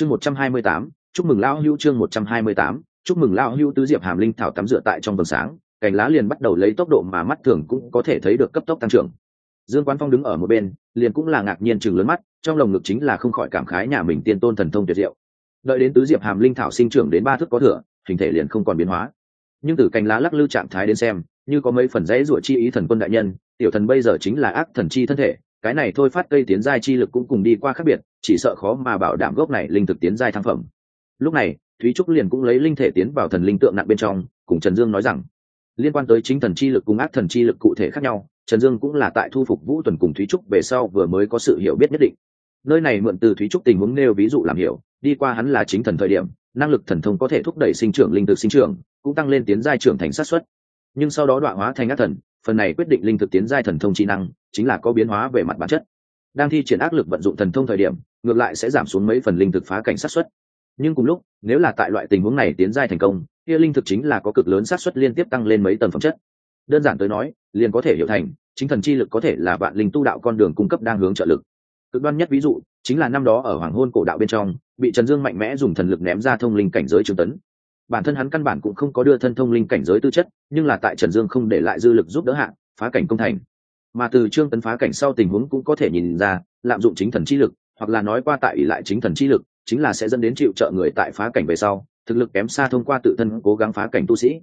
chương một trăm hai mươi tám, chúc mừng lão hưu chương một trăm hai mươi tám, chúc mừng lão hưu tứ diệp hàm linh thảo tắm rửa tại trong vầng sáng, cành lá liền bắt đầu lấy tốc độ mà mắt thường cũng có thể thấy được cấp tốc tăng trưởng. Dương quán phong đứng ở một bên, liền cũng là ngạc nhiên chừng lớn mắt, trong lồng ngực chính là không khỏi cảm khái nhà mình tiên tôn thần thông tuyệt diệu. Đợi đến tứ diệp hàm linh thảo sinh trưởng đến ba thước có thừa, hình thể liền không còn biến hóa. Nhưng từ cành lá lắc lư trạng thái đến xem, như có mấy phần dãy ruột chi ý thần quân đại nhân, tiểu thần bây giờ chính là ác thần chi thân thể, cái này thôi phát cây tiến giai chi lực cũng cùng đi qua khác biệt chỉ sợ khó mà bảo đảm gốc này linh thực tiến giai thăng phẩm. Lúc này, thúy trúc liền cũng lấy linh thể tiến vào thần linh tượng nặng bên trong, cùng trần dương nói rằng, liên quan tới chính thần chi lực cùng ác thần chi lực cụ thể khác nhau, trần dương cũng là tại thu phục vũ tuần cùng thúy trúc về sau vừa mới có sự hiểu biết nhất định. Nơi này mượn từ thúy trúc tình huống nêu ví dụ làm hiểu, đi qua hắn là chính thần thời điểm, năng lực thần thông có thể thúc đẩy sinh trưởng linh thực sinh trưởng, cũng tăng lên tiến giai trưởng thành sát xuất nhưng sau đó đoạn hóa thành ác thần, phần này quyết định linh thực tiến giai thần thông trí năng, chính là có biến hóa về mặt bản chất. Đang thi triển ác lực vận dụng thần thông thời điểm ngược lại sẽ giảm xuống mấy phần linh thực phá cảnh sát xuất. Nhưng cùng lúc, nếu là tại loại tình huống này tiến giai thành công, kia linh thực chính là có cực lớn sát xuất liên tiếp tăng lên mấy tầng phẩm chất. Đơn giản tới nói, liền có thể hiểu thành, chính thần chi lực có thể là vạn linh tu đạo con đường cung cấp đang hướng trợ lực. Cực đoan nhất ví dụ, chính là năm đó ở hoàng hôn cổ đạo bên trong, bị trần dương mạnh mẽ dùng thần lực ném ra thông linh cảnh giới trương tấn. Bản thân hắn căn bản cũng không có đưa thân thông linh cảnh giới tư chất, nhưng là tại trần dương không để lại dư lực giúp đỡ hạ, phá cảnh công thành. Mà từ trương tấn phá cảnh sau tình huống cũng có thể nhìn ra, lạm dụng chính thần chi lực hoặc là nói qua tại ỷ lại chính thần chi lực, chính là sẽ dẫn đến chịu trợ người tại phá cảnh về sau, thực lực kém xa thông qua tự thân cố gắng phá cảnh tu sĩ.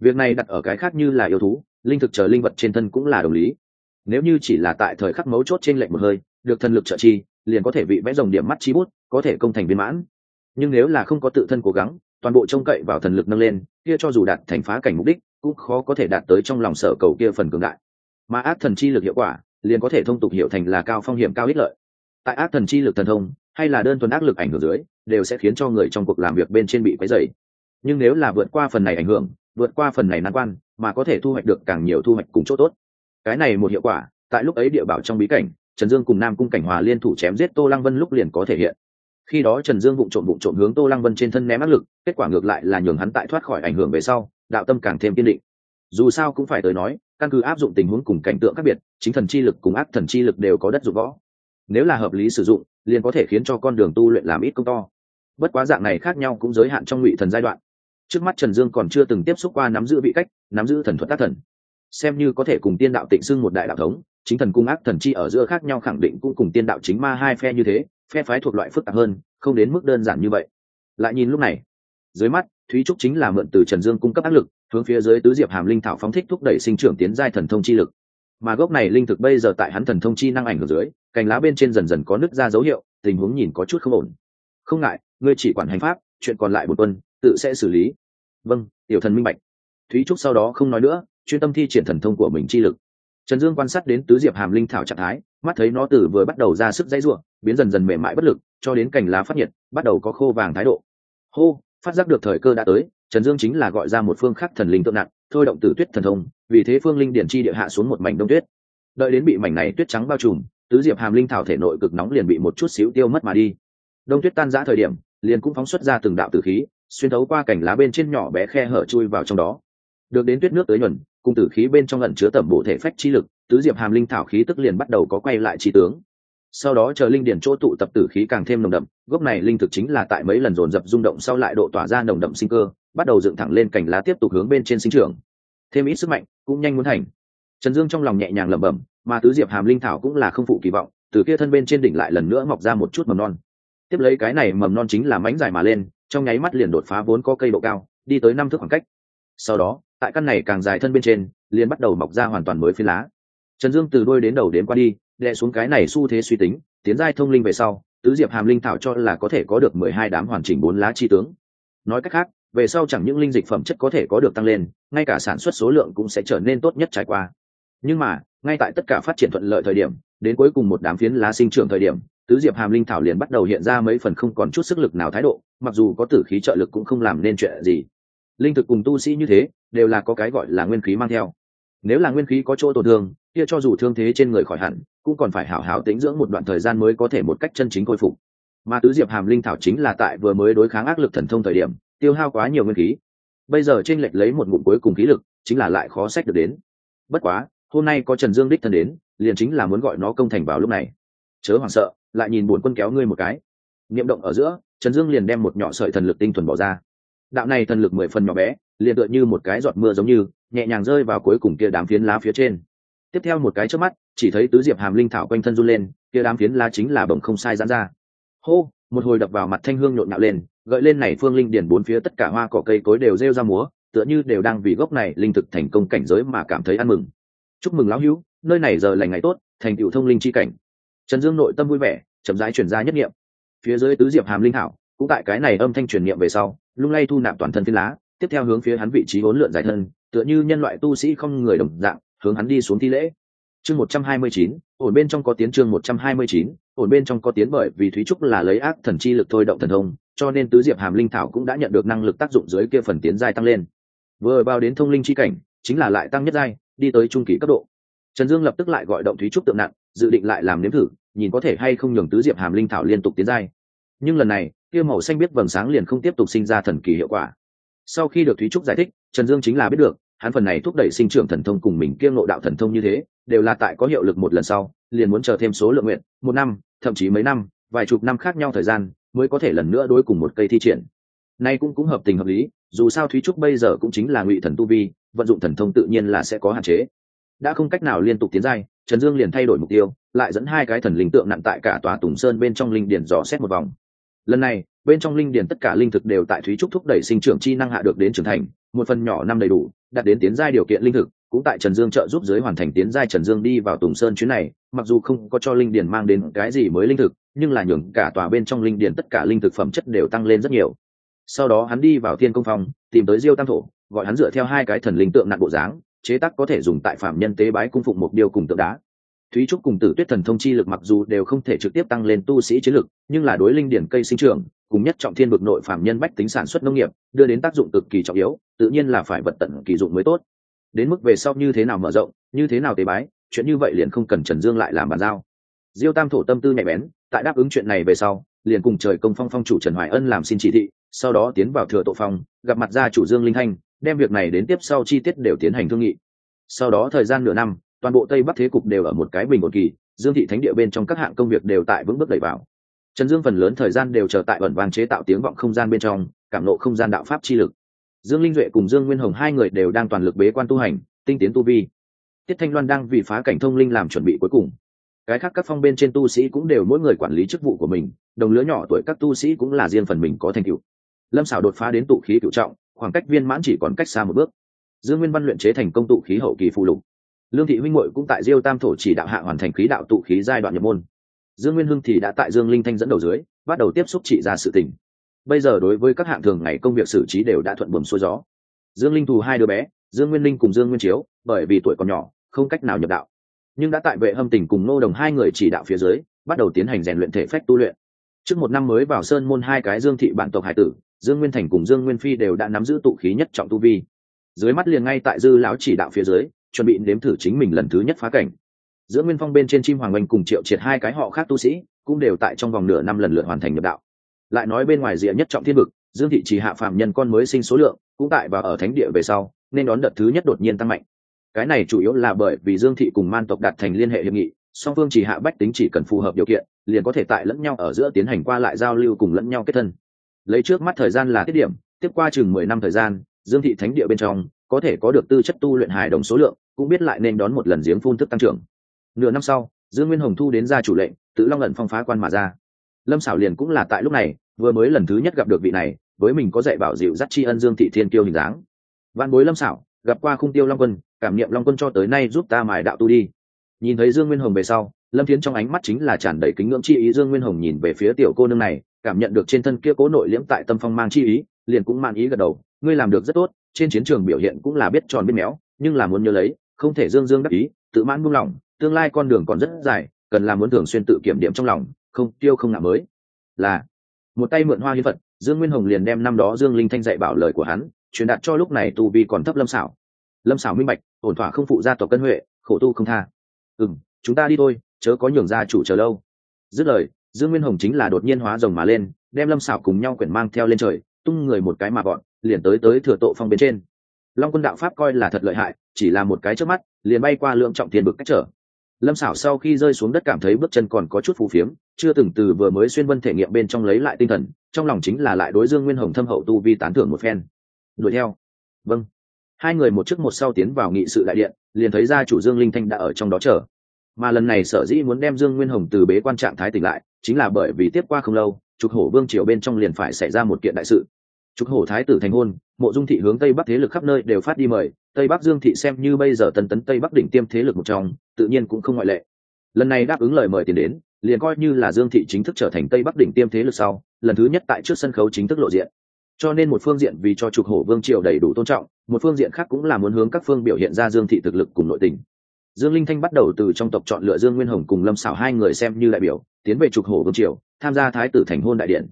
Việc này đặt ở cái khác như là yêu thú, linh thực chờ linh vật trên thân cũng là đồng lý. Nếu như chỉ là tại thời khắc mấu chốt trên lệnh một hơi, được thần lực trợ chi, liền có thể bị vẽ dòng điểm mắt chi bút, có thể công thành viên mãn. Nhưng nếu là không có tự thân cố gắng, toàn bộ trông cậy vào thần lực nâng lên, kia cho dù đạt thành phá cảnh mục đích, cũng khó có thể đạt tới trong lòng sở cầu kia phần cường đại. Mà ác thần chi lực hiệu quả, liền có thể thông tục hiểu thành là cao phong hiểm cao ích lợi tại ác thần chi lực thần thông, hay là đơn thuần ác lực ảnh hưởng dưới, đều sẽ khiến cho người trong cuộc làm việc bên trên bị quấy dày nhưng nếu là vượt qua phần này ảnh hưởng, vượt qua phần này nan quan, mà có thể thu hoạch được càng nhiều thu hoạch cùng chỗ tốt. Cái này một hiệu quả, tại lúc ấy địa bảo trong bí cảnh, trần dương cùng nam cung cảnh hòa liên thủ chém giết tô lăng vân lúc liền có thể hiện. Khi đó trần dương vụ trộm vụ trộm hướng tô lăng vân trên thân ném áp lực, kết quả ngược lại là nhường hắn tại thoát khỏi ảnh hưởng về sau, đạo tâm càng thêm kiên định. Dù sao cũng phải tới nói, căn cứ áp dụng tình huống cùng cảnh tượng khác biệt, chính thần chi lực cùng ác thần chi lực đều có đất dụng võ nếu là hợp lý sử dụng, liền có thể khiến cho con đường tu luyện làm ít công to. Bất quá dạng này khác nhau cũng giới hạn trong ngụy thần giai đoạn. Trước mắt trần dương còn chưa từng tiếp xúc qua nắm giữ vị cách, nắm giữ thần thuật tác thần. Xem như có thể cùng tiên đạo tịnh xưng một đại đạo thống, chính thần cung ác thần chi ở giữa khác nhau khẳng định cũng cùng tiên đạo chính ma hai phe như thế, phe phái thuộc loại phức tạp hơn, không đến mức đơn giản như vậy. Lại nhìn lúc này, dưới mắt, thúy trúc chính là mượn từ trần dương cung cấp áp lực, hướng phía dưới tứ diệp hàm linh thảo phóng thích thúc đẩy sinh trưởng tiến giai thần thông chi lực mà gốc này linh thực bây giờ tại hắn thần thông chi năng ảnh ở dưới, cành lá bên trên dần dần có nứt ra dấu hiệu, tình huống nhìn có chút không ổn. Không ngại, ngươi chỉ quản hành pháp, chuyện còn lại một tuần tự sẽ xử lý. Vâng tiểu thần minh bạch. Thúy trúc sau đó không nói nữa, chuyên tâm thi triển thần thông của mình chi lực. Trần dương quan sát đến tứ diệp hàm linh thảo trạng thái, mắt thấy nó từ vừa bắt đầu ra sức dãy ruộng biến dần dần mềm mại bất lực, cho đến cành lá phát nhiệt, bắt đầu có khô vàng thái độ. Hô, phát giác được thời cơ đã tới trần dương chính là gọi ra một phương khắc thần linh tượng nặng, thôi động tử tuyết thần thông, vì thế phương linh điển chi địa hạ xuống một mảnh đông tuyết. Đợi đến bị mảnh này tuyết trắng bao trùm, tứ diệp hàm linh thảo thể nội cực nóng liền bị một chút xíu tiêu mất mà đi. Đông tuyết tan giã thời điểm, liền cũng phóng xuất ra từng đạo tử khí, xuyên thấu qua cảnh lá bên trên nhỏ bé khe hở chui vào trong đó. Được đến tuyết nước tới nhuần, cùng tử khí bên trong lẩn chứa tẩm bộ thể phách chi lực, tứ diệp hàm linh thảo khí tức liền bắt đầu có quay lại chi tướng. Sau đó chờ linh điển chỗ tụ tập tử khí càng thêm nồng đậm, gốc này linh thực chính là tại mấy lần dồn dập rung động sau lại độ tỏa ra nồng đậm sinh cơ bắt đầu dựng thẳng lên cành lá tiếp tục hướng bên trên sinh trưởng. Thêm ít sức mạnh, cũng nhanh muốn thành. Trần dương trong lòng nhẹ nhàng lẩm bẩm, mà tứ diệp hàm linh thảo cũng là không phụ kỳ vọng, từ kia thân bên trên đỉnh lại lần nữa mọc ra một chút mầm non. Tiếp lấy cái này mầm non chính là mánh dài mà lên, trong nháy mắt liền đột phá vốn có cây độ cao, đi tới năm thước khoảng cách. Sau đó, tại căn này càng dài thân bên trên, liền bắt đầu mọc ra hoàn toàn mới phi lá. Trần dương từ đôi đến đầu đến qua đi, đè xuống cái này xu thế suy tính, tiến giai thông linh về sau, tứ diệp hàm linh thảo cho là có thể có được mười hai đám hoàn chỉnh bốn lá chi tướng. Nói cách khác về sau chẳng những linh dịch phẩm chất có thể có được tăng lên, ngay cả sản xuất số lượng cũng sẽ trở nên tốt nhất trải qua. Nhưng mà, ngay tại tất cả phát triển thuận lợi thời điểm, đến cuối cùng một đám phiến lá sinh trưởng thời điểm, tứ diệp hàm linh thảo liền bắt đầu hiện ra mấy phần không còn chút sức lực nào thái độ, mặc dù có tử khí trợ lực cũng không làm nên chuyện gì. Linh thực cùng tu sĩ như thế, đều là có cái gọi là nguyên khí mang theo. Nếu là nguyên khí có chỗ tổn thương, kia cho dù thương thế trên người khỏi hẳn, cũng còn phải hảo hảo tĩnh dưỡng một đoạn thời gian mới có thể một cách chân chính khôi phục. Mà tứ diệp hàm linh thảo chính là tại vừa mới đối kháng ác lực thần thông thời điểm tiêu hao quá nhiều nguyên khí. Bây giờ trên lệch lấy một ngụm cuối cùng khí lực, chính là lại khó sách được đến. Bất quá, hôm nay có trần dương đích thân đến, liền chính là muốn gọi nó công thành vào lúc này. Chớ hoảng sợ, lại nhìn buồn quân kéo ngươi một cái. Niệm động ở giữa, trần dương liền đem một nhỏ sợi thần lực tinh thuần bỏ ra. Đạo này thần lực mười phần nhỏ bé, liền tựa như một cái giọt mưa giống như, nhẹ nhàng rơi vào cuối cùng kia đám phiến lá phía trên. Tiếp theo một cái trước mắt, chỉ thấy tứ diệp hàm linh thảo quanh thân run lên, kia đám phiến lá chính là bồng không sai giãn ra. Hô! Một hồi đập vào mặt thanh hương nhộn nhạo lên, gợi lên này phương linh điển bốn phía tất cả hoa cỏ cây cối đều rêu ra múa, tựa như đều đang vì gốc này linh thực thành công cảnh giới mà cảm thấy ăn mừng. Chúc mừng lão hữu, nơi này giờ lành ngày tốt, thành tựu thông linh chi cảnh. Trần dương nội tâm vui vẻ, chậm rãi chuyển ra nhất nghiệm phía dưới tứ diệp hàm linh hảo, cũng tại cái này âm thanh truyền niệm về sau, lung lay thu nạp toàn thân phiến lá, tiếp theo hướng phía hắn vị trí hỗn lượn giải thân, tựa như nhân loại tu sĩ không người đồng dạng, hướng hắn đi xuống thi lễ. Chương một trăm hai mươi chín ổn bên trong có tiến chương một trăm hai mươi chín, ổn bên trong có tiến bởi vì thúy trúc là lấy ác thần chi lực thôi động thần thông, cho nên tứ diệp hàm linh thảo cũng đã nhận được năng lực tác dụng dưới kia phần tiến giai tăng lên. Vừa vào đến thông linh chi cảnh, chính là lại tăng nhất giai, đi tới trung kỳ cấp độ. Trần dương lập tức lại gọi động thúy trúc tượng nặng, dự định lại làm nếm thử, nhìn có thể hay không nhường tứ diệp hàm linh thảo liên tục tiến giai. Nhưng lần này, kia màu xanh biết vầng sáng liền không tiếp tục sinh ra thần kỳ hiệu quả. Sau khi được thúy trúc giải thích, trần dương chính là biết được hắn phần này thúc đẩy sinh trưởng thần thông cùng mình kiêng nộ đạo thần thông như thế, đều là tại có hiệu lực một lần sau, liền muốn chờ thêm số lượng nguyện, một năm, thậm chí mấy năm, vài chục năm khác nhau thời gian, mới có thể lần nữa đối cùng một cây thi triển. Nay cũng cũng hợp tình hợp lý, dù sao thúy trúc bây giờ cũng chính là ngụy thần tu vi, vận dụng thần thông tự nhiên là sẽ có hạn chế. Đã không cách nào liên tục tiến giai, trần dương liền thay đổi mục tiêu, lại dẫn hai cái thần linh tượng nặng tại cả tòa tùng sơn bên trong linh điển dò xét một vòng. Lần này, bên trong linh điển tất cả linh thực đều tại thúy trúc thúc đẩy sinh trưởng chi năng hạ được đến trưởng thành, một phần nhỏ năm đầy đủ đạt đến tiến giai điều kiện linh thực, cũng tại trần dương trợ giúp giới hoàn thành tiến giai trần dương đi vào tùng sơn chuyến này, mặc dù không có cho linh Điền mang đến cái gì mới linh thực, nhưng là nhường cả tòa bên trong linh Điền tất cả linh thực phẩm chất đều tăng lên rất nhiều. Sau đó hắn đi vào thiên công phòng tìm tới diêu tam thổ, gọi hắn dựa theo hai cái thần linh tượng nặng bộ dáng, chế tác có thể dùng tại phạm nhân tế bái cung phụng một điều cùng tượng đá. Thúy trúc cùng tử tuyết thần thông chi lực mặc dù đều không thể trực tiếp tăng lên tu sĩ chiến lực, nhưng là đối linh điển cây sinh trưởng cùng nhất trọng thiên vực nội phạm nhân bách tính sản xuất nông nghiệp, đưa đến tác dụng cực kỳ trọng yếu, tự nhiên là phải vật tận kỳ dụng mới tốt. Đến mức về sau như thế nào mở rộng, như thế nào tế bái, chuyện như vậy liền không cần trần dương lại làm bàn giao. Diêu tam thổ tâm tư nhạy bén, tại đáp ứng chuyện này về sau, liền cùng trời công phong phong chủ trần hoài ân làm xin chỉ thị, sau đó tiến vào thừa tổ phong, gặp mặt gia chủ dương linh thanh, đem việc này đến tiếp sau chi tiết đều tiến hành thương nghị. Sau đó thời gian nửa năm, toàn bộ tây bắc thế cục đều ở một cái bình một kỳ, dương thị thánh địa bên trong các hạng công việc đều tại vững bước đẩy vào trần dương phần lớn thời gian đều chờ tại ẩn vàng chế tạo tiếng vọng không gian bên trong, cảm nộ không gian đạo pháp chi lực. Dương linh duệ cùng dương nguyên hồng hai người đều đang toàn lực bế quan tu hành, tinh tiến tu vi. Tiết thanh loan đang vì phá cảnh thông linh làm chuẩn bị cuối cùng. Cái khác các phong bên trên tu sĩ cũng đều mỗi người quản lý chức vụ của mình, đồng lứa nhỏ tuổi các tu sĩ cũng là riêng phần mình có thành tựu. Lâm xảo đột phá đến tụ khí cựu trọng, khoảng cách viên mãn chỉ còn cách xa một bước. Dương nguyên văn luyện chế thành công tụ khí hậu kỳ phụ lục. Lương thị huynh hội cũng tại diêu tam thổ chỉ đạo hạ hoàn thành khí đạo tụ khí giai đoạn nhập môn dương nguyên hưng thì đã tại dương linh thanh dẫn đầu dưới, bắt đầu tiếp xúc trị ra sự tình. Bây giờ đối với các hạng thường ngày công việc xử trí đều đã thuận buồm xuôi gió. Dương linh thù hai đứa bé, dương nguyên linh cùng dương nguyên chiếu, bởi vì tuổi còn nhỏ, không cách nào nhập đạo. Nhưng đã tại vệ hâm tình cùng Ngô đồng hai người chỉ đạo phía dưới, bắt đầu tiến hành rèn luyện thể phách tu luyện. Trước một năm mới vào sơn môn hai cái dương thị bản tộc hải tử, dương nguyên thành cùng dương nguyên phi đều đã nắm giữ tụ khí nhất trọng tu vi. Dưới mắt liền ngay tại dư lão chỉ đạo phía dưới, chuẩn bị nếm thử chính mình lần thứ nhất phá cảnh giữa nguyên phong bên trên chim hoàng oanh cùng triệu triệt hai cái họ khác tu sĩ, cũng đều tại trong vòng nửa năm lần lượt hoàn thành nhập đạo. Lại nói bên ngoài rìa nhất trọng thiên vực, dương thị chỉ hạ phạm nhân con mới sinh số lượng, cũng tại và ở thánh địa về sau, nên đón đợt thứ nhất đột nhiên tăng mạnh. Cái này chủ yếu là bởi vì dương thị cùng man tộc đạt thành liên hệ hiệp nghị, song phương chỉ hạ bách tính chỉ cần phù hợp điều kiện, liền có thể tại lẫn nhau ở giữa tiến hành qua lại giao lưu cùng lẫn nhau kết thân. Lấy trước mắt thời gian là tiết điểm, tiếp qua chừng mười năm thời gian, dương thị thánh địa bên trong, có thể có được tư chất tu luyện hài đồng số lượng, cũng biết lại nên đón một lần giếng phun thức tăng trưởng nửa năm sau, dương nguyên hồng thu đến ra chủ lệnh, tự long ẩn phong phá quan mà ra. Lâm xảo liền cũng là tại lúc này, vừa mới lần thứ nhất gặp được vị này, với mình có dạy bảo dịu dắt tri ân dương thị thiên tiêu hình dáng. Văn bối lâm xảo gặp qua khung tiêu long quân, cảm niệm long quân cho tới nay giúp ta mài đạo tu đi. Nhìn thấy dương nguyên hồng về sau, lâm thiến trong ánh mắt chính là tràn đầy kính ngưỡng chi ý dương nguyên hồng nhìn về phía tiểu cô nương này, cảm nhận được trên thân kia cố nội liễm tại tâm phong mang chi ý, liền cũng mang ý gật đầu, ngươi làm được rất tốt, trên chiến trường biểu hiện cũng là biết tròn biết méo, nhưng là muốn nhớ lấy, không thể dương dương đắc ý, tự mãn buông lỏng tương lai con đường còn rất dài, cần làm muốn thường xuyên tự kiểm điểm trong lòng, không tiêu không ngạ mới. Là, một tay mượn hoa hiến vật dương nguyên hồng liền đem năm đó dương linh thanh dạy bảo lời của hắn, truyền đạt cho lúc này tu vi còn thấp lâm xảo lâm xảo minh bạch, ổn thỏa không phụ gia tộc cân huệ, khổ tu không tha. Ừ chúng ta đi thôi, chớ có nhường gia chủ chờ lâu. Dứt lời, dương nguyên hồng chính là đột nhiên hóa rồng mà lên, đem lâm xảo cùng nhau quyển mang theo lên trời, tung người một cái mà bọn, liền tới tới thừa tộ phong bên trên. Long quân đạo pháp coi là thật lợi hại, chỉ là một cái trước mắt, liền bay qua lượng trọng tiền bực cách trở lâm xảo sau khi rơi xuống đất cảm thấy bước chân còn có chút phù phiếm, chưa từng từ vừa mới xuyên vân thể nghiệm bên trong lấy lại tinh thần, trong lòng chính là lại đối dương nguyên hồng thâm hậu tu vi tán thưởng một phen. Đuổi theo. Vâng. Hai người một trước một sau tiến vào nghị sự đại điện, liền thấy ra chủ dương linh thanh đã ở trong đó chờ. Mà lần này sở dĩ muốn đem dương nguyên hồng từ bế quan trạng thái tỉnh lại, chính là bởi vì tiếp qua không lâu, trục hổ vương triều bên trong liền phải xảy ra một kiện đại sự trục hổ thái tử thành hôn, mộ dung thị hướng tây bắc thế lực khắp nơi đều phát đi mời, tây bắc dương thị xem như bây giờ tần tấn tây bắc đỉnh tiêm thế lực một trong, tự nhiên cũng không ngoại lệ. Lần này đáp ứng lời mời tiền đến, liền coi như là dương thị chính thức trở thành tây bắc đỉnh tiêm thế lực sau, lần thứ nhất tại trước sân khấu chính thức lộ diện. Cho nên một phương diện vì cho trục hổ vương triều đầy đủ tôn trọng, một phương diện khác cũng là muốn hướng các phương biểu hiện ra dương thị thực lực cùng nội tình. Dương linh thanh bắt đầu từ trong tộc chọn lựa dương nguyên hồng cùng lâm xảo hai người xem như đại biểu, tiến về trục hổ vương triều, tham gia thái tử thành hôn đại điện.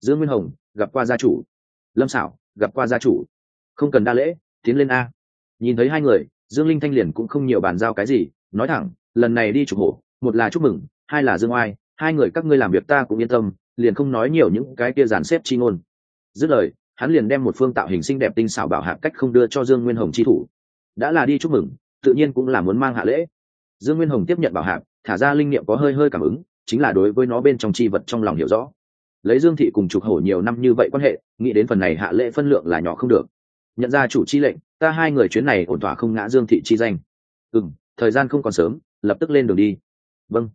Dương nguyên hồng, gặp qua gia chủ lâm xảo, gặp qua gia chủ. Không cần đa lễ, tiến lên a. Nhìn thấy hai người, dương linh thanh liền cũng không nhiều bàn giao cái gì, nói thẳng, lần này đi chụp hổ, một là chúc mừng, hai là dương oai, hai người các ngươi làm việc ta cũng yên tâm, liền không nói nhiều những cái kia dàn xếp chi ngôn. Dứt lời, hắn liền đem một phương tạo hình xinh đẹp tinh xảo bảo hạ cách không đưa cho dương nguyên hồng chi thủ. Đã là đi chúc mừng, tự nhiên cũng là muốn mang hạ lễ. Dương nguyên hồng tiếp nhận bảo hạ thả ra linh nghiệm có hơi hơi cảm ứng, chính là đối với nó bên trong chi vật trong lòng hiểu rõ lấy dương thị cùng trục hổ nhiều năm như vậy quan hệ, nghĩ đến phần này hạ lễ phân lượng là nhỏ không được. Nhận ra chủ chi lệnh, ta hai người chuyến này ổn thỏa không ngã dương thị chi danh. Ừ m thời gian không còn sớm, lập tức lên đường đi. Vâng.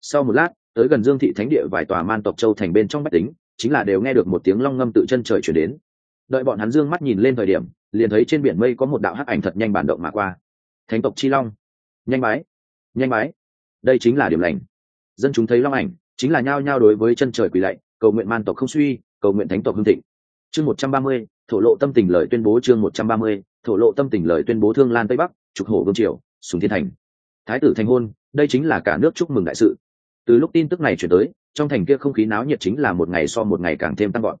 Sau một lát, tới gần dương thị thánh địa vài tòa man tộc châu thành bên trong bách tính, chính là đều nghe được một tiếng long ngâm tự chân trời chuyển đến. Đợi bọn hắn dương mắt nhìn lên thời điểm, liền thấy trên biển mây có một đạo hắc ảnh thật nhanh bản động mà qua. Thánh tộc chi long. Nhanh mái nhanh mái đây chính là điểm lành. Dân chúng thấy long ảnh, chính là nhao nhao đối với chân trời quỳ lạy cầu nguyện man tộc không suy, cầu nguyện thánh tộc hưng thịnh. Chương một trăm ba mươi, thổ lộ tâm tình lời tuyên bố chương một trăm ba mươi, thổ lộ tâm tình lời tuyên bố thương lan tây bắc, trục hổ vương triều, sùng thiên thành. Thái tử thành hôn, đây chính là cả nước chúc mừng đại sự. Từ lúc tin tức này chuyển tới, trong thành kia không khí náo nhiệt chính là một ngày so một ngày càng thêm tăng gọn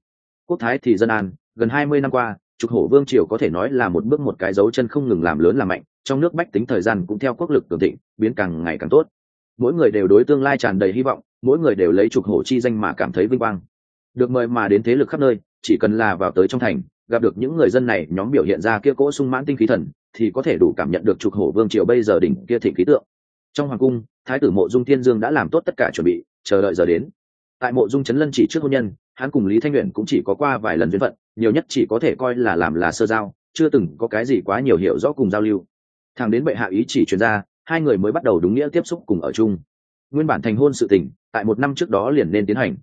quốc thái thì dân an, gần hai mươi năm qua, trục hổ vương triều có thể nói là một bước một cái dấu chân không ngừng làm lớn làm mạnh, trong nước bách tính thời gian cũng theo quốc lực cường thịnh, biến càng ngày càng tốt mỗi người đều đối tương lai tràn đầy hy vọng, mỗi người đều lấy trục hổ chi danh mà cảm thấy vinh quang. Được mời mà đến thế lực khắp nơi, chỉ cần là vào tới trong thành, gặp được những người dân này, nhóm biểu hiện ra kia cỗ sung mãn tinh khí thần, thì có thể đủ cảm nhận được trục hổ vương triều bây giờ đỉnh kia thịnh khí tượng. Trong hoàng cung, thái tử mộ dung thiên dương đã làm tốt tất cả chuẩn bị, chờ đợi giờ đến. Tại mộ dung trấn lân chỉ trước hôn nhân, hắn cùng lý thanh nguyện cũng chỉ có qua vài lần duyên phận, nhiều nhất chỉ có thể coi là làm là sơ giao, chưa từng có cái gì quá nhiều hiểu rõ cùng giao lưu. Thằng đến bệ hạ ý chỉ chuyên gia hai người mới bắt đầu đúng nghĩa tiếp xúc cùng ở chung. Nguyên bản thành hôn sự tình, tại một năm trước đó liền nên tiến hành.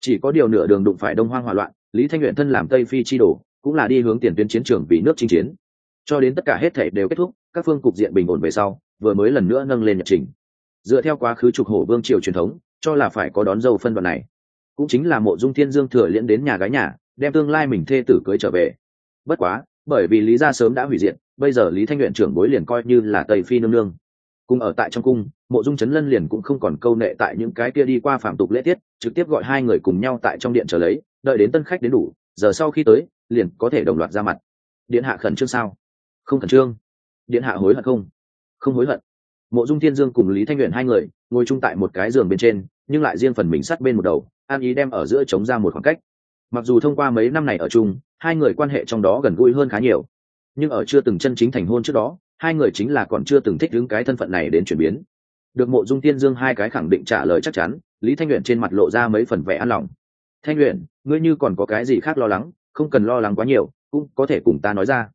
Chỉ có điều nửa đường đụng phải đông hoang hỏa loạn, lý thanh nguyện thân làm tây phi chi đồ, cũng là đi hướng tiền tuyến chiến trường vì nước chinh chiến. Cho đến tất cả hết thể đều kết thúc, các phương cục diện bình ổn về sau, vừa mới lần nữa nâng lên nhật trình. Dựa theo quá khứ trục hổ vương triều truyền thống, cho là phải có đón dâu phân đoạn này. Cũng chính là mộ dung thiên dương thừa liễn đến nhà gái nhà, đem tương lai mình thê tử cưới trở về. Bất quá, bởi vì lý gia sớm đã hủy diệt, bây giờ lý thanh nguyện trưởng bối liền coi như là tây phi nương nương cùng ở tại trong cung, mộ dung chấn lân liền cũng không còn câu nệ tại những cái kia đi qua phạm tục lễ tiết, trực tiếp gọi hai người cùng nhau tại trong điện trở lấy, đợi đến tân khách đến đủ, giờ sau khi tới, liền có thể đồng loạt ra mặt. Điện hạ khẩn trương sao? Không khẩn trương. Điện hạ hối hận không? Không hối hận. Mộ dung thiên dương cùng lý thanh nguyện hai người ngồi chung tại một cái giường bên trên, nhưng lại riêng phần mình sát bên một đầu, an ý đem ở giữa chống ra một khoảng cách. Mặc dù thông qua mấy năm này ở chung, hai người quan hệ trong đó gần gũi hơn khá nhiều, nhưng ở chưa từng chân chính thành hôn trước đó hai người chính là còn chưa từng thích đứng cái thân phận này đến chuyển biến. Được mộ dung tiên dương hai cái khẳng định trả lời chắc chắn, lý thanh luyện trên mặt lộ ra mấy phần vẻ an lòng. Thanh luyện ngươi như còn có cái gì khác lo lắng, không cần lo lắng quá nhiều, cũng có thể cùng ta nói ra.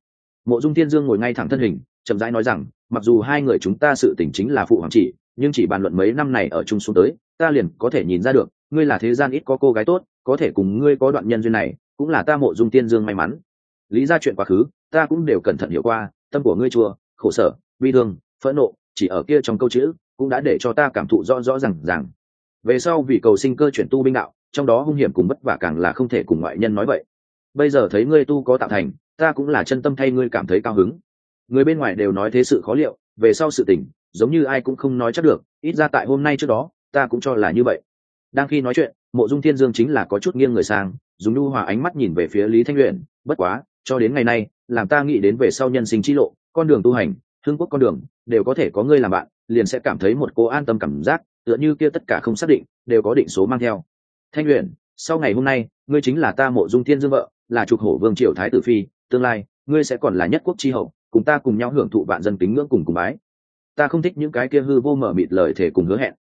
Mộ dung tiên dương ngồi ngay thẳng thân hình, chậm rãi nói rằng, mặc dù hai người chúng ta sự tình chính là phụ hoàng chỉ, nhưng chỉ bàn luận mấy năm này ở chung xuống tới, ta liền có thể nhìn ra được, ngươi là thế gian ít có cô gái tốt, có thể cùng ngươi có đoạn nhân duyên này, cũng là ta mộ dung tiên dương may mắn. Lý ra chuyện quá khứ, ta cũng đều cẩn thận hiểu qua, tâm của ngươi chùa khổ sở, bi thương, phẫn nộ, chỉ ở kia trong câu chữ, cũng đã để cho ta cảm thụ rõ rõ rằng rằng về sau vì cầu sinh cơ chuyển tu binh đạo, trong đó hung hiểm cùng vất vả càng là không thể cùng ngoại nhân nói vậy. Bây giờ thấy ngươi tu có tạo thành, ta cũng là chân tâm thay ngươi cảm thấy cao hứng. Người bên ngoài đều nói thế sự khó liệu, về sau sự tình, giống như ai cũng không nói chắc được, ít ra tại hôm nay trước đó, ta cũng cho là như vậy. Đang khi nói chuyện, mộ dung thiên dương chính là có chút nghiêng người sang, dùng nhu hòa ánh mắt nhìn về phía lý thanh luyện bất quá, cho đến ngày nay, làm ta nghĩ đến về sau nhân sinh chi lộ con đường tu hành hương quốc con đường, đều có thể có ngươi làm bạn, liền sẽ cảm thấy một cô an tâm cảm giác, tựa như kia tất cả không xác định, đều có định số mang theo. Thanh luyện sau ngày hôm nay, ngươi chính là ta mộ dung thiên dương vợ, là trục hổ vương triều thái tử phi, tương lai, ngươi sẽ còn là nhất quốc tri hậu, cùng ta cùng nhau hưởng thụ vạn dân kính ngưỡng cùng cùng bái. Ta không thích những cái kia hư vô mở mịt lời thể cùng hứa hẹn.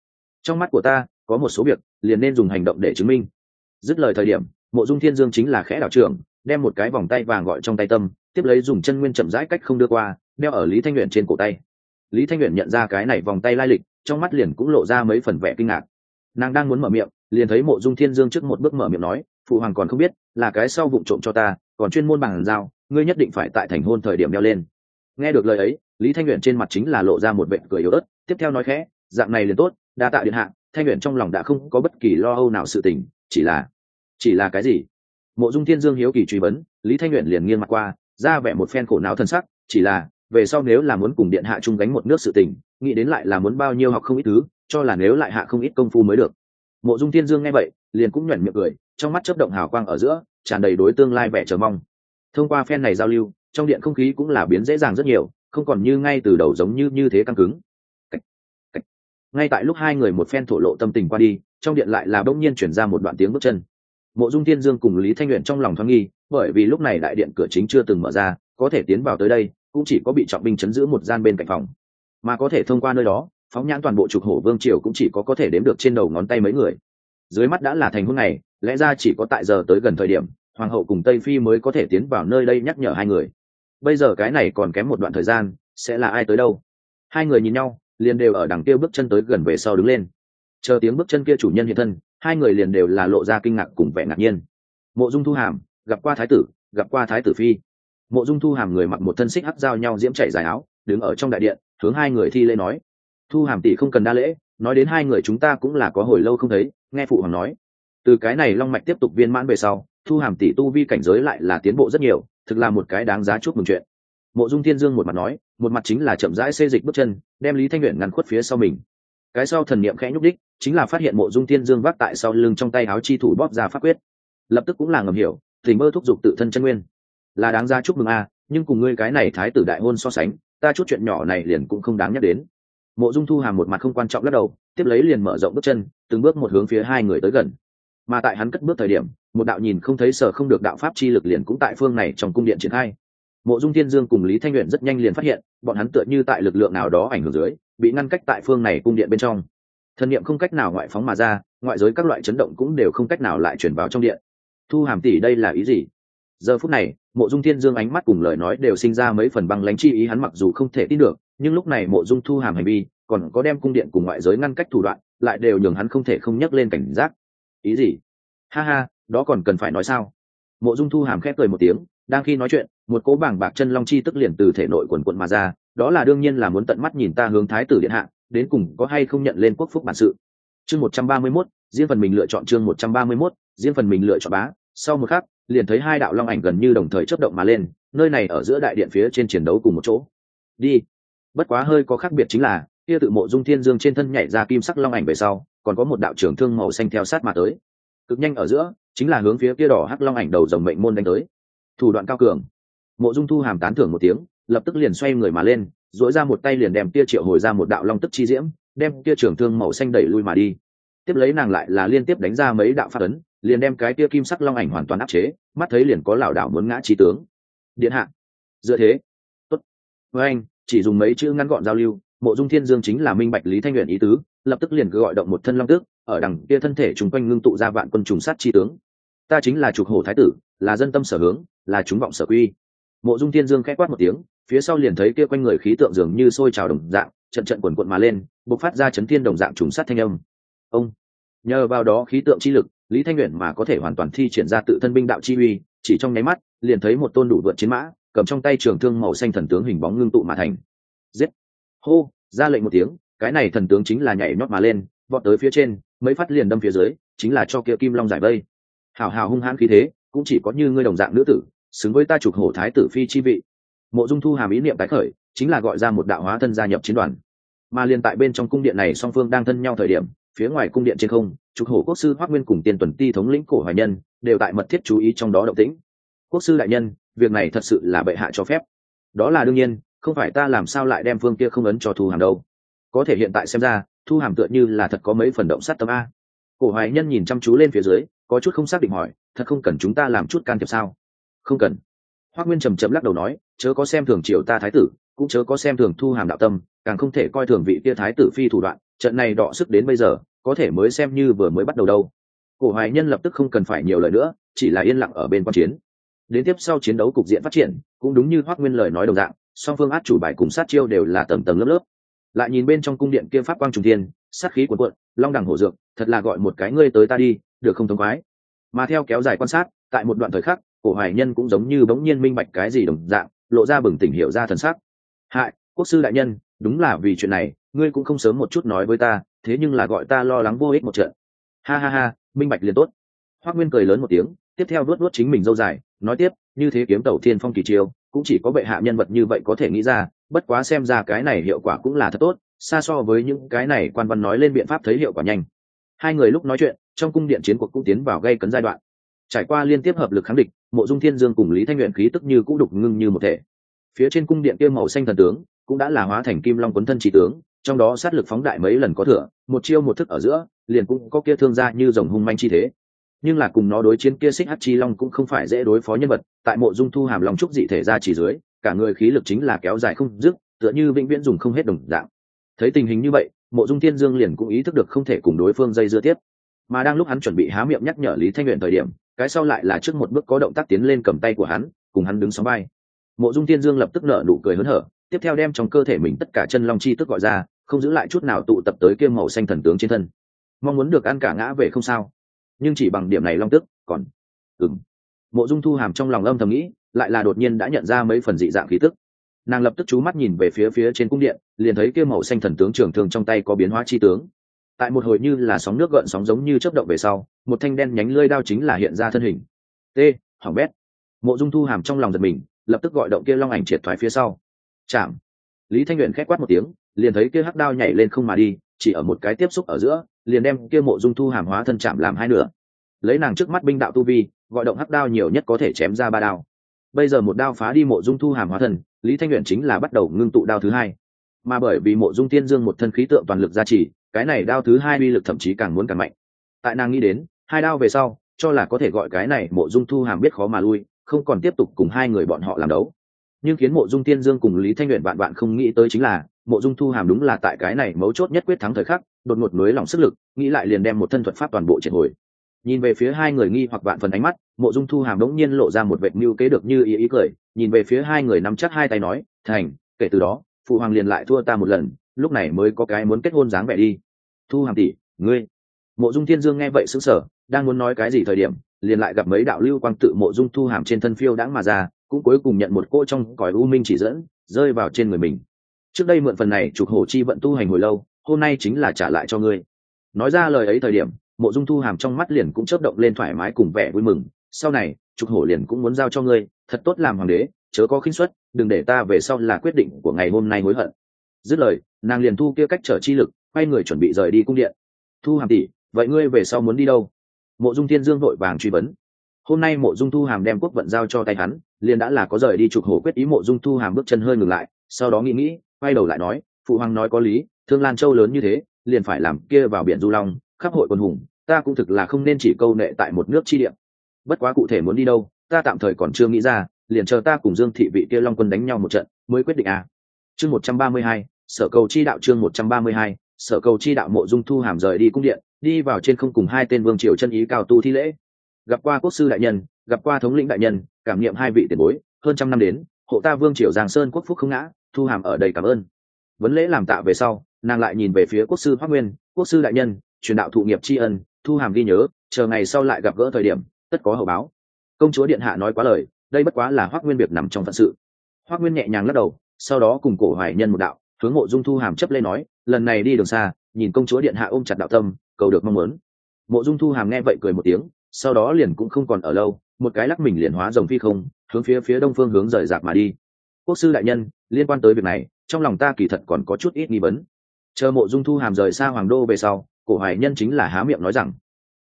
Trong mắt của ta, có một số việc, liền nên dùng hành động để chứng minh. Dứt lời thời điểm, mộ dung thiên dương chính là khẽ đảo trưởng, đem một cái vòng tay vàng gọi trong tay tâm tiếp lấy dùng chân nguyên chậm rãi cách không đưa qua, đeo ở lý thanh luyện trên cổ tay. Lý thanh luyện nhận ra cái này vòng tay lai lịch, trong mắt liền cũng lộ ra mấy phần vẻ kinh ngạc. Nàng đang muốn mở miệng, liền thấy mộ dung thiên dương trước một bước mở miệng nói, phụ hoàng còn không biết, là cái sau vụ trộm cho ta, còn chuyên môn bằng dao ngươi nhất định phải tại thành hôn thời điểm đeo lên. Nghe được lời ấy, lý thanh luyện trên mặt chính là lộ ra một vệ cười yếu ớt, tiếp theo nói khẽ, dạng này liền tốt, đa tạ điện hạ, thanh luyện trong lòng đã không có bất kỳ lo âu nào sự tình, chỉ là chỉ là cái gì? Mộ dung thiên dương hiếu kỳ truy vấn, lý thanh luyện liền nghiêng mặt qua ra vẻ một phen khổ não thân sắc, chỉ là, về sau nếu là muốn cùng điện hạ chung gánh một nước sự tình, nghĩ đến lại là muốn bao nhiêu học không ít thứ, cho là nếu lại hạ không ít công phu mới được mộ dung thiên dương nghe vậy, liền cũng nhoẻn miệng cười, trong mắt chớp động hào quang ở giữa, tràn đầy đối tương lai vẻ chờ mong thông qua phen này giao lưu, trong điện không khí cũng là biến dễ dàng rất nhiều, không còn như ngay từ đầu giống như như thế căng cứng Cách. Cách. ngay tại lúc hai người một phen thổ lộ tâm tình qua đi, trong điện lại là bỗng nhiên chuyển ra một đoạn tiếng bước chân mộ dung thiên dương cùng lý thanh luyện trong lòng thoáng nghi bởi vì lúc này đại điện cửa chính chưa từng mở ra, có thể tiến vào tới đây, cũng chỉ có bị trọng binh chấn giữ một gian bên cạnh phòng. Mà có thể thông qua nơi đó, phóng nhãn toàn bộ trục hổ vương triều cũng chỉ có có thể đếm được trên đầu ngón tay mấy người. Dưới mắt đã là thành hôn này lẽ ra chỉ có tại giờ tới gần thời điểm, hoàng hậu cùng tây phi mới có thể tiến vào nơi đây nhắc nhở hai người. Bây giờ cái này còn kém một đoạn thời gian, sẽ là ai tới đâu? Hai người nhìn nhau, liền đều ở đằng kia bước chân tới gần về sau đứng lên. Chờ tiếng bước chân kia chủ nhân hiện thân, hai người liền đều là lộ ra kinh ngạc cùng vẻ ngạc nhiên. Mộ dung thu hàm gặp qua thái tử, gặp qua thái tử phi. Mộ dung thu hàm người mặc một thân xích hắc giao nhau diễm chạy dài áo, đứng ở trong đại điện, hướng hai người thi lễ nói. Thu hàm tỷ không cần đa lễ, nói đến hai người chúng ta cũng là có hồi lâu không thấy, nghe phụ hoàng nói. Từ cái này long mạch tiếp tục viên mãn về sau, thu hàm tỷ tu vi cảnh giới lại là tiến bộ rất nhiều, thực là một cái đáng giá chúc mừng chuyện. Mộ dung thiên dương một mặt nói, một mặt chính là chậm rãi xê dịch bước chân, đem lý thanh luyện ngăn khuất phía sau mình. Cái sau thần niệm khẽ nhúc đích, chính là phát hiện mộ dung thiên dương vác tại sau lưng trong tay áo chi thủ bóp ra pháp quyết. Lập tức cũng là ngầm hiểu tình mơ thúc giục tự thân chân nguyên. Là đáng ra chúc mừng a, nhưng cùng ngươi cái này thái tử đại hôn so sánh, ta chút chuyện nhỏ này liền cũng không đáng nhắc đến. Mộ dung thu hàm một mặt không quan trọng lắc đầu, tiếp lấy liền mở rộng bước chân, từng bước một hướng phía hai người tới gần. Mà tại hắn cất bước thời điểm, một đạo nhìn không thấy sở không được đạo pháp chi lực liền cũng tại phương này trong cung điện triển khai. Mộ dung thiên dương cùng lý thanh luyện rất nhanh liền phát hiện, bọn hắn tựa như tại lực lượng nào đó ảnh hưởng dưới, bị ngăn cách tại phương này cung điện bên trong. Thân m không cách nào ngoại phóng mà ra, ngoại giới các loại chấn động cũng đều không cách nào lại chuyển vào trong điện thu hàm tỷ đây là ý gì? Giờ phút này, mộ dung thiên dương ánh mắt cùng lời nói đều sinh ra mấy phần băng lánh chi ý, hắn mặc dù không thể tin được, nhưng lúc này mộ dung thu hàm hành vi, còn có đem cung điện cùng ngoại giới ngăn cách thủ đoạn, lại đều nhường hắn không thể không nhắc lên cảnh giác. Ý gì? Ha ha, đó còn cần phải nói sao? Mộ dung thu hàm khép cười một tiếng, đang khi nói chuyện, một cố bảng bạc chân long chi tức liền từ thể nội quần quận mà ra, đó là đương nhiên là muốn tận mắt nhìn ta hướng thái tử điện hạ, đến cùng có hay không nhận lên quốc phúc bản sự. Chương một trăm ba mươi mốt, riêng phần mình lựa chọn chương một trăm ba mươi mốt, riêng phần mình lựa chọn bá sau một khắc, liền thấy hai đạo long ảnh gần như đồng thời chấp động mà lên, nơi này ở giữa đại điện phía trên chiến đấu cùng một chỗ. Đi. Bất quá hơi có khác biệt chính là, kia tự mộ dung thiên dương trên thân nhảy ra kim sắc long ảnh về sau, còn có một đạo trưởng thương màu xanh theo sát mà tới. Cực nhanh ở giữa, chính là hướng phía kia đỏ hắc long ảnh đầu dòng mệnh môn đánh tới. Thủ đoạn cao cường. Mộ dung thu hàm tán thưởng một tiếng, lập tức liền xoay người mà lên dỗi ra một tay liền đem kia triệu hồi ra một đạo long tức chi diễm, đem kia trưởng thương màu xanh đẩy lui mà đi. Tiếp lấy nàng lại là liên tiếp đánh ra mấy đạo phát ấn liền đem cái kia kim sắc long ảnh hoàn toàn áp chế, mắt thấy liền có lảo đảo muốn ngã trí tướng. Điện hạ. Dựa thế. Tốt. Với anh, chỉ dùng mấy chữ ngắn gọn giao lưu, mộ dung thiên dương chính là minh bạch lý thanh nguyện ý tứ, lập tức liền gọi động một thân long tước, ở đằng kia thân thể chung quanh ngưng tụ ra vạn quân trùng sát chi tướng. Ta chính là trục hổ thái tử, là dân tâm sở hướng, là chúng vọng sở quy. Mộ dung thiên dương khẽ quát một tiếng, phía sau liền thấy kia quanh người khí tượng dường như sôi trào đồng dạng, trận trận quần quận mà lên, bộc phát ra chấn thiên đồng dạng trùng sát thanh âm. Ông nhờ vào đó khí tượng chi lực, lý thanh nguyện mà có thể hoàn toàn thi triển ra tự thân binh đạo chi uy, chỉ trong nháy mắt, liền thấy một tôn đủ vượt chiến mã, cầm trong tay trường thương màu xanh thần tướng hình bóng ngưng tụ mà thành. Giết! Hô! Ra lệnh một tiếng, cái này thần tướng chính là nhảy nhót mà lên, vọt tới phía trên, mấy phát liền đâm phía dưới, chính là cho kia kim long giải vây. Hào hào hung hãn khí thế, cũng chỉ có như ngươi đồng dạng nữ tử, xứng với ta chụp hổ thái tử phi chi vị. Mộ dung thu hàm ý niệm tái khởi, chính là gọi ra một đạo hóa thân gia nhập chiến đoàn. Mà liền tại bên trong cung điện này song phương đang thân nhau thời điểm phía ngoài cung điện trên không, trục hổ quốc sư hoác nguyên cùng tiên tuần ti thống lĩnh cổ hoài nhân đều tại mật thiết chú ý trong đó động tĩnh. Quốc sư đại nhân, việc này thật sự là bệ hạ cho phép. Đó là đương nhiên, không phải ta làm sao lại đem phương kia không ấn cho thu hàm đâu. Có thể hiện tại xem ra, thu hàm tựa như là thật có mấy phần động sát tâm a. Cổ hoài nhân nhìn chăm chú lên phía dưới, có chút không xác định hỏi, thật không cần chúng ta làm chút can thiệp sao? Không cần. Hoác nguyên trầm trầm lắc đầu nói, chớ có xem thường triều ta thái tử, cũng chớ có xem thường thu hàm đạo tâm, càng không thể coi thường vị kia thái tử phi thủ đoạn, trận này đọ sức đến bây giờ có thể mới xem như vừa mới bắt đầu đâu. Cổ hoài nhân lập tức không cần phải nhiều lời nữa, chỉ là yên lặng ở bên quan chiến. Đến tiếp sau chiến đấu cục diện phát triển, cũng đúng như hoác nguyên lời nói đồng dạng, song phương át chủ bài cùng sát chiêu đều là tầng tầng lớp lớp. Lại nhìn bên trong cung điện kia pháp quang trùng thiên, sát khí cuồn cuộn, long đẳng hổ dược, thật là gọi một cái ngươi tới ta đi, được không thống khoái. Mà theo kéo dài quan sát, tại một đoạn thời khắc, cổ hoài nhân cũng giống như bỗng nhiên minh bạch cái gì đồng dạng, lộ ra bừng tỉnh hiểu ra thần sắc. Hại, quốc sư đại nhân, đúng là vì chuyện này, ngươi cũng không sớm một chút nói với ta thế nhưng là gọi ta lo lắng vô ích một trận. Ha ha ha, minh bạch liền tốt. Hoác nguyên cười lớn một tiếng, tiếp theo luốt luốt chính mình dâu dài, nói tiếp, như thế kiếm tàu thiên phong kỳ chiêu, cũng chỉ có bệ hạ nhân vật như vậy có thể nghĩ ra, bất quá xem ra cái này hiệu quả cũng là thật tốt, xa so với những cái này quan văn nói lên biện pháp thấy hiệu quả nhanh. Hai người lúc nói chuyện, trong cung điện chiến cuộc cũng tiến vào gây cấn giai đoạn. Trải qua liên tiếp hợp lực kháng địch, mộ dung thiên dương cùng lý thanh nguyện khí tức như cũ đục ngưng như một thể. Phía trên cung điện kia màu xanh thần tướng, cũng đã là hóa thành kim long quấn thân chỉ tướng trong đó sát lực phóng đại mấy lần có thừa, một chiêu một thức ở giữa, liền cũng có kia thương ra như dòng hung manh chi thế. Nhưng là cùng nó đối chiến kia xích hát chi long cũng không phải dễ đối phó nhân vật, tại mộ dung thu hàm long trúc dị thể ra chỉ dưới, cả người khí lực chính là kéo dài không dứt, tựa như vĩnh viễn dùng không hết đồng dạng. Thấy tình hình như vậy, mộ dung thiên dương liền cũng ý thức được không thể cùng đối phương dây dưa tiếp. Mà đang lúc hắn chuẩn bị há miệng nhắc nhở lý thanh nguyện thời điểm, cái sau lại là trước một bước có động tác tiến lên cầm tay của hắn, cùng hắn đứng sóng vai. Mộ dung thiên dương lập tức nở nụ cười hớn hở tiếp theo đem trong cơ thể mình tất cả chân long chi tức gọi ra, không giữ lại chút nào tụ tập tới kia màu xanh thần tướng trên thân. Mong muốn được ăn cả ngã về không sao. Nhưng chỉ bằng điểm này long tức, còn ừng mộ dung thu hàm trong lòng âm thầm nghĩ, lại là đột nhiên đã nhận ra mấy phần dị dạng khí tức. Nàng lập tức chú mắt nhìn về phía phía trên cung điện, liền thấy kia màu xanh thần tướng trưởng thường trong tay có biến hóa chi tướng. Tại một hồi như là sóng nước gợn sóng giống như chấp động về sau, một thanh đen nhánh lơi đao chính là hiện ra thân hình. T hỏng bét. Mộ dung thu hàm trong lòng giật mình, lập tức gọi động kia long ảnh triệt thoái phía sau chạm. Lý thanh nguyện k h c quát một tiếng, liền thấy kia hắc đao nhảy lên không mà đi, chỉ ở một cái tiếp xúc ở giữa, liền đem kia mộ dung thu hàm hóa thân chạm làm hai nửa. Lấy nàng trước mắt binh đạo tu vi, gọi động hắc đao nhiều nhất có thể chém ra ba đao. Bây giờ một đao phá đi mộ dung thu hàm hóa thân, lý thanh nguyện chính là bắt đầu ngưng tụ đao thứ hai. Mà bởi vì mộ dung tiên dương một thân khí tượng toàn lực gia trì, cái này đao thứ hai uy lực thậm chí càng muốn càng mạnh. Tại nàng nghĩ đến, hai đao về sau, cho là có thể gọi cái này mộ dung thu hàm biết khó mà lui, không còn tiếp tục cùng hai người bọn họ làm đấu nhưng khiến mộ dung tiên dương cùng lý thanh nguyện bạn bạn không nghĩ tới chính là, mộ dung thu hàm đúng là tại cái này mấu chốt nhất quyết thắng thời khắc, đột ngột nối lòng sức lực, nghĩ lại liền đem một thân thuật pháp toàn bộ triệt hồi. Nhìn về phía hai người nghi hoặc vạn phần ánh mắt, mộ dung thu hàm đống nhiên lộ ra một vệt mưu kế được như ý ý cười, nhìn về phía hai người nắm chắc hai tay nói, thành, kể từ đó, phụ hoàng liền lại thua ta một lần, lúc này mới có cái muốn kết hôn dáng vẻ đi. Thu hàm tỷ, ngươi. Mộ dung thiên dương nghe vậy sững sờ, đang muốn nói cái gì thời điểm, liền lại gặp mấy đạo lưu quang tự mộ dung thu hàm trên thân phiêu đãng mà ra cũng cuối cùng nhận một cô trong cõi u minh chỉ dẫn, rơi vào trên người mình. Trước đây mượn phần này trục hổ chi vận tu hành hồi lâu, hôm nay chính là trả lại cho ngươi. Nói ra lời ấy thời điểm, mộ dung thu hàm trong mắt liền cũng chớp động lên thoải mái cùng vẻ vui mừng. Sau này, trục hổ liền cũng muốn giao cho ngươi, thật tốt làm hoàng đế, chớ có khinh suất, đừng để ta về sau là quyết định của ngày hôm nay hối hận. Dứt lời, nàng liền thu kia cách trở chi lực, quay người chuẩn bị rời đi cung điện. Thu hàm tỷ, vậy ngươi về sau muốn đi đâu? Mộ dung thiên dương vội vàng truy vấn hôm nay mộ dung thu hàm đem quốc vận giao cho tay hắn, liền đã là có rời đi trục hổ quyết ý mộ dung thu hàm bước chân hơi ngừng lại, sau đó nghĩ nghĩ, quay đầu lại nói, phụ hoàng nói có lý, thương lan châu lớn như thế, liền phải làm kia vào biển du long, khắp hội quân hùng, ta cũng thực là không nên chỉ câu nệ tại một nước chi điểm bất quá cụ thể muốn đi đâu, ta tạm thời còn chưa nghĩ ra, liền chờ ta cùng dương thị vị kia long quân đánh nhau một trận, mới quyết định à. chương một trăm ba mươi hai, sở cầu chi đạo chương một trăm ba mươi hai, sở cầu chi đạo mộ dung thu hàm rời đi cung điện, đi vào trên không cùng hai tên vương triều chân ý cao tu thi lễ gặp qua quốc sư đại nhân, gặp qua thống lĩnh đại nhân, cảm nghiệm hai vị tiền bối, hơn trăm năm đến, hộ ta vương triều giang sơn quốc phúc không ngã, thu hàm ở đây cảm ơn. Vấn lễ làm tạ về sau, nàng lại nhìn về phía quốc sư hoác nguyên, quốc sư đại nhân, truyền đạo thụ nghiệp tri ân, thu hàm ghi nhớ, chờ ngày sau lại gặp gỡ thời điểm, tất có hậu báo. Công chúa điện hạ nói quá lời, đây bất quá là hoác nguyên việc nằm trong phận sự. Hoác nguyên nhẹ nhàng lắc đầu, sau đó cùng cổ hoài nhân một đạo, hướng mộ dung thu hàm chấp lên nói, lần này đi đường xa, nhìn công chúa điện hạ ôm chặt đạo tâm, cầu được mong muốn. Mộ dung thu hàm nghe vậy cười một tiếng sau đó liền cũng không còn ở lâu, một cái lắc mình liền hóa rồng phi không, hướng phía phía đông phương hướng rời rạc mà đi. Quốc sư đại nhân, liên quan tới việc này, trong lòng ta kỳ thật còn có chút ít nghi vấn. Chờ mộ dung thu hàm rời xa hoàng đô về sau, cổ hoài nhân chính là há miệng nói rằng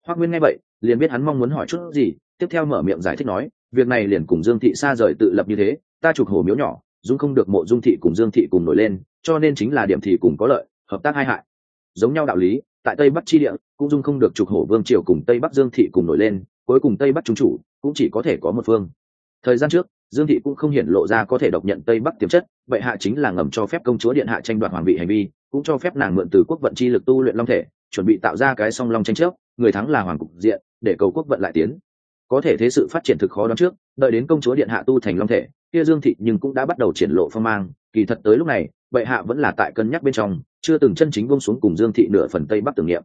hoác nguyên nghe vậy, liền biết hắn mong muốn hỏi chút gì, tiếp theo mở miệng giải thích nói, việc này liền cùng dương thị xa rời tự lập như thế, ta chụp hồ miếu nhỏ, dung không được mộ dung thị cùng dương thị cùng nổi lên, cho nên chính là điểm thị cùng có lợi, hợp tác hai hại. Giống nhau đạo lý tại tây bắc chi địa, cũng dung không được trục hổ vương triều cùng tây bắc dương thị cùng nổi lên, cuối cùng tây bắc trung chủ cũng chỉ có thể có một phương. Thời gian trước, dương thị cũng không hiện lộ ra có thể độc nhận tây bắc tiềm chất, vậy hạ chính là ngầm cho phép công chúa điện hạ tranh đoạt hoàng vị hành vi, cũng cho phép nàng mượn từ quốc vận chi lực tu luyện long thể, chuẩn bị tạo ra cái song long tranh chấp, người thắng là hoàng cục diện, để cầu quốc vận lại tiến. Có thể thế sự phát triển thực khó đoán trước, đợi đến công chúa điện hạ tu thành long thể, kia dương thị nhưng cũng đã bắt đầu triển lộ phong mang kỳ thật tới lúc này, bệ hạ vẫn là tại cân nhắc bên trong, chưa từng chân chính bông xuống cùng dương thị nửa phần tây bắc tưởng niệm.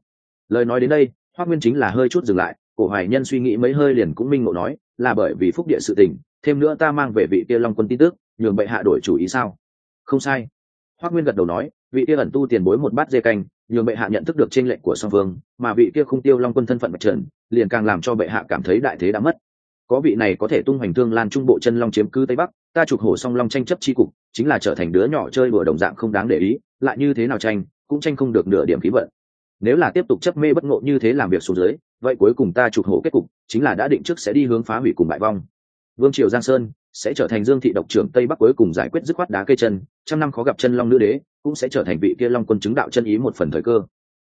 Lời nói đến đây hoa nguyên chính là hơi chút dừng lại, cổ hoài nhân suy nghĩ mấy hơi liền cũng minh ngộ nói, là bởi vì phúc địa sự tình, thêm nữa ta mang về vị kia long quân tin tức, nhường bệ hạ đổi chủ ý sao? Không sai. Hoa nguyên gật đầu nói, vị kia ẩn tu tiền bối một bát dê canh, nhường bệ hạ nhận thức được t r ê n lệnh của song phương, mà vị kia không tiêu long quân thân phận mặt trần liền càng làm cho bệ hạ cảm thấy đại thế đã mất có vị này có thể tung hoành thương lan trung bộ chân long chiếm cứ tây bắc, ta trục hổ song long tranh chấp chi cục, chính là trở thành đứa nhỏ chơi bừa đồng dạng không đáng để ý, lại như thế nào tranh, cũng tranh không được nửa điểm khí vận. Nếu là tiếp tục chấp mê bất ngộ như thế làm việc xuống dưới, vậy cuối cùng ta trục hổ kết cục, chính là đã định trước sẽ đi hướng phá hủy cùng bại vong. Vương triều giang sơn sẽ trở thành dương thị độc trưởng tây bắc cuối cùng giải quyết dứt khoát đá cây chân, trăm năm khó gặp chân long nữ đế, cũng sẽ trở thành vị kia long quân chứng đạo chân ý một phần thời cơ.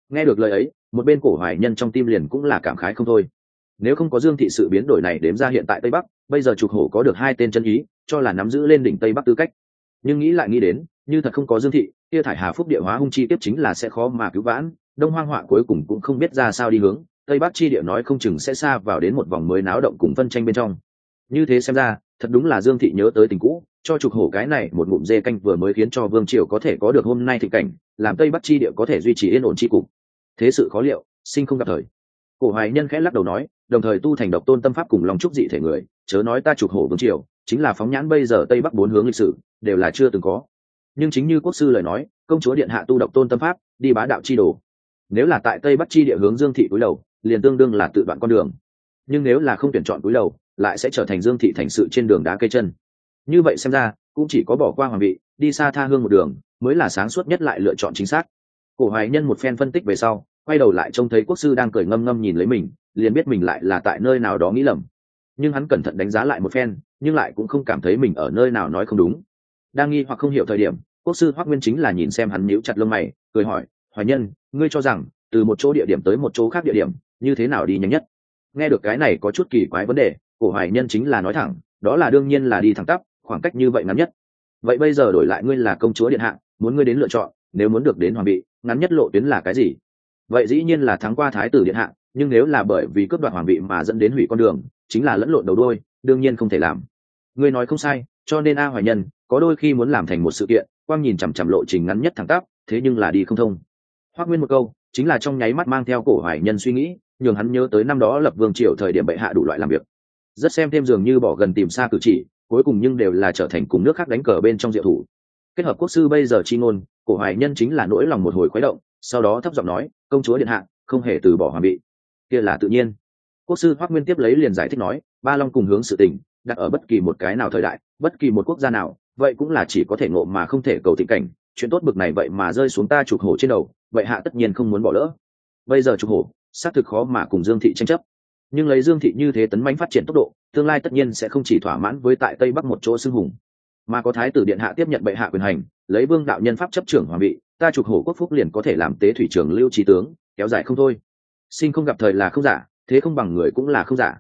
Nghe được lời ấy, một bên cổ hoài nhân trong tim liền cũng là cảm khái không thôi nếu không có dương thị sự biến đổi này đếm ra hiện tại tây bắc, bây giờ trục hổ có được hai tên chân ý, cho là nắm giữ lên đỉnh tây bắc tư cách. Nhưng nghĩ lại nghĩ đến, như thật không có dương thị, kia thải hà phúc địa hóa hung chi tiếp chính là sẽ khó mà cứu vãn, đông hoang họa cuối cùng cũng không biết ra sao đi hướng, tây bắc chi địa nói không chừng sẽ xa vào đến một vòng mới náo động cùng phân tranh bên trong. Như thế xem ra, thật đúng là dương thị nhớ tới tình cũ, cho trục hổ cái này một ngụm dê canh vừa mới khiến cho vương triều có thể có được hôm nay thị cảnh, làm tây bắc chi địa có thể duy trì yên ổn chi cục. Thế sự khó liệu, sinh không gặp thời. Cổ hoài nhân khẽ lắc đầu nói đồng thời tu thành độc tôn tâm pháp cùng lòng trúc dị thể người, chớ nói ta chụp hổ vương triều, chính là phóng nhãn bây giờ tây bắc bốn hướng lịch sử, đều là chưa từng có. Nhưng chính như quốc sư lời nói, công chúa điện hạ tu độc tôn tâm pháp, đi bá đạo chi đồ. Nếu là tại tây bắc chi địa hướng dương thị cúi đầu, liền tương đương là tự đoạn con đường. Nhưng nếu là không tuyển chọn cúi đầu, lại sẽ trở thành dương thị thành sự trên đường đá cây chân. Như vậy xem ra, cũng chỉ có bỏ qua hoàng vị, đi xa tha hương một đường, mới là sáng suốt nhất lại lựa chọn chính xác. Cổ hoài nhân một phen phân tích về sau, quay đầu lại trông thấy quốc sư đang cười ngâm ngâm nhìn lấy mình liền biết mình lại là tại nơi nào đó nghĩ lầm. Nhưng hắn cẩn thận đánh giá lại một phen, nhưng lại cũng không cảm thấy mình ở nơi nào nói không đúng. Đang nghi hoặc không hiểu thời điểm, quốc sư hoác nguyên chính là nhìn xem hắn nhíu chặt lông mày, cười hỏi, hoài nhân, ngươi cho rằng, từ một chỗ địa điểm tới một chỗ khác địa điểm, như thế nào đi nhanh nhất? Nghe được cái này có chút kỳ quái vấn đề, cổ hoài nhân chính là nói thẳng, đó là đương nhiên là đi thẳng tắp, khoảng cách như vậy ngắn nhất. Vậy bây giờ đổi lại ngươi là công chúa điện hạ, muốn ngươi đến lựa chọn, nếu muốn được đến hoàng vị, ngắn nhất lộ tuyến là cái gì? Vậy dĩ nhiên là thắng qua thái tử điện hạ nhưng nếu là bởi vì cướp đoạt hoàng vị mà dẫn đến hủy con đường, chính là lẫn lộn đầu đôi đương nhiên không thể làm. Ngươi nói không sai, cho nên a hoài nhân, có đôi khi muốn làm thành một sự kiện, quang nhìn chằm chằm lộ trình ngắn nhất thẳng tắp, thế nhưng là đi không thông. Hoác nguyên một câu, chính là trong nháy mắt mang theo cổ hoài nhân suy nghĩ, nhường hắn nhớ tới năm đó lập vương triều thời điểm bệ hạ đủ loại làm việc. Rất xem thêm dường như bỏ gần tìm xa cử chỉ, cuối cùng nhưng đều là trở thành cùng nước khác đánh cờ bên trong diệu thủ. Kết hợp quốc sư bây giờ chi ngôn, cổ hoài nhân chính là nỗi lòng một hồi khuấy động, sau đó thấp giọng nói, công chúa điện hạ, không hề từ bỏ hoàng vị kia là tự nhiên. Quốc sư hoác nguyên tiếp lấy liền giải thích nói, ba long cùng hướng sự tình, đặt ở bất kỳ một cái nào thời đại, bất kỳ một quốc gia nào, vậy cũng là chỉ có thể ngộ mà không thể cầu thị cảnh. Chuyện tốt bực này vậy mà rơi xuống ta trục hổ trên đầu, vậy hạ tất nhiên không muốn bỏ lỡ. Bây giờ trục hổ, xác thực khó mà cùng dương thị tranh chấp. Nhưng lấy dương thị như thế tấn manh phát triển tốc độ, tương lai tất nhiên sẽ không chỉ thỏa mãn với tại tây bắc một chỗ xưng hùng. Mà có thái tử điện hạ tiếp nhận bệ hạ quyền hành, lấy vương đạo nhân pháp chấp trưởng hoàng vị, ta trục hổ quốc phúc liền có thể làm tế thủy trường lưu trí tướng, kéo dài không thôi sinh không gặp thời là không giả, thế không bằng người cũng là không giả.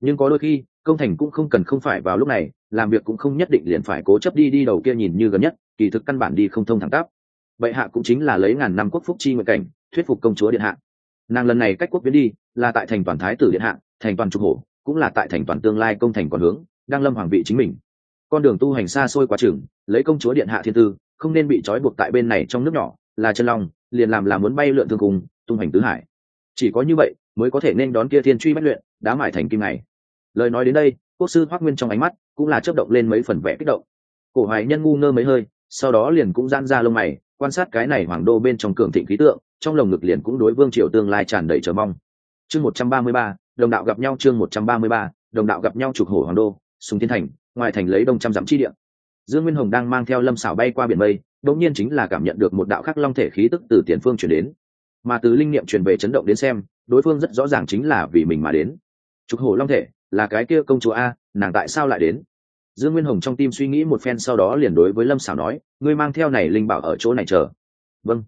Nhưng có đôi khi, công thành cũng không cần không phải vào lúc này, làm việc cũng không nhất định liền phải cố chấp đi đi đầu kia nhìn như gần nhất, kỳ thực căn bản đi không thông thẳng tắp. Bệ hạ cũng chính là lấy ngàn năm quốc phúc chi nguyện cảnh, thuyết phục công chúa điện hạ. Nàng lần này cách quốc biến đi, là tại thành toàn thái tử điện hạ, thành toàn trục hổ, cũng là tại thành toàn tương lai công thành còn hướng, đang lâm hoàng vị chính mình. Con đường tu hành xa xôi quá chừng, lấy công chúa điện hạ thiên tư, không nên bị trói buộc tại bên này trong nước nhỏ, là chân long, liền làm là muốn bay lượn thương cùng tung hành tứ hải chỉ có như vậy mới có thể nên đón kia thiên truy bất luyện, đá mải thành kim này. Lời nói đến đây, quốc sư hoác nguyên trong ánh mắt cũng là chớp động lên mấy phần vẽ kích động. Cổ hoài nhân ngu ngơ mấy hơi, sau đó liền cũng gian ra lông mày, quan sát cái này hoàng đô bên trong cường thịnh khí tượng, trong lồng ngực liền cũng đối vương triều tương lai tràn đầy chờ mong. Chương một trăm ba mươi ba, đồng đạo gặp nhau chương một trăm ba mươi ba, đồng đạo gặp nhau trục hổ hoàng đô, sùng thiên thành, ngoài thành lấy đông trăm dặm chi địa. Dương nguyên hồng đang mang theo lâm xảo bay qua biển mây, đột nhiên chính là cảm nhận được một đạo khắc long thể khí tức từ tiền phương chuyển đến mà từ linh niệm truyền về chấn động đến xem, đối phương rất rõ ràng chính là vì mình mà đến. Trục hổ long thể, là cái kia công chúa a, nàng tại sao lại đến? Dương nguyên hồng trong tim suy nghĩ một phen sau đó liền đối với lâm xảo nói, ngươi mang theo này linh bảo ở chỗ này chờ. Vâng.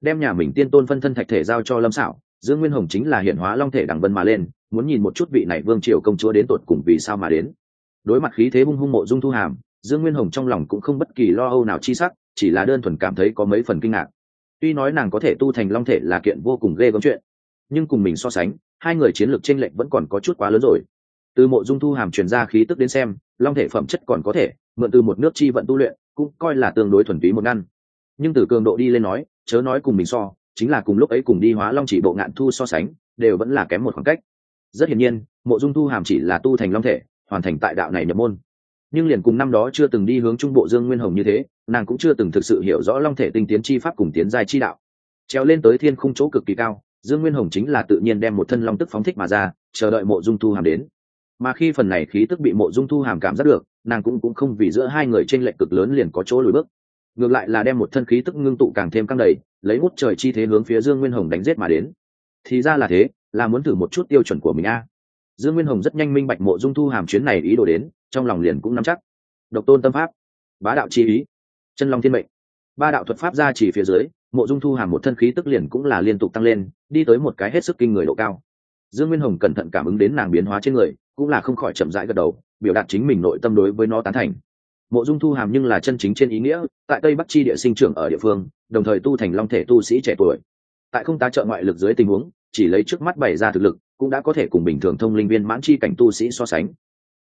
Đem nhà mình tiên tôn phân thân thạch thể giao cho lâm xảo dương nguyên hồng chính là hiện hóa long thể đằng vân mà lên, muốn nhìn một chút vị này vương triều công chúa đến tột cùng vì sao mà đến. Đối mặt khí thế hung hung mộ dung thu hàm, dương nguyên hồng trong lòng cũng không bất kỳ lo âu nào chi sắc, chỉ là đơn thuần cảm thấy có mấy phần kinh ngạc tuy nói nàng có thể tu thành long thể là kiện vô cùng ghê gớm chuyện, nhưng cùng mình so sánh, hai người chiến lược tranh lệch vẫn còn có chút quá lớn rồi. Từ mộ dung thu hàm truyền ra khí tức đến xem, long thể phẩm chất còn có thể, mượn từ một nước chi vận tu luyện, cũng coi là tương đối thuần túy một ngăn. Nhưng từ cường độ đi lên nói, chớ nói cùng mình so, chính là cùng lúc ấy cùng đi hóa long chỉ bộ ngạn thu so sánh, đều vẫn là kém một khoảng cách. Rất hiển nhiên, mộ dung thu hàm chỉ là tu thành long thể, hoàn thành tại đạo này nhập môn. Nhưng liền cùng năm đó chưa từng đi hướng trung bộ dương nguyên hồng như thế nàng cũng chưa từng thực sự hiểu rõ long thể tinh tiến chi pháp cùng tiến giai chi đạo. Treo lên tới thiên khung chỗ cực kỳ cao, dương nguyên hồng chính là tự nhiên đem một thân long tức phóng thích mà ra, chờ đợi mộ dung thu hàm đến. Mà khi phần này khí tức bị mộ dung thu hàm cảm giác được, nàng cũng cũng không vì giữa hai người t r ê n lệch cực lớn liền có chỗ lùi bước. Ngược lại là đem một thân khí tức ngưng tụ càng thêm căng đầy, lấy ngút trời chi thế hướng phía dương nguyên hồng đánh g i ế t mà đến. Thì ra là thế, là muốn thử một chút tiêu chuẩn của mình a. Dương nguyên hồng rất nhanh minh bạch mộ dung thu hàm chuyến này ý đồ đến, trong lòng liền cũng nắm chắc. Độc tôn tâm pháp, bá đạo chi ý chân long thiên mệnh. Ba đạo thuật pháp ra chỉ phía dưới, mộ dung thu hàm một thân khí tức liền cũng là liên tục tăng lên, đi tới một cái hết sức kinh người độ cao. Dương nguyên hồng cẩn thận cảm ứng đến nàng biến hóa trên người, cũng là không khỏi chậm rãi gật đầu, biểu đạt chính mình nội tâm đối với nó tán thành. Mộ dung thu hàm nhưng là chân chính trên ý nghĩa, tại tây bắc chi địa sinh trưởng ở địa phương, đồng thời tu thành long thể tu sĩ trẻ tuổi. Tại không tá trợ ngoại lực dưới tình huống, chỉ lấy trước mắt bày ra thực lực, cũng đã có thể cùng bình thường thông linh viên mãn chi cảnh tu sĩ so sánh.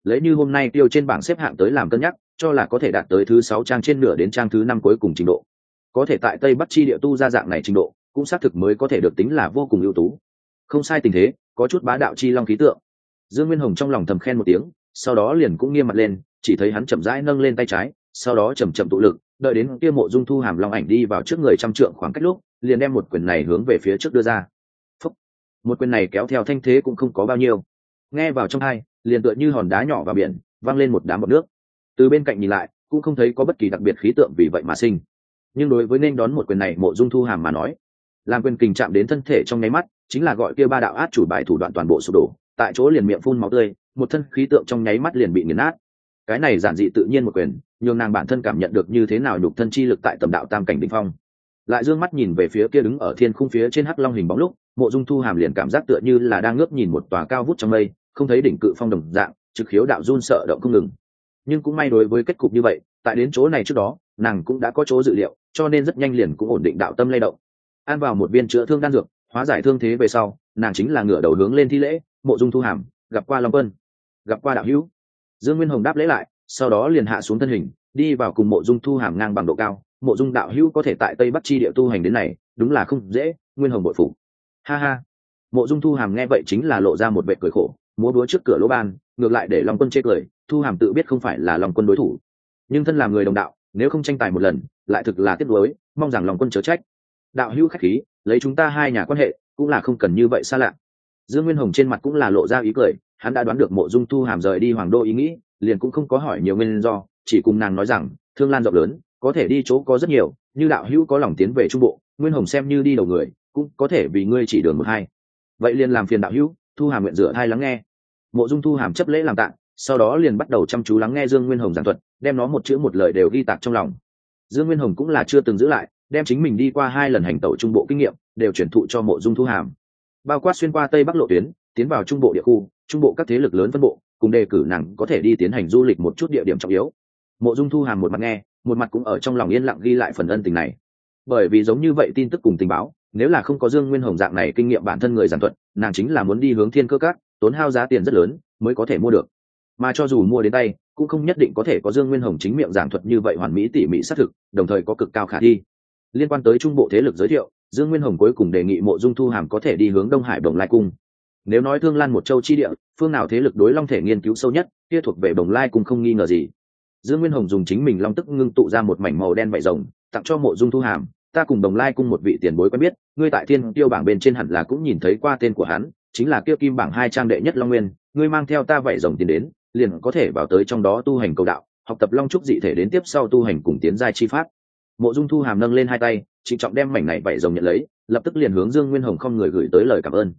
Lấy như hôm nay tiêu trên bảng xếp hạng tới làm cân nhắc cho là có thể đạt tới thứ sáu trang trên nửa đến trang thứ năm cuối cùng trình độ. Có thể tại tây bắc chi địa tu ra dạng này trình độ, cũng xác thực mới có thể được tính là vô cùng ưu tú. Không sai tình thế, có chút bá đạo chi long khí tượng. Dương nguyên hồng trong lòng thầm khen một tiếng, sau đó liền cũng nghiêm mặt lên, chỉ thấy hắn chậm rãi nâng lên tay trái, sau đó chầm chậm tụ lực, đợi đến kia mộ dung thu hàm long ảnh đi vào trước người trăm trượng khoảng cách lúc, liền đem một quyền này hướng về phía trước đưa ra. Phúc. một quyền này kéo theo thanh thế cũng không có bao nhiêu. Nghe vào trong hai, liền tựa như hòn đá nhỏ vào biển, văng lên một đám bọt nước từ bên cạnh nhìn lại, cũng không thấy có bất kỳ đặc biệt khí tượng vì vậy mà sinh. Nhưng đối với nên đón một quyền này mộ dung thu hàm mà nói, làm quyền kình chạm đến thân thể trong nháy mắt, chính là gọi kia ba đạo át chủ bài thủ đoạn toàn bộ sụp đổ. Tại chỗ liền miệng phun máu tươi, một thân khí tượng trong nháy mắt liền bị nghiền nát. Cái này giản dị tự nhiên một quyền, nhường nàng bản thân cảm nhận được như thế nào nhục thân chi lực tại tầm đạo tam cảnh đỉnh phong. Lại d ư ơ n g mắt nhìn về phía kia đứng ở thiên khung phía trên hắc long hình bóng lúc, mộ dung thu hàm liền cảm giác tựa như là đang ngước nhìn một tòa cao vút trong mây, không thấy đỉnh cự phong đồng dạng, trực khiếu đạo run sợ động không ngừng nhưng cũng may đối với kết cục như vậy, tại đến chỗ này trước đó, nàng cũng đã có chỗ dự liệu, cho nên rất nhanh liền cũng ổn định đạo tâm lay động. Ăn vào một viên chữa thương đan dược, hóa giải thương thế về sau, nàng chính là ngửa đầu hướng lên thi lễ, mộ dung thu hàm, gặp qua long quân, gặp qua đạo hữu. Dương nguyên hồng đáp lễ lại, sau đó liền hạ xuống thân hình, đi vào cùng mộ dung thu hàm ngang bằng độ cao. Mộ dung đạo hữu có thể tại tây bắc chi địa tu hành đến này, đúng là không dễ, nguyên hồng bội phủ ha ha. Mộ dung thu hàm nghe vậy chính là lộ ra một vệ cười khổ múa búa trước cửa lỗ ban ngược lại để long quân chê cười thu hàm tự biết không phải là long quân đối thủ. Nhưng thân làm người đồng đạo nếu không tranh tài một lần lại thực là tiếc lối, mong rằng lòng quân chớ trách. Đạo hữu khách khí lấy chúng ta hai nhà quan hệ cũng là không cần như vậy xa lạ. Dương nguyên hồng trên mặt cũng là lộ ra ý cười hắn đã đoán được mộ dung thu hàm rời đi hoàng đô ý nghĩ liền cũng không có hỏi nhiều nguyên do chỉ cùng nàng nói rằng thương lan rộng lớn có thể đi chỗ có rất nhiều như đạo hữu có lòng tiến về trung bộ nguyên hồng xem như đi đầu người cũng có thể vì ngươi chỉ đường một hai. Vậy liền làm phiền đạo hữu thu hàm nguyện rửa hai lắng nghe mộ dung thu hàm chấp lễ làm tạng, sau đó liền bắt đầu chăm chú lắng nghe dương nguyên hồng giảng thuật, đem nó một chữ một lời đều ghi tạc trong lòng. Dương nguyên hồng cũng là chưa từng giữ lại, đem chính mình đi qua hai lần hành tẩu trung bộ kinh nghiệm, đều chuyển thụ cho mộ dung thu hàm. Bao quát xuyên qua tây bắc lộ tuyến, tiến vào trung bộ địa khu, trung bộ các thế lực lớn phân bộ, cùng đề cử nàng có thể đi tiến hành du lịch một chút địa điểm trọng yếu. Mộ dung thu hàm một mặt nghe, một mặt cũng ở trong lòng yên lặng ghi lại phần ân tình này. Bởi vì giống như vậy tin tức cùng tình báo, nếu là không có dương nguyên hồng dạng này kinh nghiệm bản thân người giảng thuật, nàng chính là muốn đi hướng thiên cơ cát tốn hao giá tiền rất lớn mới có thể mua được. Mà cho dù mua đến tay, cũng không nhất định có thể có dương nguyên hồng chính miệng giảng thuật như vậy hoàn mỹ tỉ mỉ xác thực, đồng thời có cực cao khả thi. Liên quan tới trung bộ thế lực giới thiệu, dương nguyên hồng cuối cùng đề nghị mộ dung thu hàm có thể đi hướng đông hải đồng lai cung. Nếu nói thương lan một châu chi địa, phương nào thế lực đối long thể nghiên cứu sâu nhất, kia thuộc về đồng lai cung không nghi ngờ gì. Dương nguyên hồng dùng chính mình long tức ngưng tụ ra một mảnh màu đen vải rồng, tặng cho mộ dung thu hàm, ta cùng đồng lai cung một vị tiền bối quen biết, ngươi tại thiên tiêu bảng bên trên hẳn là cũng nhìn thấy qua tên của hắn chính là kia kim bảng hai trang đệ nhất long nguyên, ngươi mang theo ta vậy rồng tiền đến, liền có thể vào tới trong đó tu hành cầu đạo, học tập long trúc dị thể đến tiếp sau tu hành cùng tiến giai chi pháp. Mộ dung thu hàm nâng lên hai tay, trịnh trọng đem mảnh này vậy rồng nhận lấy, lập tức liền hướng dương nguyên hồng không người gửi tới lời cảm ơn.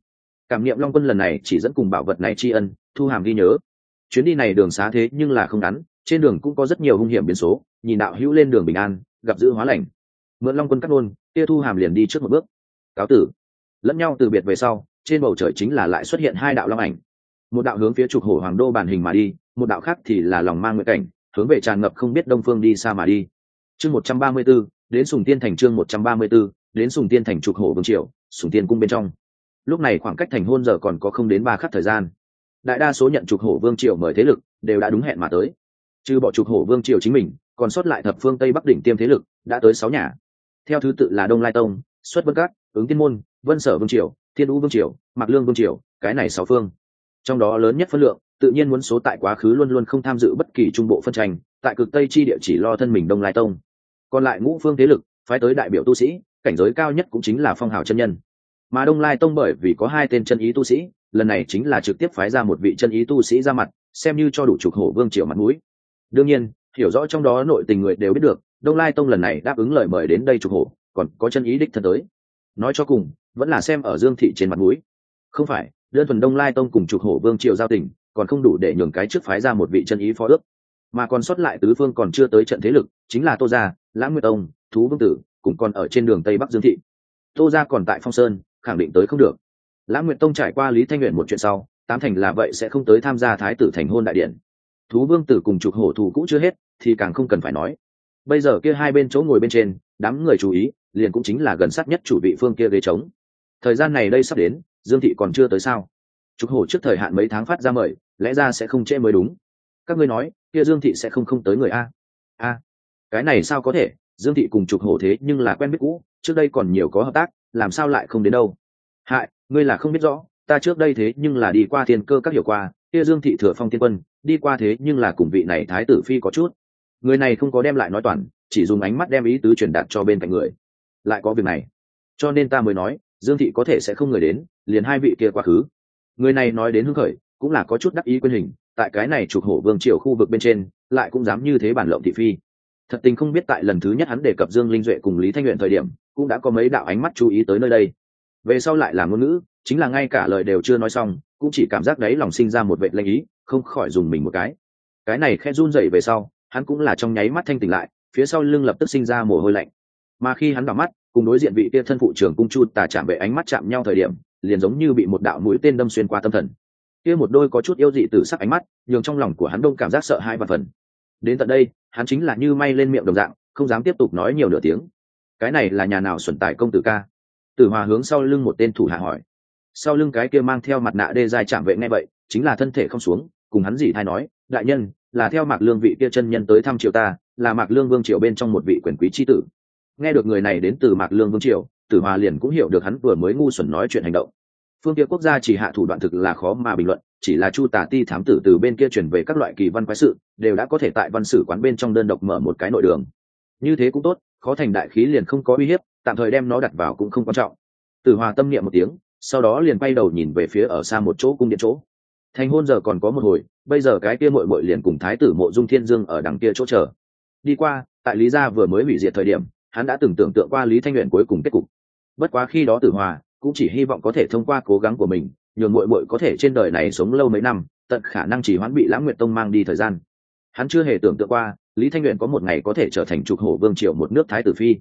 Cảm niệm long quân lần này chỉ dẫn cùng bảo vật này tri ân, thu hàm ghi nhớ. Chuyến đi này đường xá thế nhưng là không ngắn, trên đường cũng có rất nhiều hung hiểm biến số, nhìn đạo hữu lên đường bình an, gặp giữ hóa lành. Mượn long quân cắt ngôn, kia thu hàm liền đi trước một bước. Cáo tử. Lẫn nhau từ biệt về sau trên bầu trời chính là lại xuất hiện hai đạo long ảnh. Một đạo hướng phía trục hổ hoàng đô bản hình mà đi một đạo khác thì là lòng mang nguyện cảnh hướng về tràn ngập không biết đông phương đi xa mà đi. Chương một trăm ba mươi b ố đến sùng tiên thành chương một trăm ba mươi b ố đến sùng tiên thành trục hổ vương triều sùng tiên cung bên trong. Lúc này khoảng cách thành hôn giờ còn có không đến ba khắc thời gian. Đại đa số nhận trục hổ vương triều mời thế lực đều đã đúng hẹn mà tới. Trừ bỏ trục hổ vương triều chính mình còn sót lại thập phương tây bắc đỉnh tiêm thế lực đã tới sáu nhà. Theo thứ tự là đông lai tông xuất vân cát, ứng tiên môn vân sở vương triều thiên u vương triều, mạc lương vương triều, cái này sáu phương. Trong đó lớn nhất phân lượng, tự nhiên muốn số tại quá khứ luôn luôn không tham dự bất kỳ trung bộ phân tranh, tại cực tây chi địa chỉ lo thân mình đông lai tông. Còn lại ngũ phương thế lực, phái tới đại biểu tu sĩ, cảnh giới cao nhất cũng chính là phong hào chân nhân. Mà đông lai tông bởi vì có hai tên chân ý tu sĩ, lần này chính là trực tiếp phái ra một vị chân ý tu sĩ ra mặt, xem như cho đủ trục hổ vương triều mặt mũi. Đương nhiên, hiểu rõ trong đó nội tình người đều biết được, đông lai tông lần này đáp ứng lời mời đến đây trục hổ, còn có chân ý đích thân tới. Nói cho cùng vẫn là xem ở dương thị trên mặt mũi. Không phải, đơn thuần đông lai tông cùng trục hổ vương triều giao tình, còn không đủ để nhường cái trước phái ra một vị chân ý phó ước. Mà còn sót lại tứ phương còn chưa tới trận thế lực, chính là tô gia, lãng nguyệt tông, thú vương tử cũng còn ở trên đường tây bắc dương thị. Tô gia còn tại phong sơn, khẳng định tới không được. Lãng nguyệt tông trải qua lý thanh nguyện một chuyện sau, tám thành là vậy sẽ không tới tham gia thái tử thành hôn đại điện. Thú vương tử cùng trục hổ thù cũ chưa hết, thì càng không cần phải nói. Bây giờ kia hai bên chỗ ngồi bên trên, đám người chú ý, liền cũng chính là gần sát nhất chủ vị phương kia ghế trống thời gian này đây sắp đến, dương thị còn chưa tới sao? Trục hổ trước thời hạn mấy tháng phát ra mời, lẽ ra sẽ không trễ mới đúng. Các ngươi nói, kia dương thị sẽ không không tới người a. A, cái này sao có thể? Dương thị cùng trục hổ thế nhưng là quen biết cũ, trước đây còn nhiều có hợp tác, làm sao lại không đến đâu? Hại, ngươi là không biết rõ, ta trước đây thế nhưng là đi qua thiên cơ các hiểu qua, kia dương thị thừa phong tiên quân, đi qua thế nhưng là cùng vị này thái tử phi có chút. Người này không có đem lại nói toàn, chỉ dùng ánh mắt đem ý tứ truyền đạt cho bên cạnh người. Lại có việc này. Cho nên ta mới nói dương thị có thể sẽ không người đến, liền hai vị kia quá khứ. Người này nói đến hưng khởi, cũng là có chút đắc ý quyền hình, tại cái này trục hổ vương triều khu vực bên trên, lại cũng dám như thế bản lộng thị phi. Thật tình không biết tại lần thứ nhất hắn đề cập dương linh duệ cùng lý thanh nguyện thời điểm, cũng đã có mấy đạo ánh mắt chú ý tới nơi đây. Về sau lại là ngôn ngữ, chính là ngay cả lời đều chưa nói xong, cũng chỉ cảm giác đấy lòng sinh ra một vệ lanh ý, không khỏi dùng mình một cái. Cái này khe run dậy về sau, hắn cũng là trong nháy mắt thanh tỉnh lại, phía sau lưng lập tức sinh ra mồ hôi lạnh. Mà khi hắn vào mắt cùng đối diện vị kia thân phụ trưởng cung chu tà chạm vệ ánh mắt chạm nhau thời điểm, liền giống như bị một đạo mũi tên đâm xuyên qua tâm thần. Kia một đôi có chút yêu dị từ sắc ánh mắt, nhường trong lòng của hắn đông cảm giác sợ hãi và phần. Đến tận đây, hắn chính là như may lên miệng đồng dạng, không dám tiếp tục nói nhiều nửa tiếng. Cái này là nhà nào xuẩn tài công tử ca? Tử hòa hướng sau lưng một tên thủ hạ hỏi. Sau lưng cái kia mang theo mặt nạ đê dài chạm vệ ngay vậy, chính là thân thể không xuống, cùng hắn gì thay nói, đại nhân, là theo mạc lương vị kia chân nhân tới thăm triều ta, là mạc lương vương triều bên trong một vị quyền quý tri tử nghe được người này đến từ mạc lương vương triều, tử hòa liền cũng hiểu được hắn vừa mới ngu xuẩn nói chuyện hành động. Phương kia quốc gia chỉ hạ thủ đoạn thực là khó mà bình luận, chỉ là chu tả ti thám tử từ bên kia chuyển về các loại kỳ văn quái sự, đều đã có thể tại văn sử quán bên trong đơn độc mở một cái nội đường. Như thế cũng tốt, khó thành đại khí liền không có uy hiếp, tạm thời đem nó đặt vào cũng không quan trọng. Tử hòa tâm niệm một tiếng, sau đó liền bay đầu nhìn về phía ở xa một chỗ cung điện chỗ. Thành hôn giờ còn có một hồi, bây giờ cái kia mội mội liền cùng thái tử mộ dung thiên dương ở đằng kia chỗ chờ. Đi qua, tại lý gia vừa mới hủy diệt thời điểm hắn đã từng tưởng tượng qua lý thanh nguyện cuối cùng kết cục. Bất quá khi đó tử hòa cũng chỉ hy vọng có thể thông qua cố gắng của mình, nhường mội mội có thể trên đời này sống lâu mấy năm, tận khả năng chỉ hoãn bị lãng nguyện tông mang đi thời gian. Hắn chưa hề tưởng tượng qua, lý thanh nguyện có một ngày có thể trở thành trục hổ vương triều một nước thái tử phi.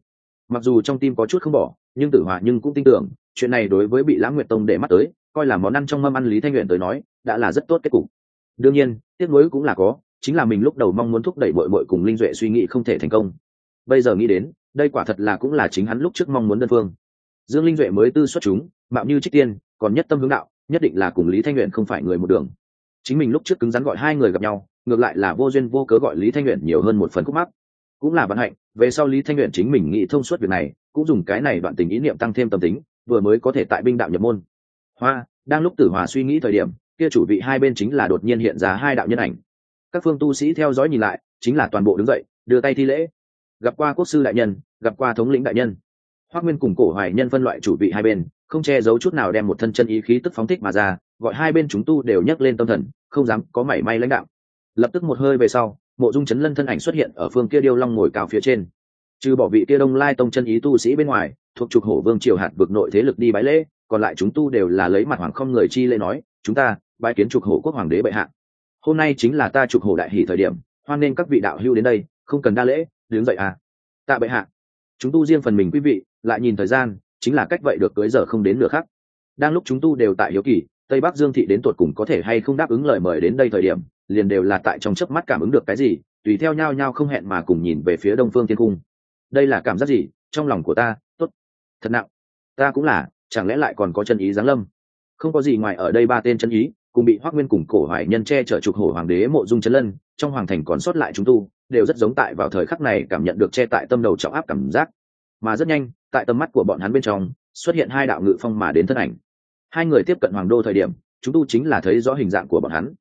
Mặc dù trong tim có chút không bỏ, nhưng tử hòa nhưng cũng tin tưởng, chuyện này đối với bị lãng nguyện tông để mắt tới, coi là món ăn trong mâm ăn lý thanh nguyện tới nói, đã là rất tốt kết cục. Đương nhiên, tiếc nuối cũng là có, chính là mình lúc đầu mong muốn thúc đẩy bội bội cùng linh duệ suy nghĩ không thể thành công. Bây giờ nghĩ đến đây quả thật là cũng là chính hắn lúc trước mong muốn đơn phương. Dương linh duệ mới tư xuất chúng, mạo như trích tiên, còn nhất tâm hướng đạo, nhất định là cùng lý thanh nguyện không phải người một đường. Chính mình lúc trước cứng rắn gọi hai người gặp nhau, ngược lại là vô duyên vô cớ gọi lý thanh nguyện nhiều hơn một phần khúc mắc. Cũng là vận hạnh, về sau lý thanh nguyện chính mình nghĩ thông suốt việc này, cũng dùng cái này đoạn tình ý niệm tăng thêm tâm tính, vừa mới có thể tại binh đạo nhập môn. Hoa, đang lúc tử hòa suy nghĩ thời điểm, kia chủ vị hai bên chính là đột nhiên hiện ra hai đạo nhân ảnh. Các phương tu sĩ theo dõi nhìn lại, chính là toàn bộ đứng dậy, đưa tay thi lễ gặp qua quốc sư đại nhân, gặp qua thống lĩnh đại nhân. Hoác nguyên cùng cổ hoài nhân phân loại chủ vị hai bên, không che giấu chút nào đem một thân chân ý khí tức phóng thích mà ra, gọi hai bên chúng tu đều nhấc lên tâm thần, không dám có mảy may lãnh đạo. Lập tức một hơi về sau, mộ dung chấn lân thân ảnh xuất hiện ở phương kia điêu long ngồi cao phía trên. Trừ bỏ vị kia đông lai tông chân ý tu sĩ bên ngoài, thuộc trục hổ vương triều hạt vực nội thế lực đi bái lễ, còn lại chúng tu đều là lấy mặt hoàng không người chi lễ nói, chúng ta bái kiến trục hổ quốc hoàng đế bệ hạ. Hôm nay chính là ta trục hổ đại hỷ thời điểm, hoan nên các vị đạo hưu đến đây, không cần đa lễ đứng dậy à? Tạ bệ hạ. Chúng tu riêng phần mình quý vị, lại nhìn thời gian, chính là cách vậy được cưới giờ không đến nửa khắc. Đang lúc chúng tu đều tại hiếu kỳ, tây bắc dương thị đến tột cùng có thể hay không đáp ứng lời mời đến đây thời điểm, liền đều là tại trong chớp mắt cảm ứng được cái gì, tùy theo nhau nhau không hẹn mà cùng nhìn về phía đông phương thiên cung. Đây là cảm giác gì? Trong lòng của ta, tốt. Thật nặng. Ta cũng là, chẳng lẽ lại còn có chân ý giáng lâm? Không có gì ngoài ở đây ba tên chân ý, cùng bị hoác nguyên cùng cổ hoài nhân che chở trục hổ hoàng đế mộ dung trấn lân, trong hoàng thành còn sót lại chúng tu đều rất giống tại vào thời khắc này cảm nhận được che tại tâm đầu trọng áp cảm giác. Mà rất nhanh, tại tầm mắt của bọn hắn bên trong, xuất hiện hai đạo ngự phong mà đến thân ảnh. Hai người tiếp cận hoàng đô thời điểm, chúng tu chính là thấy rõ hình dạng của bọn hắn.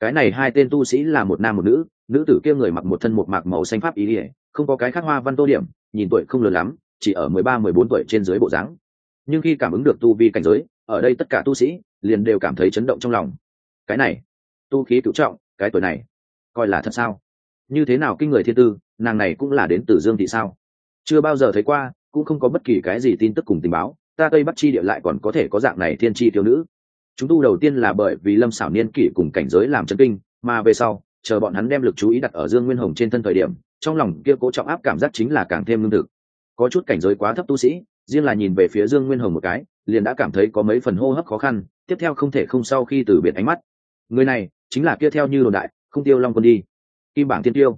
Cái này hai tên tu sĩ là một nam một nữ nữ tử kia người mặc một thân một mạc màu xanh pháp ý ỉa không có cái khác hoa văn tô điểm, nhìn tuổi không lớn lắm, chỉ ở mười ba, mười bốn tuổi trên dưới bộ dáng. Nhưng khi cảm ứng được tu vi cảnh giới, ở đây tất cả tu sĩ liền đều cảm thấy chấn động trong lòng. Cái này, tu khí cựu trọng, cái tuổi này, coi là thật sao? Như thế nào kinh người thiên tư, nàng này cũng là đến từ dương thị sao? Chưa bao giờ thấy qua, cũng không có bất kỳ cái gì tin tức cùng tình báo, ta tây bắc chi địa lại còn có thể có dạng này thiên tri thiếu nữ. Chúng tu đầu tiên là bởi vì lâm xảo niên kỷ cùng cảnh giới làm chân kinh, mà về sau, chờ bọn hắn đem lực chú ý đặt ở dương nguyên hồng trên thân thời điểm, trong lòng kia cố trọng áp cảm giác chính là càng thêm lương thực. Có chút cảnh giới quá thấp tu sĩ, riêng là nhìn về phía dương nguyên hồng một cái, liền đã cảm thấy có mấy phần hô hấp khó khăn, tiếp theo không thể không sau khi từ biệt ánh mắt. Người này, chính là kia theo như đồn đại, không tiêu long quân đi kim bảng thiên tiêu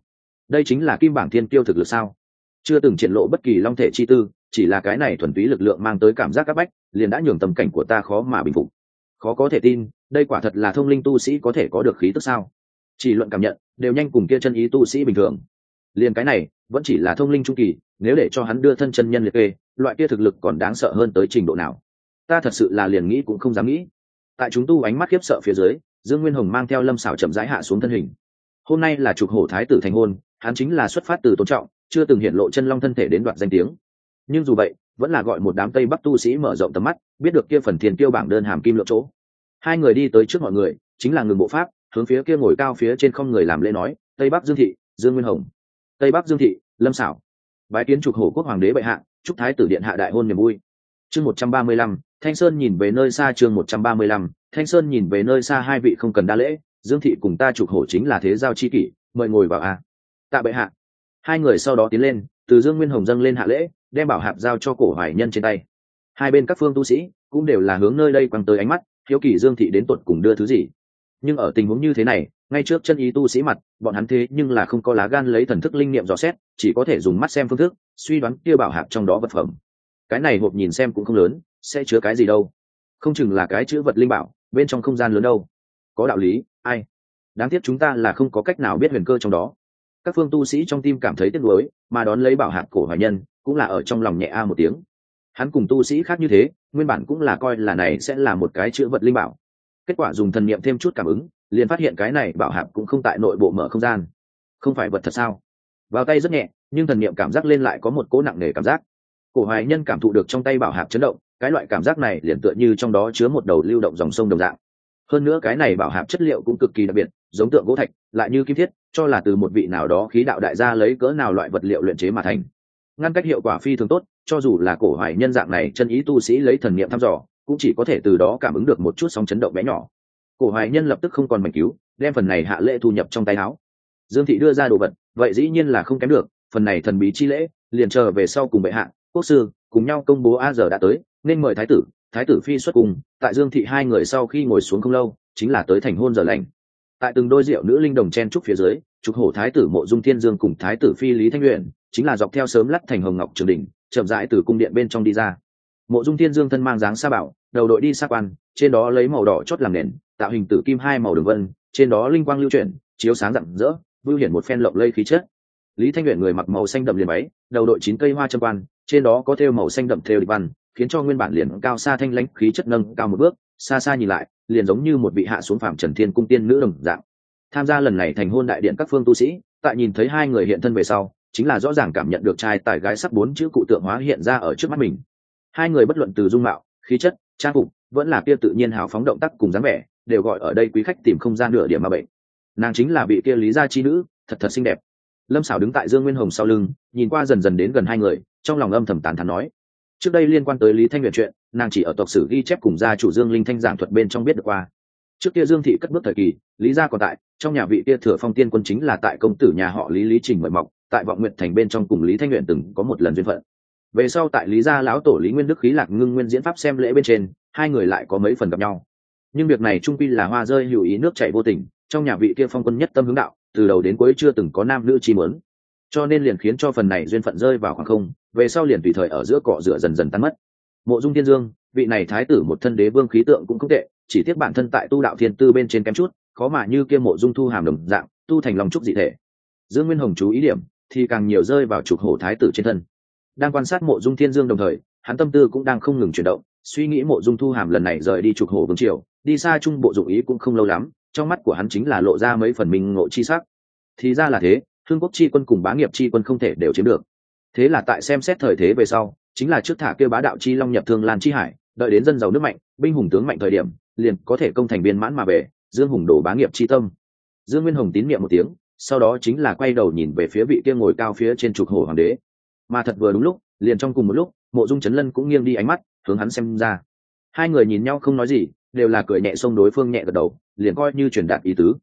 đây chính là kim bảng thiên tiêu thực lực sao? Chưa từng triển lộ bất kỳ long thể chi tư, chỉ là cái này thuần túy lực lượng mang tới cảm giác áp bách, liền đã nhường tầm cảnh của ta khó mà bình phục. Khó có thể tin, đây quả thật là thông linh tu sĩ có thể có được khí tức sao? Chỉ luận cảm nhận, đều nhanh cùng kia chân ý tu sĩ bình thường. Liền cái này, vẫn chỉ là thông linh trung kỳ, nếu để cho hắn đưa thân chân nhân liệt kê, loại kia thực lực còn đáng sợ hơn tới trình độ nào? Ta thật sự là liền nghĩ cũng không dám nghĩ. Tại chúng tu ánh mắt khiếp sợ phía dưới, dương nguyên hồng mang theo lâm xảo chậm rãi hạ xuống thân hình hôm nay là trục hổ thái tử thành hôn, hắn chính là xuất phát từ tôn trọng, chưa từng hiện lộ chân long thân thể đến đoạt danh tiếng. Nhưng dù vậy, vẫn là gọi một đám tây bắc tu sĩ mở rộng tầm mắt, biết được kia phần thiền tiêu bảng đơn hàm kim lượng chỗ. Hai người đi tới trước mọi người, chính là ngừng bộ pháp, hướng phía kia ngồi cao phía trên không người làm lễ nói, tây bắc dương thị, dương nguyên hồng. Tây bắc dương thị, lâm xảo bái kiến trục hổ quốc hoàng đế bệ hạ, chúc thái tử điện hạ đại hôn niềm vui. Chương một trăm ba mươi lăm, thanh sơn nhìn về nơi xa chương một trăm ba mươi lăm, thanh sơn nhìn về nơi xa hai vị không cần đa lễ dương thị cùng ta trục hổ chính là thế giao chi kỷ, mời ngồi vào a. Tạ bệ hạ. Hai người sau đó tiến lên, từ dương nguyên hồng dâng lên hạ lễ, đem bảo hạp giao cho cổ hoài nhân trên tay. Hai bên các phương tu sĩ cũng đều là hướng nơi đây quăng tới ánh mắt, hiếu kỳ dương thị đến tuột cùng đưa thứ gì. Nhưng ở tình huống như thế này, ngay trước chân ý tu sĩ mặt, bọn hắn thế nhưng là không có lá gan lấy thần thức linh niệm dò xét, chỉ có thể dùng mắt xem phương thức, suy đoán kia bảo hạp trong đó vật phẩm. Cái này hộp nhìn xem cũng không lớn, sẽ chứa cái gì đâu. Không chừng là cái chữ vật linh bảo, bên trong không gian lớn đâu. Có đạo lý ai? Đáng tiếc chúng ta là không có cách nào biết huyền cơ trong đó. Các phương tu sĩ trong tim cảm thấy tiếc nuối, mà đón lấy bảo hạt cổ hoài nhân, cũng là ở trong lòng nhẹ a một tiếng. Hắn cùng tu sĩ khác như thế, nguyên bản cũng là coi là này sẽ là một cái chữ vật linh bảo. Kết quả dùng thần niệm thêm chút cảm ứng, liền phát hiện cái này bảo hạp cũng không tại nội bộ mở không gian. Không phải vật thật sao? Vào tay rất nhẹ, nhưng thần niệm cảm giác lên lại có một cỗ nặng nề cảm giác. Cổ hoài nhân cảm thụ được trong tay bảo hạp chấn động, cái loại cảm giác này liền tựa như trong đó chứa một đầu lưu động dòng sông đồng dạng hơn nữa cái này bảo hạp chất liệu cũng cực kỳ đặc biệt, giống tượng gỗ thạch, lại như kim thiết, cho là từ một vị nào đó khí đạo đại gia lấy cỡ nào loại vật liệu luyện chế mà thành. Ngăn cách hiệu quả phi thường tốt, cho dù là cổ hoài nhân dạng này chân ý tu sĩ lấy thần niệm thăm dò, cũng chỉ có thể từ đó cảm ứng được một chút sóng chấn động bé nhỏ. Cổ hoài nhân lập tức không còn mảnh cứu, đem phần này hạ lễ thu nhập trong tay áo dương thị đưa ra đồ vật, vậy dĩ nhiên là không kém được, phần này thần bí chi lễ, liền chờ về sau cùng bệ hạ, quốc sư, cùng nhau công bố a giờ đã tới, nên mời thái tử thái tử phi xuất cùng tại dương thị hai người sau khi ngồi xuống không lâu, chính là tới thành hôn giờ lành. Tại từng đôi rượu nữ linh đồng chen trúc phía dưới, trục hổ thái tử mộ dung thiên dương cùng thái tử phi lý thanh luyện chính là dọc theo sớm lắt thành hồng ngọc trường đình, chậm rãi từ cung điện bên trong đi ra. Mộ dung thiên dương thân mang dáng sa bảo, đầu đội đi xa quan, trên đó lấy màu đỏ chót làm nền, tạo hình tử kim hai màu đường vân, trên đó linh quang lưu chuyển, chiếu sáng rạng rỡ, vưu hiển một phen lộng lây khí chất. Lý thanh luyện người mặc màu xanh đậm liền váy, đầu đội chín cây hoa châm quan, trên đó có thêu màu xanh đậm thêu địch văn khiến cho nguyên bản liền cao xa thanh lãnh khí chất nâng cao một bước, xa xa nhìn lại, liền giống như một vị hạ xuống phạm trần thiên cung tiên nữ đồng dạng. Tham gia lần này thành hôn đại điện các phương tu sĩ, tại nhìn thấy hai người hiện thân về sau, chính là rõ ràng cảm nhận được trai tài gái sắc bốn chữ cụ tượng hóa hiện ra ở trước mắt mình. Hai người bất luận từ dung mạo, khí chất, trang phục, vẫn là kia tự nhiên hào phóng động tác cùng dáng vẻ, đều gọi ở đây quý khách tìm không gian nửa điểm mà bệnh. Nàng chính là bị kia lý gia chi nữ, thật thật xinh đẹp. Lâm xảo đứng tại dương nguyên hồng sau lưng, nhìn qua dần dần đến gần hai người, trong lòng âm thầm tán thắn nói trước đây liên quan tới lý thanh nguyện chuyện, nàng chỉ ở tộc sử ghi chép cùng gia chủ dương linh thanh giảng thuật bên trong biết được qua. Trước kia dương thị cất bước thời kỳ, lý gia còn tại, trong nhà vị kia thừa phong tiên quân chính là tại công tử nhà họ lý lý trình mời mọc, tại vọng nguyện thành bên trong cùng lý thanh nguyện từng có một lần duyên phận. Về sau tại lý gia lão tổ lý nguyên đức khí lạc ngưng nguyên diễn pháp xem lễ bên trên, hai người lại có mấy phần gặp nhau. Nhưng việc này trung pi là hoa rơi hữu ý nước chảy vô tình, trong nhà vị kia phong quân nhất tâm hướng đạo, từ đầu đến cuối chưa từng có nam nữ chi muốn cho nên liền khiến cho phần này duyên phận rơi vào khoảng không, về sau liền tùy thời ở giữa cọ rửa dần dần tan mất. Mộ dung thiên dương, vị này thái tử một thân đế vương khí tượng cũng không tệ, chỉ tiếc bản thân tại tu đạo thiên tư bên trên kém chút, khó mà như kia mộ dung thu hàm đồng dạng, tu thành lòng trúc dị thể. Dương nguyên hồng chú ý điểm, thì càng nhiều rơi vào trục hổ thái tử trên thân. Đang quan sát mộ dung thiên dương đồng thời, hắn tâm tư cũng đang không ngừng chuyển động, suy nghĩ mộ dung thu hàm lần này rời đi trục hổ vương triều, đi xa trung bộ dụng ý cũng không lâu lắm, trong mắt của hắn chính là lộ ra mấy phần minh ngộ chi sắc. Thì ra là thế thương quốc chi quân cùng bá nghiệp chi quân không thể đều chiếm được. Thế là tại xem xét thời thế về sau, chính là trước thả kêu bá đạo chi long nhập thương lan chi hải, đợi đến dân giàu nước mạnh, binh hùng tướng mạnh thời điểm, liền có thể công thành viên mãn mà về, dương hùng đổ bá nghiệp chi tâm. Dương nguyên hồng tín miệng một tiếng, sau đó chính là quay đầu nhìn về phía vị kia ngồi cao phía trên trục hồ hoàng đế. Mà thật vừa đúng lúc, liền trong cùng một lúc, mộ dung trấn lân cũng nghiêng đi ánh mắt, hướng hắn xem ra. Hai người nhìn nhau không nói gì, đều là cười nhẹ xông đối phương nhẹ gật đầu, liền coi như truyền đạt ý tứ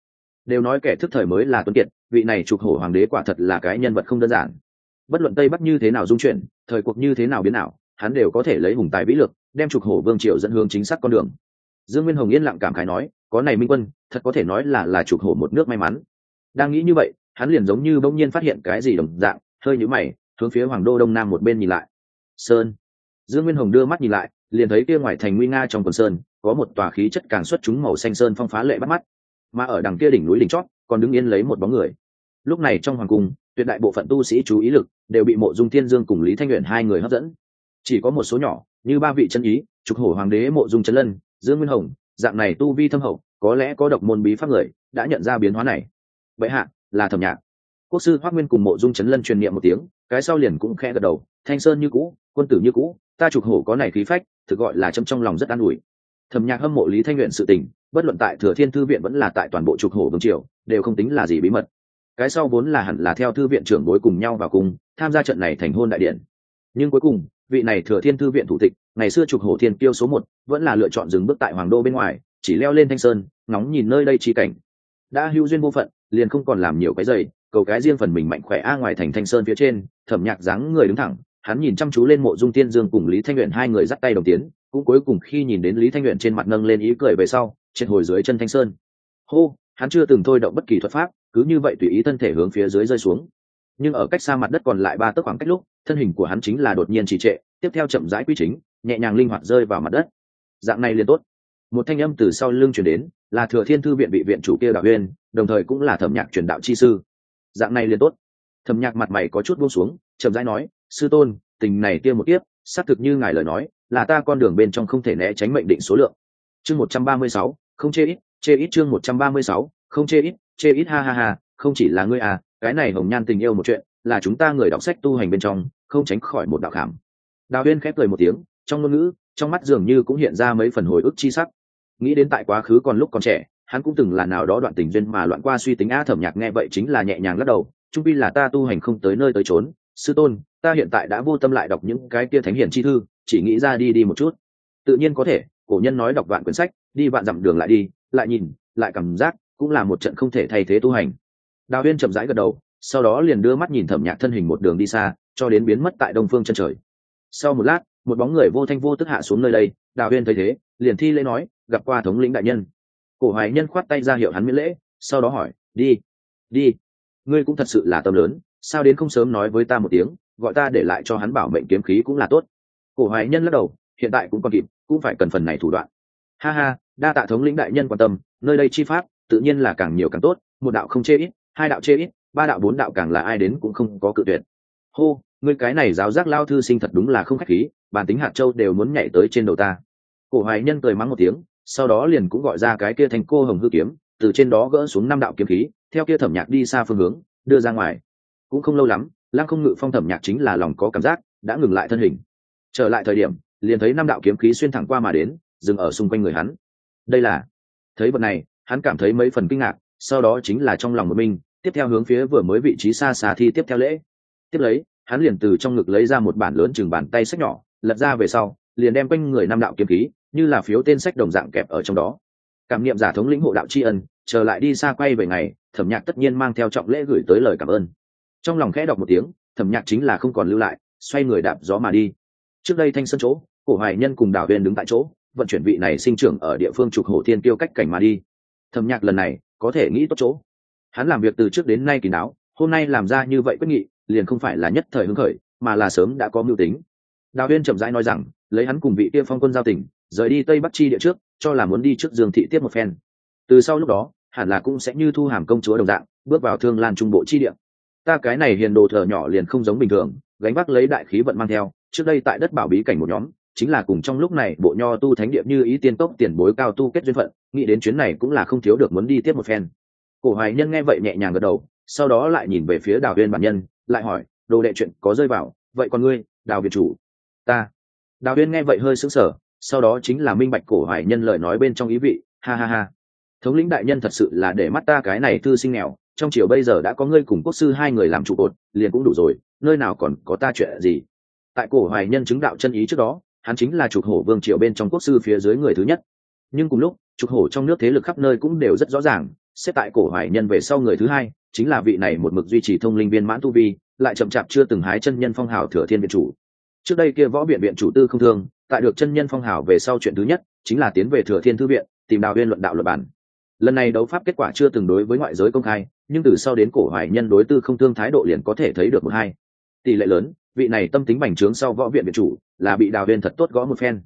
đều nói kẻ thức thời mới là tuấn kiệt, vị này trục hổ hoàng đế quả thật là cái nhân vật không đơn giản. Bất luận tây bắc như thế nào dung chuyển, thời cuộc như thế nào biến nào hắn đều có thể lấy hùng tài vĩ lực, đem trục hổ vương triều dẫn hướng chính xác con đường. Dương nguyên hồng yên lặng cảm khái nói, có này minh quân, thật có thể nói là là trục hổ một nước may mắn. Đang nghĩ như vậy, hắn liền giống như bỗng nhiên phát hiện cái gì đồng dạng, hơi nhũ mày, hướng phía hoàng đô đông nam một bên nhìn lại. Sơn. Dương nguyên hồng đưa mắt nhìn lại, liền thấy kia ngoài thành nguy nga trong quần sơn, có một tòa khí chất càng xuất chúng màu xanh sơn phong phá lệ bắt mắt mà ở đằng kia đỉnh núi đỉnh chót, còn đứng yên lấy một bóng người. Lúc này trong hoàng cung, tuyệt đại bộ phận tu sĩ chú ý lực đều bị mộ dung thiên dương cùng lý thanh nguyện hai người hấp dẫn. Chỉ có một số nhỏ, như ba vị chân ý, trục hổ hoàng đế mộ dung trấn lân, dương nguyên hồng, dạng này tu vi thâm hậu, có lẽ có độc môn bí pháp người, đã nhận ra biến hóa này. Vậy hạ, là thẩm nhạc. Quốc sư hoác nguyên cùng mộ dung trấn lân truyền niệm một tiếng, cái sau liền cũng khẽ gật đầu, thanh sơn như cũ, quân tử như cũ, ta trục hổ có này khí phách, thực gọi là châm trong lòng rất an ủi. Thẩm nhạc hâm mộ lý thanh nguyện sự tình bất luận tại thừa thiên thư viện vẫn là tại toàn bộ trục hổ vương triều, đều không tính là gì bí mật. Cái sau vốn là hẳn là theo thư viện trưởng bối cùng nhau vào cùng, tham gia trận này thành hôn đại điện. Nhưng cuối cùng, vị này thừa thiên thư viện thủ tịch, ngày xưa trục hổ thiên tiêu số một, vẫn là lựa chọn dừng bước tại hoàng đô bên ngoài, chỉ leo lên thanh sơn, ngóng nhìn nơi đây chi cảnh. Đã hữu duyên vô phận, liền không còn làm nhiều cái giày cầu cái riêng phần mình mạnh khỏe a ngoài thành thanh sơn phía trên, thẩm nhạc dáng người đứng thẳng, hắn nhìn chăm chú lên mộ dung tiên dương cùng lý thanh nguyện hai người dắt tay đồng tiến, cũng cuối cùng khi nhìn đến lý thanh nguyện trên mặt nâng lên ý cười về sau trên hồi dưới chân thanh sơn. Hô, hắn chưa từng thôi động bất kỳ thuật pháp, cứ như vậy tùy ý thân thể hướng phía dưới rơi xuống. Nhưng ở cách xa mặt đất còn lại ba tấc khoảng cách lúc, thân hình của hắn chính là đột nhiên trì trệ, tiếp theo chậm rãi quy chính, nhẹ nhàng linh hoạt rơi vào mặt đất. Dạng này liền tốt. Một thanh âm từ sau lưng chuyển đến, là thừa thiên thư viện bị viện chủ kia đạo huyên đồng thời cũng là thẩm nhạc truyền đạo chi sư. Dạng này liền tốt. Thẩm nhạc mặt mày có chút buông xuống, chậm rãi nói, sư tôn, tình này tiêm một tiếp xác thực như ngài lời nói, là ta con đường bên trong không thể né tránh mệnh định số lượng. Chương một trăm ba mươi sáu không chê ít chê ít chương một trăm ba mươi sáu, không chê ít chê ít, ha ha ha, không chỉ là ngươi à cái này hồng nhan tình yêu một chuyện, là chúng ta người đọc sách tu hành bên trong, không tránh khỏi một đạo khảm. Đào huyên khép cười một tiếng, trong ngôn ngữ, trong mắt dường như cũng hiện ra mấy phần hồi ức chi sắc. Nghĩ đến tại quá khứ còn lúc còn trẻ, hắn cũng từng là nào đó đoạn tình duyên mà loạn qua suy tính a thẩm nhạc nghe vậy chính là nhẹ nhàng lắc đầu trung pi là ta tu hành không tới nơi tới trốn sư tôn, ta hiện tại đã vô tâm lại đọc những cái kia thánh hiển chi thư, chỉ nghĩ ra đi đi một chút. Tự nhiên có thể, cổ nhân nói đọc vạn quyển sách đi vạn dặm đường lại đi, lại nhìn, lại cảm giác cũng là một trận không thể thay thế tu hành. Đào huyên chậm rãi gật đầu, sau đó liền đưa mắt nhìn thẩm nhạc thân hình một đường đi xa, cho đến biến mất tại đông phương chân trời. Sau một lát, một bóng người vô thanh vô tức hạ xuống nơi đây, đào huyên thấy thế, liền thi lễ nói, gặp qua thống lĩnh đại nhân. Cổ hoài nhân khoát tay ra hiệu hắn miễn lễ, sau đó hỏi, đi đi. Ngươi cũng thật sự là tâm lớn, sao đến không sớm nói với ta một tiếng, gọi ta để lại cho hắn bảo mệnh kiếm khí cũng là tốt. Cổ hoài nhân lắc đầu, hiện tại cũng còn kịp, cũng phải cần phần này thủ đoạn ha ha, đa tạ thống lĩnh đại nhân quan tâm, nơi đây chi pháp, tự nhiên là càng nhiều càng tốt, một đạo không chê ít, hai đạo chê ít, ba đạo bốn đạo càng là ai đến cũng không có cự tuyệt. Hô, ngươi cái này giáo giác lao thư sinh thật đúng là không khách khí, bản tính hạt châu đều muốn nhảy tới trên đầu ta. Cổ hoài nhân cười mắng một tiếng, sau đó liền cũng gọi ra cái kia thành cô hồng hư kiếm, từ trên đó gỡ xuống năm đạo kiếm khí, theo kia thẩm nhạc đi xa phương hướng, đưa ra ngoài. Cũng không lâu lắm, lăng không ngự phong thẩm nhạc chính là lòng có cảm giác, đã ngừng lại thân hình. Trở lại thời điểm, liền thấy năm đạo kiếm khí xuyên thẳng qua mà đến dừng ở xung quanh người hắn. Đây là, thấy vật này, hắn cảm thấy mấy phần kinh ngạc, sau đó chính là trong lòng một mình, tiếp theo hướng phía vừa mới vị trí xa xa thi tiếp theo lễ. Tiếp lấy, hắn liền từ trong ngực lấy ra một bản lớn chừng bàn tay sách nhỏ, lật ra về sau, liền đem quanh người năm đạo kiếm khí, như là phiếu tên sách đồng dạng kẹp ở trong đó. Cảm niệm giả thống lĩnh hộ đạo tri ân trở lại đi xa quay về ngày, thẩm nhạc tất nhiên mang theo trọng lễ gửi tới lời cảm ơn. Trong lòng khẽ đọc một tiếng, thẩm nhạc chính là không còn lưu lại, xoay người đạp gió mà đi. Trước đây thanh sơn chỗ, cổ hoài nhân cùng đào huyền đứng tại chỗ vận chuyển vị này sinh trưởng ở địa phương trục hổ thiên tiêu cách cảnh mà đi. Thẩm nhạc lần này có thể nghĩ tốt chỗ. Hắn làm việc từ trước đến nay kỳ đáo, hôm nay làm ra như vậy quyết nghị, liền không phải là nhất thời hứng khởi, mà là sớm đã có mưu tính. Đào huyên chậm rãi nói rằng, lấy hắn cùng vị kia phong quân giao tỉnh rời đi tây bắc chi địa trước, cho là muốn đi trước dương thị tiếp một phen. Từ sau lúc đó, hẳn là cũng sẽ như thu hàm công chúa đồng dạng, bước vào thương lan trung bộ chi địa. Ta cái này hiền đồ thờ nhỏ liền không giống bình thường, gánh vác lấy đại khí vận mang theo, trước đây tại đất bảo bí cảnh một nhóm chính là cùng trong lúc này bộ nho tu thánh địa như ý tiên tốc tiền bối cao tu kết duyên phận, nghĩ đến chuyến này cũng là không thiếu được muốn đi tiếp một phen. Cổ hoài nhân nghe vậy nhẹ nhàng gật đầu, sau đó lại nhìn về phía đào viên bản nhân, lại hỏi, đồ đệ chuyện có rơi vào, vậy còn ngươi, đào việt chủ? Ta. Đào viên nghe vậy hơi sững sờ, sau đó chính là minh bạch cổ hoài nhân lời nói bên trong ý vị, ha ha ha. Thống lĩnh đại nhân thật sự là để mắt ta cái này thư sinh nghèo, trong chiều bây giờ đã có ngươi cùng quốc sư hai người làm trụ cột, liền cũng đủ rồi, nơi nào còn có ta chuyện gì? Tại cổ hoài nhân chứng đạo chân ý trước đó hắn chính là trục hổ vương triều bên trong quốc sư phía dưới người thứ nhất. Nhưng cùng lúc, trục hổ trong nước thế lực khắp nơi cũng đều rất rõ ràng, xếp tại cổ hoài nhân về sau người thứ hai, chính là vị này một mực duy trì thông linh viên mãn tu vi, lại chậm chạp chưa từng hái chân nhân phong hào thừa thiên viện chủ. Trước đây kia võ viện viện chủ tư không thương, tại được chân nhân phong hào về sau chuyện thứ nhất, chính là tiến về thừa thiên thư viện, tìm đào viên luận đạo luật bản lần này đấu pháp kết quả chưa từng đối với ngoại giới công khai, nhưng từ sau đến cổ hoài nhân đối tư không thương thái độ liền có thể thấy được một hai. Tỷ lệ lớn vị này tâm tính bành trướng sau võ viện viện chủ là bị đào viên thật tốt gõ một phen.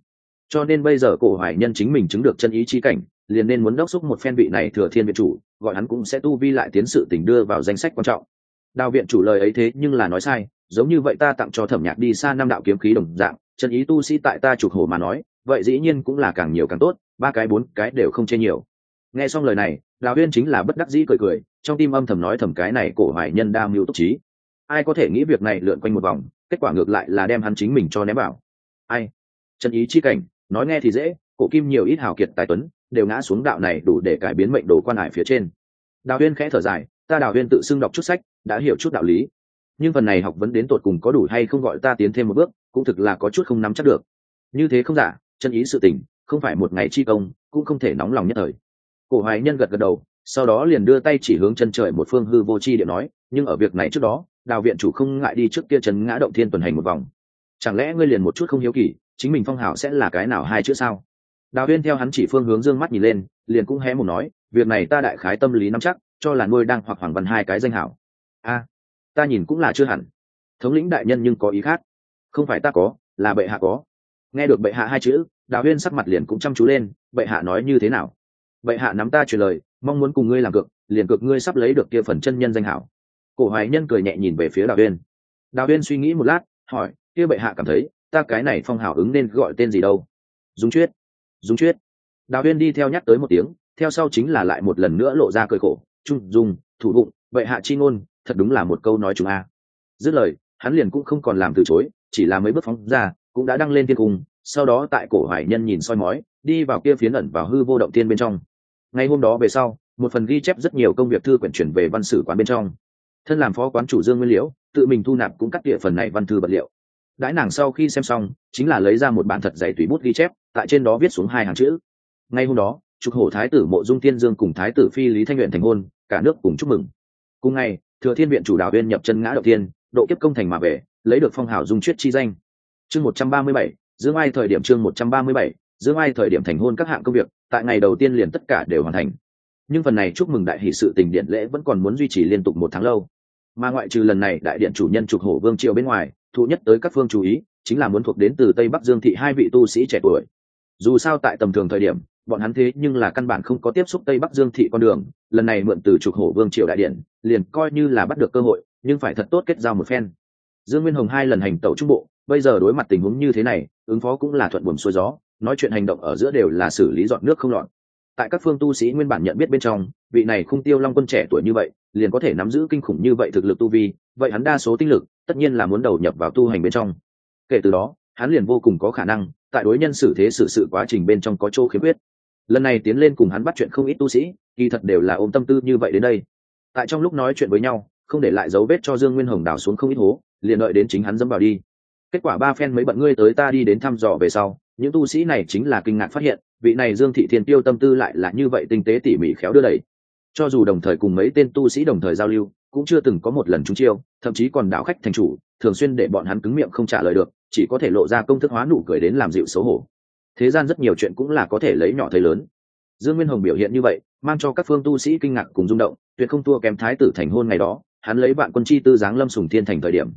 Cho nên bây giờ cổ hoài nhân chính mình chứng được chân ý chi cảnh, liền nên muốn đốc xúc một phen vị này thừa thiên viện chủ, gọi hắn cũng sẽ tu vi lại tiến sự tình đưa vào danh sách quan trọng. Đào viện chủ lời ấy thế nhưng là nói sai, giống như vậy ta tặng cho thẩm nhạc đi xa năm đạo kiếm khí đồng dạng, chân ý tu sĩ tại ta chụp hồ mà nói, vậy dĩ nhiên cũng là càng nhiều càng tốt, ba cái bốn cái đều không chê nhiều. Nghe xong lời này, đào viên chính là bất đắc dĩ cười cười, trong tim âm thầm nói thầm cái này cổ hoài nhân đa mưu túc trí. Ai có thể nghĩ việc này lượn quanh một vòng kết quả ngược lại là đem hắn chính mình cho ném bảo ai? Trần ý chi cảnh, nói nghe thì dễ, cổ kim nhiều ít hào kiệt tài tuấn, đều ngã xuống đạo này đủ để cải biến mệnh đồ quan hải phía trên. Đào huyên khẽ thở dài, ta đào huyên tự xưng đọc chút sách, đã hiểu chút đạo lý. Nhưng phần này học vấn đến tột cùng có đủ hay không gọi ta tiến thêm một bước, cũng thực là có chút không nắm chắc được. Như thế không giả, chân ý sự tình, không phải một ngày chi công, cũng không thể nóng lòng nhất thời. Cổ hoài nhân gật gật đầu, sau đó liền đưa tay chỉ hướng chân trời một phương hư vô chi điện nói, nhưng ở việc này trước đó đào viện chủ không ngại đi trước kia trấn ngã động thiên tuần hành một vòng. Chẳng lẽ ngươi liền một chút không hiếu kỳ, chính mình phong hào sẽ là cái nào hai chữ sao? Đào viên theo hắn chỉ phương hướng dương mắt nhìn lên, liền cũng hé một nói, việc này ta đại khái tâm lý nắm chắc, cho là nuôi đang hoặc hoàng văn hai cái danh hảo. A, ta nhìn cũng là chưa hẳn. Thống lĩnh đại nhân nhưng có ý khác. Không phải ta có, là bệ hạ có. Nghe được bệ hạ hai chữ, đào huyên sắc mặt liền cũng chăm chú lên, bệ hạ nói như thế nào? Bệ hạ nắm ta truyền lời, mong muốn cùng ngươi làm cược, liền cược ngươi sắp lấy được kia phần chân nhân danh hảo cổ hoài nhân cười nhẹ nhìn về phía đào Viên. đào Viên suy nghĩ một lát, hỏi, kia bệ hạ cảm thấy, ta cái này phong hào ứng nên gọi tên gì đâu? Dung chuyết. Dung chuyết. Đào Viên đi theo nhắc tới một tiếng, theo sau chính là lại một lần nữa lộ ra cười khổ, trung, dung, thủ bụng bệ hạ chi ngôn, thật đúng là một câu nói chúng a. Dứt lời, hắn liền cũng không còn làm từ chối, chỉ là mấy bước phóng ra, cũng đã đăng lên thiên cung, sau đó tại cổ hoài nhân nhìn soi mói, đi vào kia phiến ẩn vào hư vô động tiên bên trong. Ngay hôm đó về sau, một phần ghi chép rất nhiều công việc thư quyển chuyển về văn sử quán bên trong thân làm phó quán chủ dương nguyên liễu, tự mình thu nạp cũng cắt địa phần này văn thư vật liệu. Đãi nàng sau khi xem xong, chính là lấy ra một bản thật dày tùy bút ghi chép, tại trên đó viết xuống hai hàng chữ. Ngay hôm đó, trục hổ thái tử mộ dung tiên dương cùng thái tử phi lý thanh nguyện thành hôn, cả nước cùng chúc mừng. Cùng ngày, thừa thiên viện chủ đạo viên nhập chân ngã đầu tiên độ kiếp công thành mà về, lấy được phong hào dung chuyết chi danh. Chương một trăm ba mươi bảy, dương ai thời điểm chương một trăm ba mươi bảy, dương ai thời điểm thành hôn các hạng công việc, tại ngày đầu tiên liền tất cả đều hoàn thành. Nhưng phần này chúc mừng đại hỷ sự tình điện lễ vẫn còn muốn duy trì liên tục một tháng lâu mà ngoại trừ lần này đại điện chủ nhân trục hổ vương triều bên ngoài, thụ nhất tới các phương chú ý, chính là muốn thuộc đến từ tây bắc dương thị hai vị tu sĩ trẻ tuổi. Dù sao tại tầm thường thời điểm, bọn hắn thế nhưng là căn bản không có tiếp xúc tây bắc dương thị con đường, lần này mượn từ trục hổ vương triều đại điện, liền coi như là bắt được cơ hội, nhưng phải thật tốt kết giao một phen. Dương nguyên hồng hai lần hành tẩu trung bộ, bây giờ đối mặt tình huống như thế này, ứng phó cũng là thuận buồm xuôi gió, nói chuyện hành động ở giữa đều là xử lý dọn nước không lọt tại các phương tu sĩ nguyên bản nhận biết bên trong, vị này không tiêu long quân trẻ tuổi như vậy, liền có thể nắm giữ kinh khủng như vậy thực lực tu vi, vậy hắn đa số tinh lực, tất nhiên là muốn đầu nhập vào tu hành bên trong. Kể từ đó, hắn liền vô cùng có khả năng, tại đối nhân xử thế xử sự quá trình bên trong có chỗ khiếm khuyết. Lần này tiến lên cùng hắn bắt chuyện không ít tu sĩ, kỳ thật đều là ôm tâm tư như vậy đến đây. Tại trong lúc nói chuyện với nhau, không để lại dấu vết cho dương nguyên hồng đào xuống không ít hố, liền đợi đến chính hắn dẫm vào đi. Kết quả ba phen mấy bận ngươi tới ta đi đến thăm dò về sau, những tu sĩ này chính là kinh ngạc phát hiện vị này dương thị thiên tiêu tâm tư lại là như vậy tinh tế tỉ mỉ khéo đưa đẩy. Cho dù đồng thời cùng mấy tên tu sĩ đồng thời giao lưu, cũng chưa từng có một lần trúng chiêu, thậm chí còn đảo khách thành chủ, thường xuyên để bọn hắn cứng miệng không trả lời được, chỉ có thể lộ ra công thức hóa nụ cười đến làm dịu xấu hổ. Thế gian rất nhiều chuyện cũng là có thể lấy nhỏ thấy lớn. Dương nguyên hồng biểu hiện như vậy, mang cho các phương tu sĩ kinh ngạc cùng rung động, tuyệt không thua kém thái tử thành hôn ngày đó, hắn lấy bạn quân chi tư giáng lâm sùng thiên thành thời điểm.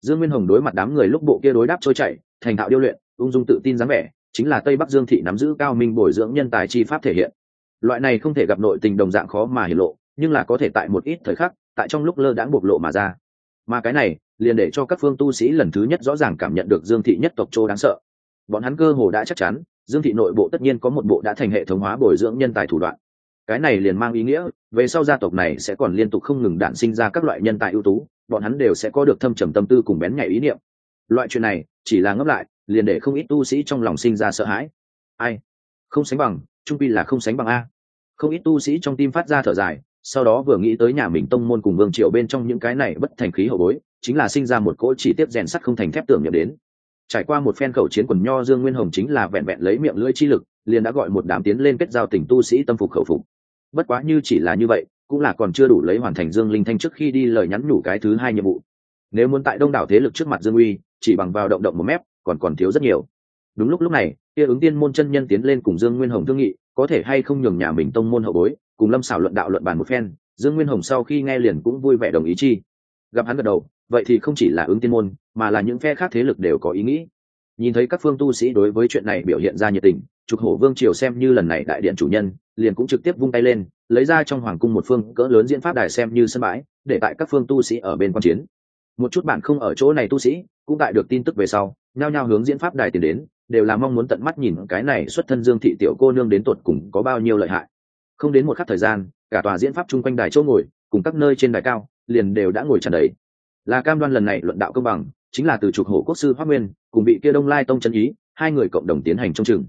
Dương nguyên hồng đối mặt đám người lúc bộ kia đối đáp trôi chảy, thành thạo điêu luyện, ung dung tự tin dáng vẻ chính là tây bắc dương thị nắm giữ cao minh bồi dưỡng nhân tài chi pháp thể hiện. Loại này không thể gặp nội tình đồng dạng khó mà hiển lộ, nhưng là có thể tại một ít thời khắc, tại trong lúc lơ đãng bộc lộ mà ra. Mà cái này, liền để cho các phương tu sĩ lần thứ nhất rõ ràng cảm nhận được dương thị nhất tộc châu đáng sợ. Bọn hắn cơ hồ đã chắc chắn, dương thị nội bộ tất nhiên có một bộ đã thành hệ thống hóa bồi dưỡng nhân tài thủ đoạn. Cái này liền mang ý nghĩa, về sau gia tộc này sẽ còn liên tục không ngừng đản sinh ra các loại nhân tài ưu tú, bọn hắn đều sẽ có được thâm trầm tâm tư cùng bén nhạy ý niệm. Loại chuyện này, chỉ là ngấp lại liền để không ít tu sĩ trong lòng sinh ra sợ hãi. Ai? Không sánh bằng, trung pi là không sánh bằng a. Không ít tu sĩ trong tim phát ra thở dài, sau đó vừa nghĩ tới nhà mình tông môn cùng vương triệu bên trong những cái này bất thành khí hậu bối, chính là sinh ra một cỗ chỉ tiếp rèn sắt không thành thép tưởng niệm đến. Trải qua một phen khẩu chiến quần nho dương nguyên hồng chính là vẹn vẹn lấy miệng lưỡi chi lực, liền đã gọi một đám tiến lên kết giao tình tu sĩ tâm phục khẩu phục. Bất quá như chỉ là như vậy, cũng là còn chưa đủ lấy hoàn thành dương linh thanh trước khi đi lời nhắn nhủ cái thứ hai nhiệm vụ. Nếu muốn tại đông đảo thế lực trước mặt dương uy, chỉ bằng vào động động một mép còn còn thiếu rất nhiều. Đúng lúc lúc này, kia ứng tiên môn chân nhân tiến lên cùng dương nguyên hồng thương nghị, có thể hay không nhường nhà mình tông môn hậu bối, cùng lâm xảo luận đạo luận bàn một phen, dương nguyên hồng sau khi nghe liền cũng vui vẻ đồng ý chi. Gặp hắn gật đầu, vậy thì không chỉ là ứng tiên môn, mà là những phe khác thế lực đều có ý nghĩ. Nhìn thấy các phương tu sĩ đối với chuyện này biểu hiện ra nhiệt tình, trục hổ vương triều xem như lần này đại điện chủ nhân, liền cũng trực tiếp vung tay lên, lấy ra trong hoàng cung một phương cỡ lớn diễn pháp đài xem như sân bãi, để tại các phương tu sĩ ở bên quan chiến. Một chút bạn không ở chỗ này tu sĩ, cũng tại được tin tức về sau nhao nhao hướng diễn pháp đài tiến đến, đều là mong muốn tận mắt nhìn cái này xuất thân dương thị tiểu cô nương đến tột cùng có bao nhiêu lợi hại. Không đến một khắc thời gian, cả tòa diễn pháp chung quanh đài chỗ ngồi, cùng các nơi trên đài cao, liền đều đã ngồi tràn đầy. Là cam đoan lần này luận đạo công bằng, chính là từ trục hổ quốc sư hoác nguyên, cùng bị kia đông lai tông trấn ý, hai người cộng đồng tiến hành trong trường.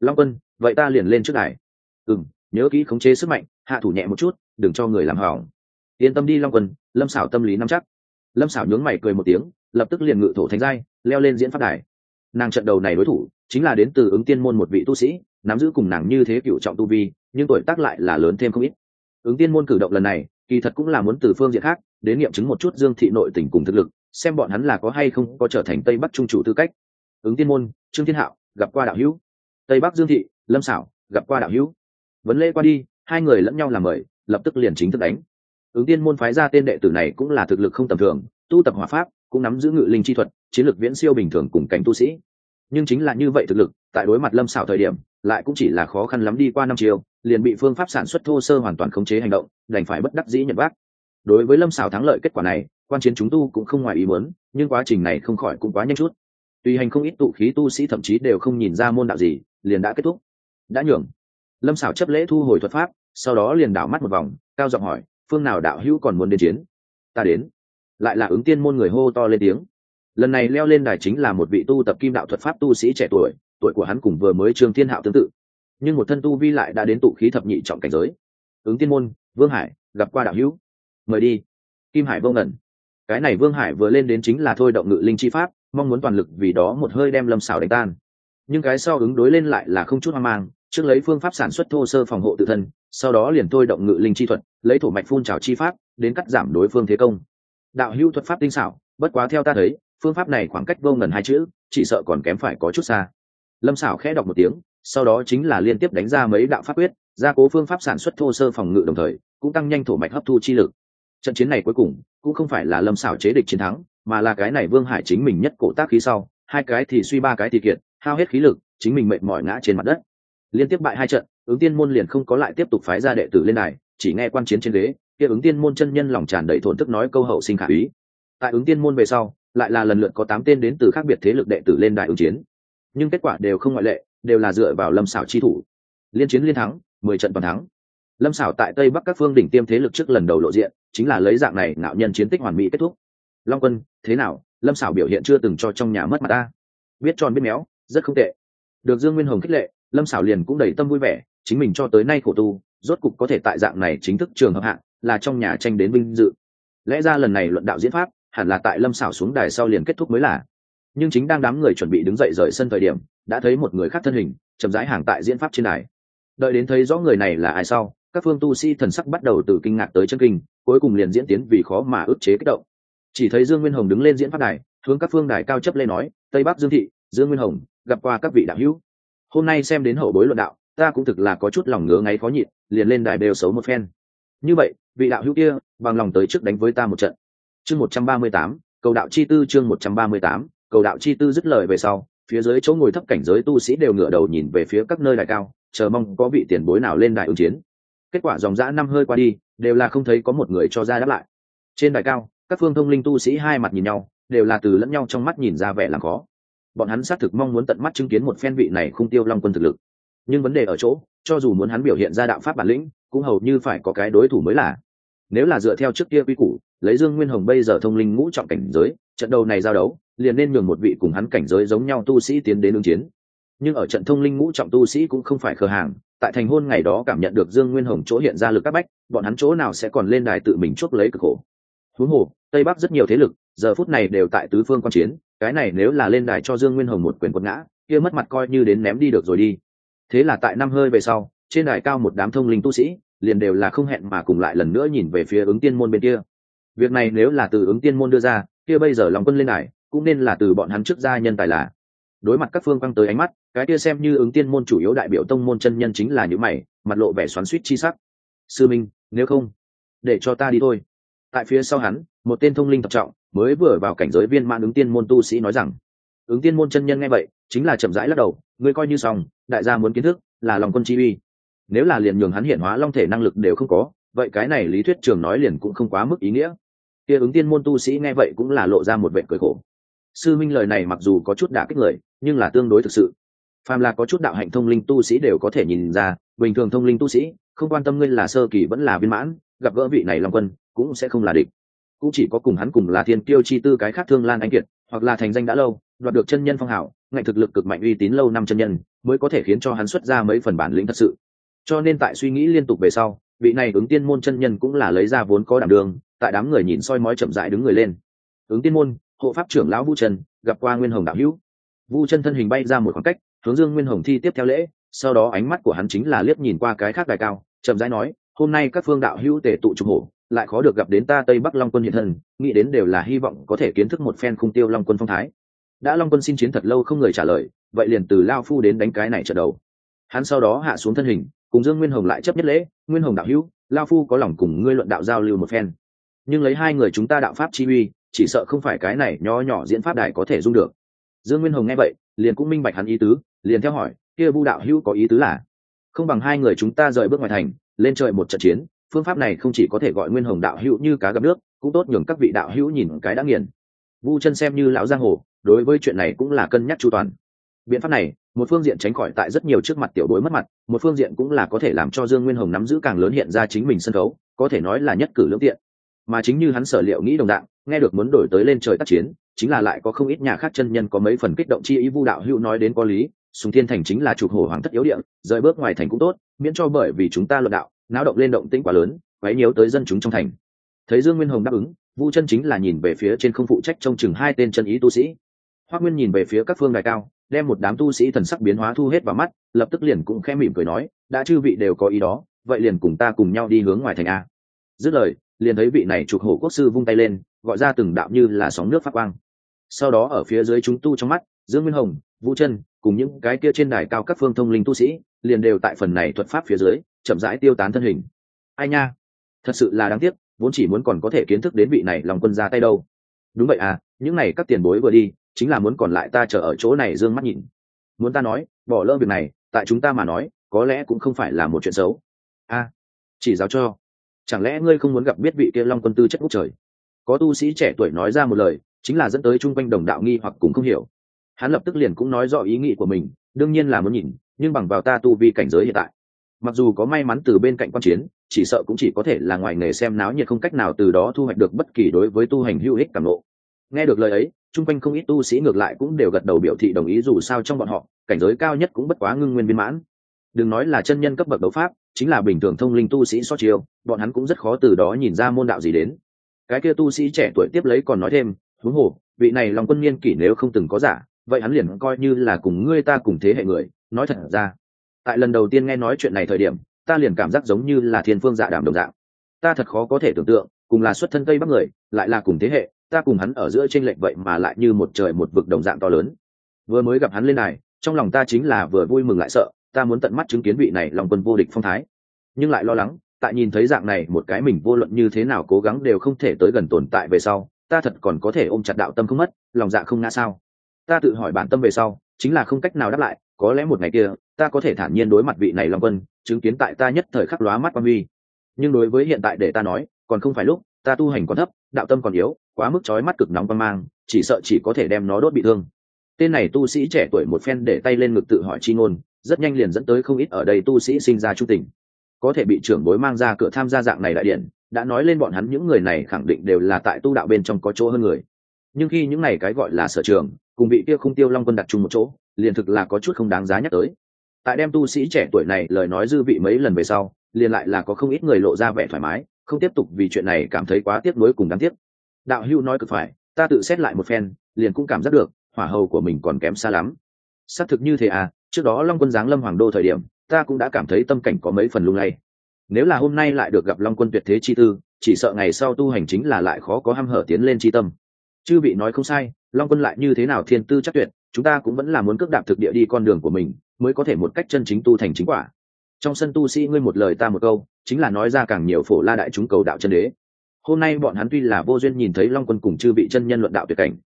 long quân, vậy ta liền lên trước đài. Ừ m nhớ kỹ khống chế sức mạnh, hạ thủ nhẹ một chút, đừng cho người làm hỏng. Yên tâm đi, long quân, lâm xảo tâm lý nắm chắc. Lâm xảo nhướng mày cười một tiếng lập tức liền ngự thổ thánh giai, leo lên diễn pháp đài. Nàng trận đầu này đối thủ, chính là đến từ ứng tiên môn một vị tu sĩ, nắm giữ cùng nàng như thế cựu trọng tu vi, nhưng tuổi tác lại là lớn thêm không ít. Ứng tiên môn cử động lần này, kỳ thật cũng là muốn từ phương diện khác, đến nghiệm chứng một chút dương thị nội tình cùng thực lực, xem bọn hắn là có hay không có trở thành tây bắc trung chủ tư cách. Ứng tiên môn, trương thiên hạo, gặp qua đạo hữu. Tây bắc dương thị, lâm xảo gặp qua đạo hữu. Vấn lễ qua đi, hai người lẫn nhau làm mời, lập tức liền chính thức đánh. Ứng tiên môn phái ra tên đệ tử này cũng là thực lực không tầm thường, tu tập hòa pháp cũng nắm giữ ngự linh chi thuật, chiến lược viễn siêu bình thường cùng cảnh tu sĩ. Nhưng chính là như vậy thực lực, tại đối mặt lâm xảo thời điểm, lại cũng chỉ là khó khăn lắm đi qua năm chiều, liền bị phương pháp sản xuất thô sơ hoàn toàn khống chế hành động, đành phải bất đắc dĩ nhận bác. Đối với lâm xảo thắng lợi kết quả này, quan chiến chúng tu cũng không ngoài ý muốn, nhưng quá trình này không khỏi cũng quá nhanh chút. Tùy hành không ít tụ khí tu sĩ thậm chí đều không nhìn ra môn đạo gì, liền đã kết thúc. Đã nhường. Lâm xảo chấp lễ thu hồi thuật pháp, sau đó liền đảo mắt một vòng, cao giọng hỏi, phương nào đạo hữu còn muốn đến chiến? Ta đến lại là ứng tiên môn người hô to lên tiếng. Lần này leo lên đài chính là một vị tu tập kim đạo thuật pháp tu sĩ trẻ tuổi tuổi của hắn cùng vừa mới trương thiên hạo tương tự. Nhưng một thân tu vi lại đã đến tụ khí thập nhị trọng cảnh giới. Ứng tiên môn, vương hải, gặp qua đạo hữu. Mời đi. Kim hải vô ngẩn. Cái này vương hải vừa lên đến chính là thôi động ngự linh chi pháp, mong muốn toàn lực vì đó một hơi đem lâm xảo đánh tan. Nhưng cái sau ứng đối lên lại là không chút hoang mang, trước lấy phương pháp sản xuất thô sơ phòng hộ tự thân, sau đó liền thôi động ngự linh chi thuật, lấy thổ mạch phun trào chi pháp, đến cắt giảm đối phương thế công đạo hữu thuật pháp tinh xảo, bất quá theo ta thấy, phương pháp này khoảng cách vô ngần hai chữ, chỉ sợ còn kém phải có chút xa. Lâm xảo khẽ đọc một tiếng, sau đó chính là liên tiếp đánh ra mấy đạo pháp quyết, gia cố phương pháp sản xuất thô sơ phòng ngự đồng thời, cũng tăng nhanh thổ mạch hấp thu chi lực. Trận chiến này cuối cùng, cũng không phải là lâm xảo chế địch chiến thắng, mà là cái này vương hải chính mình nhất cổ tác khí sau, hai cái thì suy ba cái thì kiệt, hao hết khí lực, chính mình mệt mỏi ngã trên mặt đất. Liên tiếp bại hai trận, ứng tiên môn liền không có lại tiếp tục phái ra đệ tử lên này chỉ nghe quan chiến trên ghế kia ứng tiên môn chân nhân lòng tràn đầy thổn thức nói câu hậu sinh khả úy. Tại ứng tiên môn về sau, lại là lần lượt có tám tên đến từ khác biệt thế lực đệ tử lên đại ứng chiến. Nhưng kết quả đều không ngoại lệ, đều là dựa vào lâm xảo chi thủ. Liên chiến liên thắng, mười trận toàn thắng. Lâm xảo tại tây bắc các phương đỉnh tiêm thế lực trước lần đầu lộ diện, chính là lấy dạng này ngạo nhân chiến tích hoàn mỹ kết thúc. Long quân, thế nào? Lâm xảo biểu hiện chưa từng cho trong nhà mất mặt ta. Biết tròn biết méo, rất không tệ. Được dương nguyên hồng khích lệ, lâm xảo liền cũng đầy tâm vui vẻ, chính mình cho tới nay khổ tu, rốt cục có thể tại dạng này chính thức trường hợp hạng là trong nhà tranh đến vinh dự. Lẽ ra lần này luận đạo diễn pháp, hẳn là tại lâm xảo xuống đài sau liền kết thúc mới là. Nhưng chính đang đám người chuẩn bị đứng dậy rời sân thời điểm, đã thấy một người khác thân hình, chậm rãi hàng tại diễn pháp trên đài. Đợi đến thấy rõ người này là ai sau, các phương tu sĩ thần sắc bắt đầu từ kinh ngạc tới chân kinh, cuối cùng liền diễn tiến vì khó mà ức chế kích động. Chỉ thấy dương nguyên hồng đứng lên diễn pháp đài, hướng các phương đài cao chấp lên nói, tây bắc dương thị, dương nguyên hồng, gặp qua các vị đạo hữu. Hôm nay xem đến hậu bối luận đạo, ta cũng thực là có chút lòng ngứa ngáy khó nhịn, liền lên đài đều xấu một phen như vậy, vị đạo hữu kia, bằng lòng tới trước đánh với ta một trận. Chương một trăm ba mươi tám, cầu đạo chi tư chương một trăm ba mươi tám, cầu đạo chi tư dứt lời về sau, phía dưới chỗ ngồi thấp cảnh giới tu sĩ đều ngửa đầu nhìn về phía các nơi đài cao, chờ mong có vị tiền bối nào lên đài ứng chiến. Kết quả dòng dã năm hơi qua đi, đều là không thấy có một người cho ra đáp lại. Trên đài cao, các phương thông linh tu sĩ hai mặt nhìn nhau, đều là từ lẫn nhau trong mắt nhìn ra vẻ làm khó. Bọn hắn xác thực mong muốn tận mắt chứng kiến một phen vị này không tiêu long quân thực lực. Nhưng vấn đề ở chỗ cho dù muốn hắn biểu hiện ra đạo pháp bản lĩnh, cũng hầu như phải có cái đối thủ mới là. Nếu là dựa theo trước kia quy củ, lấy dương nguyên hồng bây giờ thông linh ngũ trọng cảnh giới, trận đầu này giao đấu, liền nên nhường một vị cùng hắn cảnh giới giống nhau tu sĩ tiến đến ứng chiến. Nhưng ở trận thông linh ngũ trọng tu sĩ cũng không phải khờ hàng, tại thành hôn ngày đó cảm nhận được dương nguyên hồng chỗ hiện ra lực các bách, bọn hắn chỗ nào sẽ còn lên đài tự mình chuốc lấy cực khổ. Huống hồ, tây bắc rất nhiều thế lực, giờ phút này đều tại tứ phương quan chiến, cái này nếu là lên đài cho dương nguyên hồng một quyền quật ngã, kia mất mặt coi như đến ném đi được rồi đi thế là tại năm hơi về sau, trên đài cao một đám thông linh tu sĩ, liền đều là không hẹn mà cùng lại lần nữa nhìn về phía ứng tiên môn bên kia. Việc này nếu là từ ứng tiên môn đưa ra, kia bây giờ lòng quân lên đài, cũng nên là từ bọn hắn trước gia nhân tài là. Đối mặt các phương quăng tới ánh mắt, cái kia xem như ứng tiên môn chủ yếu đại biểu tông môn chân nhân chính là những mày, mặt lộ vẻ xoắn suýt chi sắc. Sư minh, nếu không, để cho ta đi thôi. Tại phía sau hắn, một tên thông linh thập trọng, mới vừa vào cảnh giới viên mãn ứng tiên môn tu sĩ nói rằng, ứng tiên môn chân nhân nghe vậy, chính là chậm rãi lắc đầu, ngươi coi như xong đại gia muốn kiến thức là lòng quân chi uy. Nếu là liền nhường hắn hiện hóa long thể năng lực đều không có, vậy cái này lý thuyết trường nói liền cũng không quá mức ý nghĩa. Kia ứng tiên môn tu sĩ nghe vậy cũng là lộ ra một vệ cười khổ. Sư minh lời này mặc dù có chút đả kích người, nhưng là tương đối thực sự. Phàm là có chút đạo hạnh thông linh tu sĩ đều có thể nhìn ra, bình thường thông linh tu sĩ, không quan tâm ngươi là sơ kỳ vẫn là viên mãn, gặp gỡ vị này long quân, cũng sẽ không là địch. Cũng chỉ có cùng hắn cùng là thiên tiêu chi tư cái khác thương lan anh kiệt, hoặc là thành danh đã lâu đoạt được chân nhân phong hảo, ngạnh thực lực cực mạnh uy tín lâu năm chân nhân, mới có thể khiến cho hắn xuất ra mấy phần bản lĩnh thật sự. Cho nên tại suy nghĩ liên tục về sau, vị này ứng tiên môn chân nhân cũng là lấy ra vốn có đảm đường, tại đám người nhìn soi mói chậm rãi đứng người lên. Ứng tiên môn, hộ pháp trưởng lão vu trần gặp qua nguyên hồng đạo hữu. Vu chân thân hình bay ra một khoảng cách, hướng dương nguyên hồng thi tiếp theo lễ, sau đó ánh mắt của hắn chính là liếc nhìn qua cái khác đài cao, chậm rãi nói, hôm nay các phương đạo hữu tề tụ trung hổ, lại khó được gặp đến ta tây bắc long quân hiện thân, nghĩ đến đều là hy vọng có thể kiến thức một phen khung tiêu long quân phong thái đã long quân xin chiến thật lâu không người trả lời, vậy liền từ lao phu đến đánh cái này trận đầu. Hắn sau đó hạ xuống thân hình, cùng dương nguyên hồng lại chấp nhất lễ, nguyên hồng đạo hữu, lao phu có lòng cùng ngươi luận đạo giao lưu một phen. Nhưng lấy hai người chúng ta đạo pháp chi uy, chỉ sợ không phải cái này nho nhỏ diễn pháp đài có thể dung được. Dương nguyên hồng nghe vậy, liền cũng minh bạch hắn ý tứ, liền theo hỏi, kia vu đạo hữu có ý tứ là? Không bằng hai người chúng ta rời bước ngoài thành, lên trời một trận chiến, phương pháp này không chỉ có thể gọi nguyên hồng đạo hữu như cá gặp nước, cũng tốt nhường các vị đạo hữu nhìn cái đã nghiền. Vu chân xem như lão giang hồ đối với chuyện này cũng là cân nhắc chu toàn. Biện pháp này, một phương diện tránh khỏi tại rất nhiều trước mặt tiểu đối mất mặt, một phương diện cũng là có thể làm cho dương nguyên hồng nắm giữ càng lớn hiện ra chính mình sân khấu, có thể nói là nhất cử lưỡng tiện. Mà chính như hắn sở liệu nghĩ đồng đạo nghe được muốn đổi tới lên trời tác chiến, chính là lại có không ít nhà khác chân nhân có mấy phần kích động chi ý vu đạo hữu nói đến có lý, sùng thiên thành chính là trục hổ hoàng thất yếu điện rời bước ngoài thành cũng tốt, miễn cho bởi vì chúng ta luận đạo, náo động lên động tĩnh quá lớn, quấy nhiễu tới dân chúng trong thành. Thấy dương nguyên hồng đáp ứng, vu chân chính là nhìn về phía trên không phụ trách trông chừng hai tên chân ý tu sĩ hoa nguyên nhìn về phía các phương đài cao, đem một đám tu sĩ thần sắc biến hóa thu hết vào mắt, lập tức liền cũng khẽ mỉm cười nói, đã chư vị đều có ý đó, vậy liền cùng ta cùng nhau đi hướng ngoài thành a. Dứt lời, liền thấy vị này trục hổ quốc sư vung tay lên, gọi ra từng đạo như là sóng nước phát quang. Sau đó ở phía dưới chúng tu trong mắt, dương nguyên hồng, vũ chân, cùng những cái kia trên đài cao các phương thông linh tu sĩ, liền đều tại phần này thuật pháp phía dưới, chậm rãi tiêu tán thân hình. Ai nha, thật sự là đáng tiếc, vốn chỉ muốn còn có thể kiến thức đến vị này lòng quân ra tay đâu. Đúng vậy à những này các tiền bối vừa đi chính là muốn còn lại ta chờ ở chỗ này dương mắt nhìn. Muốn ta nói, bỏ lỡ việc này, tại chúng ta mà nói, có lẽ cũng không phải là một chuyện xấu. A, chỉ giáo cho. Chẳng lẽ ngươi không muốn gặp biết vị kia long quân tư chất quốc trời? Có tu sĩ trẻ tuổi nói ra một lời, chính là dẫn tới chung quanh đồng đạo nghi hoặc cũng không hiểu. Hắn lập tức liền cũng nói rõ ý nghĩ của mình, đương nhiên là muốn nhìn, nhưng bằng vào ta tu vi cảnh giới hiện tại. Mặc dù có may mắn từ bên cạnh quan chiến, chỉ sợ cũng chỉ có thể là ngoài nghề xem náo nhiệt không cách nào từ đó thu hoạch được bất kỳ đối với tu hành hữu ích cảm lộ nghe được lời ấy chung quanh không ít tu sĩ ngược lại cũng đều gật đầu biểu thị đồng ý dù sao trong bọn họ, cảnh giới cao nhất cũng bất quá ngưng nguyên viên mãn. Đừng nói là chân nhân cấp bậc đấu pháp, chính là bình thường thông linh tu sĩ so chiêu, bọn hắn cũng rất khó từ đó nhìn ra môn đạo gì đến. Cái kia tu sĩ trẻ tuổi tiếp lấy còn nói thêm, thú hồ, vị này lòng quân niên kỷ nếu không từng có giả, vậy hắn liền coi như là cùng ngươi ta cùng thế hệ người, nói thật ra, tại lần đầu tiên nghe nói chuyện này thời điểm, ta liền cảm giác giống như là thiên phương dạ đảm đồng dạng. Ta thật khó có thể tưởng tượng, cùng là xuất thân tây bắc người, lại là cùng thế hệ ta cùng hắn ở giữa tranh lệch vậy mà lại như một trời một vực đồng dạng to lớn. Vừa mới gặp hắn lên này trong lòng ta chính là vừa vui mừng lại sợ, ta muốn tận mắt chứng kiến vị này lòng quân vô địch phong thái. Nhưng lại lo lắng, tại nhìn thấy dạng này một cái mình vô luận như thế nào cố gắng đều không thể tới gần tồn tại về sau, ta thật còn có thể ôm chặt đạo tâm không mất, lòng dạ không ngã sao? Ta tự hỏi bản tâm về sau, chính là không cách nào đáp lại, có lẽ một ngày kia, ta có thể thản nhiên đối mặt vị này long quân, chứng kiến tại ta nhất thời khắc lóa mắt quan huy. Nhưng đối với hiện tại để ta nói, còn không phải lúc ta tu hành còn thấp, đạo tâm còn yếu, quá mức trói mắt cực nóng quan mang, chỉ sợ chỉ có thể đem nó đốt bị thương. Tên này tu sĩ trẻ tuổi một phen để tay lên ngực tự hỏi chi ngôn, rất nhanh liền dẫn tới không ít ở đây tu sĩ sinh ra trung tình. Có thể bị trưởng bối mang ra cửa tham gia dạng này đại điện, đã nói lên bọn hắn những người này khẳng định đều là tại tu đạo bên trong có chỗ hơn người. Nhưng khi những này cái gọi là sở trường, cùng bị kia không tiêu long quân đặt chung một chỗ, liền thực là có chút không đáng giá nhắc tới. Tại đem tu sĩ trẻ tuổi này lời nói dư vị mấy lần về sau, liền lại là có không ít người lộ ra vẻ thoải mái không tiếp tục vì chuyện này cảm thấy quá tiếc nuối cùng đáng tiếc. Đạo hưu nói cực phải, ta tự xét lại một phen, liền cũng cảm giác được, hỏa hầu của mình còn kém xa lắm. Xác thực như thế à trước đó long quân giáng lâm hoàng đô thời điểm, ta cũng đã cảm thấy tâm cảnh có mấy phần lung lay. Nếu là hôm nay lại được gặp long quân tuyệt thế chi tư, chỉ sợ ngày sau tu hành chính là lại khó có ham hở tiến lên chi tâm. Chư vị nói không sai, long quân lại như thế nào thiên tư chắc tuyệt, chúng ta cũng vẫn là muốn cước đạp thực địa đi con đường của mình, mới có thể một cách chân chính tu thành chính quả trong sân tu sĩ ngươi một lời ta một câu, chính là nói ra càng nhiều phổ la đại chúng cầu đạo chân đế. Hôm nay bọn hắn tuy là vô duyên nhìn thấy long quân cùng chư vị chân nhân luận đạo tuyệt cảnh,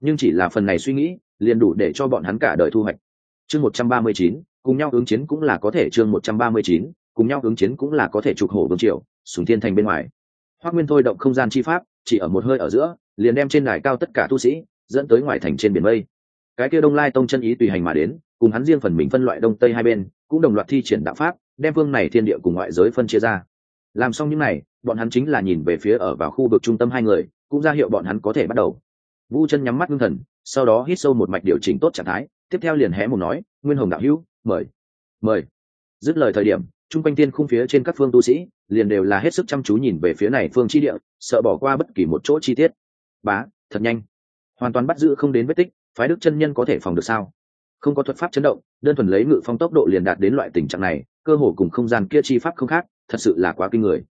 nhưng chỉ là phần này suy nghĩ, liền đủ để cho bọn hắn cả đời thu hoạch. Chương một trăm ba mươi chín, cùng nhau ứng chiến cũng là có thể, chương một trăm ba mươi chín, cùng nhau ứng chiến cũng là có thể trục hổ vương triều, sùng thiên thành bên ngoài. Hoác nguyên thôi động không gian chi pháp, chỉ ở một hơi ở giữa, liền đem trên đài cao tất cả tu sĩ, dẫn tới ngoài thành trên biển mây. Cái kia đông lai tông chân ý tùy hành mà đến, cùng hắn riêng phần mình phân loại đông tây hai bên, cũng đồng loạt thi triển đạo pháp đem vương này thiên địa cùng ngoại giới phân chia ra. Làm xong những này, bọn hắn chính là nhìn về phía ở vào khu vực trung tâm hai người, cũng ra hiệu bọn hắn có thể bắt đầu. Vu chân nhắm mắt ngưng thần, sau đó hít sâu một mạch điều chỉnh tốt trạng thái, tiếp theo liền hé một nói, nguyên hồng đạo hữu, mời mời. Dứt lời thời điểm, chung quanh tiên khung phía trên các phương tu sĩ liền đều là hết sức chăm chú nhìn về phía này phương chi địa, sợ bỏ qua bất kỳ một chỗ chi tiết. Bá, thật nhanh. Hoàn toàn bắt giữ không đến vết tích, phái đức chân nhân có thể phòng được sao? Không có thuật pháp chấn động, đơn thuần lấy ngự phong tốc độ liền đạt đến loại tình trạng này cơ hồ cùng không gian kia chi pháp không khác, thật sự là quá kinh người.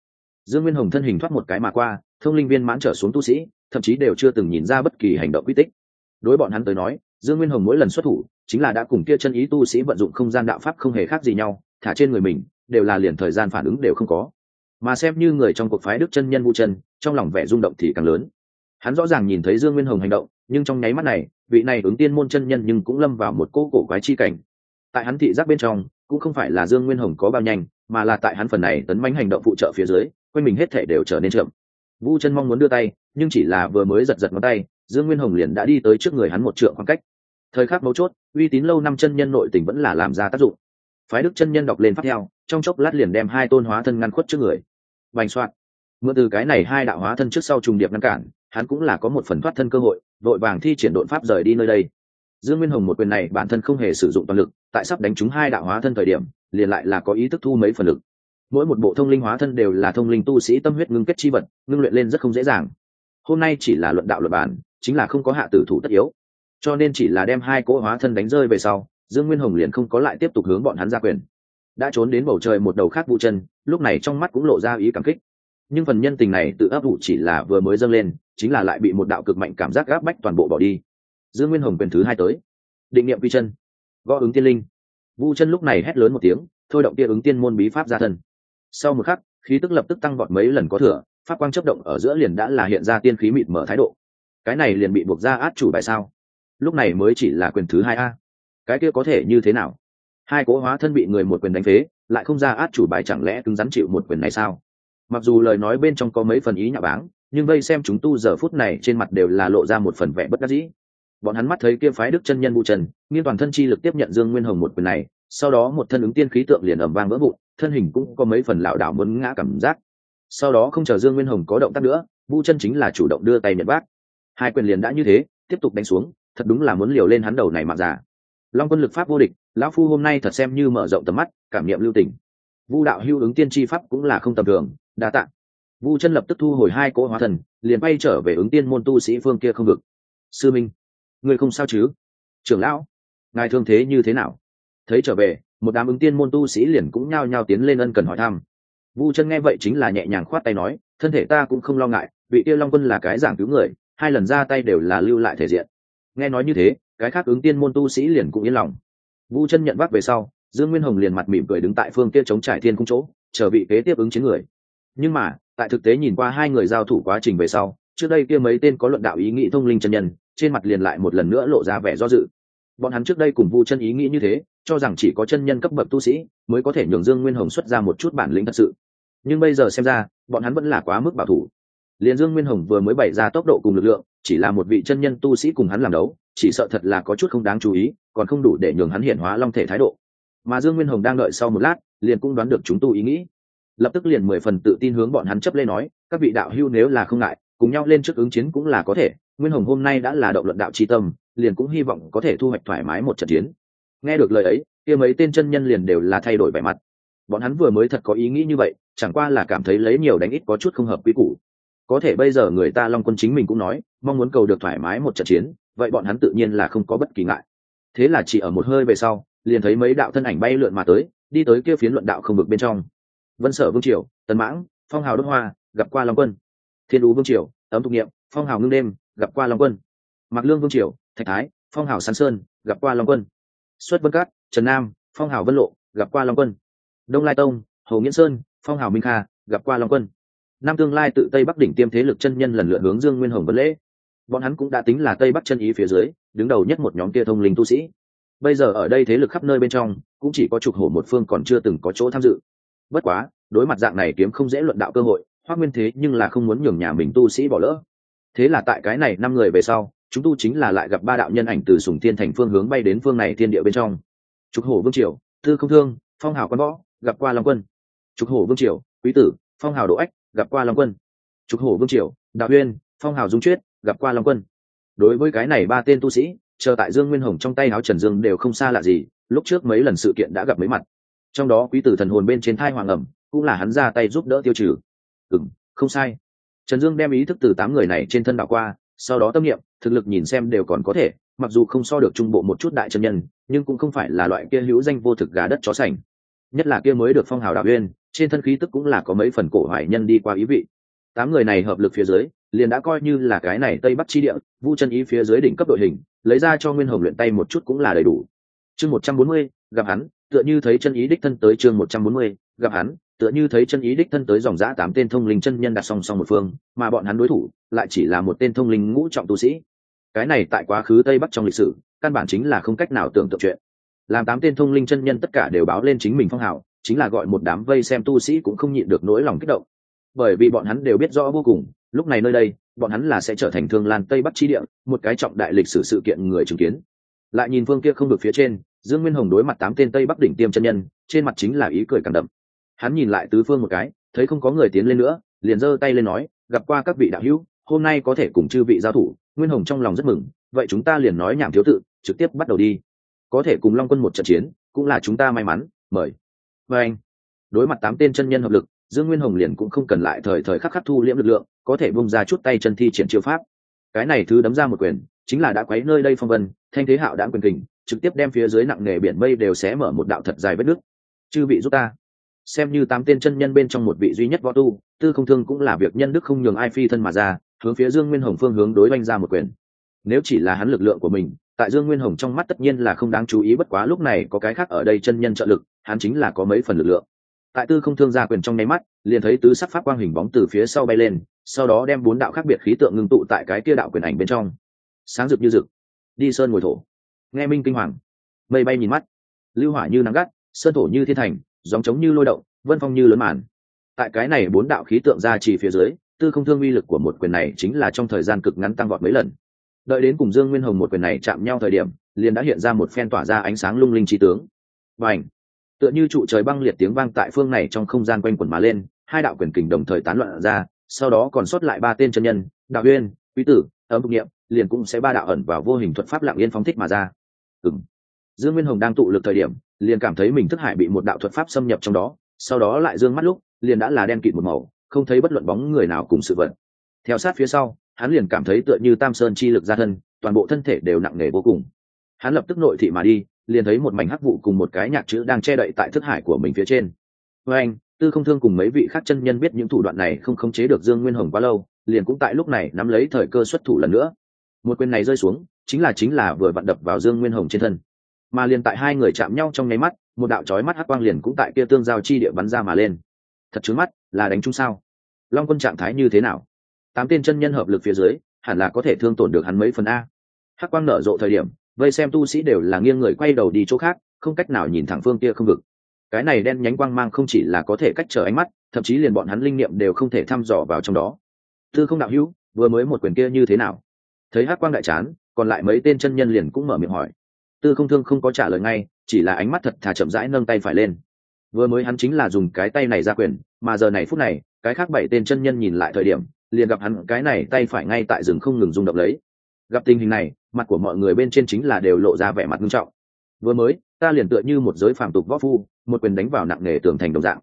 Dương nguyên hồng thân hình thoát một cái mà qua, thông linh viên mãn trở xuống tu sĩ, thậm chí đều chưa từng nhìn ra bất kỳ hành động quy tích. Đối bọn hắn tới nói, dương nguyên hồng mỗi lần xuất thủ, chính là đã cùng kia chân ý tu sĩ vận dụng không gian đạo pháp không hề khác gì nhau, thả trên người mình, đều là liền thời gian phản ứng đều không có. Mà xem như người trong cuộc phái đức chân nhân vũ chân, trong lòng vẻ rung động thì càng lớn. Hắn rõ ràng nhìn thấy dương nguyên hồng hành động, nhưng trong nháy mắt này, vị này ứng tiên môn chân nhân nhưng cũng lâm vào một cô cổ quái chi cảnh. Tại hắn thị giác bên trong cũng không phải là dương nguyên hồng có bao nhanh, mà là tại hắn phần này tấn mánh hành động phụ trợ phía dưới, quanh mình hết thể đều trở nên chậm. Vu chân mong muốn đưa tay, nhưng chỉ là vừa mới giật giật ngón tay, dương nguyên hồng liền đã đi tới trước người hắn một trượng khoảng cách. Thời khắc mấu chốt, uy tín lâu năm chân nhân nội tình vẫn là làm ra tác dụng. Phái đức chân nhân đọc lên phát theo, trong chốc lát liền đem hai tôn hóa thân ngăn khuất trước người. Bành soạn. Mượn từ cái này hai đạo hóa thân trước sau trùng điệp ngăn cản, hắn cũng là có một phần thoát thân cơ hội vội vàng thi triển đột pháp rời đi nơi đây dương nguyên hồng một quyền này bản thân không hề sử dụng toàn lực, tại sắp đánh trúng hai đạo hóa thân thời điểm, liền lại là có ý thức thu mấy phần lực. Mỗi một bộ thông linh hóa thân đều là thông linh tu sĩ tâm huyết ngưng kết chi vật, ngưng luyện lên rất không dễ dàng. Hôm nay chỉ là luận đạo luật bản chính là không có hạ tử thủ tất yếu. Cho nên chỉ là đem hai cỗ hóa thân đánh rơi về sau, dương nguyên hồng liền không có lại tiếp tục hướng bọn hắn ra quyền. Đã trốn đến bầu trời một đầu khác vụ chân, lúc này trong mắt cũng lộ ra ý cảm kích. Nhưng phần nhân tình này tự ấp ủ chỉ là vừa mới dâng lên, chính là lại bị một đạo cực mạnh cảm giác gáp bách toàn bộ bỏ đi dương nguyên hồng quyền thứ hai tới. Định niệm vi chân. Gõ ứng tiên linh. Vu chân lúc này hét lớn một tiếng, thôi động tia ứng tiên môn bí pháp ra thân. Sau một khắc, khí tức lập tức tăng vọt mấy lần có thừa, pháp quang chấp động ở giữa liền đã là hiện ra tiên khí mịt mở thái độ. Cái này liền bị buộc ra át chủ bài sao? Lúc này mới chỉ là quyền thứ hai a. Cái kia có thể như thế nào? Hai cố hóa thân bị người một quyền đánh phế, lại không ra át chủ bài chẳng lẽ cứng rắn chịu một quyền này sao? Mặc dù lời nói bên trong có mấy phần ý nhạo báng, nhưng vây xem chúng tu giờ phút này trên mặt đều là lộ ra một phần vẻ bất đắc dĩ bọn hắn mắt thấy kia phái đức chân nhân bu trần nghiên toàn thân chi lực tiếp nhận dương nguyên hồng một quyền này, sau đó một thân ứng tiên khí tượng liền ẩm vang vỡ vụn, thân hình cũng có mấy phần lảo đảo muốn ngã cảm giác. Sau đó không chờ dương nguyên hồng có động tác nữa bu chân chính là chủ động đưa tay nhận bác. Hai quyền liền đã như thế, tiếp tục đánh xuống, thật đúng là muốn liều lên hắn đầu này mặc giả long quân lực pháp vô địch, lão phu hôm nay thật xem như mở rộng tầm mắt, cảm nghiệm lưu tình. Vu đạo hưu ứng tiên tri pháp cũng là không tầm thường, đa tạng vu chân lập tức thu hồi hai cỗ hóa thần, liền bay trở về ứng tiên môn tu sĩ phương kia không vực. Sư minh người không sao chứ? Trưởng lão, ngài thương thế như thế nào? Thấy trở về, một đám ứng tiên môn tu sĩ liền cũng nhao nhao tiến lên ân cần hỏi thăm. Vu chân nghe vậy chính là nhẹ nhàng khoát tay nói, thân thể ta cũng không lo ngại, vị tiêu long quân là cái giảng cứu người, hai lần ra tay đều là lưu lại thể diện. Nghe nói như thế, cái khác ứng tiên môn tu sĩ liền cũng yên lòng. Vu chân nhận vác về sau, dương nguyên hồng liền mặt mỉm cười đứng tại phương kia chống trải thiên cung chỗ, chờ vị kế tiếp ứng chiến người. Nhưng mà, tại thực tế nhìn qua hai người giao thủ quá trình về sau, trước đây kia mấy tên có luận đạo ý nghĩ thông linh chân nhân trên mặt liền lại một lần nữa lộ ra vẻ do dự. Bọn hắn trước đây cùng vu chân ý nghĩ như thế, cho rằng chỉ có chân nhân cấp bậc tu sĩ mới có thể nhường dương nguyên hồng xuất ra một chút bản lĩnh thật sự. Nhưng bây giờ xem ra, bọn hắn vẫn là quá mức bảo thủ. Liền dương nguyên hồng vừa mới bày ra tốc độ cùng lực lượng, chỉ là một vị chân nhân tu sĩ cùng hắn làm đấu, chỉ sợ thật là có chút không đáng chú ý, còn không đủ để nhường hắn hiện hóa long thể thái độ. Mà dương nguyên hồng đang đợi sau một lát, liền cũng đoán được chúng tu ý nghĩ. Lập tức liền mười phần tự tin hướng bọn hắn chấp lên nói, các vị đạo hưu nếu là không ngại cùng nhau lên trước ứng chiến cũng là có thể, nguyên hồng hôm nay đã là động luận đạo tri tâm, liền cũng hy vọng có thể thu hoạch thoải mái một trận chiến. Nghe được lời ấy, kia mấy tên chân nhân liền đều là thay đổi vẻ mặt. Bọn hắn vừa mới thật có ý nghĩ như vậy, chẳng qua là cảm thấy lấy nhiều đánh ít có chút không hợp quy củ. Có thể bây giờ người ta long quân chính mình cũng nói, mong muốn cầu được thoải mái một trận chiến, vậy bọn hắn tự nhiên là không có bất kỳ ngại. Thế là chỉ ở một hơi về sau, liền thấy mấy đạo thân ảnh bay lượn mà tới, đi tới kia phiến luận đạo không vực bên trong. Vân sở vương triều, tần mãng, phong hào đức hoa, gặp qua long quân thiên ú vương triều, ấm thục nghiệm phong hào ngưng đêm, gặp qua long quân. Mặc lương vương triều, thạch thái, phong hào sán sơn, gặp qua long quân. Xuất vân cát, trần nam, phong hào vân lộ, gặp qua long quân. Đông lai tông, hồ nghĩa sơn, phong hào minh kha, gặp qua long quân. Nam tương lai tự tây bắc đỉnh tiêm thế lực chân nhân lần lượt hướng dương nguyên hồng vân lễ. Bọn hắn cũng đã tính là tây bắc chân ý phía dưới, đứng đầu nhất một nhóm kia thông linh tu sĩ. Bây giờ ở đây thế lực khắp nơi bên trong, cũng chỉ có trục hổ một phương còn chưa từng có chỗ tham dự. Bất quá, đối mặt dạng này kiếm không dễ luận đạo cơ hội hoác nguyên thế nhưng là không muốn nhường nhà mình tu sĩ bỏ lỡ. Thế là tại cái này năm người về sau, chúng tu chính là lại gặp ba đạo nhân ảnh từ sùng thiên thành phương hướng bay đến phương này thiên địa bên trong. Trục hổ vương triều, tư không thương, phong hào quan võ, gặp qua long quân. Trục hổ vương triều, quý tử, phong hào độ ách, gặp qua long quân. Trục hổ vương triều, đạo uyên, phong hào dung chuyết, gặp qua long quân. Đối với cái này ba tên tu sĩ, chờ tại dương nguyên hồng trong tay áo trần dương đều không xa lạ gì, lúc trước mấy lần sự kiện đã gặp mấy mặt. Trong đó quý tử thần hồn bên trên thai hoàng ẩm, cũng là hắn ra tay giúp đỡ tiêu trừ ừng không sai. Trần dương đem ý thức từ tám người này trên thân đảo qua, sau đó tâm niệm, thực lực nhìn xem đều còn có thể, mặc dù không so được trung bộ một chút đại chân nhân, nhưng cũng không phải là loại kia hữu danh vô thực gà đất chó sành. Nhất là kia mới được phong hào đạo uyên trên thân khí tức cũng là có mấy phần cổ hoài nhân đi qua ý vị. Tám người này hợp lực phía dưới, liền đã coi như là cái này tây bắc chi địa, vu chân ý phía dưới đỉnh cấp đội hình, lấy ra cho nguyên hồng luyện tay một chút cũng là đầy đủ. Chương một trăm bốn mươi, gặp hắn, tựa như thấy chân ý đích thân tới chương một trăm bốn mươi, gặp hắn tựa như thấy chân ý đích thân tới dòng giã tám tên thông linh chân nhân đặt song song một phương, mà bọn hắn đối thủ lại chỉ là một tên thông linh ngũ trọng tu sĩ. Cái này tại quá khứ tây bắc trong lịch sử, căn bản chính là không cách nào tưởng tượng chuyện. Làm tám tên thông linh chân nhân tất cả đều báo lên chính mình phong hào, chính là gọi một đám vây xem tu sĩ cũng không nhịn được nỗi lòng kích động. Bởi vì bọn hắn đều biết rõ vô cùng, lúc này nơi đây, bọn hắn là sẽ trở thành thương lan tây bắc chi địa, một cái trọng đại lịch sử sự kiện người chứng kiến. Lại nhìn phương kia không được phía trên, dương nguyên hồng đối mặt tám tên tây bắc đỉnh tiêm chân nhân, trên mặt chính là ý cười càng đậm hắn nhìn lại tứ phương một cái, thấy không có người tiến lên nữa, liền giơ tay lên nói, gặp qua các vị đạo hữu, hôm nay có thể cùng chư vị giao thủ, nguyên hồng trong lòng rất mừng, vậy chúng ta liền nói nhảm thiếu tự, trực tiếp bắt đầu đi. Có thể cùng long quân một trận chiến, cũng là chúng ta may mắn, mời. Và anh, đối mặt tám tên chân nhân hợp lực, dương nguyên hồng liền cũng không cần lại thời thời khắc khắc thu liễm lực lượng, có thể bung ra chút tay chân thi triển chiêu pháp. Cái này thứ đấm ra một quyền, chính là đã quấy nơi đây phong vân, thanh thế hạo đã quyền kình, trực tiếp đem phía dưới nặng nề biển mây đều xé mở một đạo thật dài vết nước chư vị giúp ta xem như tám tên chân nhân bên trong một vị duy nhất võ tu, tư không thương cũng là việc nhân đức không nhường ai phi thân mà ra, hướng phía dương nguyên hồng phương hướng đối oanh ra một quyền. Nếu chỉ là hắn lực lượng của mình, tại dương nguyên hồng trong mắt tất nhiên là không đáng chú ý, bất quá lúc này có cái khác ở đây chân nhân trợ lực, hắn chính là có mấy phần lực lượng. Tại tư không thương ra quyền trong nháy mắt, liền thấy tứ sắc pháp quang hình bóng từ phía sau bay lên, sau đó đem bốn đạo khác biệt khí tượng ngưng tụ tại cái kia đạo quyền ảnh bên trong. Sáng rực như rực. Đi sơn ngồi thổ. Nghe minh kinh hoàng. Mây bay nhìn mắt. Lưu hỏa như nắng gắt, sơn thổ như thiên thành gióng trống như lôi động, vân phong như lớn màn. Tại cái này bốn đạo khí tượng ra chỉ phía dưới, tư không thương uy lực của một quyền này chính là trong thời gian cực ngắn tăng vọt mấy lần. Đợi đến cùng dương nguyên hồng một quyền này chạm nhau thời điểm, liền đã hiện ra một phen tỏa ra ánh sáng lung linh trí tướng. Và ảnh tựa như trụ trời băng liệt tiếng vang tại phương này trong không gian quanh quẩn mà lên, hai đạo quyền kình đồng thời tán loạn ra, sau đó còn sót lại ba tên chân nhân, đạo uyên, quý tử, ấm phục nghiệm liền cũng sẽ ba đạo ẩn vào vô hình thuật pháp lạng yên phóng thích mà ra. Ừng dương nguyên hồng đang tụ lực thời điểm liền cảm thấy mình thức hải bị một đạo thuật pháp xâm nhập trong đó, sau đó lại dương mắt lúc, liền đã là đen kịt một màu, không thấy bất luận bóng người nào cùng sự vật. Theo sát phía sau, hắn liền cảm thấy tựa như tam sơn chi lực ra thân, toàn bộ thân thể đều nặng nề vô cùng. Hắn lập tức nội thị mà đi, liền thấy một mảnh hắc vụ cùng một cái nhạc chữ đang che đậy tại thức hải của mình phía trên. Với anh, tư không thương cùng mấy vị khác chân nhân biết những thủ đoạn này không khống chế được dương nguyên hồng quá lâu, liền cũng tại lúc này nắm lấy thời cơ xuất thủ lần nữa. Một quyền này rơi xuống, chính là chính là vừa vặn đập vào dương nguyên hồng trên thân mà liền tại hai người chạm nhau trong nháy mắt, một đạo chói mắt hắc quang liền cũng tại kia tương giao chi địa bắn ra mà lên. Thật trướng mắt, là đánh chung sao? Long quân trạng thái như thế nào? Tám tên chân nhân hợp lực phía dưới, hẳn là có thể thương tổn được hắn mấy phần a. Hắc quang nở rộ thời điểm, vây xem tu sĩ đều là nghiêng người quay đầu đi chỗ khác, không cách nào nhìn thẳng phương kia không vực. Cái này đen nhánh quang mang không chỉ là có thể cách trở ánh mắt, thậm chí liền bọn hắn linh nghiệm đều không thể thăm dò vào trong đó. Tư không đạo hữu, vừa mới một quyền kia như thế nào? Thấy hắc quang đại chán, còn lại mấy tên chân nhân liền cũng mở miệng hỏi tư không thương không có trả lời ngay, chỉ là ánh mắt thật thà chậm rãi nâng tay phải lên. Vừa mới hắn chính là dùng cái tay này ra quyền, mà giờ này phút này, cái khác bảy tên chân nhân nhìn lại thời điểm, liền gặp hắn cái này tay phải ngay tại rừng không ngừng rung động lấy. Gặp tình hình này, mặt của mọi người bên trên chính là đều lộ ra vẻ mặt nghiêm trọng. Vừa mới, ta liền tựa như một giới phàm tục võ phu, một quyền đánh vào nặng nề tường thành đồng dạng.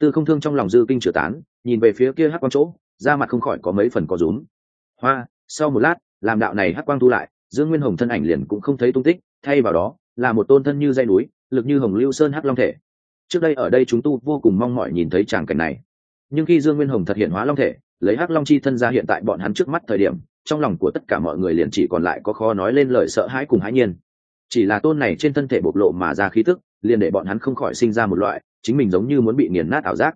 Tư không thương trong lòng dư kinh chửa tán, nhìn về phía kia hắc quang chỗ, da mặt không khỏi có mấy phần có rúm. Hoa, sau một lát, làm đạo này hắc quang thu lại, dương nguyên hồng thân ảnh liền cũng không thấy tung tích thay vào đó, là một tôn thân như dây núi, lực như hồng lưu sơn hắc long thể. Trước đây ở đây chúng tu vô cùng mong mỏi nhìn thấy tràng cảnh này. Nhưng khi dương nguyên hồng thật hiện hóa long thể, lấy hắc long chi thân ra hiện tại bọn hắn trước mắt thời điểm, trong lòng của tất cả mọi người liền chỉ còn lại có khó nói lên lời sợ hãi cùng hãi nhiên. Chỉ là tôn này trên thân thể bộc lộ mà ra khí tức, liền để bọn hắn không khỏi sinh ra một loại, chính mình giống như muốn bị nghiền nát ảo giác.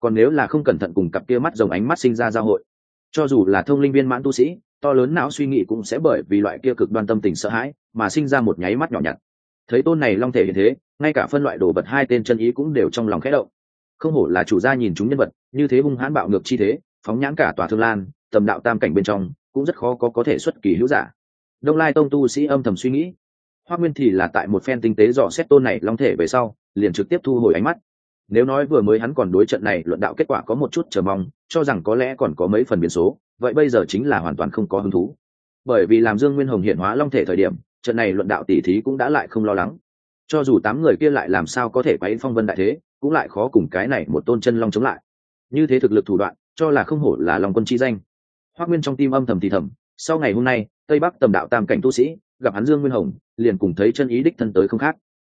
Còn nếu là không cẩn thận cùng cặp kia mắt rồng ánh mắt sinh ra giao hội cho dù là thông linh viên mãn tu sĩ, to lớn não suy nghĩ cũng sẽ bởi vì loại kia cực đoan tâm tình sợ hãi mà sinh ra một nháy mắt nhỏ nhặt. Thấy tôn này long thể hiện thế, ngay cả phân loại đồ vật hai tên chân ý cũng đều trong lòng khẽ động. Không hổ là chủ gia nhìn chúng nhân vật, như thế hung hãn bạo ngược chi thế, phóng nhãn cả tòa thương lan, tầm đạo tam cảnh bên trong, cũng rất khó có có thể xuất kỳ hữu giả. Đông lai tông tu sĩ âm thầm suy nghĩ. Hoa nguyên thì là tại một phen tinh tế dò xét tôn này long thể về sau, liền trực tiếp thu hồi ánh mắt nếu nói vừa mới hắn còn đối trận này, luận đạo kết quả có một chút chờ mong, cho rằng có lẽ còn có mấy phần biến số, vậy bây giờ chính là hoàn toàn không có hứng thú. Bởi vì làm dương nguyên hồng hiện hóa long thể thời điểm, trận này luận đạo tỉ thí cũng đã lại không lo lắng. Cho dù tám người kia lại làm sao có thể quấy phong vân đại thế, cũng lại khó cùng cái này một tôn chân long chống lại. Như thế thực lực thủ đoạn, cho là không hổ là lòng quân chi danh. Hoác nguyên trong tim âm thầm thì thầm, sau ngày hôm nay, tây bắc tầm đạo tam cảnh tu sĩ, gặp hắn dương nguyên hồng, liền cùng thấy chân ý đích thân tới không khác.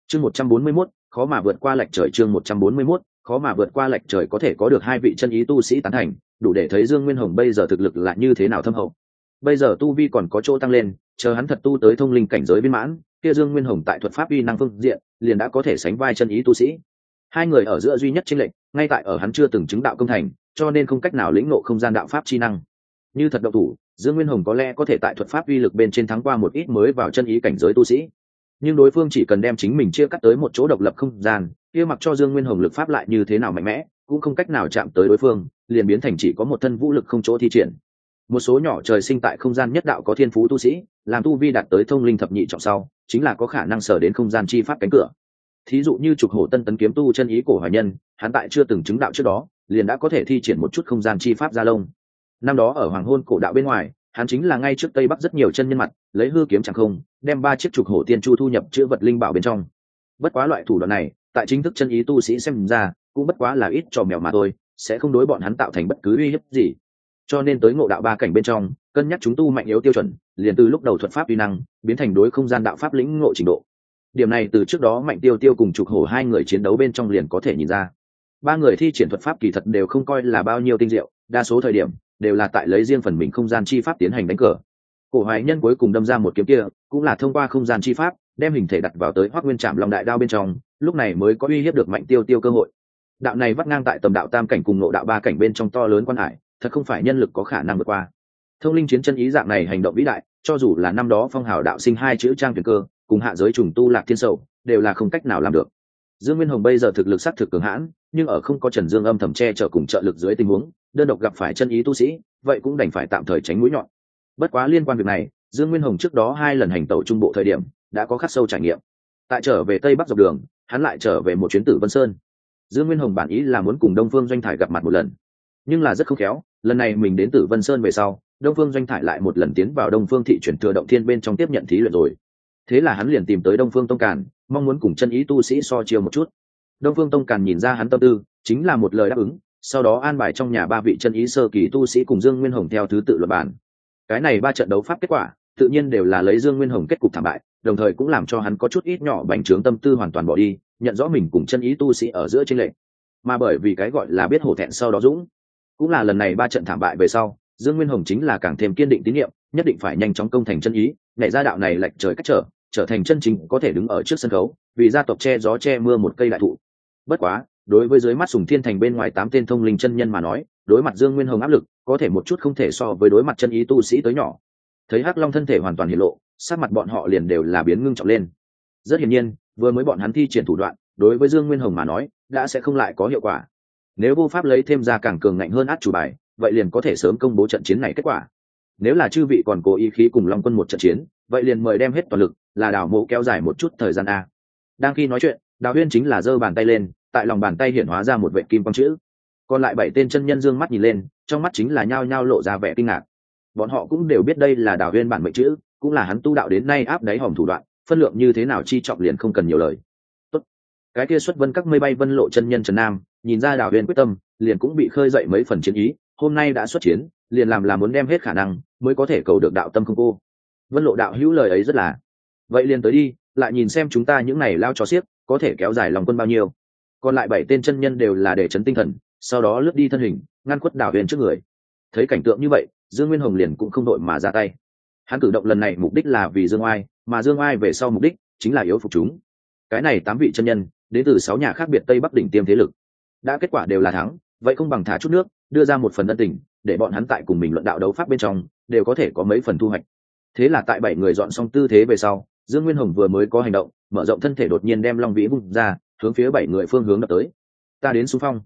Chương một trăm bốn mươi mốt khó mà vượt qua lệch trời chương một trăm bốn mươi mốt, khó mà vượt qua lệch trời có thể có được hai vị chân ý tu sĩ tán thành, đủ để thấy dương nguyên hồng bây giờ thực lực là như thế nào thâm hậu. Bây giờ tu vi còn có chỗ tăng lên, chờ hắn thật tu tới thông linh cảnh giới viên mãn, kia dương nguyên hồng tại thuật pháp uy năng phương diện, liền đã có thể sánh vai chân ý tu sĩ. Hai người ở giữa duy nhất chênh lệch, ngay tại ở hắn chưa từng chứng đạo công thành, cho nên không cách nào lĩnh ngộ không gian đạo pháp chi năng. Như thật độc thủ, dương nguyên hồng có lẽ có thể tại thuật pháp uy lực bên trên thắng qua một ít mới vào chân ý cảnh giới tu sĩ nhưng đối phương chỉ cần đem chính mình chia cắt tới một chỗ độc lập không gian, kia mặc cho dương nguyên hồng lực pháp lại như thế nào mạnh mẽ, cũng không cách nào chạm tới đối phương, liền biến thành chỉ có một thân vũ lực không chỗ thi triển. Một số nhỏ trời sinh tại không gian nhất đạo có thiên phú tu sĩ, làm tu vi đạt tới thông linh thập nhị trọng sau, chính là có khả năng sở đến không gian chi pháp cánh cửa. Thí dụ như trục hổ tân tấn kiếm tu chân ý cổ hoài nhân, hắn tại chưa từng chứng đạo trước đó, liền đã có thể thi triển một chút không gian chi pháp gia lông. Năm đó ở hoàng hôn cổ đạo bên ngoài, hắn chính là ngay trước tây bắc rất nhiều chân nhân mặt, lấy hư kiếm chẳng không đem ba chiếc trục hổ tiên chu thu nhập chữ vật linh bảo bên trong. Bất quá loại thủ đoạn này, tại chính thức chân ý tu sĩ xem ra, cũng bất quá là ít trò mèo mà thôi, sẽ không đối bọn hắn tạo thành bất cứ uy hiếp gì. Cho nên tới ngộ đạo ba cảnh bên trong, cân nhắc chúng tu mạnh yếu tiêu chuẩn, liền từ lúc đầu thuật pháp uy năng, biến thành đối không gian đạo pháp lĩnh ngộ trình độ. Điểm này từ trước đó mạnh tiêu tiêu cùng trục hổ hai người chiến đấu bên trong liền có thể nhìn ra. Ba người thi triển thuật pháp kỳ thật đều không coi là bao nhiêu tinh diệu, đa số thời điểm, đều là tại lấy riêng phần mình không gian chi pháp tiến hành đánh cờ cổ hoài nhân cuối cùng đâm ra một kiếm kia, cũng là thông qua không gian chi pháp, đem hình thể đặt vào tới hoác nguyên trạm lòng đại đao bên trong, lúc này mới có uy hiếp được mạnh tiêu tiêu cơ hội. Đạo này vắt ngang tại tầm đạo tam cảnh cùng nộ đạo ba cảnh bên trong to lớn quan hải, thật không phải nhân lực có khả năng vượt qua. Thông linh chiến chân ý dạng này hành động vĩ đại, cho dù là năm đó phong hào đạo sinh hai chữ trang tuyển cơ, cùng hạ giới trùng tu lạc thiên sầu, đều là không cách nào làm được. Dương nguyên hồng bây giờ thực lực s á t thực cường hãn, nhưng ở không có trần dương âm thầm che chở cùng trợ lực dưới tình huống, đơn độc gặp phải chân ý tu sĩ, vậy cũng đành phải tạm thời tránh mũi nhọn bất quá liên quan việc này, dương nguyên hồng trước đó hai lần hành tẩu trung bộ thời điểm, đã có khắc sâu trải nghiệm. Tại trở về tây bắc dọc đường, hắn lại trở về một chuyến tử vân sơn. Dương nguyên hồng bản ý là muốn cùng đông phương doanh thải gặp mặt một lần. Nhưng là rất không khéo, lần này mình đến tử vân sơn về sau, đông phương doanh thải lại một lần tiến vào đông phương thị chuyển thừa động thiên bên trong tiếp nhận thí luyện rồi. Thế là hắn liền tìm tới đông phương tông càn, mong muốn cùng chân ý tu sĩ so chiêu một chút. Đông phương tông càn nhìn ra hắn tâm tư, chính là một lời đáp ứng, sau đó an bài trong nhà ba vị chân ý sơ kỳ tu sĩ cùng dương nguyên hồng theo thứ tự luật bản cái này ba trận đấu pháp kết quả, tự nhiên đều là lấy dương nguyên hồng kết cục thảm bại, đồng thời cũng làm cho hắn có chút ít nhỏ bành trướng tâm tư hoàn toàn bỏ đi, nhận rõ mình cùng chân ý tu sĩ ở giữa tranh lệch. Mà bởi vì cái gọi là biết hổ thẹn sau đó dũng, cũng là lần này ba trận thảm bại về sau, dương nguyên hồng chính là càng thêm kiên định tín nhiệm, nhất định phải nhanh chóng công thành chân ý, nhảy ra đạo này lệch trời cách trở trở thành chân chính có thể đứng ở trước sân khấu, vì gia tộc che gió che mưa một cây đại thụ. Bất quá, đối với dưới mắt sùng thiên thành bên ngoài tám tên thông linh chân nhân mà nói đối mặt dương nguyên hồng áp lực, có thể một chút không thể so với đối mặt chân ý tu sĩ tới nhỏ. Thấy hắc long thân thể hoàn toàn hiện lộ sát mặt bọn họ liền đều là biến ngưng trọng lên. Rất hiển nhiên, vừa mới bọn hắn thi triển thủ đoạn, đối với dương nguyên hồng mà nói, đã sẽ không lại có hiệu quả. Nếu vô pháp lấy thêm ra càng cường ngạnh hơn át chủ bài, vậy liền có thể sớm công bố trận chiến này kết quả. Nếu là chư vị còn cố ý khí cùng long quân một trận chiến, vậy liền mời đem hết toàn lực, là đảo mộ kéo dài một chút thời gian a. Đang khi nói chuyện, đào huyên chính là giơ bàn tay lên, tại lòng bàn tay hiện hóa ra một vệ kim quang chữ còn lại bảy tên chân nhân dương mắt nhìn lên, trong mắt chính là nhao nhao lộ ra vẻ kinh ngạc. Bọn họ cũng đều biết đây là đào huyên bản mệnh chữ, cũng là hắn tu đạo đến nay áp đáy hòm thủ đoạn, phân lượng như thế nào chi trọng liền không cần nhiều lời. Tốt. cái kia xuất vân các mây bay vân lộ chân nhân trần nam, nhìn ra đào huyên quyết tâm, liền cũng bị khơi dậy mấy phần chiến ý, hôm nay đã xuất chiến, liền làm là muốn đem hết khả năng, mới có thể cầu được đạo tâm không cô. Vân lộ đạo hữu lời ấy rất là. Vậy liền tới đi, lại nhìn xem chúng ta những này lao cho xiếc, có thể kéo dài lòng quân bao nhiêu. Còn lại bảy tên chân nhân đều là để chấn tinh thần sau đó lướt đi thân hình, ngăn khuất đảo huyền trước người. Thấy cảnh tượng như vậy, dương nguyên hồng liền cũng không đội mà ra tay. Hắn cử động lần này mục đích là vì dương oai, mà dương oai về sau mục đích chính là yếu phục chúng. Cái này tám vị chân nhân, đến từ sáu nhà khác biệt tây bắc đỉnh tiêm thế lực. Đã kết quả đều là thắng, vậy không bằng thả chút nước, đưa ra một phần ân tình, để bọn hắn tại cùng mình luận đạo đấu pháp bên trong, đều có thể có mấy phần thu hoạch. Thế là tại bảy người dọn xong tư thế về sau, dương nguyên hồng vừa mới có hành động, mở rộng thân thể đột nhiên đem long vĩ bung ra, hướng phía bảy người phương hướng đập tới. Ta đến xung phong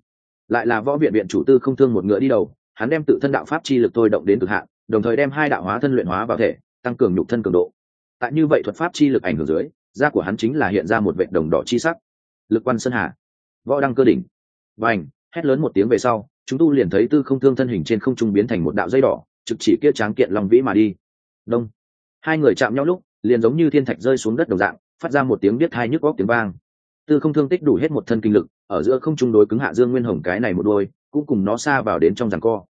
lại là võ viện viện chủ tư không thương một ngựa đi đầu, hắn đem tự thân đạo pháp chi lực thôi động đến cực hạn, đồng thời đem hai đạo hóa thân luyện hóa vào thể, tăng cường nhục thân cường độ. Tại như vậy thuật pháp chi lực ảnh hưởng dưới, da của hắn chính là hiện ra một vệ đồng đỏ chi sắc. Lực quan sơn hà. Võ đăng cơ đỉnh. Vành hét lớn một tiếng về sau, chúng tu liền thấy tư không thương thân hình trên không trung biến thành một đạo dây đỏ, trực chỉ kia tráng kiện long vĩ mà đi. Đông. Hai người chạm nhau lúc, liền giống như thiên thạch rơi xuống đất đồng dạng, phát ra một tiếng biết hai nhức góc tiếng vang. Tư không thương tích đủ hết một thân kinh lực ở giữa không trung đối cứng hạ dương nguyên hồng cái này một đôi, cũng cùng nó xa vào đến trong giằng co.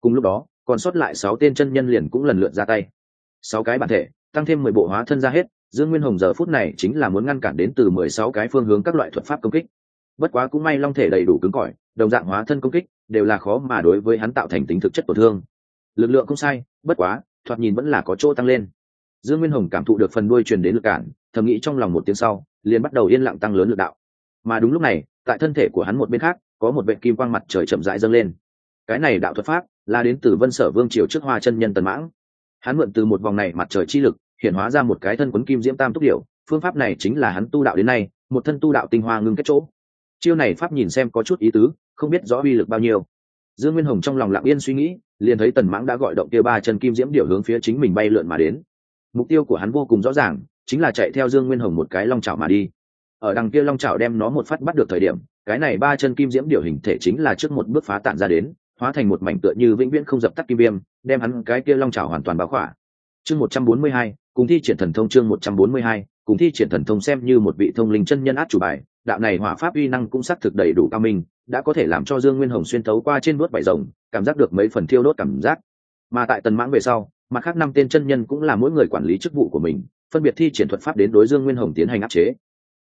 Cùng lúc đó, còn sót lại sáu tên chân nhân liền cũng lần lượt ra tay. Sáu cái bản thể, tăng thêm mười bộ hóa thân ra hết, dương nguyên hồng giờ phút này chính là muốn ngăn cản đến từ mười sáu cái phương hướng các loại thuật pháp công kích. Bất quá cũng may long thể đầy đủ cứng cỏi, đồng dạng hóa thân công kích, đều là khó mà đối với hắn tạo thành tính thực chất tổn thương. Lực lượng không sai, bất quá, thoạt nhìn vẫn là có chỗ tăng lên. Dương nguyên hồng cảm thụ được phần đuôi truyền đến lực cản, thầm nghĩ trong lòng một tiếng sau, liền bắt đầu yên lặng tăng lớn lực đạo. Mà đúng lúc này tại thân thể của hắn một bên khác, có một vệ kim quang mặt trời chậm rãi dâng lên. Cái này đạo thuật pháp là đến từ vân sở vương triều trước hoa chân nhân tần mãng. Hắn mượn từ một vòng này mặt trời chi lực, hiện hóa ra một cái thân quấn kim diễm tam túc điệu phương pháp này chính là hắn tu đạo đến nay, một thân tu đạo tinh hoa ngưng kết chỗ. Chiêu này pháp nhìn xem có chút ý tứ, không biết rõ uy lực bao nhiêu. Dương nguyên hồng trong lòng lặng yên suy nghĩ, liền thấy tần mãng đã gọi động kia ba chân kim diễm điệu hướng phía chính mình bay lượn mà đến. Mục tiêu của hắn vô cùng rõ ràng, chính là chạy theo dương nguyên hồng một cái long chảo mà đi ở đằng kia long chảo đem nó một phát bắt được thời điểm, cái này ba chân kim diễm điều hình thể chính là trước một bước phá tản ra đến, hóa thành một mảnh tựa như vĩnh viễn không dập tắt kim viêm, đem hắn cái kia long chảo hoàn toàn báo khỏa. Chương một trăm bốn mươi hai, cùng thi triển thần thông chương một trăm bốn mươi hai, cùng thi triển thần thông xem như một vị thông linh chân nhân át chủ bài, đạo này hỏa pháp uy năng cũng xác thực đầy đủ cao minh, đã có thể làm cho dương nguyên hồng xuyên thấu qua trên vớt vải rồng, cảm giác được mấy phần thiêu đốt cảm giác. Mà tại tần mãng về sau, mặt khác năm tên chân nhân cũng là mỗi người quản lý chức vụ của mình, phân biệt thi triển thuật pháp đến đối dương nguyên hồng tiến hành áp chế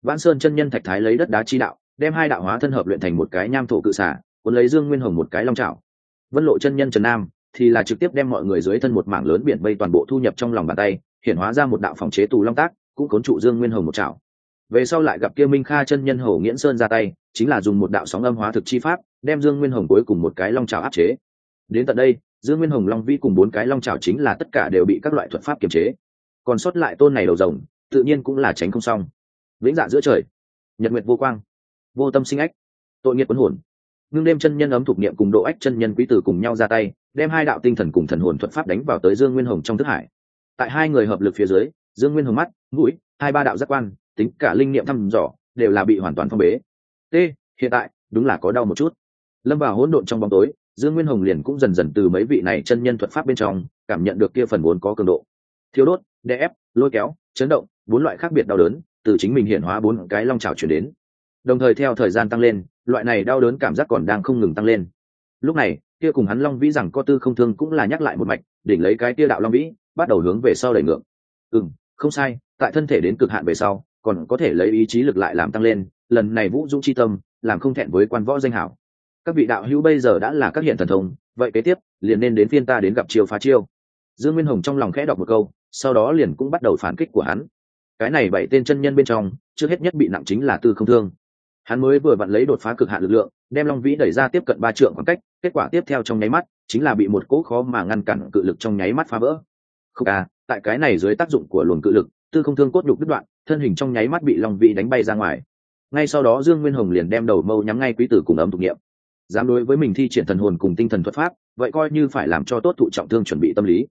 vãn sơn chân nhân thạch thái lấy đất đá chi đạo, đem hai đạo hóa thân hợp luyện thành một cái nham thổ cự xả cuốn lấy dương nguyên hồng một cái long trảo. vân lộ chân nhân trần nam thì là trực tiếp đem mọi người dưới thân một mảng lớn biển bay toàn bộ thu nhập trong lòng bàn tay, hiện hóa ra một đạo phòng chế tù long tác, cũng cuốn trụ dương nguyên hồng một trảo. về sau lại gặp kia minh kha chân nhân hồ nghiễn sơn ra tay, chính là dùng một đạo sóng âm hóa thực chi pháp, đem dương nguyên hồng cuối cùng một cái long trảo áp chế đến tận đây, dương nguyên hồng long vi cùng bốn cái long trảo chính là tất cả đều bị các loại thuật pháp kiềm chế còn sót lại tôn này đầu rồng, tự nhiên cũng là tránh không xong vĩnh dạ giữa trời. Nhật nguyệt vô quang, vô tâm sinh ách, tội nghiệt quân hồn. Ngưng đêm chân nhân ấm thuộc niệm cùng độ ách chân nhân quý tử cùng nhau ra tay, đem hai đạo tinh thần cùng thần hồn thuật pháp đánh vào tới dương nguyên hồng trong thức hải. Tại hai người hợp lực phía dưới, dương nguyên hồng mắt, mũi, hai ba đạo giác quan, tính cả linh niệm thăm dò, đều là bị hoàn toàn phong bế. T, hiện tại, đúng là có đau một chút. Lâm vào hỗn độn trong bóng tối, dương nguyên hồng liền cũng dần dần từ mấy vị này chân nhân thuật pháp bên trong, cảm nhận được kia phần vốn có cường độ. Thiếu đốt, đè ép, lôi kéo, chấn động, bốn loại khác biệt đau đớn từ chính mình hiện hóa bốn cái long trào chuyển đến. Đồng thời theo thời gian tăng lên, loại này đau đớn cảm giác còn đang không ngừng tăng lên. Lúc này, kia cùng hắn long vĩ rằng có tư không thương cũng là nhắc lại một mạch đỉnh lấy cái kia đạo long vĩ, bắt đầu hướng về sau đẩy ngược. Ừ không sai, tại thân thể đến cực hạn về sau, còn có thể lấy ý chí lực lại làm tăng lên, lần này vũ dũng chi tâm, làm không thẹn với quan võ danh hảo. Các vị đạo hữu bây giờ đã là các hiện thần thông, vậy kế tiếp, liền nên đến phiên ta đến gặp chiêu phá chiêu. Dương nguyên hồng trong lòng khẽ đọc một câu, sau đó liền cũng bắt đầu phản kích của hắn cái này bảy tên chân nhân bên trong, trước hết nhất bị nặng chính là tư không thương. Hắn mới vừa vặn lấy đột phá cực hạn lực lượng, đem long vĩ đẩy ra tiếp cận ba trượng khoảng cách, kết quả tiếp theo trong nháy mắt, chính là bị một cỗ khó mà ngăn cản cự lực trong nháy mắt phá vỡ. Không à tại cái này dưới tác dụng của luồng cự lực, tư không thương cốt nhục đứt đoạn, thân hình trong nháy mắt bị long vĩ đánh bay ra ngoài. Ngay sau đó dương nguyên hồng liền đem đầu mâu nhắm ngay quý tử cùng ấm tục nghiệm dám đối với mình thi triển thần hồn cùng tinh thần thuật pháp, vậy coi như phải làm cho tốt thụ trọng thương chuẩn bị tâm lý.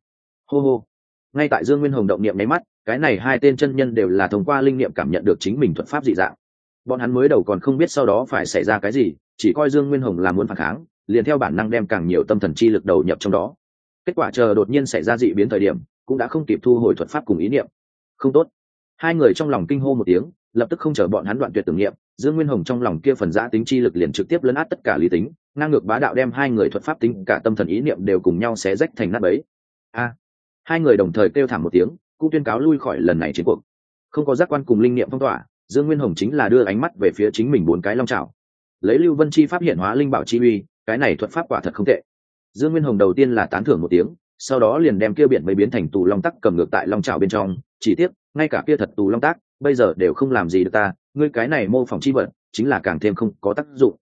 Hô hô. Ngay tại dương nguyên hồng động niệm nháy mắt cái này hai tên chân nhân đều là thông qua linh niệm cảm nhận được chính mình thuật pháp dị dạng. Bọn hắn mới đầu còn không biết sau đó phải xảy ra cái gì, chỉ coi dương nguyên hồng là muốn phản kháng, liền theo bản năng đem càng nhiều tâm thần chi lực đầu nhập trong đó. Kết quả chờ đột nhiên xảy ra dị biến thời điểm, cũng đã không kịp thu hồi thuật pháp cùng ý niệm. Không tốt. Hai người trong lòng kinh hô một tiếng, lập tức không chờ bọn hắn đoạn tuyệt tưởng niệm, dương nguyên hồng trong lòng kia phần giã tính chi lực liền trực tiếp lấn át tất cả lý tính, ngang ngược bá đạo đem hai người thuật pháp tính cả tâm thần ý niệm đều cùng nhau xé rách thành nát bấy. A. Hai người đồng thời kêu thảm một tiếng cũng tuyên cáo lui khỏi lần này chiến cuộc. Không có giác quan cùng linh niệm phong tỏa, dương nguyên hồng chính là đưa ánh mắt về phía chính mình bốn cái long trào lấy lưu vân chi pháp hiện hóa linh bảo chi uy, cái này thuật pháp quả thật không tệ. Dương nguyên hồng đầu tiên là tán thưởng một tiếng, sau đó liền đem kia biển mới biến thành tù long tắc cầm ngược tại long trào bên trong, chỉ tiếc, ngay cả kia thật tù long tác bây giờ đều không làm gì được ta, ngươi cái này mô phỏng chi vật, chính là càng thêm không có tác dụng.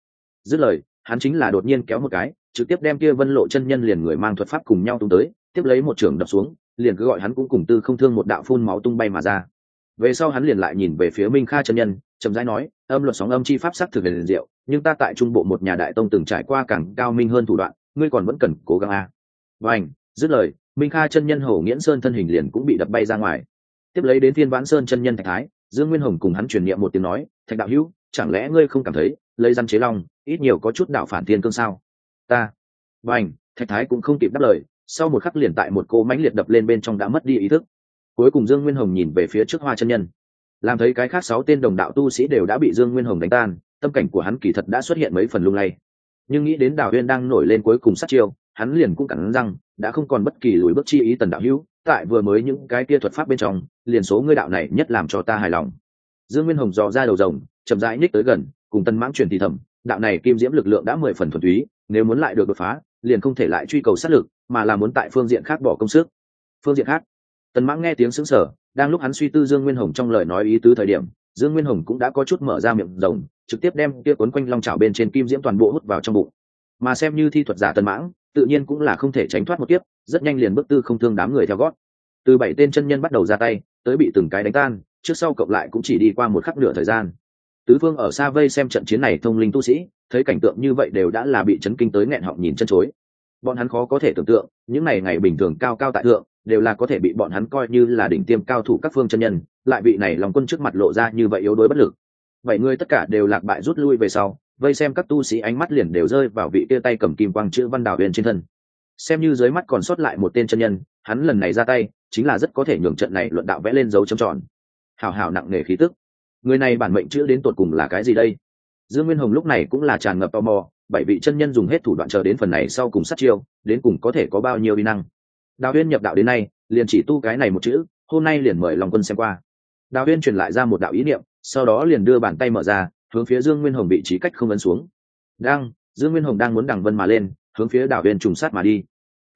Dứt lời, hắn chính là đột nhiên kéo một cái, trực tiếp đem kia vân lộ chân nhân liền người mang thuật pháp cùng nhau tung tới, tiếp lấy một trường đập xuống liền cứ gọi hắn cũng cùng tư không thương một đạo phun máu tung bay mà ra. Về sau hắn liền lại nhìn về phía minh kha chân nhân, chậm rãi nói, âm luật sóng âm chi pháp sắc thực liền diệu, nhưng ta tại trung bộ một nhà đại tông từng trải qua càng cao minh hơn thủ đoạn, ngươi còn vẫn cần cố gắng a. À. và ảnh dứt lời, minh kha chân nhân hổ nghiễn sơn thân hình liền cũng bị đập bay ra ngoài. Tiếp lấy đến thiên vãn sơn chân nhân thạch thái, dương nguyên hồng cùng hắn truyền niệm một tiếng nói, thạch đạo hữu, chẳng lẽ ngươi không cảm thấy, lấy răn chế long, ít nhiều có chút đạo phản thiên cương sao? Ta. Và ảnh thạch thái cũng không kịp đáp lời sau một khắc liền tại một cô mãnh liệt đập lên bên trong đã mất đi ý thức. Cuối cùng dương nguyên hồng nhìn về phía trước hoa chân nhân. Làm thấy cái khác sáu tên đồng đạo tu sĩ đều đã bị dương nguyên hồng đánh tan, tâm cảnh của hắn kỳ thật đã xuất hiện mấy phần lung lay. Nhưng nghĩ đến đào huyên đang nổi lên cuối cùng sát chiêu, hắn liền cũng cẳng rằng đã không còn bất kỳ lùi bước chi ý tần đạo hữu, tại vừa mới những cái kia thuật pháp bên trong, liền số ngươi đạo này nhất làm cho ta hài lòng. Dương nguyên hồng dò ra đầu rồng, chậm rãi nhích tới gần, cùng tân mãng truyền thì thầm, đạo này kim diễm lực lượng đã mười phần thuần túy nếu muốn lại được đột phá, liền không thể lại truy cầu sát lực, mà là muốn tại phương diện khác bỏ công sức. Phương diện khác, tần mãng nghe tiếng sững sờ, đang lúc hắn suy tư dương nguyên hồng trong lời nói ý tứ thời điểm, dương nguyên hồng cũng đã có chút mở ra miệng rồng trực tiếp đem kia quấn quanh long trào bên trên kim diễm toàn bộ hút vào trong bụng. Mà xem như thi thuật giả tần mãng, tự nhiên cũng là không thể tránh thoát một kiếp, rất nhanh liền bước tư không thương đám người theo gót. Từ bảy tên chân nhân bắt đầu ra tay, tới bị từng cái đánh tan, trước sau cộng lại cũng chỉ đi qua một khắc nửa thời gian tứ phương ở xa vây xem trận chiến này thông linh tu sĩ, thấy cảnh tượng như vậy đều đã là bị chấn kinh tới nghẹn họng nhìn chân chối. Bọn hắn khó có thể tưởng tượng, những ngày ngày bình thường cao cao tại thượng, đều là có thể bị bọn hắn coi như là đỉnh tiêm cao thủ các phương chân nhân, lại bị này lòng quân trước mặt lộ ra như vậy yếu đuối bất lực. Bảy người tất cả đều lạc bại rút lui về sau, vây xem các tu sĩ ánh mắt liền đều rơi vào vị kia tay cầm kim quang chữ văn đảo huyền trên thân. Xem như dưới mắt còn sót lại một tên chân nhân, hắn lần này ra tay, chính là rất có thể nhường trận này luận đạo vẽ lên dấu trầm tròn. Hào hào nặng nề khí tức người này bản mệnh chữ đến tột cùng là cái gì đây? Dương nguyên hồng lúc này cũng là tràn ngập tò mò, bảy vị chân nhân dùng hết thủ đoạn chờ đến phần này sau cùng sát chiêu, đến cùng có thể có bao nhiêu đi năng? Đào huyên nhập đạo đến nay, liền chỉ tu cái này một chữ, hôm nay liền mời lòng quân xem qua. Đào huyên truyền lại ra một đạo ý niệm, sau đó liền đưa bàn tay mở ra, hướng phía dương nguyên hồng vị trí cách không ấn xuống. Đang, dương nguyên hồng đang muốn đằng vân mà lên, hướng phía đào huyên trùng sát mà đi.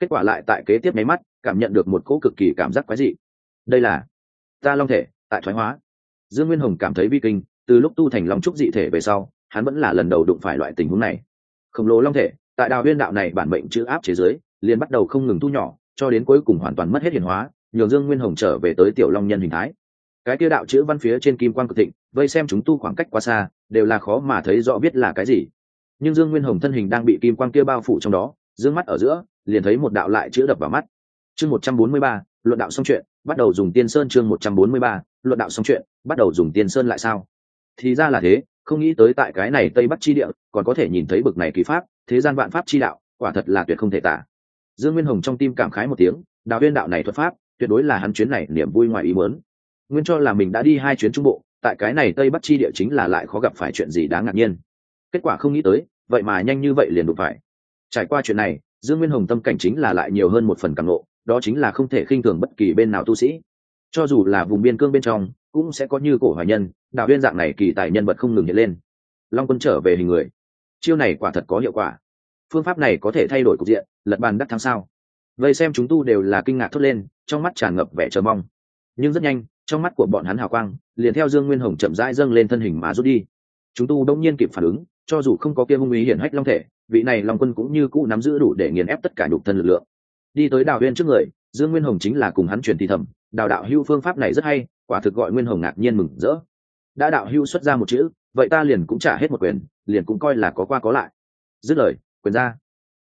Kết quả lại tại kế tiếp máy mắt, cảm nhận được một cỗ cực kỳ cảm giác quái dị. Đây là ta long thể, tại thoái hóa dương nguyên hồng cảm thấy vi kinh, từ lúc tu thành long trúc dị thể về sau, hắn vẫn là lần đầu đụng phải loại tình huống này. Khổng lồ long thể, tại đào huyên đạo này bản mệnh chữ áp chế giới liền bắt đầu không ngừng thu nhỏ, cho đến cuối cùng hoàn toàn mất hết hiển hóa, nhường dương nguyên hồng trở về tới tiểu long nhân hình thái. Cái kia đạo chữ văn phía trên kim quan cực thịnh, vây xem chúng tu khoảng cách quá xa, đều là khó mà thấy rõ biết là cái gì. Nhưng dương nguyên hồng thân hình đang bị kim quan kia bao phủ trong đó, dương mắt ở giữa, liền thấy một đạo lại chữ đập vào mắt. Chương một trăm bốn mươi ba, luận đạo xong chuyện, bắt đầu dùng tiên sơn chương một trăm bốn mươi ba luận đạo xong chuyện, bắt đầu dùng tiên sơn lại sao? Thì ra là thế, không nghĩ tới tại cái này tây bắc chi địa, còn có thể nhìn thấy bực này kỳ pháp, thế gian vạn pháp chi đạo, quả thật là tuyệt không thể tả. Dương nguyên hồng trong tim cảm khái một tiếng đạo viên đạo này thuật pháp, tuyệt đối là hắn chuyến này niềm vui ngoài ý muốn. Nguyên cho là mình đã đi hai chuyến trung bộ, tại cái này tây bắc chi địa chính là lại khó gặp phải chuyện gì đáng ngạc nhiên. Kết quả không nghĩ tới, vậy mà nhanh như vậy liền đụng phải. Trải qua chuyện này, dương nguyên hồng tâm cảnh chính là lại nhiều hơn một phần càng lộ đó chính là không thể khinh thường bất kỳ bên nào tu sĩ cho dù là vùng biên cương bên trong, cũng sẽ có như cổ hoài nhân, đạo viên dạng này kỳ tài nhân vật không ngừng hiện lên. Long quân trở về hình người. Chiêu này quả thật có hiệu quả. Phương pháp này có thể thay đổi cục diện, lật bàn đắc thắng sao? Vậy xem chúng tu đều là kinh ngạc thốt lên, trong mắt tràn ngập vẻ chờ mong. Nhưng rất nhanh, trong mắt của bọn hắn hào quang, liền theo dương nguyên hồng chậm rãi dâng lên thân hình mà rút đi. Chúng tu đông nhiên kịp phản ứng, cho dù không có kia hung ý hiển hách long thể, vị này long quân cũng như cũ nắm giữ đủ để nghiền ép tất cả nhục thân lực lượng. Đi tới đào huyên trước người, dương nguyên hồng chính là cùng hắn truyền thi thầm đào đạo hưu phương pháp này rất hay, quả thực gọi nguyên hồng ngạc nhiên mừng rỡ. Đã đạo hưu xuất ra một chữ, vậy ta liền cũng trả hết một quyền, liền cũng coi là có qua có lại. Dứt lời, quyền ra.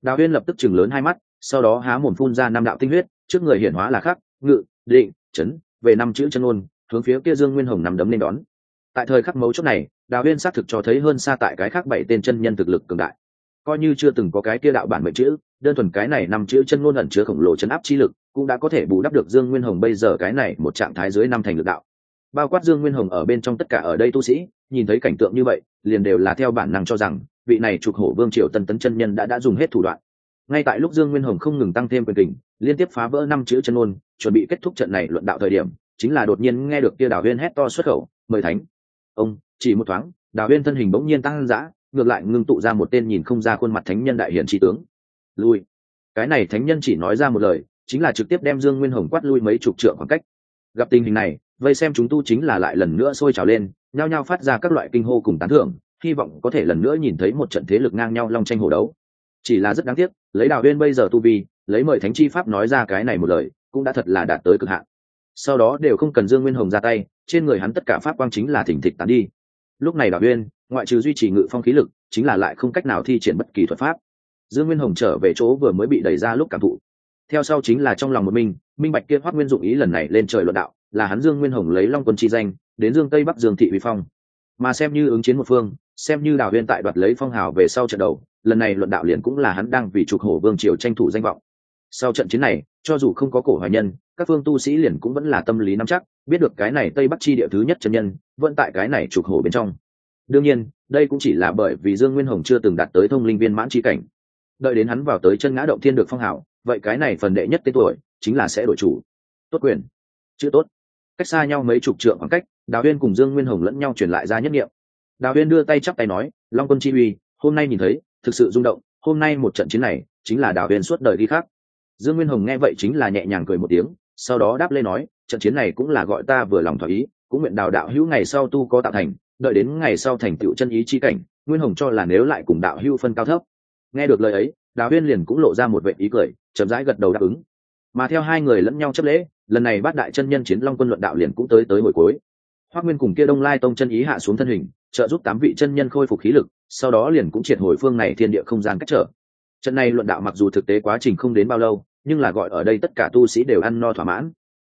Đào huyên lập tức chừng lớn hai mắt, sau đó há mồm phun ra năm đạo tinh huyết, trước người hiển hóa là khắc, ngự, định, chấn, về năm chữ chân ôn hướng phía kia dương nguyên hồng nằm đấm lên đón. Tại thời khắc mấu chốt này, đào huyên xác thực cho thấy hơn xa tại cái khác bảy tên chân nhân thực lực cường đại. Coi như chưa từng có cái kia đạo bản mệnh chữ đơn thuần cái này nằm chữ chân ngôn ẩn chứa khổng lồ chấn áp chi lực, cũng đã có thể bù đắp được dương nguyên hồng bây giờ cái này một trạng thái dưới năm thành lực đạo. Bao quát dương nguyên hồng ở bên trong tất cả ở đây tu sĩ, nhìn thấy cảnh tượng như vậy, liền đều là theo bản năng cho rằng, vị này trục hổ vương triều tân tấn chân nhân đã đã dùng hết thủ đoạn. Ngay tại lúc dương nguyên hồng không ngừng tăng thêm quyền tình liên tiếp phá vỡ năm chữ chân ngôn, chuẩn bị kết thúc trận này luận đạo thời điểm, chính là đột nhiên nghe được kia đào huyên hét to xuất khẩu, mời thánh! Ông, chỉ một thoáng, đào huyên thân hình bỗng nhiên tăng dã, ngược lại ngưng tụ ra một tên nhìn không ra khuôn mặt thánh nhân đại hiển trí tướng lui. Cái này thánh nhân chỉ nói ra một lời, chính là trực tiếp đem dương nguyên hồng quát lui mấy chục trượng khoảng cách. Gặp tình hình này, vây xem chúng tu chính là lại lần nữa sôi trào lên, nhao nhao phát ra các loại kinh hô cùng tán thưởng, hy vọng có thể lần nữa nhìn thấy một trận thế lực ngang nhau long tranh hổ đấu. Chỉ là rất đáng tiếc, lấy đào viên bây giờ tu vi, lấy mời thánh chi pháp nói ra cái này một lời, cũng đã thật là đạt tới cực hạn. Sau đó đều không cần dương nguyên hồng ra tay, trên người hắn tất cả pháp quang chính là thỉnh thịch tán đi. Lúc này đào viên, ngoại trừ duy trì ngự phong khí lực, chính là lại không cách nào thi triển bất kỳ thuật pháp dương nguyên hồng trở về chỗ vừa mới bị đẩy ra lúc cảm thụ. Theo sau chính là trong lòng một mình, minh bạch kia hoác nguyên dụng ý lần này lên trời luận đạo là hắn dương nguyên hồng lấy long quân chi danh đến dương tây bắc dương thị huy phong. Mà xem như ứng chiến một phương xem như đào viên tại đoạt lấy phong hào về sau trận đầu lần này luận đạo liền cũng là hắn đang vì trục hổ vương triều tranh thủ danh vọng. Sau trận chiến này cho dù không có cổ hoài nhân các phương tu sĩ liền cũng vẫn là tâm lý nắm chắc biết được cái này tây bắc chi địa thứ nhất chân nhân vẫn tại cái này trục hổ bên trong. Đương nhiên đây cũng chỉ là bởi vì dương nguyên hồng chưa từng đạt tới thông linh viên mãn chi cảnh đợi đến hắn vào tới chân ngã động thiên được phong hào vậy cái này phần đệ nhất tên tuổi chính là sẽ đổi chủ. Tốt quyền. Chữ tốt. Cách xa nhau mấy chục trượng khoảng cách, đào huyên cùng dương nguyên hồng lẫn nhau truyền lại ra nhất nghiệm đào huyên đưa tay chắp tay nói, long quân chi uy, hôm nay nhìn thấy, thực sự rung động, hôm nay một trận chiến này, chính là đào huyên suốt đời đi khác dương nguyên hồng nghe vậy chính là nhẹ nhàng cười một tiếng, sau đó đáp lên nói, trận chiến này cũng là gọi ta vừa lòng thỏa ý, cũng nguyện đào đạo hữu ngày sau tu có tạo thành, đợi đến ngày sau thành tựu chân ý chi cảnh, nguyên hồng cho là nếu lại cùng đạo hữu phân cao thấp nghe được lời ấy, đào huyên liền cũng lộ ra một vệ ý cười, chậm rãi gật đầu đáp ứng. Mà theo hai người lẫn nhau chấp lễ, lần này bát đại chân nhân chiến long quân luận đạo liền cũng tới tới hồi cuối. Hoác nguyên cùng kia đông lai tông chân ý hạ xuống thân hình, trợ giúp tám vị chân nhân khôi phục khí lực, sau đó liền cũng triệt hồi phương này thiên địa không gian cách trở. Trận này luận đạo mặc dù thực tế quá trình không đến bao lâu, nhưng là gọi ở đây tất cả tu sĩ đều ăn no thỏa mãn.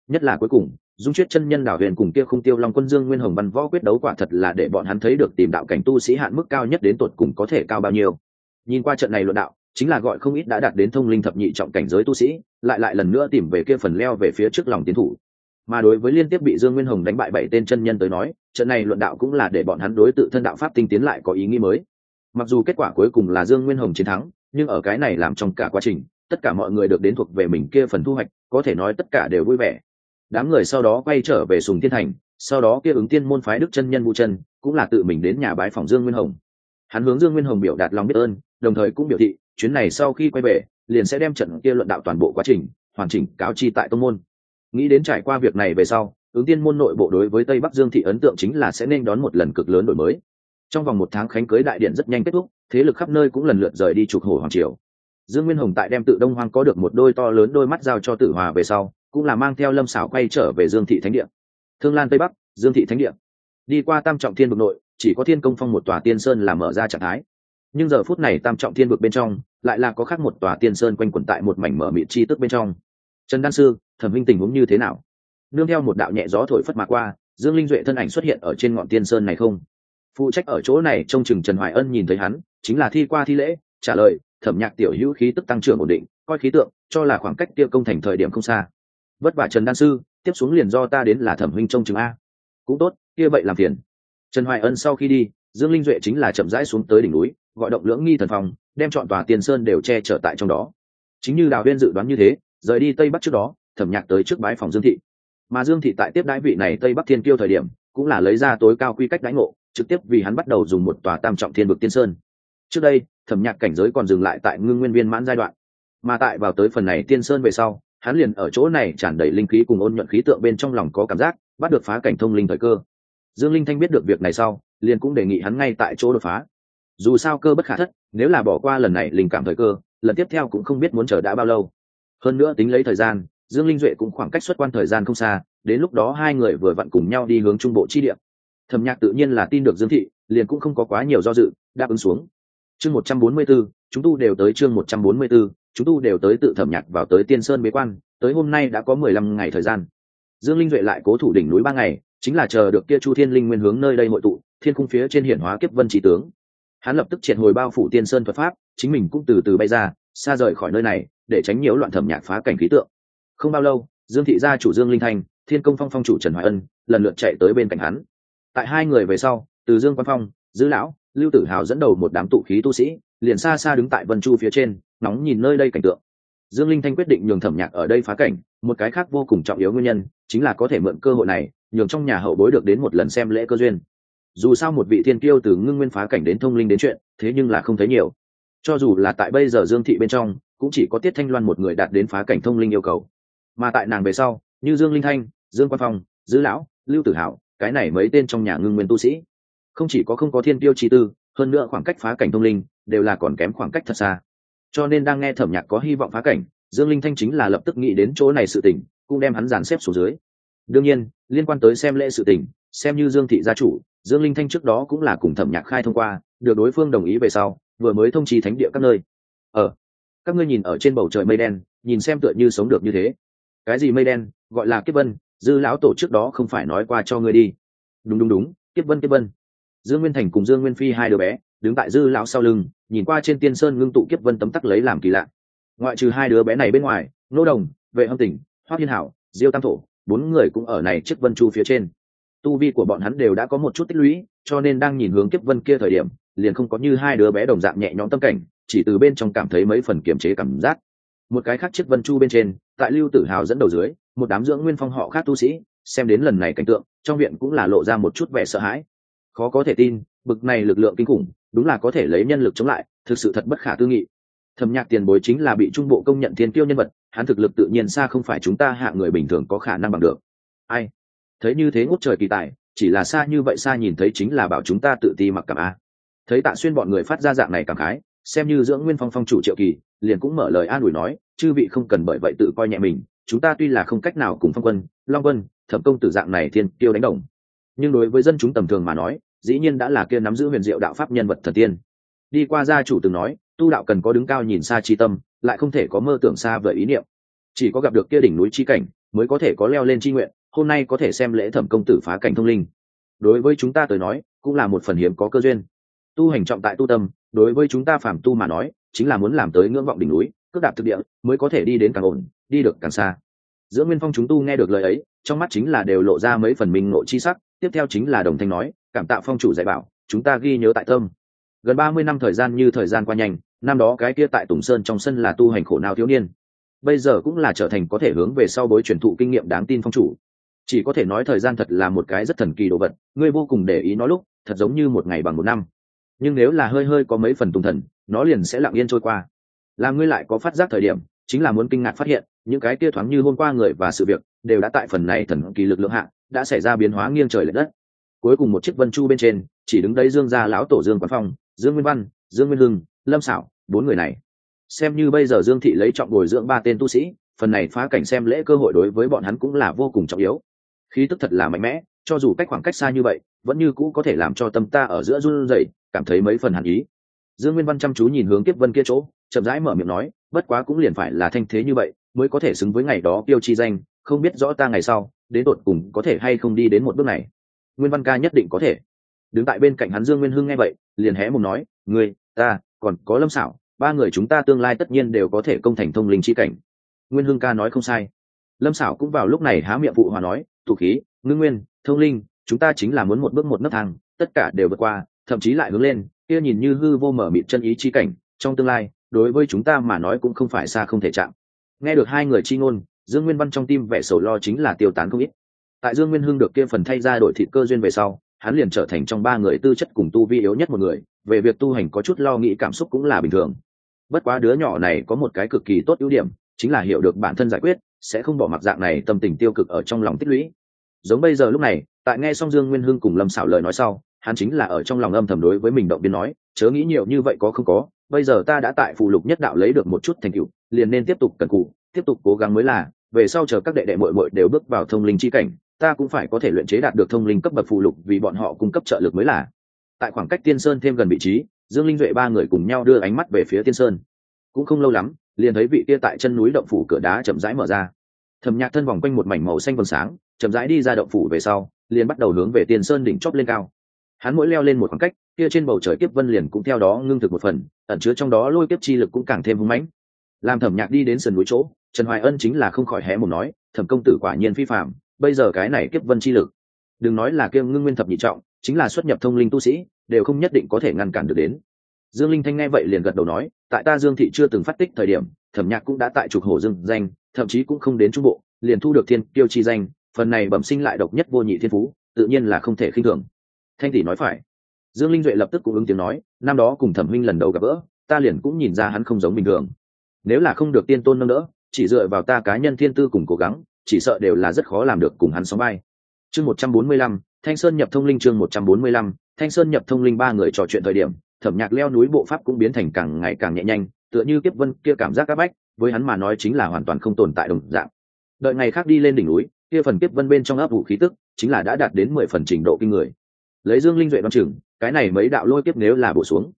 Nhất là cuối cùng, dung chuyết chân nhân đảo huyền cùng kia không tiêu long quân dương nguyên hồng văn võ quyết đấu quả thật là để bọn hắn thấy được tìm đạo cảnh tu sĩ hạn mức cao nhất đến tột cùng có thể cao bao nhiêu nhìn qua trận này luận đạo, chính là gọi không ít đã đạt đến thông linh thập nhị trọng cảnh giới tu sĩ, lại lại lần nữa tìm về kia phần leo về phía trước lòng tiến thủ. Mà đối với liên tiếp bị dương nguyên hồng đánh bại bảy tên chân nhân tới nói, trận này luận đạo cũng là để bọn hắn đối tự thân đạo pháp tinh tiến lại có ý nghĩ mới. Mặc dù kết quả cuối cùng là dương nguyên hồng chiến thắng, nhưng ở cái này làm trong cả quá trình, tất cả mọi người được đến thuộc về mình kia phần thu hoạch, có thể nói tất cả đều vui vẻ. Đám người sau đó quay trở về sùng thiên thành, sau đó kia ứng tiên môn phái đức chân nhân vũ chân, cũng là tự mình đến nhà bái phòng dương nguyên hồng. Hắn hướng dương nguyên hồng biểu đạt lòng biết ơn đồng thời cũng biểu thị, chuyến này sau khi quay về, liền sẽ đem trận kia luận đạo toàn bộ quá trình, hoàn chỉnh cáo chi tại tông môn. Nghĩ đến trải qua việc này về sau, ứng tiên môn nội bộ đối với tây bắc dương thị ấn tượng chính là sẽ nên đón một lần cực lớn đổi mới. Trong vòng một tháng khánh cưới đại điện rất nhanh kết thúc, thế lực khắp nơi cũng lần lượt rời đi trục hồ hoàng triều. Dương nguyên hồng tại đem tự đông hoang có được một đôi to lớn đôi mắt giao cho tử hòa về sau, cũng là mang theo lâm xảo quay trở về dương thị thánh điện thương lan tây bắc, dương thị thánh điện đi qua tam trọng thiên bực nội, chỉ có thiên công phong một tòa tiên sơn làm mở ra trạng thái nhưng giờ phút này tam trọng thiên vực bên trong lại là có khác một tòa tiên sơn quanh quẩn tại một mảnh mở mịt chi tức bên trong. Trần đan sư, thẩm minh tình huống như thế nào? Nương theo một đạo nhẹ gió thổi phất mà qua, dương linh duệ thân ảnh xuất hiện ở trên ngọn tiên sơn này không? Phụ trách ở chỗ này trông chừng trần hoài ân nhìn thấy hắn, chính là thi qua thi lễ, trả lời, thẩm nhạc tiểu hữu khí tức tăng trưởng ổn định, coi khí tượng, cho là khoảng cách tiêu công thành thời điểm không xa. Vất vả trần đan sư, tiếp xuống liền do ta đến là thẩm huynh trông chừng a. Cũng tốt, kia vậy làm phiền. Trần hoài ân sau khi đi, dương linh duệ chính là chậm rãi xuống tới đỉnh núi gọi động lưỡng nghi thần phòng đem chọn tòa tiền sơn đều che chở tại trong đó. Chính như đào viên dự đoán như thế, rời đi tây bắc trước đó, thẩm nhạc tới trước bái phòng dương thị. Mà dương thị tại tiếp đãi vị này tây bắc thiên kiêu thời điểm, cũng là lấy ra tối cao quy cách đãi ngộ, trực tiếp vì hắn bắt đầu dùng một tòa tam trọng thiên vực tiên sơn. Trước đây, thẩm nhạc cảnh giới còn dừng lại tại ngưng nguyên viên mãn giai đoạn. Mà tại vào tới phần này tiên sơn về sau, hắn liền ở chỗ này tràn đầy linh khí cùng ôn nhuận khí tượng bên trong lòng có cảm giác, bắt được phá cảnh thông linh thời cơ. Dương linh thanh biết được việc này sau, liền cũng đề nghị hắn ngay tại chỗ đột phá dù sao cơ bất khả thất, nếu là bỏ qua lần này linh cảm thời cơ, lần tiếp theo cũng không biết muốn chờ đã bao lâu. Hơn nữa tính lấy thời gian, dương linh duệ cũng khoảng cách xuất quan thời gian không xa, đến lúc đó hai người vừa vặn cùng nhau đi hướng trung bộ chi điểm thẩm nhạc tự nhiên là tin được dương thị, liền cũng không có quá nhiều do dự, đáp ứng xuống. Chương một trăm bốn mươi b ố chúng tu đều tới chương một trăm bốn mươi b ố chúng tu đều tới tự thẩm nhạc vào tới tiên sơn bế quan, tới hôm nay đã có mười lăm ngày thời gian. Dương linh duệ lại cố thủ đỉnh núi ba ngày, chính là chờ được kia chu thiên linh nguyên hướng nơi đây hội tụ, thiên cung phía trên hiển hóa kiếp vân trí tướng hắn lập tức triệt hồi bao phủ tiên sơn thuật pháp, chính mình cũng từ từ bay ra, xa rời khỏi nơi này, để tránh nhiễu loạn thẩm nhạc phá cảnh khí tượng. Không bao lâu, dương thị gia chủ dương linh thanh, thiên công phong phong chủ trần hoài ân, lần lượt chạy tới bên cạnh hắn. Tại hai người về sau, từ dương quan phong, dư lão, lưu tử hào dẫn đầu một đám tụ khí tu sĩ, liền xa xa đứng tại vân chu phía trên, nóng nhìn nơi đây cảnh tượng. Dương linh thanh quyết định nhường thẩm nhạc ở đây phá cảnh, một cái khác vô cùng trọng yếu nguyên nhân, chính là có thể mượn cơ hội này, nhường trong nhà hậu bối được đến một lần xem lễ cơ duyên dù sao một vị thiên kiêu từ ngưng nguyên phá cảnh đến thông linh đến chuyện, thế nhưng là không thấy nhiều. Cho dù là tại bây giờ dương thị bên trong, cũng chỉ có tiết thanh loan một người đạt đến phá cảnh thông linh yêu cầu. Mà tại nàng về sau, như dương linh thanh, dương quan phong dữ lão, lưu tử hảo, cái này mấy tên trong nhà ngưng nguyên tu sĩ, không chỉ có không có thiên tiêu chi tư, hơn nữa khoảng cách phá cảnh thông linh đều là còn kém khoảng cách thật xa. Cho nên đang nghe thẩm nhạc có hy vọng phá cảnh, dương linh thanh chính là lập tức nghĩ đến chỗ này sự tình, cũng đem hắn dàn xếp xuống dưới. Đương nhiên, liên quan tới xem lễ sự tình, xem như dương thị gia chủ dương linh thanh trước đó cũng là cùng thẩm nhạc khai thông qua được đối phương đồng ý về sau vừa mới thông trì thánh địa các nơi. Ở ờ, các ngươi nhìn ở trên bầu trời mây đen nhìn xem tựa như sống được như thế. Cái gì mây đen? Gọi là kiếp vân dư lão tổ trước đó không phải nói qua cho ngươi đi. Đúng đúng đúng kiếp vân kiếp vân. Dương nguyên thành cùng dương nguyên phi hai đứa bé đứng tại dư lão sau lưng nhìn qua trên tiên sơn ngưng tụ kiếp vân tấm tắc lấy làm kỳ lạ. Ngoại trừ hai đứa bé này bên ngoài nô đồng vệ hâm tỉnh hoa thiên hảo diêu tam thổ bốn người cũng ở này chiếc vân chu phía trên tu vi của bọn hắn đều đã có một chút tích lũy, cho nên đang nhìn hướng kiếp vân kia thời điểm, liền không có như hai đứa bé đồng dạng nhẹ nhõm tâm cảnh, chỉ từ bên trong cảm thấy mấy phần kiềm chế cảm giác. Một cái khác chiếc vân chu bên trên, tại lưu tử hào dẫn đầu dưới, một đám dưỡng nguyên phong họ khác tu sĩ, xem đến lần này cảnh tượng, trong viện cũng là lộ ra một chút vẻ sợ hãi. Khó có thể tin, bực này lực lượng kinh khủng, đúng là có thể lấy nhân lực chống lại, thực sự thật bất khả tư nghị. Thẩm nhạc tiền bối chính là bị trung bộ công nhận thiên tiêu nhân vật, hắn thực lực tự nhiên xa không phải chúng ta hạ người bình thường có khả năng bằng được. Ai? Thấy như thế ngút trời kỳ tài, chỉ là xa như vậy xa nhìn thấy chính là bảo chúng ta tự ti mặc cảm a. Thấy tạ xuyên bọn người phát ra dạng này cảm khái, xem như dưỡng nguyên phong phong chủ triệu kỳ, liền cũng mở lời an ủi nói, chư vị không cần bởi vậy tự coi nhẹ mình, chúng ta tuy là không cách nào cùng phong quân, long quân, thẩm công tử dạng này thiên tiêu đánh đồng, nhưng đối với dân chúng tầm thường mà nói, dĩ nhiên đã là kia nắm giữ huyền diệu đạo pháp nhân vật thần tiên. Đi qua gia chủ từng nói, tu đạo cần có đứng cao nhìn xa chi tâm, lại không thể có mơ tưởng xa vời ý niệm. Chỉ có gặp được kia đỉnh núi chi cảnh, mới có thể có leo lên chi nguyện hôm nay có thể xem lễ thẩm công tử phá cảnh thông linh. Đối với chúng ta tới nói, cũng là một phần hiếm có cơ duyên. Tu hành trọng tại tu tâm, đối với chúng ta phàm tu mà nói, chính là muốn làm tới ngưỡng vọng đỉnh núi, cước đạp thực địa, mới có thể đi đến càng ổn, đi được càng xa. Giữa nguyên phong chúng tu nghe được lời ấy, trong mắt chính là đều lộ ra mấy phần minh ngộ chi sắc, tiếp theo chính là đồng thanh nói, cảm tạ phong chủ dạy bảo, chúng ta ghi nhớ tại tâm. Gần ba mươi năm thời gian như thời gian qua nhanh, năm đó cái kia tại tùng sơn trong sân là tu hành khổ nào thiếu niên. Bây giờ cũng là trở thành có thể hướng về sau bối truyền thụ kinh nghiệm đáng tin phong chủ chỉ có thể nói thời gian thật là một cái rất thần kỳ đồ vật, ngươi vô cùng để ý nói lúc, thật giống như một ngày bằng một năm. Nhưng nếu là hơi hơi có mấy phần tùng thần, nó liền sẽ lặng yên trôi qua. Là ngươi lại có phát giác thời điểm, chính là muốn kinh ngạc phát hiện, những cái kia thoáng như hôm qua người và sự việc, đều đã tại phần này thần kỳ lực lượng hạ, đã xảy ra biến hóa nghiêng trời lệch đất. Cuối cùng một chiếc vân chu bên trên, chỉ đứng đấy dương gia lão tổ dương quán phong, dương nguyên văn, dương nguyên hưng, lâm xảo bốn người này. Xem như bây giờ dương thị lấy trọng bồi dưỡng ba tên tu sĩ, phần này phá cảnh xem lễ cơ hội đối với bọn hắn cũng là vô cùng trọng yếu khí tức thật là mạnh mẽ, cho dù cách khoảng cách xa như vậy, vẫn như cũ có thể làm cho tâm ta ở giữa run rẩy, cảm thấy mấy phần hàn ý. Dương nguyên văn chăm chú nhìn hướng Kiếp vân kia chỗ, chậm rãi mở miệng nói, bất quá cũng liền phải là thanh thế như vậy, mới có thể xứng với ngày đó tiêu chi danh, không biết rõ ta ngày sau, đến tột cùng có thể hay không đi đến một bước này. Nguyên văn ca nhất định có thể. Đứng tại bên cạnh hắn dương nguyên hưng nghe vậy, liền hé mùng nói người ta, còn có lâm xảo ba người chúng ta tương lai tất nhiên đều có thể công thành thông linh chi cảnh. Nguyên hưng ca nói không sai. Lâm xảo cũng vào lúc này há miệng phụ hòa nói thủ khí, ngưng nguyên, thông linh, chúng ta chính là muốn một bước một nấc thang, tất cả đều vượt qua, thậm chí lại hướng lên, kia nhìn như hư vô mở mịt chân ý chi cảnh, trong tương lai, đối với chúng ta mà nói cũng không phải xa không thể chạm. Nghe được hai người chi ngôn, dương nguyên văn trong tim vẻ sầu lo chính là tiêu tán không ít. Tại dương nguyên hưng được kia phần thay ra đổi thịt cơ duyên về sau, hắn liền trở thành trong ba người tư chất cùng tu vi yếu nhất một người, về việc tu hành có chút lo nghĩ cảm xúc cũng là bình thường. Bất quá đứa nhỏ này có một cái cực kỳ tốt ưu điểm chính là hiểu được bản thân giải quyết, sẽ không bỏ mặc dạng này tâm tình tiêu cực ở trong lòng tích lũy. Giống bây giờ lúc này, tại nghe xong dương nguyên hưng cùng lâm xảo lời nói sau, hắn chính là ở trong lòng âm thầm đối với mình động viên nói, chớ nghĩ nhiều như vậy có không có, bây giờ ta đã tại phụ lục nhất đạo lấy được một chút thành tựu, liền nên tiếp tục cần cụ tiếp tục cố gắng mới là, về sau chờ các đệ đệ mội mội đều bước vào thông linh chi cảnh, ta cũng phải có thể luyện chế đạt được thông linh cấp bậc phụ lục vì bọn họ cung cấp trợ lực mới là. Tại khoảng cách tiên sơn thêm gần vị trí, dương linh duệ ba người cùng nhau đưa ánh mắt về phía tiên sơn. Cũng không lâu lắm liền thấy vị kia tại chân núi động phủ cửa đá chậm rãi mở ra. Thầm nhạc thân vòng quanh một mảnh màu xanh vầng sáng, chậm rãi đi ra động phủ về sau, liền bắt đầu hướng về tiền sơn đỉnh chóp lên cao. Hắn mỗi leo lên một khoảng cách, kia trên bầu trời kiếp vân liền cũng theo đó ngưng thực một phần, ẩn chứa trong đó lôi kiếp chi lực cũng càng thêm hưng mãnh. Làm thẩm nhạc đi đến sườn núi chỗ, trần hoài ân chính là không khỏi hé một nói, thẩm công tử quả nhiên phi phạm bây giờ cái này kiếp vân chi lực, đừng nói là kiêng ngưng nguyên thập nhị trọng, chính là xuất nhập thông linh tu sĩ, đều không nhất định có thể ngăn cản được đến dương linh thanh nghe vậy liền gật đầu nói, tại ta dương thị chưa từng phát tích thời điểm, thẩm nhạc cũng đã tại trục hổ dương danh, thậm chí cũng không đến trung bộ, liền thu được thiên tiêu chi danh, phần này bẩm sinh lại độc nhất vô nhị thiên phú, tự nhiên là không thể khinh thường. Thanh tỷ nói phải. Dương linh duệ lập tức cũng ứng tiếng nói, năm đó cùng thẩm huynh lần đầu gặp gỡ, ta liền cũng nhìn ra hắn không giống bình thường. Nếu là không được tiên tôn nâng đỡ, chỉ dựa vào ta cá nhân thiên tư cùng cố gắng, chỉ sợ đều là rất khó làm được cùng hắn sóng vai. Chương một trăm bốn mươi lăm, thanh sơn nhập thông linh chương một trăm bốn mươi lăm, thanh sơn nhập thông linh ba người trò chuyện thời điểm thẩm nhạc leo núi bộ pháp cũng biến thành càng ngày càng nhẹ nhanh, tựa như kiếp vân kia cảm giác áp bách, với hắn mà nói chính là hoàn toàn không tồn tại đồng dạng. Đợi ngày khác đi lên đỉnh núi, kia phần kiếp vân bên trong ấp ủ khí tức chính là đã đạt đến mười phần trình độ kinh người. Lấy dương linh duệ đoan chừng, cái này mấy đạo lôi kiếp nếu là bổ xuống,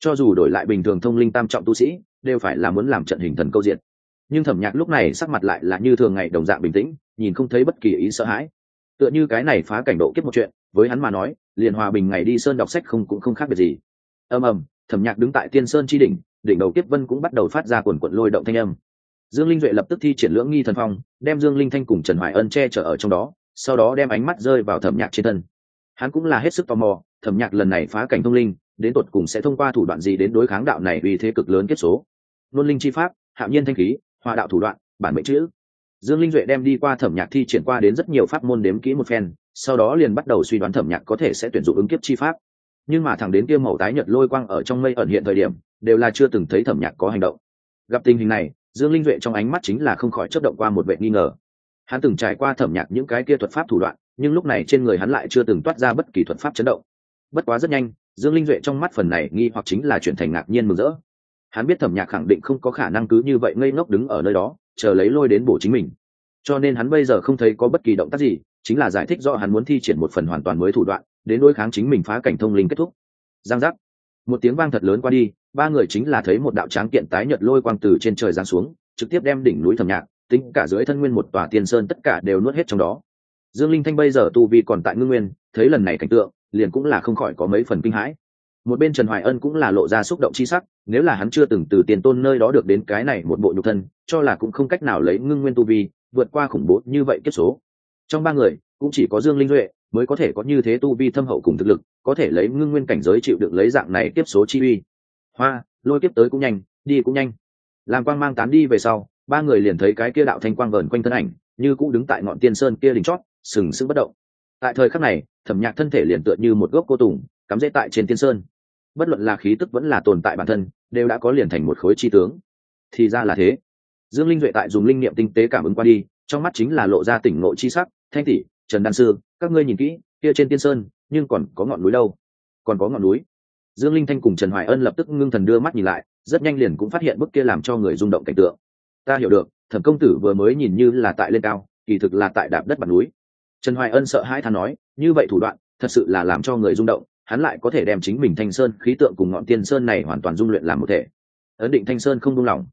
cho dù đổi lại bình thường thông linh tam trọng tu sĩ, đều phải là muốn làm trận hình thần câu diện. Nhưng thẩm nhạc lúc này sắc mặt lại là như thường ngày đồng dạng bình tĩnh, nhìn không thấy bất kỳ ý sợ hãi. Tựa như cái này phá cảnh độ kiếp một chuyện, với hắn mà nói, liền hòa bình ngày đi sơn đọc sách không cũng không khác biệt gì ầm ầm, thẩm nhạc đứng tại tiên sơn chi đỉnh đỉnh đầu kiếp vân cũng bắt đầu phát ra quần quận lôi động thanh âm. Dương linh duệ lập tức thi triển lưỡng nghi thần phong, đem dương linh thanh cùng trần hoài ân che chở ở trong đó, sau đó đem ánh mắt rơi vào thẩm nhạc trên thân. Hắn cũng là hết sức tò mò, thẩm nhạc lần này phá cảnh thông linh, đến tột cùng sẽ thông qua thủ đoạn gì đến đối kháng đạo này vì thế cực lớn kết số. Luân linh chi pháp hạo nhiên thanh khí hòa đạo thủ đoạn, bản mệnh chữ. Dương linh duệ đem đi qua thẩm nhạc thi triển qua đến rất nhiều pháp môn đếm kỹ một phen, sau đó liền bắt đầu suy đoán thẩm nhạc có thể sẽ tuyển dụng ứng kiếp chi pháp nhưng mà thẳng đến kia màu tái nhật lôi quang ở trong mây ẩn hiện thời điểm, đều là chưa từng thấy thẩm nhạc có hành động. Gặp tình hình này, dương linh duệ trong ánh mắt chính là không khỏi chấp động qua một vệ nghi ngờ. Hắn từng trải qua thẩm nhạc những cái kia thuật pháp thủ đoạn, nhưng lúc này trên người hắn lại chưa từng toát ra bất kỳ thuật pháp chấn động. Bất quá rất nhanh, dương linh duệ trong mắt phần này nghi hoặc chính là chuyển thành ngạc nhiên mừng rỡ. Hắn biết thẩm nhạc khẳng định không có khả năng cứ như vậy ngây ngốc đứng ở nơi đó, chờ lấy lôi đến bổ chính mình. Cho nên hắn bây giờ không thấy có bất kỳ động tác gì, chính là giải thích do hắn muốn thi triển một phần hoàn toàn mới thủ đoạn đến đối kháng chính mình phá cảnh thông linh kết thúc. Giang giác. Một tiếng vang thật lớn qua đi, ba người chính là thấy một đạo tráng kiện tái nhật lôi quang từ trên trời giáng xuống, trực tiếp đem đỉnh núi thầm nhạc, tính cả dưới thân nguyên một tòa tiên sơn tất cả đều nuốt hết trong đó. Dương linh thanh bây giờ tu vi còn tại ngưng nguyên, thấy lần này cảnh tượng, liền cũng là không khỏi có mấy phần kinh hãi. Một bên trần hoài ân cũng là lộ ra xúc động chi sắc, nếu là hắn chưa từng từ tiền tôn nơi đó được đến cái này một bộ nhục thân, cho là cũng không cách nào lấy ngưng nguyên tu vi, vượt qua khủng bố như vậy kiếp số. Trong ba người, cũng chỉ có dương linh duệ mới có thể có như thế tu vi thâm hậu cùng thực lực, có thể lấy ngưng nguyên cảnh giới chịu được lấy dạng này tiếp số chi uy. Hoa, lôi tiếp tới cũng nhanh, đi cũng nhanh. Làm quang mang tán đi về sau, ba người liền thấy cái kia đạo thanh quang vờn quanh thân ảnh, như cũ đứng tại ngọn tiên sơn kia đỉnh chót, sừng sững bất động. Tại thời khắc này, thẩm nhạc thân thể liền tựa như một gốc cô tùng, cắm rễ tại trên tiên sơn. Bất luận là khí tức vẫn là tồn tại bản thân, đều đã có liền thành một khối chi tướng. Thì ra là thế. Dương linh duệ tại dùng linh niệm tinh tế cảm ứng qua đi, trong mắt chính là lộ ra tỉnh ngộ chi sắc, thanh tỷ trần đan sư, các ngươi nhìn kỹ, kia trên tiên sơn, nhưng còn có ngọn núi đâu? Còn có ngọn núi? Dương linh thanh cùng trần hoài ân lập tức ngưng thần đưa mắt nhìn lại, rất nhanh liền cũng phát hiện bức kia làm cho người rung động cảnh tượng. Ta hiểu được, thẩm công tử vừa mới nhìn như là tại lên cao, kỳ thực là tại đạp đất mặt núi. Trần hoài ân sợ hãi than nói, như vậy thủ đoạn, thật sự là làm cho người rung động, hắn lại có thể đem chính mình thanh sơn khí tượng cùng ngọn tiên sơn này hoàn toàn dung luyện làm một thể. Ấn định thanh sơn không buông lỏng.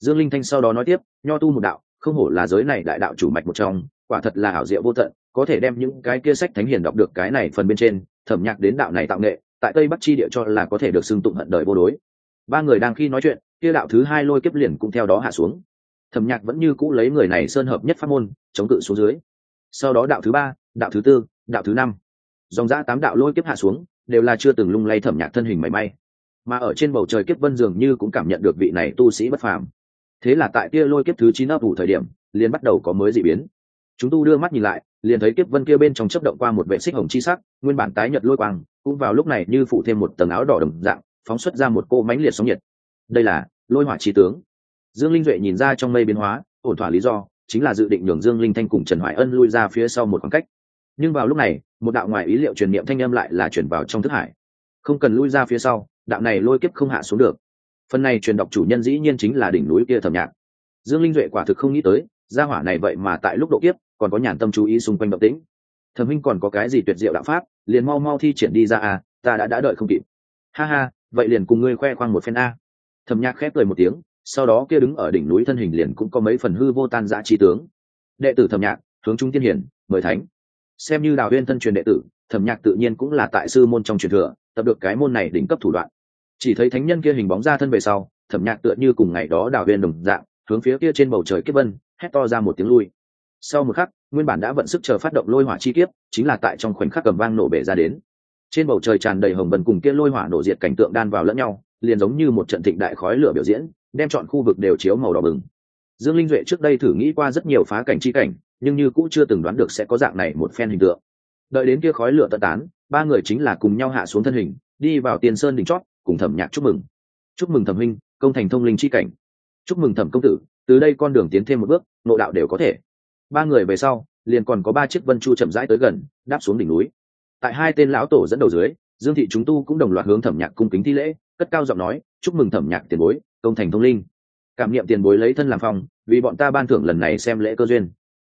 Dương linh thanh sau đó nói tiếp, nho tu một đạo, không hổ là giới này đại đạo chủ mạch một trong, quả thật là ảo diệu vô tận có thể đem những cái kia sách thánh hiền đọc được cái này phần bên trên, thẩm nhạc đến đạo này tạo nghệ, tại tây bắc chi địa cho là có thể được xưng tụng hận đời vô đối. Ba người đang khi nói chuyện, kia đạo thứ hai lôi kiếp liền cũng theo đó hạ xuống. Thẩm nhạc vẫn như cũ lấy người này sơn hợp nhất pháp môn, chống cự xuống dưới. Sau đó đạo thứ ba, đạo thứ tư, đạo thứ năm. Dòng giã tám đạo lôi kiếp hạ xuống, đều là chưa từng lung lay thẩm nhạc thân hình mảy may. Mà ở trên bầu trời kiếp vân dường như cũng cảm nhận được vị này tu sĩ bất phàm. Thế là tại kia lôi kiếp thứ chín ấp ủ thời điểm, liền bắt đầu có mới dị biến chúng tu đưa mắt nhìn lại, liền thấy kiếp vân kia bên trong chấp động qua một vệ xích hồng chi sắc, nguyên bản tái nhật lôi quang, cũng vào lúc này như phụ thêm một tầng áo đỏ đồng dạng, phóng xuất ra một cô mánh liệt sóng nhiệt. Đây là lôi hỏa trí tướng. Dương linh duệ nhìn ra trong mây biến hóa, ổn thỏa lý do, chính là dự định nhường dương linh thanh cùng trần hoài ân lui ra phía sau một khoảng cách. Nhưng vào lúc này, một đạo ngoài ý liệu truyền niệm thanh âm lại là truyền vào trong thức hải. Không cần lui ra phía sau, đạo này lôi kiếp không hạ xuống được. Phần này truyền đọc chủ nhân dĩ nhiên chính là đỉnh núi kia thẩm nhạc. Dương linh duệ quả thực không nghĩ tới, gia hỏa này vậy mà tại lúc độ kiếp còn có nhàn tâm chú ý xung quanh động tĩnh. Thẩm minh còn có cái gì tuyệt diệu đạo pháp, liền mau mau thi triển đi ra à ta đã đã đợi không kịp. Ha ha, vậy liền cùng ngươi khoe khoang một phen a. Thẩm nhạc khép cười một tiếng, sau đó kia đứng ở đỉnh núi thân hình liền cũng có mấy phần hư vô tan dã trí tướng. Đệ tử thẩm nhạc, hướng trung tiên hiển, mời thánh. Xem như đào huyên thân truyền đệ tử, thẩm nhạc tự nhiên cũng là tại sư môn trong truyền thừa, tập được cái môn này đỉnh cấp thủ đoạn. Chỉ thấy thánh nhân kia hình bóng ra thân về sau, thẩm nhạc tựa như cùng ngày đó đào huyên đồng dạng, hướng phía kia trên bầu trời kiếp vân, hét to ra một tiếng lui sau một khắc, nguyên bản đã vận sức chờ phát động lôi hỏa chi kiếp, chính là tại trong khoảnh khắc cầm vang nổ bể ra đến. Trên bầu trời tràn đầy hồng vần cùng kia lôi hỏa nổ diệt cảnh tượng đan vào lẫn nhau, liền giống như một trận thịnh đại khói lửa biểu diễn, đem chọn khu vực đều chiếu màu đỏ bừng. Dương linh duệ trước đây thử nghĩ qua rất nhiều phá cảnh chi cảnh, nhưng như cũng chưa từng đoán được sẽ có dạng này một phen hình tượng. Đợi đến kia khói lửa tận tán, ba người chính là cùng nhau hạ xuống thân hình, đi vào tiền sơn đỉnh chót, cùng thẩm nhạc chúc mừng. Chúc mừng thẩm huynh, công thành thông linh chi cảnh. Chúc mừng thẩm công tử, từ đây con đường tiến thêm một bước nộ đạo đều có thể ba người về sau, liền còn có ba chiếc vân chu chậm rãi tới gần, đáp xuống đỉnh núi. Tại hai tên lão tổ dẫn đầu dưới, dương thị chúng tu cũng đồng loạt hướng thẩm nhạc cung kính thi lễ, cất cao giọng nói, chúc mừng thẩm nhạc tiền bối, công thành thông linh. Cảm niệm tiền bối lấy thân làm phong vì bọn ta ban thưởng lần này xem lễ cơ duyên.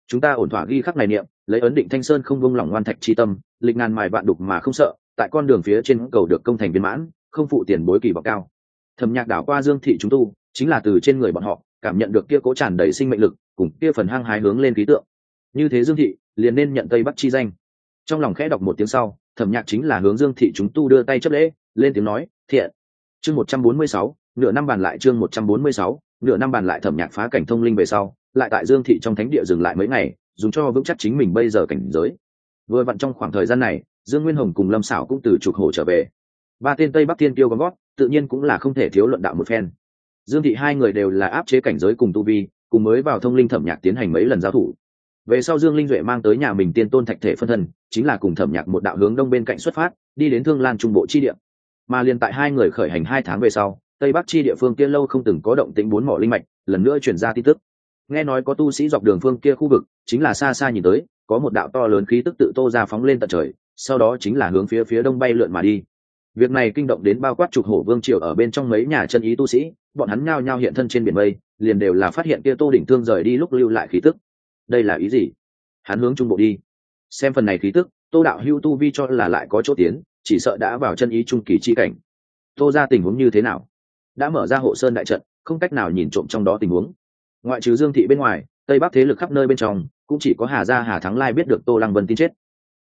Chúng ta ổn thỏa ghi khắc này niệm, lấy ấn định thanh sơn không buông lỏng ngoan thạch chi tâm, lịch ngàn mài vạn đục mà không sợ, tại con đường phía trên cầu được công thành viên mãn, không phụ tiền bối kỳ vọng cao. Thẩm nhạc đảo qua dương thị chúng tu, chính là từ trên người bọn họ, cảm nhận được kia cố tràn đầy sinh mệnh lực cùng kia phần hăng hái hướng lên khí tượng. Như thế dương thị, liền nên nhận tây bắc chi danh. Trong lòng khẽ đọc một tiếng sau, thẩm nhạc chính là hướng dương thị chúng tu đưa tay chấp lễ, lên tiếng nói, thiện. Chương một trăm bốn mươi sáu, nửa năm bàn lại chương một trăm bốn mươi sáu, nửa năm bàn lại thẩm nhạc phá cảnh thông linh về sau, lại tại dương thị trong thánh địa dừng lại mấy ngày, dùng cho vững chắc chính mình bây giờ cảnh giới. Vừa vặn trong khoảng thời gian này, dương nguyên hồng cùng lâm xảo cũng từ trục hồ trở về. Ba tên tây bắc tiên tiêu gom gót, tự nhiên cũng là không thể thiếu luận đạo một phen. Dương thị hai người đều là áp chế cảnh giới cùng tu vi cùng mới vào thông linh thẩm nhạc tiến hành mấy lần giao thủ. Về sau dương linh duệ mang tới nhà mình tiên tôn thạch thể phân thân, chính là cùng thẩm nhạc một đạo hướng đông bên cạnh xuất phát, đi đến thương lan trung bộ chi địa. Mà liền tại hai người khởi hành hai tháng về sau, tây bắc chi địa phương kia lâu không từng có động tĩnh bốn mỏ linh mạch, lần nữa chuyển ra tin tức. Nghe nói có tu sĩ dọc đường phương kia khu vực, chính là xa xa nhìn tới, có một đạo to lớn khí tức tự tô ra phóng lên tận trời, sau đó chính là hướng phía phía đông bay lượn mà đi việc này kinh động đến bao quát trục hổ vương triều ở bên trong mấy nhà chân ý tu sĩ, bọn hắn nhao nhao hiện thân trên biển mây, liền đều là phát hiện kia tô đỉnh thương rời đi lúc lưu lại khí tức. Đây là ý gì? Hắn hướng trung bộ đi. Xem phần này khí tức, tô đạo hưu tu vi cho là lại có chỗ tiến, chỉ sợ đã vào chân ý trung kỳ chi cảnh. Tô ra tình huống như thế nào? Đã mở ra hộ sơn đại trận, không cách nào nhìn trộm trong đó tình huống. Ngoại trừ dương thị bên ngoài, tây bắc thế lực khắp nơi bên trong, cũng chỉ có hà gia hà thắng lai biết được tô lăng vân tin chết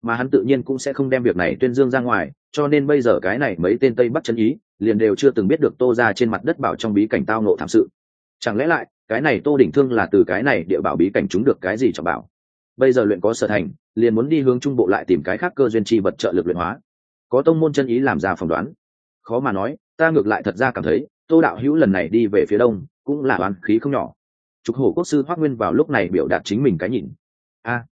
mà hắn tự nhiên cũng sẽ không đem việc này tuyên dương ra ngoài, cho nên bây giờ cái này mấy tên tây bắc chân ý, liền đều chưa từng biết được tô ra trên mặt đất bảo trong bí cảnh tao nộ thảm sự. Chẳng lẽ lại, cái này tô đỉnh thương là từ cái này địa bảo bí cảnh chúng được cái gì cho bảo? Bây giờ luyện có sở thành, liền muốn đi hướng trung bộ lại tìm cái khác cơ duyên chi vật trợ lực luyện hóa. Có tông môn chân ý làm ra phỏng đoán. Khó mà nói, ta ngược lại thật ra cảm thấy, tô đạo hữu lần này đi về phía đông, cũng là oán khí không nhỏ. Trục hổ quốc sư hoác nguyên vào lúc này biểu đạt chính mình cái nhìn. A,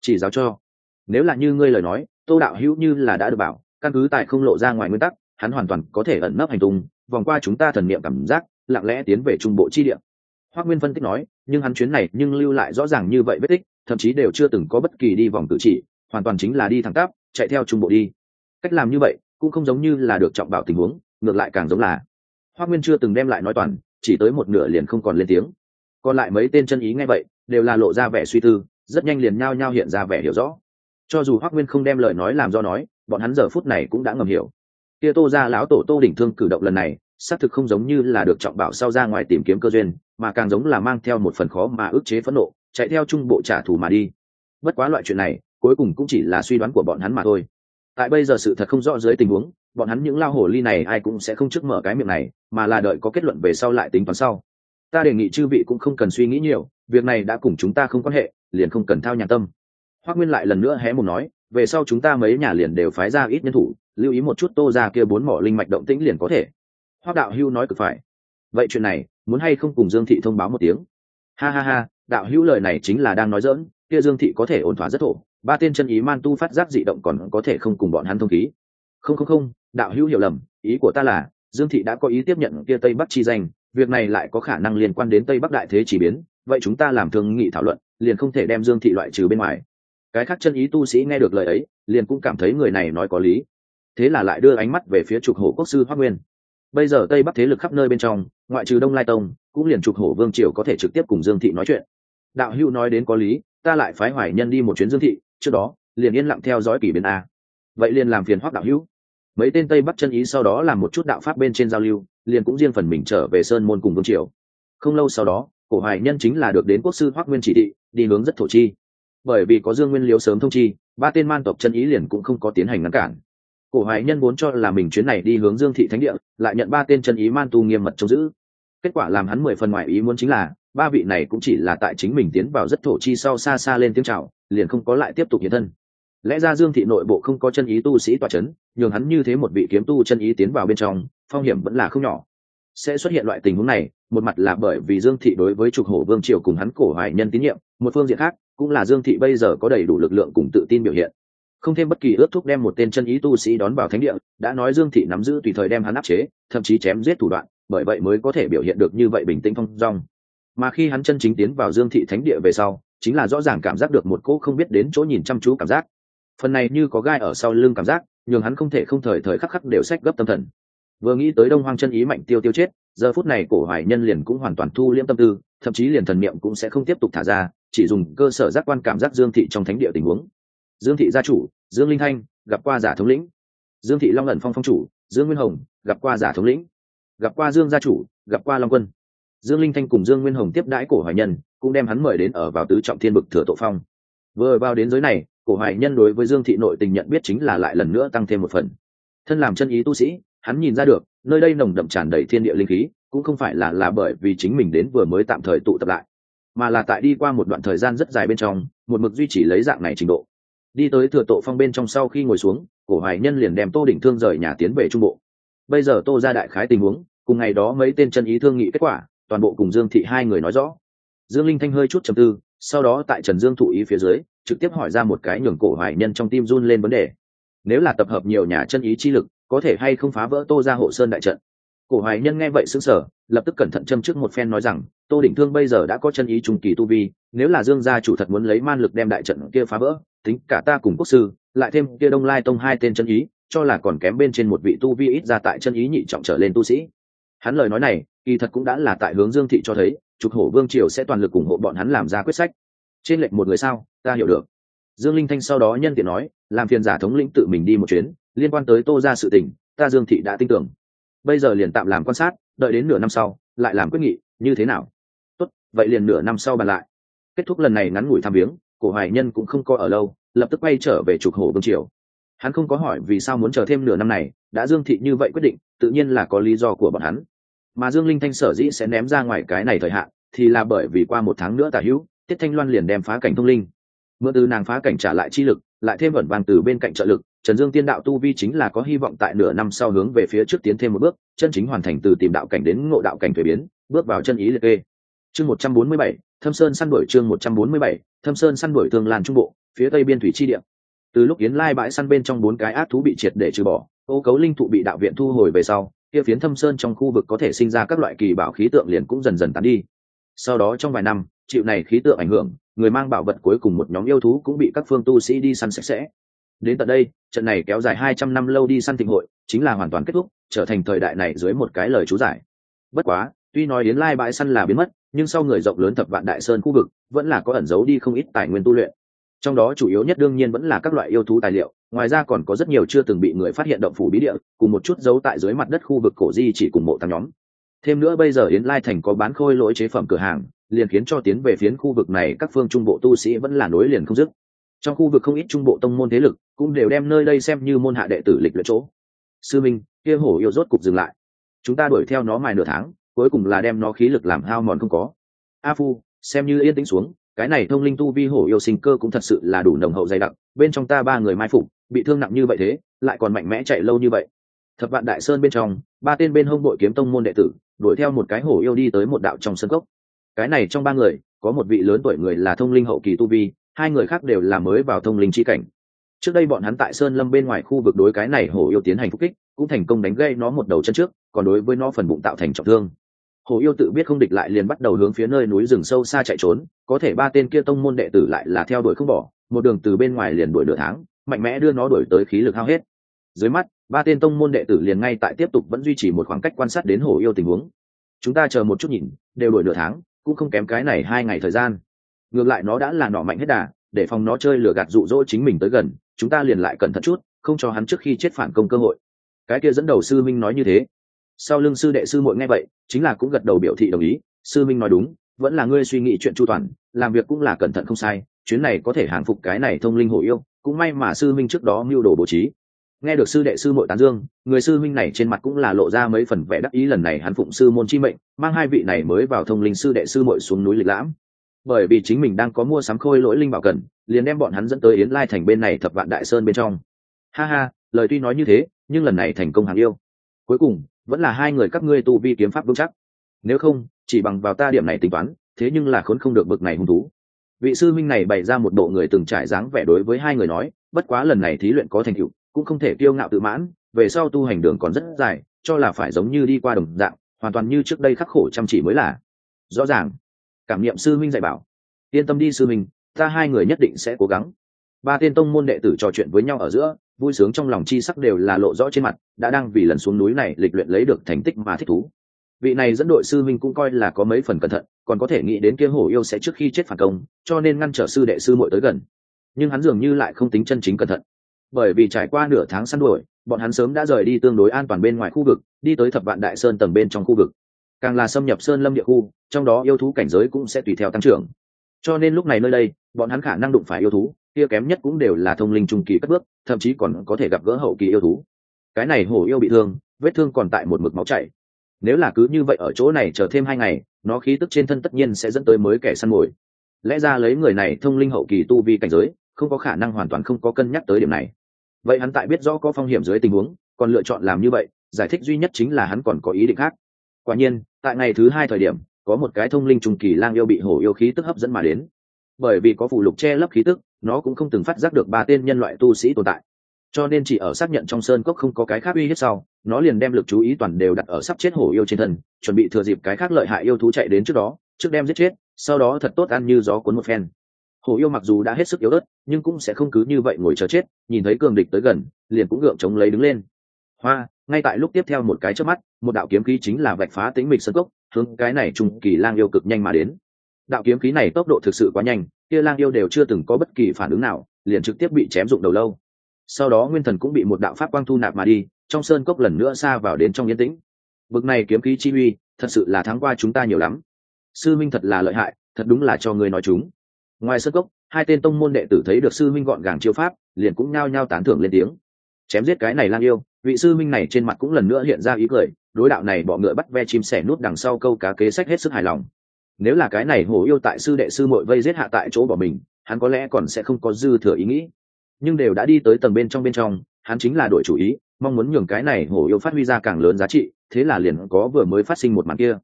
chỉ giáo cho nếu là như ngươi lời nói, tô đạo hữu như là đã được bảo, căn cứ tại không lộ ra ngoài nguyên tắc, hắn hoàn toàn có thể ẩn nấp hành tung, vòng qua chúng ta thần niệm cảm giác, lặng lẽ tiến về trung bộ chi địa. Hoác nguyên phân tích nói, nhưng hắn chuyến này nhưng lưu lại rõ ràng như vậy vết tích, thậm chí đều chưa từng có bất kỳ đi vòng tự chỉ, hoàn toàn chính là đi thẳng tắp, chạy theo trung bộ đi. Cách làm như vậy, cũng không giống như là được trọng bảo tình huống, ngược lại càng giống là. Hoác nguyên chưa từng đem lại nói toàn, chỉ tới một nửa liền không còn lên tiếng. Còn lại mấy tên chân ý ngay vậy, đều là lộ ra vẻ suy tư, rất nhanh liền nhao nhao hiện ra vẻ hiểu rõ cho dù hoác nguyên không đem lời nói làm do nói, bọn hắn giờ phút này cũng đã ngầm hiểu. Kia tô ra lão tổ tô đỉnh thương cử động lần này, xác thực không giống như là được trọng bảo sau ra ngoài tìm kiếm cơ duyên, mà càng giống là mang theo một phần khó mà ức chế phẫn nộ, chạy theo trung bộ trả thù mà đi. Bất quá loại chuyện này, cuối cùng cũng chỉ là suy đoán của bọn hắn mà thôi. Tại bây giờ sự thật không rõ dưới tình huống, bọn hắn những lao hổ ly này ai cũng sẽ không trước mở cái miệng này, mà là đợi có kết luận về sau lại tính toán sau. Ta đề nghị chư vị cũng không cần suy nghĩ nhiều, việc này đã cùng chúng ta không quan hệ, liền không cần thao nhà tâm hoác nguyên lại lần nữa hé một nói, về sau chúng ta mấy nhà liền đều phái ra ít nhân thủ, lưu ý một chút tô ra kia bốn mỏ linh mạch động tĩnh liền có thể. Hoác đạo hưu nói cực phải. Vậy chuyện này, muốn hay không cùng dương thị thông báo một tiếng? Ha ha ha, đạo hữu lời này chính là đang nói dỡn kia dương thị có thể ổn thỏa rất thổ, ba tên chân ý man tu phát giác dị động còn có thể không cùng bọn hắn thông khí. Không không không, đạo hữu hiểu lầm, ý của ta là, dương thị đã có ý tiếp nhận kia tây bắc chi danh, việc này lại có khả năng liên quan đến tây bắc đại thế chỉ biến, vậy chúng ta làm thương nghị thảo luận, liền không thể đem dương thị loại trừ bên ngoài cái khác chân ý tu sĩ nghe được lời ấy, liền cũng cảm thấy người này nói có lý. Thế là lại đưa ánh mắt về phía trục hổ quốc sư hoác nguyên. Bây giờ tây bắc thế lực khắp nơi bên trong, ngoại trừ đông lai tông, cũng liền trục hổ vương triều có thể trực tiếp cùng dương thị nói chuyện. Đạo hữu nói đến có lý, ta lại phái hoài nhân đi một chuyến dương thị, trước đó, liền yên lặng theo dõi kỷ biến a. Vậy liền làm phiền hoác đạo hữu. Mấy tên tây bắc chân ý sau đó làm một chút đạo pháp bên trên giao lưu, liền cũng riêng phần mình trở về sơn môn cùng vương triều. Không lâu sau đó, cổ hoài nhân chính là được đến quốc sư hoác nguyên chỉ thị, đi hướng rất thổ chi bởi vì có dương nguyên liếu sớm thông chi, ba tên man tộc chân ý liền cũng không có tiến hành ngăn cản. Cổ hoài nhân vốn cho là mình chuyến này đi hướng dương thị thánh địa, lại nhận ba tên chân ý man tu nghiêm mật trông giữ. Kết quả làm hắn mười phần ngoại ý muốn chính là, ba vị này cũng chỉ là tại chính mình tiến vào rất thổ chi sau xa xa lên tiếng chào, liền không có lại tiếp tục hiện thân. Lẽ ra dương thị nội bộ không có chân ý tu sĩ tỏa c h ấ n nhường hắn như thế một vị kiếm tu chân ý tiến vào bên trong, phong hiểm vẫn là không nhỏ. Sẽ xuất hiện loại tình huống này, một mặt là bởi vì dương thị đối với trục hổ vương triều cùng hắn cổ hoài nhân tín nhiệm một phương diện khác, cũng là dương thị bây giờ có đầy đủ lực lượng cùng tự tin biểu hiện. Không thêm bất kỳ ước thúc đem một tên chân ý tu sĩ đón vào thánh địa, đã nói dương thị nắm giữ tùy thời đem hắn áp chế, thậm chí chém giết thủ đoạn, bởi vậy mới có thể biểu hiện được như vậy bình tĩnh phong dong. Mà khi hắn chân chính tiến vào dương thị thánh địa về sau, chính là rõ ràng cảm giác được một cỗ không biết đến chỗ nhìn chăm chú cảm giác. Phần này như có gai ở sau lưng cảm giác, nhường hắn không thể không thời thời khắc khắc đều sách gấp tâm thần. Vừa nghĩ tới đông hoang chân ý mạnh tiêu tiêu chết, giờ phút này cổ hoài nhân liền cũng hoàn toàn thu liễm tâm tư, thậm chí liền thần niệm cũng sẽ không tiếp tục thả ra chỉ dùng cơ sở giác quan cảm giác dương thị trong thánh địa tình huống. Dương thị gia chủ, dương linh thanh, gặp qua giả thống lĩnh. Dương thị long ẩn phong phong chủ, dương nguyên hồng, gặp qua giả thống lĩnh. Gặp qua dương gia chủ, gặp qua long quân. Dương linh thanh cùng dương nguyên hồng tiếp đãi cổ hoài nhân, cũng đem hắn mời đến ở vào tứ trọng thiên bực thừa tổ phong. Vừa vào đến giới này, cổ hoài nhân đối với dương thị nội tình nhận biết chính là lại lần nữa tăng thêm một phần. Thân làm chân ý tu sĩ, hắn nhìn ra được, nơi đây nồng đậm tràn đầy thiên địa linh khí, cũng không phải là là bởi vì chính mình đến vừa mới tạm thời tụ tập lại mà là tại đi qua một đoạn thời gian rất dài bên trong, một mực duy trì lấy dạng này trình độ. Đi tới thừa tổ phong bên trong sau khi ngồi xuống, cổ hoài nhân liền đem tô đỉnh thương rời nhà tiến về trung bộ. Bây giờ tô ra đại khái tình huống, cùng ngày đó mấy tên chân ý thương nghị kết quả, toàn bộ cùng dương thị hai người nói rõ. Dương linh thanh hơi chút trầm tư, sau đó tại trần dương thụ ý phía dưới, trực tiếp hỏi ra một cái nhường cổ hoài nhân trong tim run lên vấn đề. Nếu là tập hợp nhiều nhà chân ý chi lực, có thể hay không phá vỡ tô ra hộ sơn đại trận cổ hoài nhân nghe vậy sững sở lập tức cẩn thận châm trước một phen nói rằng, tô đỉnh thương bây giờ đã có chân ý trùng kỳ tu vi, nếu là dương gia chủ thật muốn lấy man lực đem đại trận kia phá vỡ, tính cả ta cùng quốc sư, lại thêm kia đông lai tông hai tên chân ý, cho là còn kém bên trên một vị tu vi ít ra tại chân ý nhị trọng trở lên tu sĩ. Hắn lời nói này, kỳ thật cũng đã là tại hướng dương thị cho thấy, trục hổ vương triều sẽ toàn lực ủng hộ bọn hắn làm ra quyết sách. Trên lệnh một người sao, ta hiểu được. Dương linh thanh sau đó nhân tiện nói, làm phiền giả thống lĩnh tự mình đi một chuyến, liên quan tới tô ra sự tình, ta dương thị đã tin tưởng bây giờ liền tạm làm quan sát, đợi đến nửa năm sau, lại làm quyết nghị, như thế nào? Tốt, vậy liền nửa năm sau bàn lại. Kết thúc lần này ngắn ngủi tham viếng, cổ hoài nhân cũng không có ở lâu, lập tức quay trở về trục hồ vương triều. Hắn không có hỏi vì sao muốn chờ thêm nửa năm này, đã dương thị như vậy quyết định, tự nhiên là có lý do của bọn hắn. Mà dương linh thanh sở dĩ sẽ ném ra ngoài cái này thời hạn, thì là bởi vì qua một tháng nữa tả hữu, tiết thanh loan liền đem phá cảnh thông linh. Mượn từ nàng phá cảnh trả lại chi lực lại thêm vẩn vàng từ bên cạnh trợ lực, trần dương tiên đạo tu vi chính là có hy vọng tại nửa năm sau hướng về phía trước tiến thêm một bước, chân chính hoàn thành từ tìm đạo cảnh đến ngộ đạo cảnh thuế biến, bước vào chân ý liệt kê. Chương một trăm bốn mươi bảy, thâm sơn săn đuổi chương một trăm bốn mươi bảy, thâm sơn săn đuổi thương lan trung bộ, phía tây biên thủy chi địa. Từ lúc yến lai bãi săn bên trong bốn cái ác thú bị triệt để trừ bỏ, ô cấu linh thụ bị đạo viện thu hồi về sau, kia phiến thâm sơn trong khu vực có thể sinh ra các loại kỳ bảo khí tượng liền cũng dần dần tán đi. Sau đó trong vài năm, chịu này khí tượng ảnh hưởng người mang bảo vật cuối cùng một nhóm yêu thú cũng bị các phương tu sĩ đi săn sạch sẽ. Đến tận đây, trận này kéo dài hai trăm năm lâu đi săn thịnh hội, chính là hoàn toàn kết thúc, trở thành thời đại này dưới một cái lời chú giải. Bất quá, tuy nói đến lai bãi săn là biến mất, nhưng sau người rộng lớn thập vạn đại sơn khu vực, vẫn là có ẩn giấu đi không ít tài nguyên tu luyện. Trong đó chủ yếu nhất đương nhiên vẫn là các loại yêu thú tài liệu, ngoài ra còn có rất nhiều chưa từng bị người phát hiện động phủ bí địa, cùng một chút giấu tại dưới mặt đất khu vực cổ di chỉ cùng mộ tăng nhóm. Thêm nữa bây giờ yến lai thành có bán khôi lỗi chế phẩm cửa hàng liền khiến cho tiến về phiến khu vực này các phương trung bộ tu sĩ vẫn là nối liền không dứt. Trong khu vực không ít trung bộ tông môn thế lực cũng đều đem nơi đây xem như môn hạ đệ tử lịch luyện chỗ. Sư minh, kia hổ yêu rốt cục dừng lại. Chúng ta đuổi theo nó mài nửa tháng, cuối cùng là đem nó khí lực làm hao mòn không có. A phu, xem như yên tĩnh xuống, cái này thông linh tu vi hổ yêu sinh cơ cũng thật sự là đủ nồng hậu dày đặc, bên trong ta ba người mai phục, bị thương nặng như vậy thế, lại còn mạnh mẽ chạy lâu như vậy. Thập vạn đại sơn bên trong, ba tên bên hông bội kiếm tông môn đệ tử, đuổi theo một cái hổ yêu đi tới một đạo trong sân cốc cái này trong ba người, có một vị lớn tuổi người là thông linh hậu kỳ tu vi, hai người khác đều là mới vào thông linh chi cảnh. Trước đây bọn hắn tại sơn lâm bên ngoài khu vực đối cái này hổ yêu tiến hành phúc kích, cũng thành công đánh gây nó một đầu chân trước, còn đối với nó phần bụng tạo thành trọng thương. Hổ yêu tự biết không địch lại liền bắt đầu hướng phía nơi núi rừng sâu xa chạy trốn, có thể ba tên kia tông môn đệ tử lại là theo đuổi không bỏ, một đường từ bên ngoài liền đuổi nửa tháng, mạnh mẽ đưa nó đuổi tới khí lực hao hết. Dưới mắt, ba tên tông môn đệ tử liền ngay tại tiếp tục vẫn duy trì một khoảng cách quan sát đến hổ yêu tình huống. Chúng ta chờ một chút nhìn, đều đuổi nửa tháng cũng không kém cái này hai ngày thời gian. Ngược lại nó đã là nỏ mạnh hết đà, để phòng nó chơi lừa gạt dụ dỗ chính mình tới gần, chúng ta liền lại cẩn thận chút, không cho hắn trước khi chết phản công cơ hội. Cái kia dẫn đầu sư minh nói như thế. Sau lưng sư đệ sư muội nghe vậy, chính là cũng gật đầu biểu thị đồng ý. Sư minh nói đúng, vẫn là ngươi suy nghĩ chuyện chu toàn, làm việc cũng là cẩn thận không sai, chuyến này có thể hàng phục cái này thông linh hổ yêu, cũng may mà sư minh trước đó mưu đồ bố trí nghe được sư đệ sư muội tán dương, người sư minh này trên mặt cũng là lộ ra mấy phần vẻ đắc ý lần này hắn phụng sư môn chi mệnh, mang hai vị này mới vào thông linh sư đệ sư muội xuống núi lịch lãm. Bởi vì chính mình đang có mua sắm khôi lỗi linh bảo cần, liền đem bọn hắn dẫn tới yến lai thành bên này thập vạn đại sơn bên trong. Ha ha, lời tuy nói như thế, nhưng lần này thành công hàng yêu. Cuối cùng, vẫn là hai người các ngươi tu vi kiếm pháp vững chắc. Nếu không, chỉ bằng vào ta điểm này tính toán, thế nhưng là khốn không được bực này hung thú. Vị sư minh này bày ra một bộ người từng trải dáng vẻ đối với hai người nói, bất quá lần này thí luyện có thành tựu cũng không thể kiêu ngạo tự mãn, về sau tu hành đường còn rất dài, cho là phải giống như đi qua đồng dạng, hoàn toàn như trước đây khắc khổ chăm chỉ mới là. Rõ ràng. Cảm niệm sư minh dạy bảo. Yên tâm đi sư minh, ta hai người nhất định sẽ cố gắng. Ba tiên tông môn đệ tử trò chuyện với nhau ở giữa, vui sướng trong lòng chi sắc đều là lộ rõ trên mặt, đã đang vì lần xuống núi này lịch luyện lấy được thành tích mà thích thú. Vị này dẫn đội sư minh cũng coi là có mấy phần cẩn thận, còn có thể nghĩ đến kia hổ yêu sẽ trước khi chết phản công, cho nên ngăn trở sư đệ sư muội tới gần. Nhưng hắn dường như lại không tính chân chính cẩn thận bởi vì trải qua nửa tháng săn đuổi, bọn hắn sớm đã rời đi tương đối an toàn bên ngoài khu vực, đi tới thập vạn đại sơn tầng bên trong khu vực. Càng là xâm nhập sơn lâm địa khu, trong đó yêu thú cảnh giới cũng sẽ tùy theo tăng trưởng. Cho nên lúc này nơi đây, bọn hắn khả năng đụng phải yêu thú, kia kém nhất cũng đều là thông linh trung kỳ các bước, thậm chí còn có thể gặp gỡ hậu kỳ yêu thú. Cái này hổ yêu bị thương, vết thương còn tại một mực máu chảy. Nếu là cứ như vậy ở chỗ này chờ thêm hai ngày, nó khí tức trên thân tất nhiên sẽ dẫn tới mới kẻ săn mồi. Lẽ ra lấy người này thông linh hậu kỳ tu vi cảnh giới không có khả năng hoàn toàn không có cân nhắc tới điểm này. Vậy hắn tại biết rõ có phong hiểm dưới tình huống, còn lựa chọn làm như vậy, giải thích duy nhất chính là hắn còn có ý định khác. Quả nhiên, tại ngày thứ hai thời điểm, có một cái thông linh trùng kỳ lang yêu bị hổ yêu khí tức hấp dẫn mà đến. Bởi vì có phụ lục che lấp khí tức, nó cũng không từng phát giác được ba tên nhân loại tu sĩ tồn tại. Cho nên chỉ ở xác nhận trong sơn cốc không có cái khác uy hiếp sau, nó liền đem lực chú ý toàn đều đặt ở sắp chết hổ yêu trên thân, chuẩn bị thừa dịp cái khác lợi hại yêu thú chạy đến trước đó, trước đem giết chết, sau đó thật tốt ăn như gió cuốn một phen hổ yêu mặc dù đã hết sức yếu ớt, nhưng cũng sẽ không cứ như vậy ngồi chờ chết, nhìn thấy cường địch tới gần, liền cũng gượng chống lấy đứng lên. Hoa, ngay tại lúc tiếp theo một cái trước mắt, một đạo kiếm khí chính là vạch phá tính mịch sơn cốc, hướng cái này trung kỳ lang yêu cực nhanh mà đến. Đạo kiếm khí này tốc độ thực sự quá nhanh, kia lang yêu đều chưa từng có bất kỳ phản ứng nào, liền trực tiếp bị chém dụng đầu lâu. Sau đó nguyên thần cũng bị một đạo pháp quang thu nạp mà đi, trong sơn cốc lần nữa xa vào đến trong yên tĩnh. Bực này kiếm khí chi uy, thật sự là thắng qua chúng ta nhiều lắm. Sư minh thật là lợi hại, thật đúng là cho người nói chúng ngoài sơn cốc, hai tên tông môn đệ tử thấy được sư minh gọn gàng chiêu pháp, liền cũng nhao nhao tán thưởng lên tiếng. Chém giết cái này lang yêu, vị sư minh này trên mặt cũng lần nữa hiện ra ý cười, đối đạo này bọ ngựa bắt ve chim sẻ nút đằng sau câu cá kế sách hết sức hài lòng. Nếu là cái này hổ yêu tại sư đệ sư mội vây giết hạ tại chỗ bỏ mình, hắn có lẽ còn sẽ không có dư thừa ý nghĩ. Nhưng đều đã đi tới tầng bên trong bên trong, hắn chính là đội chủ ý, mong muốn nhường cái này hổ yêu phát huy ra càng lớn giá trị, thế là liền có vừa mới phát sinh một màn kia.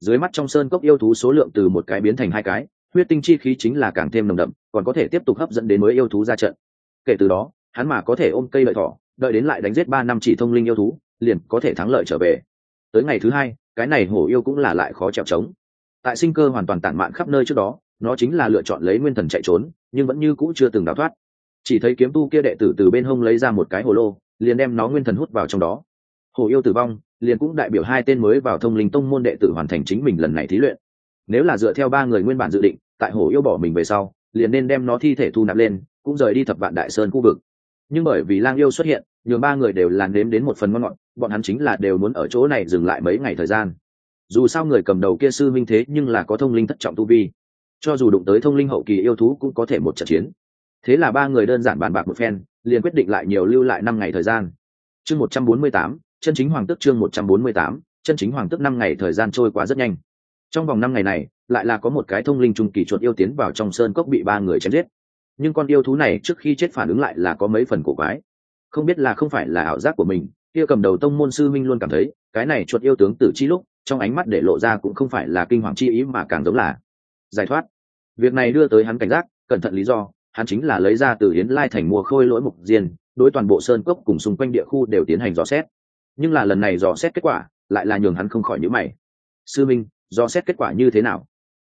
Dưới mắt trong sơn cốc yêu thú số lượng từ một cái biến thành hai cái huyết tinh chi khí chính là càng thêm nồng đậm, còn có thể tiếp tục hấp dẫn đến mới yêu thú ra trận. Kể từ đó, hắn mà có thể ôm cây lợi thỏ, đợi đến lại đánh giết ba năm chỉ thông linh yêu thú, liền có thể thắng lợi trở về. Tới ngày thứ hai, cái này hổ yêu cũng là lại khó trèo trống tại sinh cơ hoàn toàn tản mạn khắp nơi trước đó, nó chính là lựa chọn lấy nguyên thần chạy trốn, nhưng vẫn như cũ chưa từng đào thoát. Chỉ thấy kiếm tu kia đệ tử từ bên hông lấy ra một cái hồ lô, liền đem nó nguyên thần hút vào trong đó. Hồ yêu tử vong, liền cũng đại biểu hai tên mới vào thông linh tông môn đệ tử hoàn thành chính mình lần này thí luyện. Nếu là dựa theo ba người nguyên bản dự định tại hổ yêu bỏ mình về sau, liền nên đem nó thi thể thu nạp lên, cũng rời đi thập vạn đại sơn khu vực. Nhưng bởi vì lang yêu xuất hiện, nhường ba người đều làn đếm đến một phần ngon ngọt, bọn hắn chính là đều muốn ở chỗ này dừng lại mấy ngày thời gian. Dù sao người cầm đầu kia sư minh thế nhưng là có thông linh thất trọng tu vi. Cho dù đụng tới thông linh hậu kỳ yêu thú cũng có thể một trận chiến. Thế là ba người đơn giản bàn bạc một phen, liền quyết định lại nhiều lưu lại năm ngày thời gian. Chương một trăm bốn mươi tám, chân chính hoàng tức chương một trăm bốn mươi tám, chân chính hoàng tức năm ngày thời gian trôi qua rất nhanh. Trong vòng năm ngày này lại là có một cái thông linh trung kỳ chuột yêu tiến vào trong sơn cốc bị ba người chém giết. Nhưng con yêu thú này trước khi chết phản ứng lại là có mấy phần cổ quái. Không biết là không phải là ảo giác của mình, kia cầm đầu tông môn sư minh luôn cảm thấy, cái này chuột yêu tướng tử chi lúc, trong ánh mắt để lộ ra cũng không phải là kinh hoàng chi ý mà càng giống là giải thoát. Việc này đưa tới hắn cảnh giác, cẩn thận lý do, hắn chính là lấy ra từ yến lai thành mua khôi lỗi mục diên, đối toàn bộ sơn cốc cùng xung quanh địa khu đều tiến hành dò xét. Nhưng là lần này dò xét kết quả, lại là nhường hắn không khỏi nhữ mày. Sư minh, dò xét kết quả như thế nào?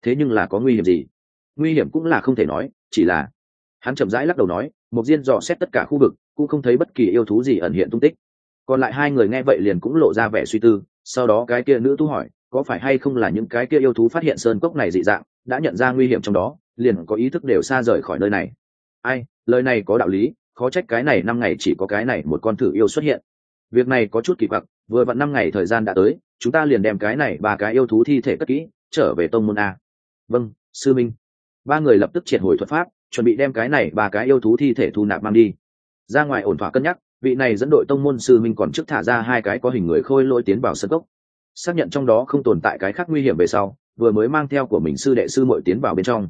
Thế nhưng là có nguy hiểm gì? Nguy hiểm cũng là không thể nói, chỉ là hắn chậm rãi lắc đầu nói một diên dò xét tất cả khu vực, cũng không thấy bất kỳ yêu thú gì ẩn hiện tung tích. Còn lại hai người nghe vậy liền cũng lộ ra vẻ suy tư, sau đó cái kia nữ tu hỏi, có phải hay không là những cái kia yêu thú phát hiện sơn cốc này dị dạng, đã nhận ra nguy hiểm trong đó, liền có ý thức đều xa rời khỏi nơi này. Ai, lời này có đạo lý, khó trách cái này năm ngày chỉ có cái này một con thử yêu xuất hiện. Việc này có chút kỳ quặc, vừa vặn năm ngày thời gian đã tới, chúng ta liền đem cái này ba cái yêu thú thi thể cất kỹ, trở về tông môn a vâng sư minh. Ba người lập tức triệt hồi thuật pháp, chuẩn bị đem cái này ba cái yêu thú thi thể thu nạp mang đi. Ra ngoài ổn thỏa cân nhắc, vị này dẫn đội tông môn sư minh còn trước thả ra hai cái có hình người khôi lỗi tiến vào sân cốc. Xác nhận trong đó không tồn tại cái khác nguy hiểm về sau, vừa mới mang theo của mình sư đệ sư mội tiến vào bên trong.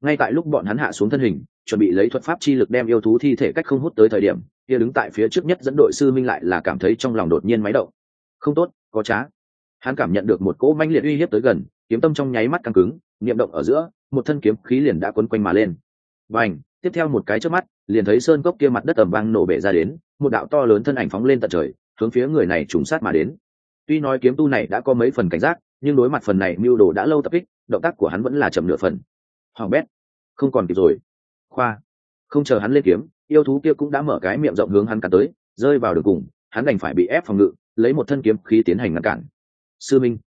Ngay tại lúc bọn hắn hạ xuống thân hình, chuẩn bị lấy thuật pháp chi lực đem yêu thú thi thể cách không hút tới thời điểm, kia đứng tại phía trước nhất dẫn đội sư minh lại là cảm thấy trong lòng đột nhiên máy động. Không tốt, có trá. Hắn cảm nhận được một cỗ manh liệt uy hiếp tới gần kiếm tâm trong nháy mắt căng cứng, niệm động ở giữa, một thân kiếm khí liền đã quấn quanh mà lên. Và ảnh tiếp theo một cái trước mắt, liền thấy sơn cốc kia mặt đất tầm vang nổ bể ra đến, một đạo to lớn thân ảnh phóng lên tận trời, hướng phía người này trùng sát mà đến. Tuy nói kiếm tu này đã có mấy phần cảnh giác, nhưng đối mặt phần này mưu đồ đã lâu tập kích, động tác của hắn vẫn là chậm nửa phần. Hoàng bét! Không còn kịp rồi. Khoa! Không chờ hắn lên kiếm, yêu thú kia cũng đã mở cái miệng rộng hướng hắn cắn tới, rơi vào đường cùng, hắn đành phải bị ép phòng ngự, lấy một thân kiếm khí tiến hành ngăn cản. Sư minh!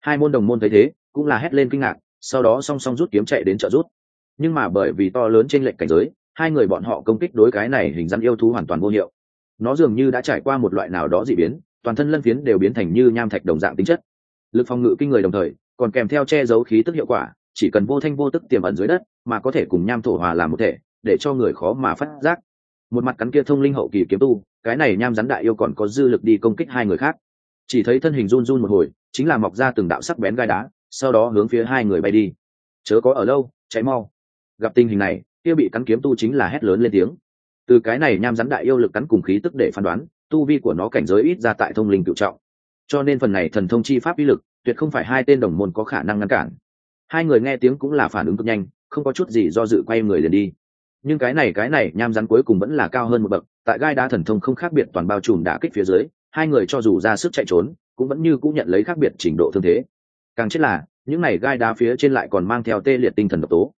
Hai môn đồng môn thấy thế cũng là hét lên kinh ngạc, sau đó song song rút kiếm chạy đến trợ rút nhưng mà bởi vì to lớn trên lệnh cảnh giới, hai người bọn họ công kích đối cái này hình dáng yêu thú hoàn toàn vô hiệu. Nó dường như đã trải qua một loại nào đó dị biến, toàn thân lân phiến đều biến thành như nham thạch đồng dạng tính chất. Lực phòng ngự kinh người đồng thời, còn kèm theo che giấu khí tức hiệu quả, chỉ cần vô thanh vô tức tiềm ẩn dưới đất, mà có thể cùng nham thổ hòa làm một thể, để cho người khó mà phát giác. Một mặt cắn kia thông linh hậu kỳ kiếm tu, cái này nham rắn đại yêu còn có dư lực đi công kích hai người khác. Chỉ thấy thân hình run run một hồi, chính là mọc ra từng đạo sắc bén gai đá sau đó hướng phía hai người bay đi. Chớ có ở lâu cháy mau. Gặp tình hình này, kia bị cắn kiếm tu chính là hét lớn lên tiếng. Từ cái này nham rắn đại yêu lực cắn cùng khí tức để phán đoán, tu vi của nó cảnh giới ít ra tại thông linh cựu trọng. Cho nên phần này thần thông chi pháp uy lực, tuyệt không phải hai tên đồng môn có khả năng ngăn cản. Hai người nghe tiếng cũng là phản ứng cực nhanh, không có chút gì do dự quay người liền đi. Nhưng cái này cái này, nham rắn cuối cùng vẫn là cao hơn một bậc, tại gai đá thần thông không khác biệt toàn bao trùm đã kích phía dưới, hai người cho dù ra sức chạy trốn, cũng vẫn như cũng nhận lấy khác biệt trình độ thương thế càng chết là, những này gai đá phía trên lại còn mang theo tê liệt tinh thần độc tố.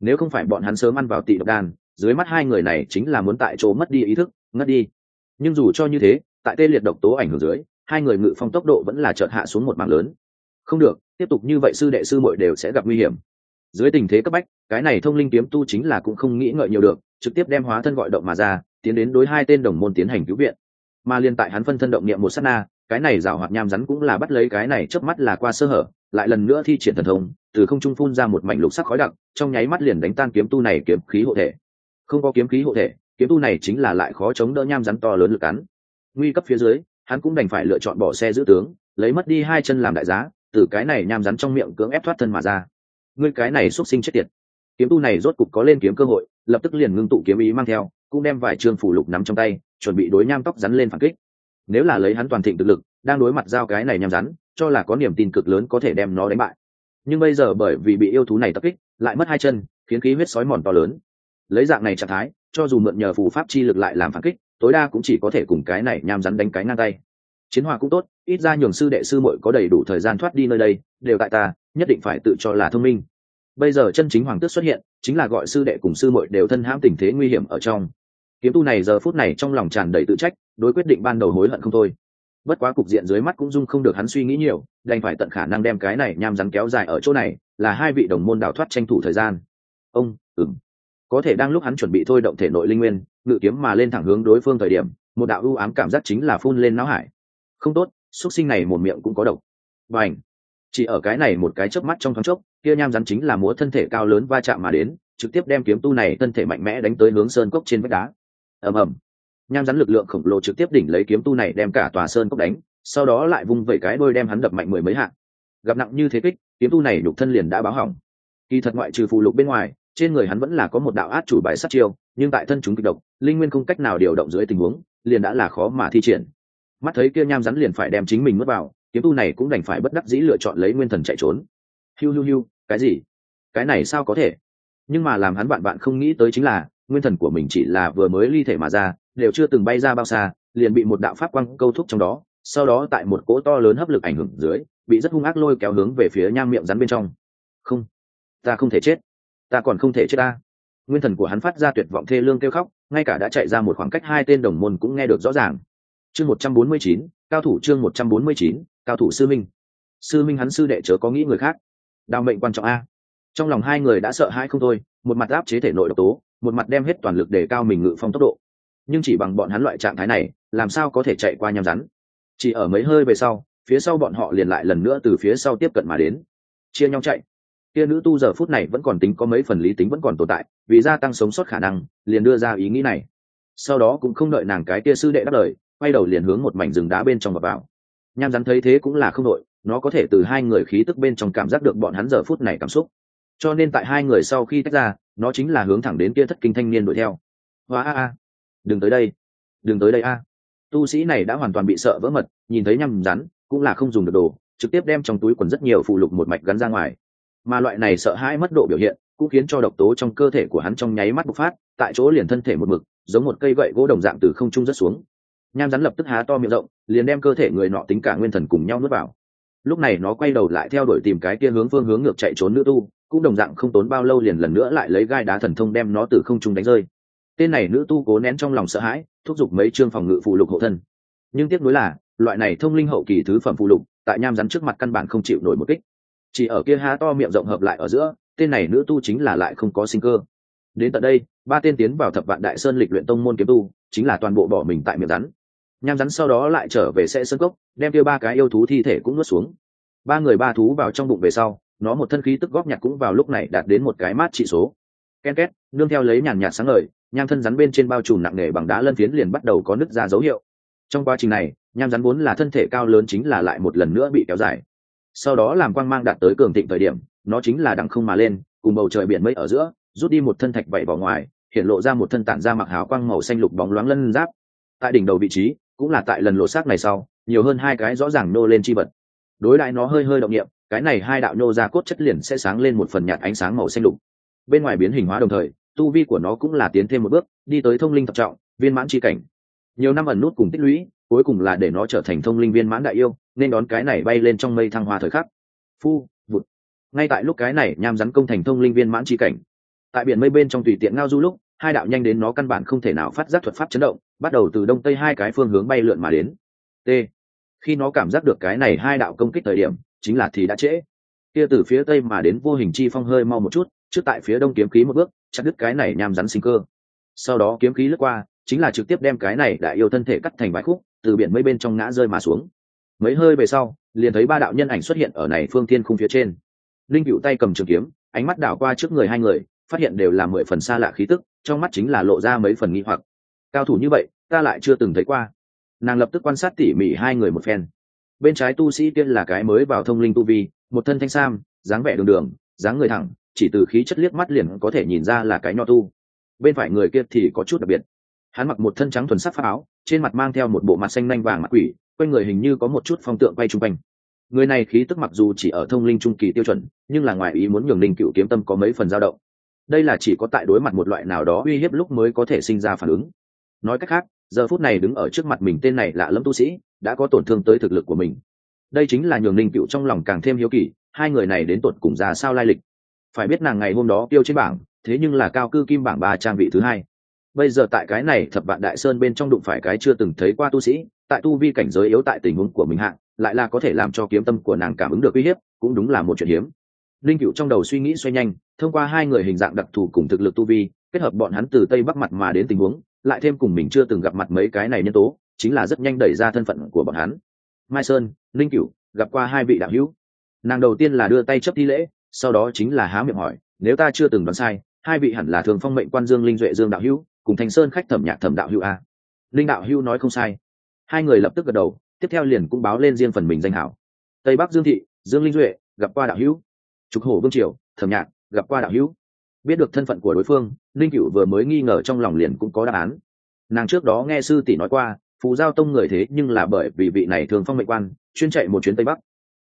Nếu không phải bọn hắn sớm ăn vào tị độc đan, dưới mắt hai người này chính là muốn tại chỗ mất đi ý thức, ngất đi. Nhưng dù cho như thế, tại tê liệt độc tố ảnh hưởng dưới, hai người ngự phong tốc độ vẫn là chợt hạ xuống một mảng lớn. Không được, tiếp tục như vậy sư đệ sư muội đều sẽ gặp nguy hiểm. Dưới tình thế cấp bách, cái này thông linh kiếm tu chính là cũng không nghĩ ngợi nhiều được, trực tiếp đem hóa thân gọi động mà ra, tiến đến đối hai tên đồng môn tiến hành cứu viện. Mà liên tại hắn phân thân động niệm một sát na, cái này rào hoạt nham rắn cũng là bắt lấy cái này chớp mắt là qua sơ hở lại lần nữa thi triển thần thông, từ không trung phun ra một mảnh lục sắc khói đặc, trong nháy mắt liền đánh tan kiếm tu này kiếm khí hộ thể. Không có kiếm khí hộ thể, kiếm tu này chính là lại khó chống đỡ nham rắn to lớn lực cắn. Nguy cấp phía dưới, hắn cũng đành phải lựa chọn bỏ xe giữ tướng, lấy mất đi hai chân làm đại giá, từ cái này nham rắn trong miệng cưỡng ép thoát thân mà ra. Ngươi cái này xuất sinh chết tiệt. Kiếm tu này rốt cục có lên kiếm cơ hội, lập tức liền ngưng tụ kiếm ý mang theo, cũng đem vài trường phủ lục nắm trong tay, chuẩn bị đối nham tóc rắn lên phản kích. Nếu là lấy hắn toàn thịnh thực lực, đang đối mặt giao cái này nham rắn cho là có niềm tin cực lớn có thể đem nó đánh bại. Nhưng bây giờ bởi vì bị yêu thú này tập kích, lại mất hai chân, khiến khí huyết sói mòn to lớn. Lấy dạng này trạng thái, cho dù mượn nhờ phù pháp chi lực lại làm phản kích, tối đa cũng chỉ có thể cùng cái này nham rắn đánh cái ngang tay. Chiến hòa cũng tốt, ít ra nhường sư đệ sư muội có đầy đủ thời gian thoát đi nơi đây, đều tại ta, nhất định phải tự cho là thông minh. Bây giờ chân chính hoàng tước xuất hiện, chính là gọi sư đệ cùng sư muội đều thân hãm tình thế nguy hiểm ở trong. Kiếm tu này giờ phút này trong lòng tràn đầy tự trách, đối quyết định ban đầu hối hận không thôi bất quá cục diện dưới mắt cũng dung không được hắn suy nghĩ nhiều, đành phải tận khả năng đem cái này nham rắn kéo dài ở chỗ này, là hai vị đồng môn đào thoát tranh thủ thời gian. Ông ừng có thể đang lúc hắn chuẩn bị thôi động thể nội linh nguyên, ngự kiếm mà lên thẳng hướng đối phương thời điểm, một đạo ưu ám cảm giác chính là phun lên não hải. Không tốt xuất sinh này một miệng cũng có độc. Và ảnh chỉ ở cái này một cái chớp mắt trong thoáng chốc, kia nham rắn chính là múa thân thể cao lớn va chạm mà đến, trực tiếp đem kiếm tu này thân thể mạnh mẽ đánh tới hướng sơn cốc trên vách đá. Ầm ầm nham rắn lực lượng khổng lồ trực tiếp đỉnh lấy kiếm tu này đem cả tòa sơn cốc đánh, sau đó lại vung vẩy cái đôi đem hắn đập mạnh mười mấy hạng. Gặp nặng như thế kích, kiếm tu này đục thân liền đã báo hỏng. Kỳ thật ngoại trừ phù lục bên ngoài, trên người hắn vẫn là có một đạo át chủ bài sát chiêu, nhưng tại thân chúng kịch độc, linh nguyên không cách nào điều động dưới tình huống, liền đã là khó mà thi triển. Mắt thấy kia nham rắn liền phải đem chính mình mất vào, kiếm tu này cũng đành phải bất đắc dĩ lựa chọn lấy nguyên thần chạy trốn. Hiu hiu hiu, cái gì? Cái này sao có thể? Nhưng mà làm hắn bạn bạn không nghĩ tới chính là nguyên thần của mình chỉ là vừa mới ly thể mà ra, đều chưa từng bay ra bao xa, liền bị một đạo pháp quang câu thúc trong đó, sau đó tại một cỗ to lớn hấp lực ảnh hưởng dưới, bị rất hung ác lôi kéo hướng về phía nham miệng rắn bên trong. Không, ta không thể chết. Ta còn không thể chết ta. Nguyên thần của hắn phát ra tuyệt vọng thê lương kêu khóc, ngay cả đã chạy ra một khoảng cách hai tên đồng môn cũng nghe được rõ ràng. Chương một trăm bốn mươi chín, cao thủ chương một trăm bốn mươi chín, cao thủ sư minh. Sư minh hắn sư đệ chớ có nghĩ người khác. Đào mệnh quan trọng a. Trong lòng hai người đã sợ hãi không thôi, một mặt áp chế thể nội độc tố một mặt đem hết toàn lực để cao mình ngự phong tốc độ. Nhưng chỉ bằng bọn hắn loại trạng thái này, làm sao có thể chạy qua nham rắn? Chỉ ở mấy hơi về sau, phía sau bọn họ liền lại lần nữa từ phía sau tiếp cận mà đến. Chia nhau chạy. Kia nữ tu giờ phút này vẫn còn tính có mấy phần lý tính vẫn còn tồn tại, vì gia tăng sống sót khả năng, liền đưa ra ý nghĩ này. Sau đó cũng không đợi nàng cái kia sư đệ đáp lời, quay đầu liền hướng một mảnh rừng đá bên trong và vào. Nham rắn thấy thế cũng là không đội nó có thể từ hai người khí tức bên trong cảm giác được bọn hắn giờ phút này cảm xúc. Cho nên tại hai người sau khi tách ra nó chính là hướng thẳng đến kia thất kinh thanh niên đuổi theo. Hoa a a. Đừng tới đây. Đừng tới đây a. Tu sĩ này đã hoàn toàn bị sợ vỡ mật, nhìn thấy nhằm rắn, cũng là không dùng được đồ, trực tiếp đem trong túi quần rất nhiều phụ lục một mạch gắn ra ngoài. Mà loại này sợ hãi mất độ biểu hiện, cũng khiến cho độc tố trong cơ thể của hắn trong nháy mắt bộc phát, tại chỗ liền thân thể một mực, giống một cây gậy gỗ đồng dạng từ không trung rất xuống. Nham rắn lập tức há to miệng rộng, liền đem cơ thể người nọ tính cả nguyên thần cùng nhau nuốt vào. Lúc này nó quay đầu lại theo đuổi tìm cái kia hướng phương hướng ngược chạy trốn nữ tu cũng đồng dạng không tốn bao lâu liền lần nữa lại lấy gai đá thần thông đem nó từ không trung đánh rơi. Tên này nữ tu cố nén trong lòng sợ hãi, thúc giục mấy chương phòng ngự phụ lục hộ thân. Nhưng tiếc nuối là, loại này thông linh hậu kỳ thứ phẩm phụ lục, tại nham rắn trước mặt căn bản không chịu nổi một kích. Chỉ ở kia há to miệng rộng hợp lại ở giữa, tên này nữ tu chính là lại không có sinh cơ. Đến tận đây, ba tên tiến vào thập vạn đại sơn lịch luyện tông môn kiếm tu, chính là toàn bộ bỏ mình tại miệng rắn. Nham rắn sau đó lại trở về xe sơn cốc, đem kia ba cái yêu thú thi thể cũng nuốt xuống. Ba người ba thú vào trong bụng về sau nó một thân khí tức góp nhặt cũng vào lúc này đạt đến một cái mát trị số. Ken két, nương theo lấy nhàn nhạt sáng ngời, nham thân rắn bên trên bao trùm nặng nề bằng đá lân phiến liền bắt đầu có nứt ra dấu hiệu. Trong quá trình này, nham rắn vốn là thân thể cao lớn chính là lại một lần nữa bị kéo dài. Sau đó làm quang mang đạt tới cường thịnh thời điểm, nó chính là đằng không mà lên, cùng bầu trời biển mây ở giữa, rút đi một thân thạch vẩy vào ngoài, hiện lộ ra một thân tản ra mặc hào quang màu xanh lục bóng loáng lân giáp. Tại đỉnh đầu vị trí, cũng là tại lần lộ xác này sau, nhiều hơn hai cái rõ ràng nô lên chi vật. Đối đại nó hơi hơi động nghiệm cái này hai đạo nô ra cốt chất liền sẽ sáng lên một phần nhạt ánh sáng màu xanh lục. Bên ngoài biến hình hóa đồng thời, tu vi của nó cũng là tiến thêm một bước, đi tới thông linh thập trọng, viên mãn chi cảnh. Nhiều năm ẩn nút cùng tích lũy, cuối cùng là để nó trở thành thông linh viên mãn đại yêu, nên đón cái này bay lên trong mây thăng hoa thời khắc. Phu, vụt. Ngay tại lúc cái này nham rắn công thành thông linh viên mãn chi cảnh. Tại biển mây bên trong tùy tiện ngao du lúc, hai đạo nhanh đến nó căn bản không thể nào phát giác thuật pháp chấn động, bắt đầu từ đông tây hai cái phương hướng bay lượn mà đến. T. Khi nó cảm giác được cái này hai đạo công kích thời điểm chính là thì đã trễ. Kia từ phía tây mà đến vô hình chi phong hơi mau một chút, trước tại phía đông kiếm khí một bước, chặt đứt cái này nham rắn sinh cơ. Sau đó kiếm khí lướt qua, chính là trực tiếp đem cái này đại yêu thân thể cắt thành vài khúc, từ biển mây bên trong ngã rơi mà xuống. Mấy hơi về sau, liền thấy ba đạo nhân ảnh xuất hiện ở này phương thiên khung phía trên. Linh cựu tay cầm trường kiếm, ánh mắt đảo qua trước người hai người, phát hiện đều là mười phần xa lạ khí tức, trong mắt chính là lộ ra mấy phần nghi hoặc. Cao thủ như vậy, ta lại chưa từng thấy qua. Nàng lập tức quan sát tỉ mỉ hai người một phen bên trái tu sĩ kia là cái mới vào thông linh tu vi, một thân thanh sam, dáng vẻ đường đường, dáng người thẳng, chỉ từ khí chất liếc mắt liền có thể nhìn ra là cái nho tu. Bên phải người kia thì có chút đặc biệt. Hắn mặc một thân trắng thuần sắc pháp áo, trên mặt mang theo một bộ mặt xanh nanh vàng mặt quỷ, quanh người hình như có một chút phong tượng quay chung quanh. Người này khí tức mặc dù chỉ ở thông linh trung kỳ tiêu chuẩn, nhưng là ngoài ý muốn nhường linh cựu kiếm tâm có mấy phần dao động. Đây là chỉ có tại đối mặt một loại nào đó uy hiếp lúc mới có thể sinh ra phản ứng. Nói cách khác, giờ phút này đứng ở trước mặt mình tên này lạ lẫm tu sĩ đã có tổn thương tới thực lực của mình. Đây chính là nhường linh cựu trong lòng càng thêm hiếu kỳ, hai người này đến tột cùng ra sao lai lịch? Phải biết nàng ngày hôm đó tiêu trên bảng, thế nhưng là cao cư kim bảng ba trang vị thứ hai. Bây giờ tại cái này thập vạn đại sơn bên trong đụng phải cái chưa từng thấy qua tu sĩ, tại tu vi cảnh giới yếu tại tình huống của mình hạng lại là có thể làm cho kiếm tâm của nàng cảm ứng được uy hiếp, cũng đúng là một chuyện hiếm. Linh cựu trong đầu suy nghĩ xoay nhanh, thông qua hai người hình dạng đặc thù cùng thực lực tu vi, kết hợp bọn hắn từ tây bắc mặt mà đến tình huống, lại thêm cùng mình chưa từng gặp mặt mấy cái này nhân tố chính là rất nhanh đẩy ra thân phận của bọn hắn. Mai sơn, linh cửu, gặp qua hai vị đạo hữu. Nàng đầu tiên là đưa tay chấp thi lễ, sau đó chính là há miệng hỏi, nếu ta chưa từng đoán sai, hai vị hẳn là thường phong mệnh quan dương linh duệ dương đạo hữu, cùng thành sơn khách thẩm nhạc thẩm đạo hữu a linh đạo hữu nói không sai. Hai người lập tức gật đầu, tiếp theo liền cũng báo lên riêng phần mình danh hảo. Tây bắc dương thị, dương linh duệ, gặp qua đạo hữu. Trục hổ vương triều, thẩm nhạc, gặp qua đạo hữu. Biết được thân phận của đối phương, linh cựu vừa mới nghi ngờ trong lòng liền cũng có đáp án. Nàng trước đó nghe sư tỷ nói qua phù giao tông người thế nhưng là bởi vì vị này thường phong mệnh quan, chuyên chạy một chuyến tây bắc.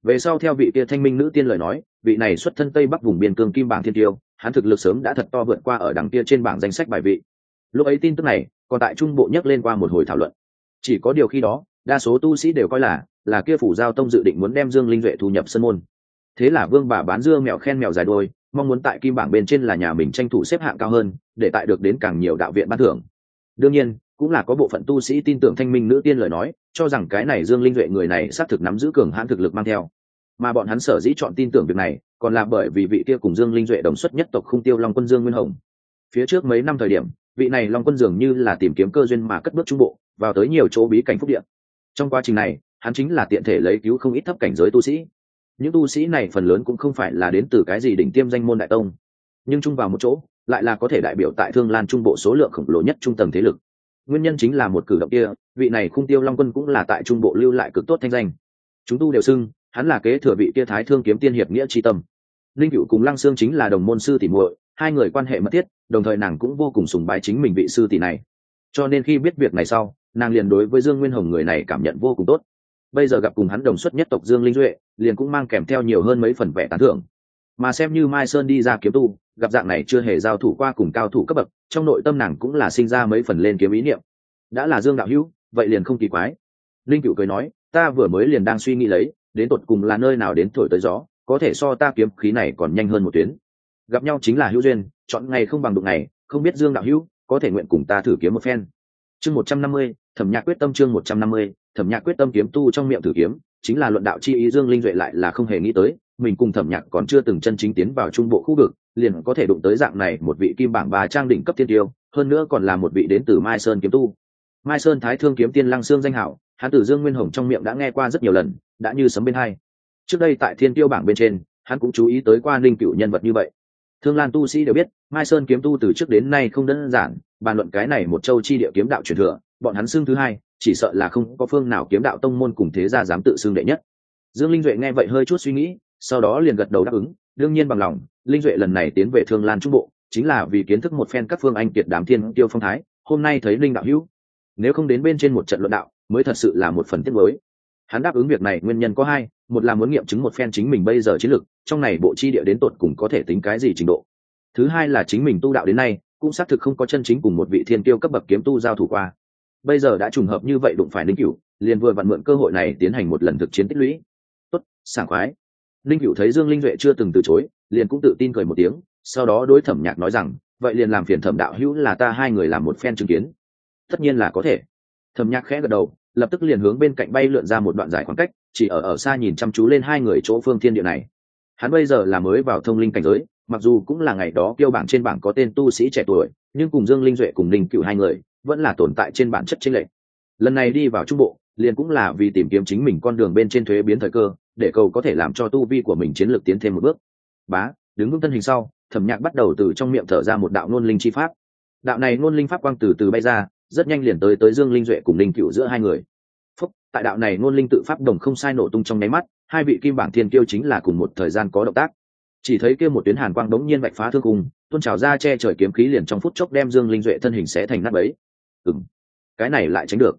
Về sau theo vị kia thanh minh nữ tiên lời nói, vị này xuất thân tây bắc vùng biên cương kim bảng thiên tiêu, hắn thực lực sớm đã thật to vượt qua ở đằng kia trên bảng danh sách bài vị. Lúc ấy tin tức này, còn tại trung bộ nhắc lên qua một hồi thảo luận. Chỉ có điều khi đó, đa số tu sĩ đều coi là là kia phủ giao tông dự định muốn đem dương linh duệ thu nhập sân môn. Thế là vương bà bán dưa mèo khen mèo dài đôi, mong muốn tại kim bảng bên trên là nhà mình tranh thủ xếp hạng cao hơn, để tại được đến càng nhiều đạo viện ban thưởng. Đương nhiên cũng là có bộ phận tu sĩ tin tưởng thanh minh nữ tiên lời nói, cho rằng cái này dương linh duệ người này xác thực nắm giữ cường hãn thực lực mang theo. Mà bọn hắn sở dĩ chọn tin tưởng việc này, còn là bởi vì vị kia cùng dương linh duệ đồng xuất nhất tộc không tiêu long quân dương nguyên hồng. Phía trước mấy năm thời điểm, vị này long quân dường như là tìm kiếm cơ duyên mà cất bước trung bộ, vào tới nhiều chỗ bí cảnh phúc điện trong quá trình này, hắn chính là tiện thể lấy cứu không ít thấp cảnh giới tu sĩ. Những tu sĩ này phần lớn cũng không phải là đến từ cái gì đỉnh tiêm danh môn đại tông. Nhưng chung vào một chỗ, lại là có thể đại biểu tại thương lan trung bộ số lượng khổng lồ nhất trung tầng thế lực nguyên nhân chính là một cử động kia, vị này khung tiêu long quân cũng là tại trung bộ lưu lại cực tốt thanh danh. Chúng tu đều xưng, hắn là kế thừa vị kia thái thương kiếm tiên hiệp nghĩa tri tâm. Linh cựu cùng lăng sương chính là đồng môn sư tỷ muội, hai người quan hệ mật thiết, đồng thời nàng cũng vô cùng sùng bái chính mình vị sư tỷ này. Cho nên khi biết việc này sau, nàng liền đối với dương nguyên hồng người này cảm nhận vô cùng tốt. Bây giờ gặp cùng hắn đồng xuất nhất tộc dương linh duệ, liền cũng mang kèm theo nhiều hơn mấy phần vẻ tán thưởng. Mà xem như mai sơn đi ra kiếm tu, gặp dạng này chưa hề giao thủ qua cùng cao thủ cấp bậc trong nội tâm nàng cũng là sinh ra mấy phần lên kiếm ý niệm. Đã là dương đạo hữu, vậy liền không kỳ quái. Linh cựu cười nói, ta vừa mới liền đang suy nghĩ lấy, đến tột cùng là nơi nào đến thổi tới gió, có thể so ta kiếm khí này còn nhanh hơn một tuyến. Gặp nhau chính là hữu duyên, chọn ngày không bằng đụng ngày, không biết dương đạo hữu có thể nguyện cùng ta thử kiếm một phen. Chương một trăm năm mươi, thẩm nhạc quyết tâm chương một trăm năm mươi, thẩm nhạc quyết tâm kiếm tu trong miệng thử kiếm, chính là luận đạo chi ý dương linh duệ lại là không hề nghĩ tới, mình cùng thẩm nhạc còn chưa từng chân chính tiến vào trung bộ khu vực liền có thể đụng tới dạng này một vị kim bảng bà trang đỉnh cấp tiên tiêu, hơn nữa còn là một vị đến từ mai sơn kiếm tu. Mai sơn thái thương kiếm tiên lăng xương danh hảo, hắn từ dương nguyên hồng trong miệng đã nghe qua rất nhiều lần, đã như sấm bên hai. Trước đây tại thiên tiêu bảng bên trên, hắn cũng chú ý tới qua ninh cựu nhân vật như vậy. Thương lan tu sĩ đều biết, mai sơn kiếm tu từ trước đến nay không đơn giản, bàn luận cái này một châu chi địa kiếm đạo truyền thừa, bọn hắn xưng thứ hai, chỉ sợ là không có phương nào kiếm đạo tông môn cùng thế gia dám tự xưng đệ nhất. Dương linh duệ nghe vậy hơi chút suy nghĩ, sau đó liền gật đầu đáp ứng đương nhiên bằng lòng, linh duệ lần này tiến về thương lan trung bộ, chính là vì kiến thức một phen các phương anh kiệt đám thiên tiêu phong thái, hôm nay thấy linh đạo hữu. Nếu không đến bên trên một trận luận đạo, mới thật sự là một phần tiết mới. Hắn đáp ứng việc này nguyên nhân có hai, một là muốn nghiệm chứng một phen chính mình bây giờ chiến lược, trong này bộ chi địa đến tột cùng có thể tính cái gì trình độ. Thứ hai là chính mình tu đạo đến nay, cũng xác thực không có chân chính cùng một vị thiên tiêu cấp bậc kiếm tu giao thủ qua. Bây giờ đã trùng hợp như vậy đụng phải linh cửu, liền vừa vặn mượn cơ hội này tiến hành một lần thực chiến tích lũy. Tốt, sảng khoái linh cửu thấy dương linh duệ chưa từng từ chối, liền cũng tự tin cười một tiếng, sau đó đối thẩm nhạc nói rằng, vậy liền làm phiền thẩm đạo hữu là ta hai người làm một phen chứng kiến. Tất nhiên là có thể. Thẩm nhạc khẽ gật đầu, lập tức liền hướng bên cạnh bay lượn ra một đoạn dài khoảng cách, chỉ ở ở xa nhìn chăm chú lên hai người chỗ phương thiên địa này. Hắn bây giờ là mới vào thông linh cảnh giới, mặc dù cũng là ngày đó kêu bảng trên bảng có tên tu sĩ trẻ tuổi, nhưng cùng dương linh duệ cùng linh cựu hai người, vẫn là tồn tại trên bản chất chính lệ lần này đi vào trung bộ, liền cũng là vì tìm kiếm chính mình con đường bên trên thuế biến thời cơ để cầu có thể làm cho tu vi của mình chiến lược tiến thêm một bước. Bá, đứng vững thân hình sau, thẩm nhạc bắt đầu từ trong miệng thở ra một đạo nôn linh chi pháp. Đạo này nôn linh pháp quang từ từ bay ra, rất nhanh liền tới tới dương linh duệ cùng linh cựu giữa hai người. Phúc, tại đạo này nôn linh tự pháp đồng không sai nổ tung trong nháy mắt, hai vị kim bảng thiên kiêu chính là cùng một thời gian có động tác. Chỉ thấy kia một tuyến hàn quang đống nhiên bạch phá thương cùng tôn trào ra che trời kiếm khí liền trong phút chốc đem dương linh duệ thân hình sẽ thành nát bấy. Ừ cái này lại tránh được.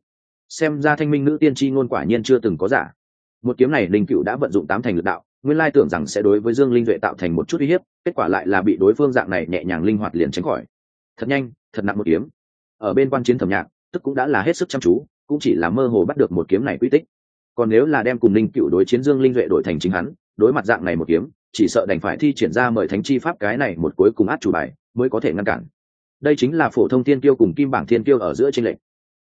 Xem ra thanh minh nữ tiên tri ngôn quả nhiên chưa từng có giả một kiếm này linh cựu đã vận dụng tám thành lực đạo, nguyên lai tưởng rằng sẽ đối với dương linh duệ tạo thành một chút uy hiếp, kết quả lại là bị đối phương dạng này nhẹ nhàng linh hoạt liền tránh khỏi. Thật nhanh, thật nặng một kiếm. Ở bên quan chiến thẩm nhạc, tức cũng đã là hết sức chăm chú, cũng chỉ là mơ hồ bắt được một kiếm này quy tích. Còn nếu là đem cùng linh cựu đối chiến dương linh duệ đổi thành chính hắn, đối mặt dạng này một kiếm, chỉ sợ đành phải thi triển ra mời thánh chi pháp cái này một cuối cùng át chủ bài, mới có thể ngăn cản. Đây chính là phổ thông thiên tiêu cùng kim bảng thiên tiêu ở giữa tranh lệch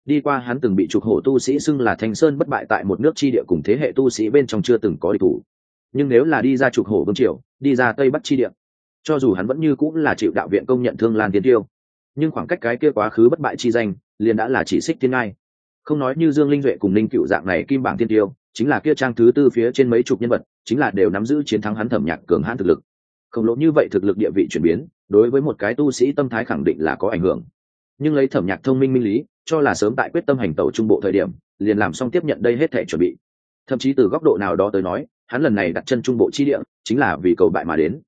đi qua hắn từng bị trục hổ tu sĩ xưng là thanh sơn bất bại tại một nước tri địa cùng thế hệ tu sĩ bên trong chưa từng có địch thủ. Nhưng nếu là đi ra trục hổ vương triều, đi ra tây bắc tri địa, cho dù hắn vẫn như cũng là chịu đạo viện công nhận thương lan tiến tiêu. Nhưng khoảng cách cái kia quá khứ bất bại chi danh, liền đã là chỉ xích thiên ngai. Không nói như dương linh duệ cùng ninh cựu dạng này kim bảng tiên tiêu, chính là kia trang thứ tư phía trên mấy chục nhân vật, chính là đều nắm giữ chiến thắng hắn thẩm nhạc cường hãn thực lực. Khổng lồ như vậy thực lực địa vị chuyển biến, đối với một cái tu sĩ tâm thái khẳng định là có ảnh hưởng. Nhưng lấy thẩm nhạc thông minh minh lý cho là sớm tại quyết tâm hành tẩu trung bộ thời điểm, liền làm xong tiếp nhận đây hết thể chuẩn bị. Thậm chí từ góc độ nào đó tới nói, hắn lần này đặt chân trung bộ chi địa, chính là vì cầu bại mà đến.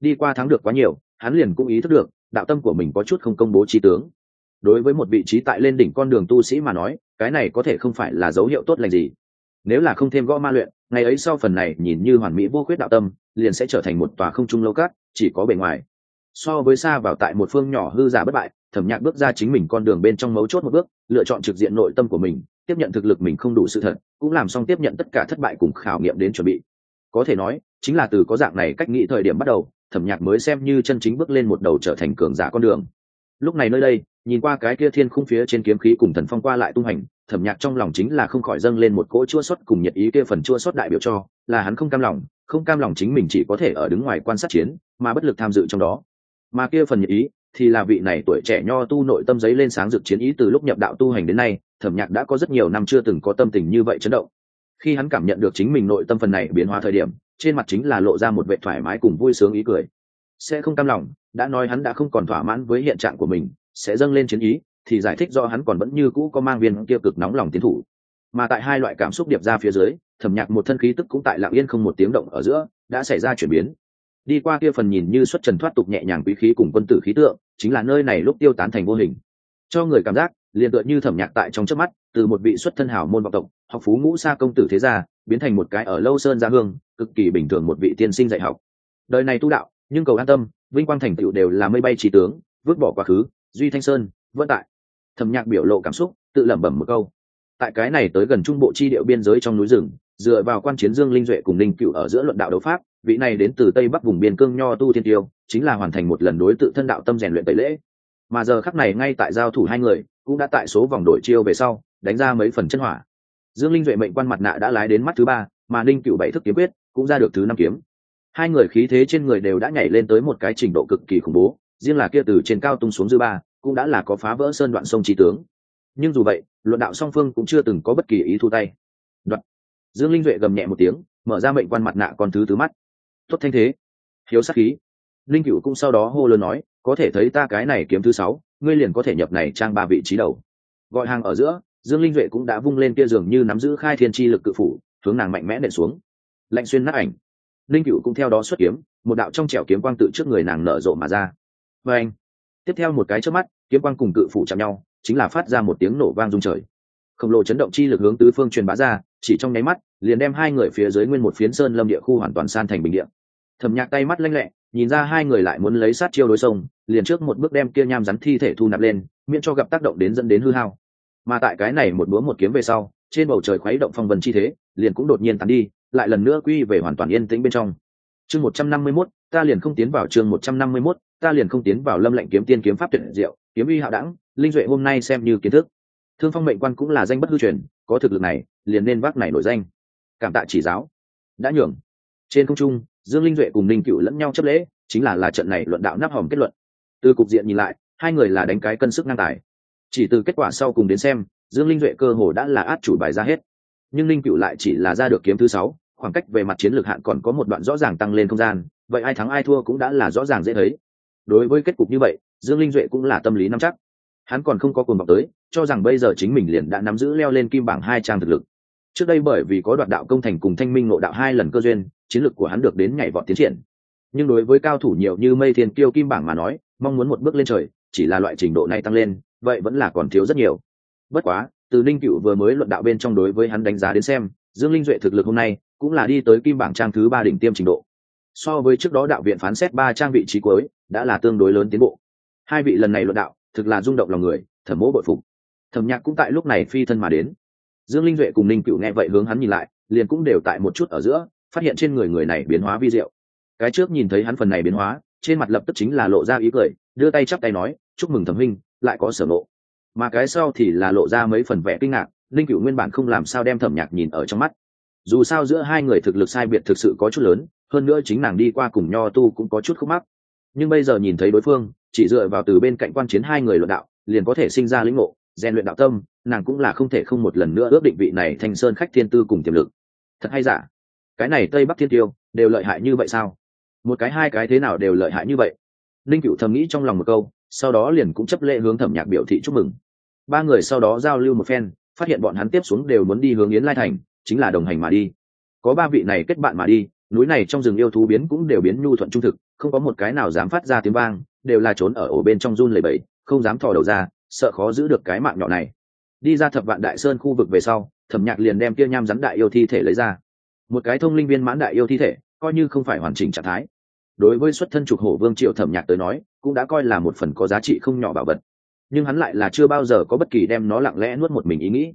Đi qua thắng được quá nhiều, hắn liền cũng ý thức được, đạo tâm của mình có chút không công bố chi tướng. Đối với một vị trí tại lên đỉnh con đường tu sĩ mà nói, cái này có thể không phải là dấu hiệu tốt lành gì. Nếu là không thêm gõ ma luyện, ngày ấy sau phần này nhìn như hoàn mỹ vô khuyết đạo tâm, liền sẽ trở thành một tòa không trung lâu cát, chỉ có bề ngoài. So với xa vào tại một phương nhỏ hư giả bất bại thẩm nhạc bước ra chính mình con đường bên trong mấu chốt một bước, lựa chọn trực diện nội tâm của mình, tiếp nhận thực lực mình không đủ sự thật, cũng làm xong tiếp nhận tất cả thất bại cùng khảo nghiệm đến chuẩn bị. Có thể nói, chính là từ có dạng này cách nghĩ thời điểm bắt đầu, thẩm nhạc mới xem như chân chính bước lên một đầu trở thành cường giả con đường. Lúc này nơi đây, nhìn qua cái kia thiên khung phía trên kiếm khí cùng thần phong qua lại tung hành, thẩm nhạc trong lòng chính là không khỏi dâng lên một cỗ chua xuất cùng nhiệt ý kia phần chua xuất đại biểu cho, là hắn không cam lòng, không cam lòng chính mình chỉ có thể ở đứng ngoài quan sát chiến, mà bất lực tham dự trong đó. Mà kia phần nhiệt ý thì là vị này tuổi trẻ nho tu nội tâm giấy lên sáng rực chiến ý từ lúc nhập đạo tu hành đến nay, thẩm nhạc đã có rất nhiều năm chưa từng có tâm tình như vậy chấn động. Khi hắn cảm nhận được chính mình nội tâm phần này biến hóa thời điểm, trên mặt chính là lộ ra một vệ thoải mái cùng vui sướng ý cười. Sẽ không cam lòng, đã nói hắn đã không còn thỏa mãn với hiện trạng của mình, sẽ dâng lên chiến ý, thì giải thích do hắn còn vẫn như cũ có mang viên kia cực nóng lòng tiến thủ. Mà tại hai loại cảm xúc điệp ra phía dưới, thẩm nhạc một thân khí tức cũng tại lạng yên không một tiếng động ở giữa, đã xảy ra chuyển biến. Đi qua kia phần nhìn như xuất trần thoát tục nhẹ nhàng quý khí cùng quân tử khí tượng chính là nơi này lúc tiêu tán thành vô hình. Cho người cảm giác, liền tựa như thẩm nhạc tại trong trước mắt, từ một vị xuất thân hảo môn vọng tộc, học phú ngũ xa công tử thế gia, biến thành một cái ở lâu sơn gia hương, cực kỳ bình thường một vị tiên sinh dạy học. Đời này tu đạo, nhưng cầu an tâm, vinh quang thành tựu đều là mây bay trí tướng, vứt bỏ quá khứ, duy thanh sơn vân tại. Thẩm nhạc biểu lộ cảm xúc, tự lẩm bẩm một câu. Tại cái này tới gần trung bộ chi điệu biên giới trong núi rừng, dựa vào quan chiến dương linh duệ cùng linh cựu ở giữa luận đạo đấu pháp, vị này đến từ tây bắc vùng biên cương nho tu thiên tiêu chính là hoàn thành một lần đối tự thân đạo tâm rèn luyện tẩy lễ. Mà giờ khắc này ngay tại giao thủ hai người, cũng đã tại số vòng đổi chiêu về sau, đánh ra mấy phần chân hỏa. Dương linh duệ mệnh quan mặt nạ đã lái đến mắt thứ ba, mà ninh cựu bảy thức kiếm quyết cũng ra được thứ năm kiếm. Hai người khí thế trên người đều đã nhảy lên tới một cái trình độ cực kỳ khủng bố, riêng là kia từ trên cao tung xuống dư ba, cũng đã là có phá vỡ sơn đoạn sông trí tướng. Nhưng dù vậy, luận đạo song phương cũng chưa từng có bất kỳ ý thu tay. Đoạn. Dương linh duệ gầm nhẹ một tiếng, mở ra mệnh quan mặt nạ còn thứ tứ mắt. Tốt thanh thế. Hiếu sắc khí linh cựu cũng sau đó hô lớn nói, có thể thấy ta cái này kiếm thứ sáu, ngươi liền có thể nhập này trang ba vị trí đầu. Gọi hàng ở giữa, dương linh duệ cũng đã vung lên kia giường như nắm giữ khai thiên chi lực cự phủ, hướng nàng mạnh mẽ nện xuống. Lạnh xuyên nát ảnh. Linh cựu cũng theo đó xuất kiếm, một đạo trong trẻo kiếm quang tự trước người nàng nở rộ mà ra. Và anh tiếp theo một cái trước mắt, kiếm quang cùng cự phủ chạm nhau, chính là phát ra một tiếng nổ vang rung trời. Khổng lồ chấn động chi lực hướng tứ phương truyền bá ra, chỉ trong nháy mắt, liền đem hai người phía dưới nguyên một phiến sơn lâm địa khu hoàn toàn san thành bình địa. Thẩm nhạc tay mắt lanh lẹ nhìn ra hai người lại muốn lấy sát chiêu đối sông, liền trước một bước đem kia nham rắn thi thể thu nạp lên, miễn cho gặp tác động đến dẫn đến hư hao. Mà tại cái này một búa một kiếm về sau, trên bầu trời khuấy động phong vân chi thế, liền cũng đột nhiên tắn đi, lại lần nữa quy về hoàn toàn yên tĩnh bên trong. Chương một trăm năm mươi mốt, ta liền không tiến vào chương một trăm năm mươi mốt, ta liền không tiến vào lâm lệnh kiếm tiên kiếm pháp tuyển diệu, kiếm uy hạo đẳng, linh duệ hôm nay xem như kiến thức. Thương phong mệnh quan cũng là danh bất hư truyền, có thực lực này, liền nên vác này nổi danh. Cảm tạ chỉ giáo. Đã nhường. Trên không trung dương linh duệ cùng linh cựu lẫn nhau chấp lễ, chính là là trận này luận đạo nắp hòm kết luận. Từ cục diện nhìn lại, hai người là đánh cái cân sức ngang tài. Chỉ từ kết quả sau cùng đến xem, dương linh duệ cơ hồ đã là át chủ bài ra hết. Nhưng linh cựu lại chỉ là ra được kiếm thứ sáu, khoảng cách về mặt chiến lược hạn còn có một đoạn rõ ràng tăng lên không gian, vậy ai thắng ai thua cũng đã là rõ ràng dễ thấy. Đối với kết cục như vậy, dương linh duệ cũng là tâm lý nắm chắc. Hắn còn không có cuồng vọng tới, cho rằng bây giờ chính mình liền đã nắm giữ leo lên kim bảng hai trang thực lực. Trước đây bởi vì có đoạn đạo công thành cùng thanh minh ngộ đạo hai lần cơ duyên chiến lược của hắn được đến nhảy vọt tiến triển. Nhưng đối với cao thủ nhiều như mây thiên kiêu kim bảng mà nói, mong muốn một bước lên trời, chỉ là loại trình độ này tăng lên, vậy vẫn là còn thiếu rất nhiều. Bất quá, từ ninh cựu vừa mới luận đạo bên trong đối với hắn đánh giá đến xem, dương linh duệ thực lực hôm nay cũng là đi tới kim bảng trang thứ ba đỉnh tiêm trình độ. So với trước đó đạo viện phán xét ba trang vị trí cuối, đã là tương đối lớn tiến bộ. Hai vị lần này luận đạo, thực là rung động lòng người, thẩm mỗ bội phục. Thẩm nhạc cũng tại lúc này phi thân mà đến. Dương linh duệ cùng ninh cựu nghe vậy hướng hắn nhìn lại, liền cũng đều tại một chút ở giữa phát hiện trên người người này biến hóa vi diệu. Cái trước nhìn thấy hắn phần này biến hóa, trên mặt lập tức chính là lộ ra ý cười, đưa tay chắp tay nói, chúc mừng thẩm huynh lại có sở lộ mà cái sau thì là lộ ra mấy phần vẻ kinh ngạc, linh cựu nguyên bản không làm sao đem thẩm nhạc nhìn ở trong mắt. Dù sao giữa hai người thực lực sai biệt thực sự có chút lớn, hơn nữa chính nàng đi qua cùng nho tu cũng có chút khúc mắc. Nhưng bây giờ nhìn thấy đối phương, chỉ dựa vào từ bên cạnh quan chiến hai người luận đạo, liền có thể sinh ra lĩnh ngộ, rèn luyện đạo tâm, nàng cũng là không thể không một lần nữa ước định vị này thanh sơn khách thiên tư cùng tiềm lực. Thật hay giả? Cái này tây bắc thiên tiêu đều lợi hại như vậy sao? Một cái hai cái thế nào đều lợi hại như vậy? Linh cựu thầm nghĩ trong lòng một câu, sau đó liền cũng chấp lệ hướng thẩm nhạc biểu thị chúc mừng. Ba người sau đó giao lưu một phen, phát hiện bọn hắn tiếp xuống đều muốn đi hướng yến lai thành, chính là đồng hành mà đi. Có ba vị này kết bạn mà đi, núi này trong rừng yêu thú biến cũng đều biến nhu thuận trung thực, không có một cái nào dám phát ra tiếng vang, đều là trốn ở ổ bên trong run lầy bẫy không dám thò đầu ra, sợ khó giữ được cái mạng nhỏ này. Đi ra thập vạn đại sơn khu vực về sau, thẩm nhạc liền đem kia nham rắn đại yêu thi thể lấy ra một cái thông linh viên mãn đại yêu thi thể, coi như không phải hoàn chỉnh trạng thái. Đối với xuất thân trục hổ vương triệu thẩm nhạc tới nói, cũng đã coi là một phần có giá trị không nhỏ bảo vật. Nhưng hắn lại là chưa bao giờ có bất kỳ đem nó lặng lẽ nuốt một mình ý nghĩ.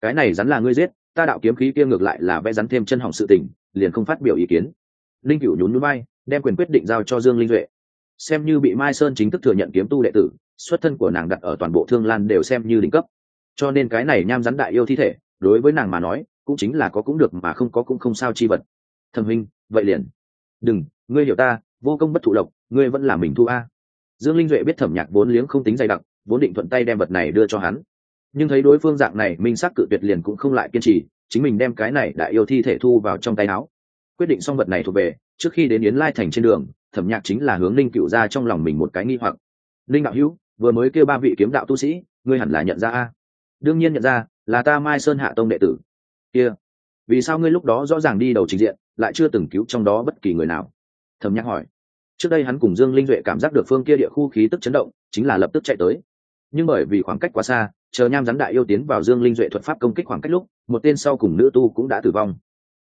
Cái này rắn là ngươi giết, ta đạo kiếm khí kia ngược lại là vẽ rắn thêm chân hỏng sự tình, liền không phát biểu ý kiến. Linh cựu nhún núi bay đem quyền quyết định giao cho dương linh duệ. Xem như bị mai sơn chính thức thừa nhận kiếm tu đệ tử, xuất thân của nàng đặt ở toàn bộ thương lan đều xem như đỉnh cấp. Cho nên cái này nham rắn đại yêu thi thể, đối với nàng mà nói cũng chính là có cũng được mà không có cũng không sao chi vật. Thẩm huynh, vậy liền. Đừng, ngươi hiểu ta, vô công bất thụ lộc, ngươi vẫn là mình thu a. Dương linh duệ biết thẩm nhạc vốn liếng không tính dày đặc, vốn định thuận tay đem vật này đưa cho hắn. Nhưng thấy đối phương dạng này, minh xác cự tuyệt liền cũng không lại kiên trì, chính mình đem cái này đại yêu thi thể thu vào trong tay áo. Quyết định xong vật này thuộc về, trước khi đến yến lai thành trên đường, thẩm nhạc chính là hướng linh cựu ra trong lòng mình một cái nghi hoặc. Linh đạo hữu, vừa mới kêu ba vị kiếm đạo tu sĩ, ngươi hẳn là nhận ra a. Đương nhiên nhận ra, là ta mai sơn hạ tông đệ tử kia, vì sao ngươi lúc đó rõ ràng đi đầu trình diện, lại chưa từng cứu trong đó bất kỳ người nào? Thầm nhắc hỏi. Trước đây hắn cùng dương linh duệ cảm giác được phương kia địa khu khí tức chấn động, chính là lập tức chạy tới. Nhưng bởi vì khoảng cách quá xa, chờ nham rắn đại yêu tiến vào dương linh duệ thuật pháp công kích khoảng cách lúc, một tên sau cùng nữ tu cũng đã tử vong.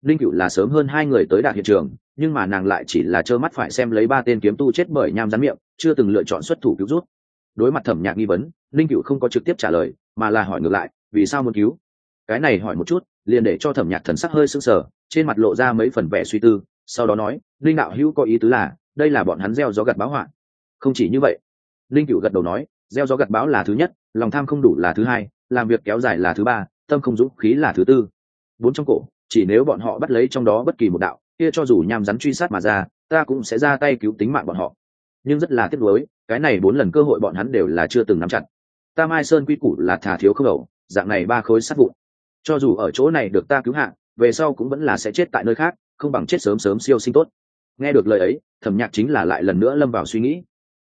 Linh cựu là sớm hơn hai người tới đạt hiện trường, nhưng mà nàng lại chỉ là trơ mắt phải xem lấy ba tên kiếm tu chết bởi nham rắn miệng, chưa từng lựa chọn xuất thủ cứu rút. Đối mặt thẩm nhạc nghi vấn, linh cựu không có trực tiếp trả lời, mà là hỏi ngược lại, vì sao muốn cứu? Cái này hỏi một chút, liền để cho thẩm nhạc thần sắc hơi sưng sờ, trên mặt lộ ra mấy phần vẻ suy tư, sau đó nói, linh đạo hữu có ý tứ là, đây là bọn hắn gieo gió gặt báo hoạn không chỉ như vậy. Linh cựu gật đầu nói, gieo gió gặt báo là thứ nhất, lòng tham không đủ là thứ hai, làm việc kéo dài là thứ ba, tâm không dũng khí là thứ tư. Bốn trong cổ, chỉ nếu bọn họ bắt lấy trong đó bất kỳ một đạo, kia cho dù nham rắn truy sát mà ra, ta cũng sẽ ra tay cứu tính mạng bọn họ. Nhưng rất là tiếc nuối, cái này bốn lần cơ hội bọn hắn đều là chưa từng nắm chặt. Ta mai sơn quy củ là thả thiếu khâu đầu, dạng này ba khối sát vụn cho dù ở chỗ này được ta cứu hạ, về sau cũng vẫn là sẽ chết tại nơi khác, không bằng chết sớm sớm siêu sinh tốt. Nghe được lời ấy, thẩm nhạc chính là lại lần nữa lâm vào suy nghĩ.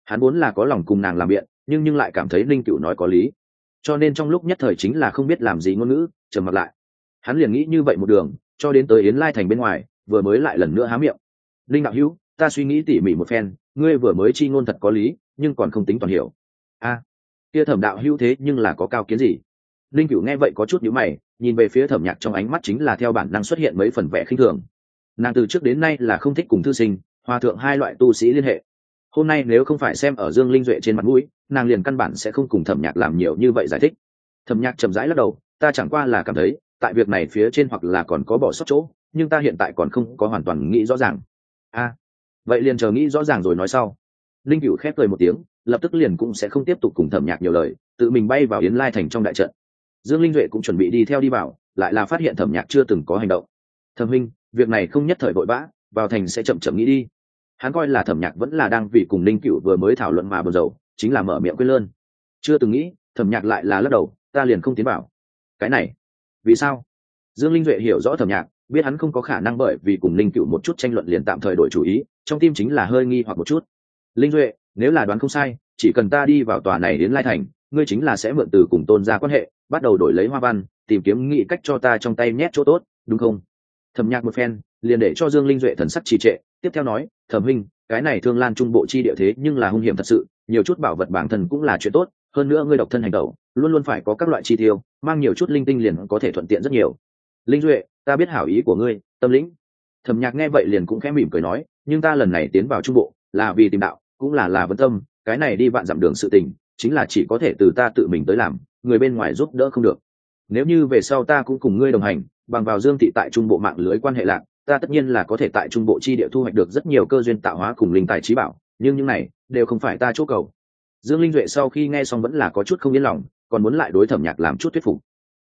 Hắn muốn là có lòng cùng nàng làm biện, nhưng nhưng lại cảm thấy linh cựu nói có lý. Cho nên trong lúc nhất thời chính là không biết làm gì ngôn ngữ, trầm mặt lại. Hắn liền nghĩ như vậy một đường, cho đến tới yến lai thành bên ngoài, vừa mới lại lần nữa há miệng. Linh đạo hữu, ta suy nghĩ tỉ mỉ một phen, ngươi vừa mới chi ngôn thật có lý, nhưng còn không tính toàn hiểu. A, kia thẩm đạo hữu thế nhưng là có cao kiến gì? Linh cựu nghe vậy có chút nhíu mày nhìn về phía thẩm nhạc trong ánh mắt chính là theo bản năng xuất hiện mấy phần vẻ khinh thường. Nàng từ trước đến nay là không thích cùng thư sinh, hòa thượng hai loại tu sĩ liên hệ. Hôm nay nếu không phải xem ở dương linh duệ trên mặt mũi, nàng liền căn bản sẽ không cùng thẩm nhạc làm nhiều như vậy giải thích. Thẩm nhạc chậm rãi lắc đầu, ta chẳng qua là cảm thấy, tại việc này phía trên hoặc là còn có bỏ sót chỗ, nhưng ta hiện tại còn không có hoàn toàn nghĩ rõ ràng. A, vậy liền chờ nghĩ rõ ràng rồi nói sau. Linh cựu khép cười một tiếng, lập tức liền cũng sẽ không tiếp tục cùng thẩm nhạc nhiều lời, tự mình bay vào yến lai thành trong đại trận dương linh duệ cũng chuẩn bị đi theo đi vào, lại là phát hiện thẩm nhạc chưa từng có hành động. Thẩm huynh, việc này không nhất thời vội vã, vào thành sẽ chậm chậm nghĩ đi. Hắn coi là thẩm nhạc vẫn là đang vì cùng linh cựu vừa mới thảo luận mà bồn dầu chính là mở miệng quên lơn. Chưa từng nghĩ, thẩm nhạc lại là lắc đầu, ta liền không tiến vào. Cái này, vì sao? Dương linh duệ hiểu rõ thẩm nhạc, biết hắn không có khả năng bởi vì cùng linh cựu một chút tranh luận liền tạm thời đổi chủ ý, trong tim chính là hơi nghi hoặc một chút. Linh duệ, nếu là đoán không sai, chỉ cần ta đi vào tòa này đến lai thành ngươi chính là sẽ mượn từ cùng tôn ra quan hệ, bắt đầu đổi lấy hoa văn, tìm kiếm nghị cách cho ta trong tay nhét chỗ tốt, đúng không? Thẩm nhạc một phen, liền để cho dương linh duệ thần sắc trì trệ, tiếp theo nói, thẩm huynh, cái này thương lan trung bộ chi địa thế nhưng là hung hiểm thật sự, nhiều chút bảo vật bản thân cũng là chuyện tốt, hơn nữa ngươi độc thân hành tẩu, luôn luôn phải có các loại chi tiêu, mang nhiều chút linh tinh liền có thể thuận tiện rất nhiều. Linh duệ, ta biết hảo ý của ngươi, tâm lĩnh. Thẩm nhạc nghe vậy liền cũng khẽ mỉm cười nói, nhưng ta lần này tiến vào trung bộ, là vì tìm đạo, cũng là là vấn tâm, cái này đi vạn dặm đường sự tình chính là chỉ có thể từ ta tự mình tới làm, người bên ngoài giúp đỡ không được. Nếu như về sau ta cũng cùng ngươi đồng hành, bằng vào dương thị tại trung bộ mạng lưới quan hệ lạc, ta tất nhiên là có thể tại trung bộ chi địa thu hoạch được rất nhiều cơ duyên tạo hóa cùng linh tài trí bảo, nhưng những này đều không phải ta chỗ cầu. Dương linh duệ sau khi nghe xong vẫn là có chút không yên lòng, còn muốn lại đối thẩm nhạc làm chút thuyết phục.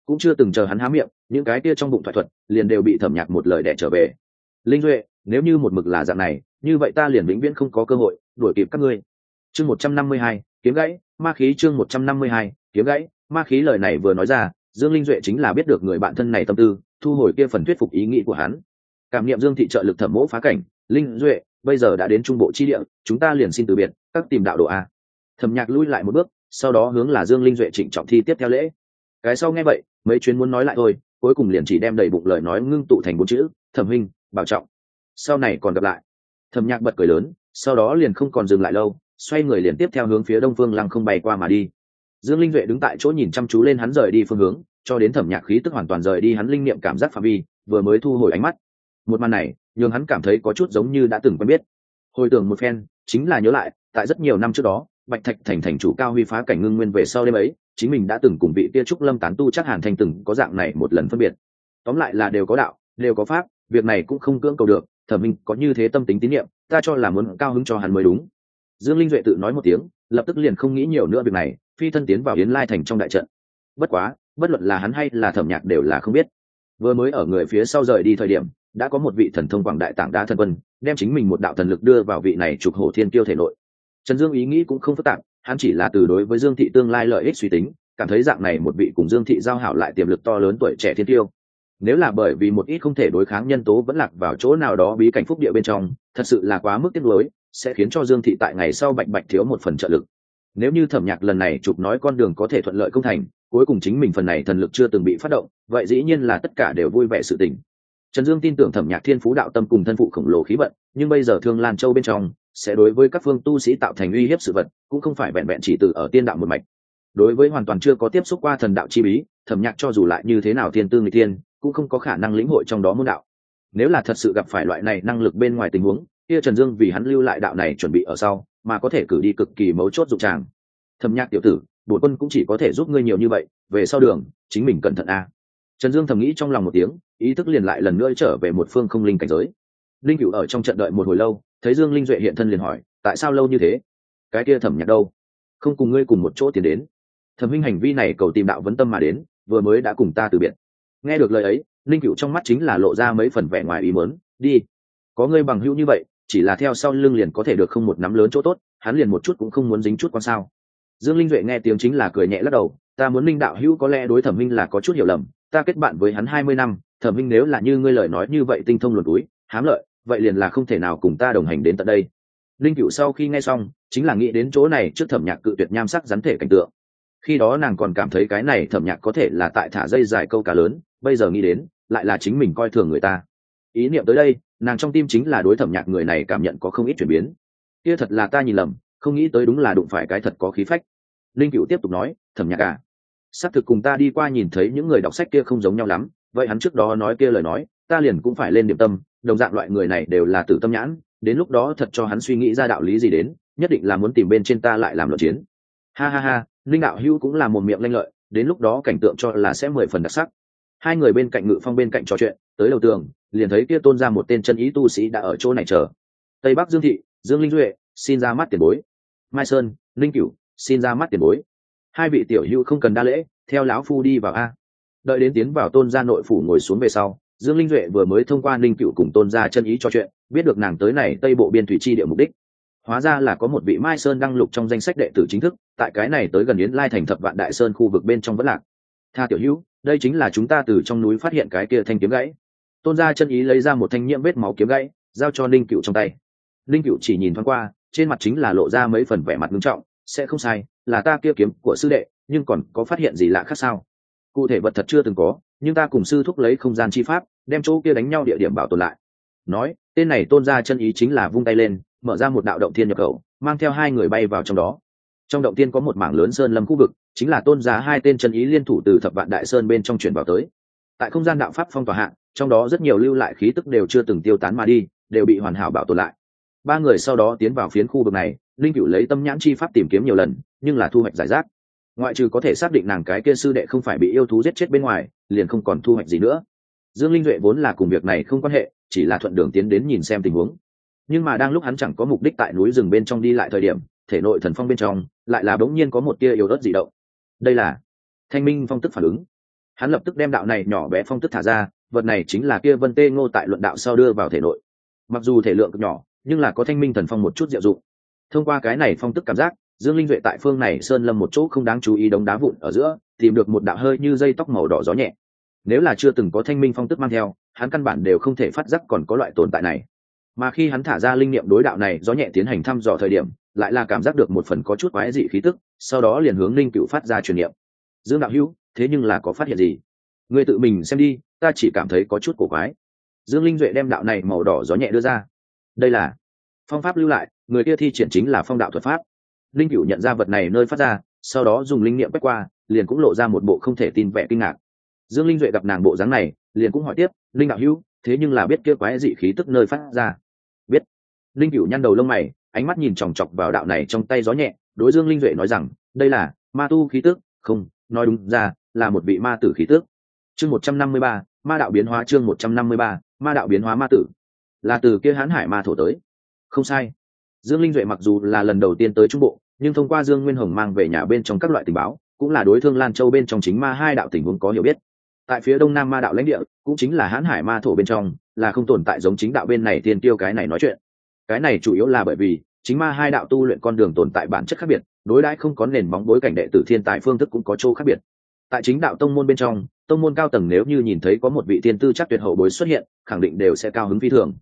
Cũng chưa từng chờ hắn há miệng, những cái kia trong bụng thoại thuật liền đều bị thẩm nhạc một lời đẻ trở về. Linh duệ, nếu như một mực là dạng này, như vậy ta liền vĩnh viễn không có cơ hội đuổi kịp các ngươi. Chương một trăm năm mươi hai, kiếm gãy ma khí chương một trăm năm mươi hai kiếm gãy. Ma khí lời này vừa nói ra, dương linh duệ chính là biết được người bạn thân này tâm tư, thu hồi kia phần thuyết phục ý nghĩ của hắn. Cảm nghiệm dương thị trợ lực thẩm mỗ phá cảnh. Linh duệ, bây giờ đã đến trung bộ chi địa, chúng ta liền xin từ biệt, các tìm đạo độ a. Thẩm nhạc lui lại một bước, sau đó hướng là dương linh duệ trịnh trọng thi tiếp theo lễ. Cái sau nghe vậy, mấy chuyến muốn nói lại thôi, cuối cùng liền chỉ đem đầy bụng lời nói ngưng tụ thành bốn chữ, thẩm huynh, bảo trọng. Sau này còn gặp lại. Thẩm nhạc bật cười lớn, sau đó liền không còn dừng lại lâu xoay người liền tiếp theo hướng phía đông phương lăng không bay qua mà đi. Dương linh duệ đứng tại chỗ nhìn chăm chú lên hắn rời đi phương hướng, cho đến thẩm nhạc khí tức hoàn toàn rời đi hắn linh niệm cảm giác phạm vi, vừa mới thu hồi ánh mắt. Một màn này, nhường hắn cảm thấy có chút giống như đã từng quen biết. Hồi tưởng một phen, chính là nhớ lại, tại rất nhiều năm trước đó, bạch thạch thành thành chủ cao huy phá cảnh ngưng nguyên về sau đêm ấy, chính mình đã từng cùng vị tia trúc lâm tán tu chắc hàn thành từng có dạng này một lần phân biệt. Tóm lại là đều có đạo, đều có pháp, việc này cũng không cưỡng cầu được, thẩm minh có như thế tâm tính tín nhiệm, ta cho là muốn cao hứng cho hắn mới đúng dương linh duệ tự nói một tiếng, lập tức liền không nghĩ nhiều nữa việc này, phi thân tiến vào yến lai thành trong đại trận. Bất quá, bất luận là hắn hay là thẩm nhạc đều là không biết. Vừa mới ở người phía sau rời đi thời điểm, đã có một vị thần thông quảng đại tảng đa thần quân, đem chính mình một đạo thần lực đưa vào vị này trục hổ thiên tiêu thể nội. Trần dương ý nghĩ cũng không phức tạp, hắn chỉ là từ đối với dương thị tương lai lợi ích suy tính, cảm thấy dạng này một vị cùng dương thị giao hảo lại tiềm lực to lớn tuổi trẻ thiên tiêu nếu là bởi vì một ít không thể đối kháng nhân tố vẫn lạc vào chỗ nào đó bí cảnh phúc địa bên trong, thật sự là quá mức tiếc nuối sẽ khiến cho dương thị tại ngày sau bạch bạch thiếu một phần trợ lực. Nếu như thẩm nhạc lần này chụp nói con đường có thể thuận lợi công thành, cuối cùng chính mình phần này thần lực chưa từng bị phát động, vậy dĩ nhiên là tất cả đều vui vẻ sự tình. Trần dương tin tưởng thẩm nhạc thiên phú đạo tâm cùng thân phụ khổng lồ khí vận, nhưng bây giờ thương lan châu bên trong, sẽ đối với các phương tu sĩ tạo thành uy hiếp sự vật, cũng không phải vẹn vẹn chỉ từ ở tiên đạo một mạch. Đối với hoàn toàn chưa có tiếp xúc qua thần đạo chi bí, thẩm nhạc cho dù lại như thế nào thiên tư người tiên cũng không có khả năng lĩnh hội trong đó môn đạo. Nếu là thật sự gặp phải loại này năng lực bên ngoài tình huống kia trần dương vì hắn lưu lại đạo này chuẩn bị ở sau, mà có thể cử đi cực kỳ mấu chốt dụng tràng. Thẩm nhạc tiểu tử, bổn quân cũng chỉ có thể giúp ngươi nhiều như vậy, về sau đường, chính mình cẩn thận a. Trần dương thầm nghĩ trong lòng một tiếng, ý thức liền lại lần nữa trở về một phương không linh cảnh giới. Linh cựu ở trong trận đợi một hồi lâu, thấy dương linh duệ hiện thân liền hỏi, tại sao lâu như thế? Cái kia thẩm nhạc đâu? Không cùng ngươi cùng một chỗ tiến đến. Thẩm minh hành vi này cầu tìm đạo vấn tâm mà đến, vừa mới đã cùng ta từ biệt. Nghe được lời ấy, linh cựu trong mắt chính là lộ ra mấy phần vẻ ngoài ý mớn đi, có ngươi bằng hữu như vậy chỉ là theo sau lưng liền có thể được không một nắm lớn chỗ tốt, hắn liền một chút cũng không muốn dính chút con sao. Dương linh duệ nghe tiếng chính là cười nhẹ lắc đầu, ta muốn linh đạo hữu có lẽ đối thẩm minh là có chút hiểu lầm, ta kết bạn với hắn hai mươi năm, thẩm minh nếu là như ngươi lời nói như vậy tinh thông luồn túi, hám lợi, vậy liền là không thể nào cùng ta đồng hành đến tận đây. Linh cựu sau khi nghe xong, chính là nghĩ đến chỗ này trước thẩm nhạc cự tuyệt nham sắc rắn thể cảnh tượng. Khi đó nàng còn cảm thấy cái này thẩm nhạc có thể là tại thả dây dài câu cá lớn, bây giờ nghĩ đến, lại là chính mình coi thường người ta. Ý niệm tới đây nàng trong tim chính là đối thẩm nhạc người này cảm nhận có không ít chuyển biến. Kia thật là ta nhìn lầm, không nghĩ tới đúng là đụng phải cái thật có khí phách. Linh cựu tiếp tục nói, thẩm nhạc à xác thực cùng ta đi qua nhìn thấy những người đọc sách kia không giống nhau lắm, vậy hắn trước đó nói kia lời nói, ta liền cũng phải lên điểm tâm, đồng dạng loại người này đều là tử tâm nhãn, đến lúc đó thật cho hắn suy nghĩ ra đạo lý gì đến, nhất định là muốn tìm bên trên ta lại làm luận chiến. Ha ha ha, linh đạo hữu cũng là một miệng lanh lợi, đến lúc đó cảnh tượng cho là sẽ mười phần đặc sắc. Hai người bên cạnh ngự phong bên cạnh trò chuyện tới đầu tường, liền thấy kia tôn ra một tên chân ý tu sĩ đã ở chỗ này chờ. Tây bắc dương thị, dương linh duệ, xin ra mắt tiền bối. Mai sơn, linh cửu, xin ra mắt tiền bối. Hai vị tiểu hữu không cần đa lễ, theo lão phu đi vào a. Đợi đến tiến vào tôn gia nội phủ ngồi xuống về sau, dương linh duệ vừa mới thông qua linh cựu cùng tôn gia chân ý cho chuyện, biết được nàng tới này tây bộ biên thủy chi địa mục đích. Hóa ra là có một vị mai sơn đăng lục trong danh sách đệ tử chính thức, tại cái này tới gần yến lai thành thập vạn đại sơn khu vực bên trong vẫn lạc. Tha tiểu hữu, đây chính là chúng ta từ trong núi phát hiện cái kia thanh kiếm gãy tôn gia chân ý lấy ra một thanh nhiễm vết máu kiếm gãy, giao cho Ninh cựu trong tay. Ninh cựu chỉ nhìn thoáng qua, trên mặt chính là lộ ra mấy phần vẻ mặt nghiêm trọng, sẽ không sai, là ta kia kiếm của sư đệ, nhưng còn có phát hiện gì lạ khác sao? Cụ thể vật thật chưa từng có, nhưng ta cùng sư thúc lấy không gian chi pháp, đem chỗ kia đánh nhau địa điểm bảo tồn lại. Nói, tên này tôn ra chân ý chính là vung tay lên, mở ra một đạo động thiên nhập khẩu, mang theo hai người bay vào trong đó. Trong động tiên có một mảng lớn sơn lâm khu vực, chính là tôn giá hai tên chân ý liên thủ từ thập vạn đại sơn bên trong chuyển vào tới. Tại không gian đạo pháp phong tỏa hạng trong đó rất nhiều lưu lại khí tức đều chưa từng tiêu tán mà đi, đều bị hoàn hảo bảo tồn lại. Ba người sau đó tiến vào phiến khu vực này, linh cựu lấy tâm nhãn chi pháp tìm kiếm nhiều lần, nhưng là thu hoạch giải rác. Ngoại trừ có thể xác định nàng cái kia sư đệ không phải bị yêu thú giết chết bên ngoài, liền không còn thu hoạch gì nữa. Dương linh duệ vốn là cùng việc này không quan hệ, chỉ là thuận đường tiến đến nhìn xem tình huống. Nhưng mà đang lúc hắn chẳng có mục đích tại núi rừng bên trong đi lại thời điểm, thể nội thần phong bên trong lại là bỗng nhiên có một tia yếu ớt dị động. Đây là thanh minh phong tức phản ứng. Hắn lập tức đem đạo này nhỏ bé phong tức thả ra vật này chính là kia vân tê ngô tại luận đạo sau đưa vào thể nội. Mặc dù thể lượng cực nhỏ, nhưng là có thanh minh thần phong một chút diệu dụng. Thông qua cái này phong tức cảm giác, dương linh duệ tại phương này sơn lâm một chỗ không đáng chú ý đống đá vụn ở giữa, tìm được một đạo hơi như dây tóc màu đỏ gió nhẹ. Nếu là chưa từng có thanh minh phong tức mang theo, hắn căn bản đều không thể phát giác còn có loại tồn tại này. Mà khi hắn thả ra linh niệm đối đạo này gió nhẹ tiến hành thăm dò thời điểm, lại là cảm giác được một phần có chút quái dị khí tức, sau đó liền hướng linh cựu phát ra truyền niệm. Dương đạo hữu, thế nhưng là có phát hiện gì? Người tự mình xem đi, ta chỉ cảm thấy có chút cổ quái. Dương linh duệ đem đạo này màu đỏ gió nhẹ đưa ra. Đây là phong pháp lưu lại, người kia thi triển chính là phong đạo thuật pháp. Linh cựu nhận ra vật này nơi phát ra, sau đó dùng linh niệm quét qua, liền cũng lộ ra một bộ không thể tin vẻ kinh ngạc. Dương linh duệ gặp nàng bộ dáng này, liền cũng hỏi tiếp, linh đạo hữu, thế nhưng là biết kia quái dị khí tức nơi phát ra? Biết. Linh cựu nhăn đầu lông mày, ánh mắt nhìn chòng chọc vào đạo này trong tay gió nhẹ, đối dương linh duệ nói rằng, đây là ma tu khí tức, không, nói đúng ra, là một vị ma tử khí tức chương một trăm năm mươi ba, ma đạo biến hóa chương một trăm năm mươi ba, ma đạo biến hóa ma tử. Là từ kia hán hải ma thổ tới. Không sai. Dương linh duệ mặc dù là lần đầu tiên tới trung bộ, nhưng thông qua dương nguyên hồng mang về nhà bên trong các loại tình báo, cũng là đối thương lan châu bên trong chính ma hai đạo tình huống có hiểu biết. Tại phía đông nam ma đạo lãnh địa, cũng chính là hãn hải ma thổ bên trong, là không tồn tại giống chính đạo bên này tiên tiêu cái này nói chuyện. Cái này chủ yếu là bởi vì, chính ma hai đạo tu luyện con đường tồn tại bản chất khác biệt, đối đãi không có nền móng bối cảnh đệ tử thiên tài phương thức cũng có chỗ khác biệt. Tại chính đạo tông môn bên trong tông môn cao tầng nếu như nhìn thấy có một vị thiên tư chắc tuyệt hậu bối xuất hiện, khẳng định đều sẽ cao hứng phi thường.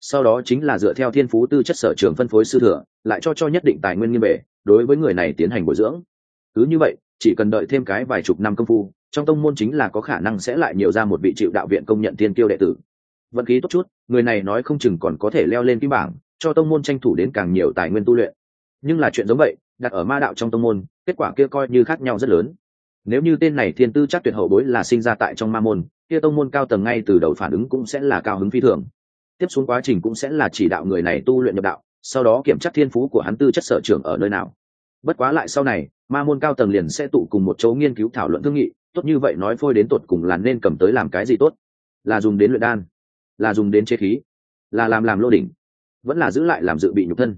Sau đó chính là dựa theo thiên phú tư chất sở trường phân phối sư thừa, lại cho cho nhất định tài nguyên nghiêm bể đối với người này tiến hành bồi dưỡng. Cứ như vậy, chỉ cần đợi thêm cái vài chục năm công phu, trong tông môn chính là có khả năng sẽ lại nhiều ra một vị chịu đạo viện công nhận thiên kiêu đệ tử. Vận khí tốt chút, người này nói không chừng còn có thể leo lên kim bảng, cho tông môn tranh thủ đến càng nhiều tài nguyên tu luyện. Nhưng là chuyện giống vậy, đặt ở ma đạo trong tông môn, kết quả kia coi như khác nhau rất lớn nếu như tên này thiên tư chắc tuyệt hậu bối là sinh ra tại trong ma môn, kia tông môn cao tầng ngay từ đầu phản ứng cũng sẽ là cao hứng phi thường. Tiếp xuống quá trình cũng sẽ là chỉ đạo người này tu luyện nhập đạo, sau đó kiểm tra thiên phú của hắn tư chất sở trường ở nơi nào. Bất quá lại sau này, ma môn cao tầng liền sẽ tụ cùng một chỗ nghiên cứu thảo luận thương nghị, tốt như vậy nói phôi đến tột cùng là nên cầm tới làm cái gì tốt? Là dùng đến luyện đan, là dùng đến chế khí, là làm làm lô đỉnh, vẫn là giữ lại làm dự bị nhục thân.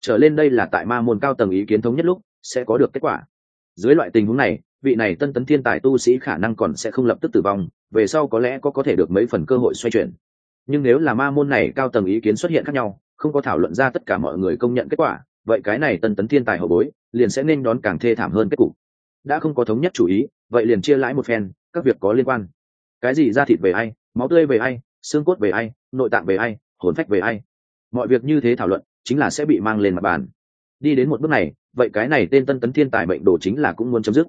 Trở lên đây là tại ma môn cao tầng ý kiến thống nhất lúc sẽ có được kết quả. Dưới loại tình huống này vị này tân tấn thiên tài tu sĩ khả năng còn sẽ không lập tức tử vong, về sau có lẽ có có thể được mấy phần cơ hội xoay chuyển. Nhưng nếu là ma môn này cao tầng ý kiến xuất hiện khác nhau, không có thảo luận ra tất cả mọi người công nhận kết quả, vậy cái này tân tấn thiên tài hậu bối liền sẽ nên đón càng thê thảm hơn kết cục. Đã không có thống nhất chủ ý, vậy liền chia lãi một phen, các việc có liên quan. Cái gì ra thịt về ai, máu tươi về ai, xương cốt về ai, nội tạng về ai, hồn phách về ai? Mọi việc như thế thảo luận, chính là sẽ bị mang lên mặt bàn. Đi đến một bước này, vậy cái này tên tân tấn thiên tài mệnh đồ chính là cũng muốn chấm dứt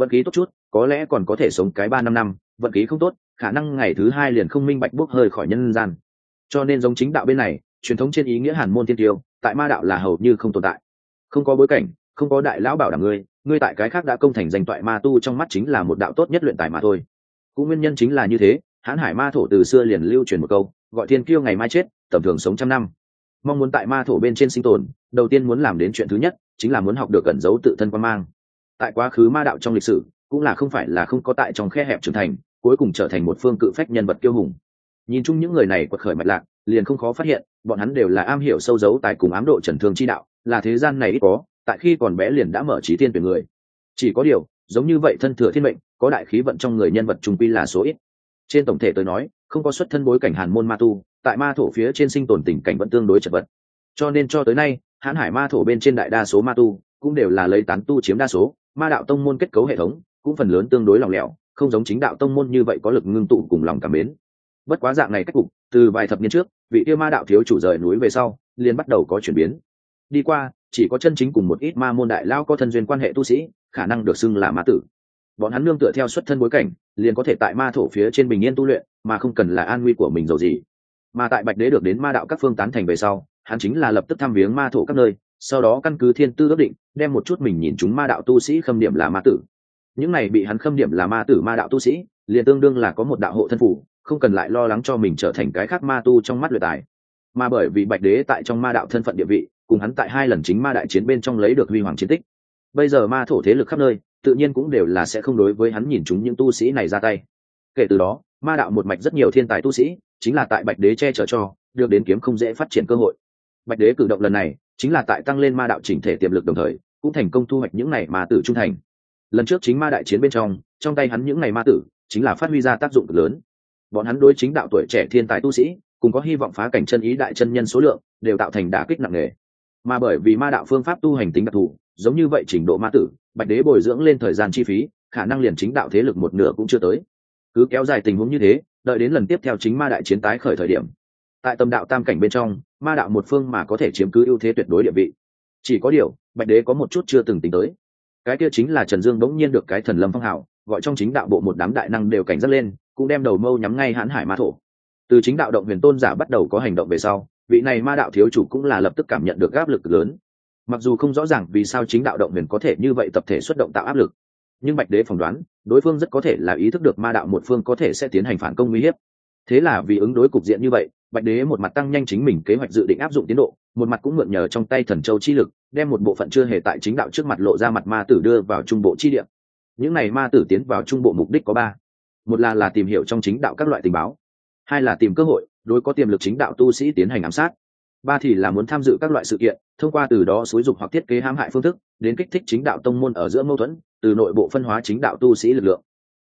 vận khí tốt chút, có lẽ còn có thể sống cái ba năm năm, vận khí không tốt, khả năng ngày thứ hai liền không minh bạch bốc hơi khỏi nhân gian. Cho nên giống chính đạo bên này, truyền thống trên ý nghĩa hàn môn thiên tiêu, tại ma đạo là hầu như không tồn tại. Không có bối cảnh, không có đại lão bảo đảm ngươi ngươi tại cái khác đã công thành danh toại ma tu trong mắt chính là một đạo tốt nhất luyện tài mà thôi. Cũng nguyên nhân chính là như thế, hãn hải ma thổ từ xưa liền lưu truyền một câu, gọi thiên kiêu ngày mai chết, tầm thường sống trăm năm. Mong muốn tại ma thổ bên trên sinh tồn, đầu tiên muốn làm đến chuyện thứ nhất, chính là muốn học được cẩn giấu tự thân quan mang tại quá khứ ma đạo trong lịch sử, cũng là không phải là không có tại trong khe hẹp trưởng thành, cuối cùng trở thành một phương cự phách nhân vật kiêu hùng. Nhìn chung những người này quật khởi mạch lạc, liền không khó phát hiện, bọn hắn đều là am hiểu sâu dấu tại cùng ám độ trần thương chi đạo, là thế gian này ít có, tại khi còn bé liền đã mở trí tiên tuyển người. Chỉ có điều, giống như vậy thân thừa thiên mệnh, có đại khí vận trong người nhân vật trung quy là số ít. Trên tổng thể tôi nói, không có xuất thân bối cảnh hàn môn ma tu, tại ma thổ phía trên sinh tồn tình cảnh vẫn tương đối chật vật. Cho nên cho tới nay, hãn hải ma thổ bên trên đại đa số ma tu, cũng đều là lấy tán tu chiếm đa số ma đạo tông môn kết cấu hệ thống cũng phần lớn tương đối lòng lẻo, không giống chính đạo tông môn như vậy có lực ngưng tụ cùng lòng cảm mến. Bất quá dạng này cách cục, từ vài thập niên trước, vị tiêu ma đạo thiếu chủ rời núi về sau, liền bắt đầu có chuyển biến. Đi qua, chỉ có chân chính cùng một ít ma môn đại lao có thân duyên quan hệ tu sĩ, khả năng được xưng là ma tử. Bọn hắn nương tựa theo xuất thân bối cảnh, liền có thể tại ma thổ phía trên bình yên tu luyện, mà không cần là an nguy của mình giàu gì. Mà tại bạch đế được đến ma đạo các phương tán thành về sau, hắn chính là lập tức thăm viếng ma thổ các nơi sau đó căn cứ thiên tư ước định, đem một chút mình nhìn chúng ma đạo tu sĩ khâm điểm là ma tử. Những này bị hắn khâm điểm là ma tử ma đạo tu sĩ, liền tương đương là có một đạo hộ thân phủ không cần lại lo lắng cho mình trở thành cái khác ma tu trong mắt luyện tài. Mà bởi vì bạch đế tại trong ma đạo thân phận địa vị, cùng hắn tại hai lần chính ma đại chiến bên trong lấy được huy hoàng chiến tích. Bây giờ ma thổ thế lực khắp nơi, tự nhiên cũng đều là sẽ không đối với hắn nhìn chúng những tu sĩ này ra tay. Kể từ đó, ma đạo một mạch rất nhiều thiên tài tu sĩ, chính là tại bạch đế che chở cho, được đến kiếm không dễ phát triển cơ hội. Bạch đế cử động lần này chính là tại tăng lên ma đạo chỉnh thể tiềm lực đồng thời, cũng thành công thu hoạch những này ma tử trung thành. Lần trước chính ma đại chiến bên trong trong tay hắn những này ma tử, chính là phát huy ra tác dụng cực lớn. Bọn hắn đối chính đạo tuổi trẻ thiên tài tu sĩ, cùng có hy vọng phá cảnh chân ý đại chân nhân số lượng, đều tạo thành đả kích nặng nề. Mà bởi vì ma đạo phương pháp tu hành tính đặc thù, giống như vậy trình độ ma tử, bạch đế bồi dưỡng lên thời gian chi phí, khả năng liền chính đạo thế lực một nửa cũng chưa tới. Cứ kéo dài tình huống như thế, đợi đến lần tiếp theo chính ma đại chiến tái khởi thời điểm, tại tâm đạo tam cảnh bên trong ma đạo một phương mà có thể chiếm cứ ưu thế tuyệt đối địa vị. Chỉ có điều, bạch đế có một chút chưa từng tính tới. Cái kia chính là trần dương bỗng nhiên được cái thần lâm phong hào, gọi trong chính đạo bộ một đám đại năng đều cảnh giác lên, cũng đem đầu mâu nhắm ngay hãn hải ma thổ. Từ chính đạo động huyền tôn giả bắt đầu có hành động về sau, vị này ma đạo thiếu chủ cũng là lập tức cảm nhận được áp lực lớn. Mặc dù không rõ ràng vì sao chính đạo động huyền có thể như vậy tập thể xuất động tạo áp lực, nhưng bạch đế phỏng đoán, đối phương rất có thể là ý thức được ma đạo một phương có thể sẽ tiến hành phản công nguy hiếp. Thế là vì ứng đối cục diện như vậy bạch đế một mặt tăng nhanh chính mình kế hoạch dự định áp dụng tiến độ, một mặt cũng mượn nhờ trong tay thần châu chi lực, đem một bộ phận chưa hề tại chính đạo trước mặt lộ ra mặt ma tử đưa vào trung bộ chi địa. Những này ma tử tiến vào trung bộ mục đích có ba. Một là là tìm hiểu trong chính đạo các loại tình báo. Hai là tìm cơ hội, đối có tiềm lực chính đạo tu sĩ tiến hành ám sát. Ba thì là muốn tham dự các loại sự kiện, thông qua từ đó xúi dục hoặc thiết kế hãm hại phương thức, đến kích thích chính đạo tông môn ở giữa mâu thuẫn, từ nội bộ phân hóa chính đạo tu sĩ lực lượng.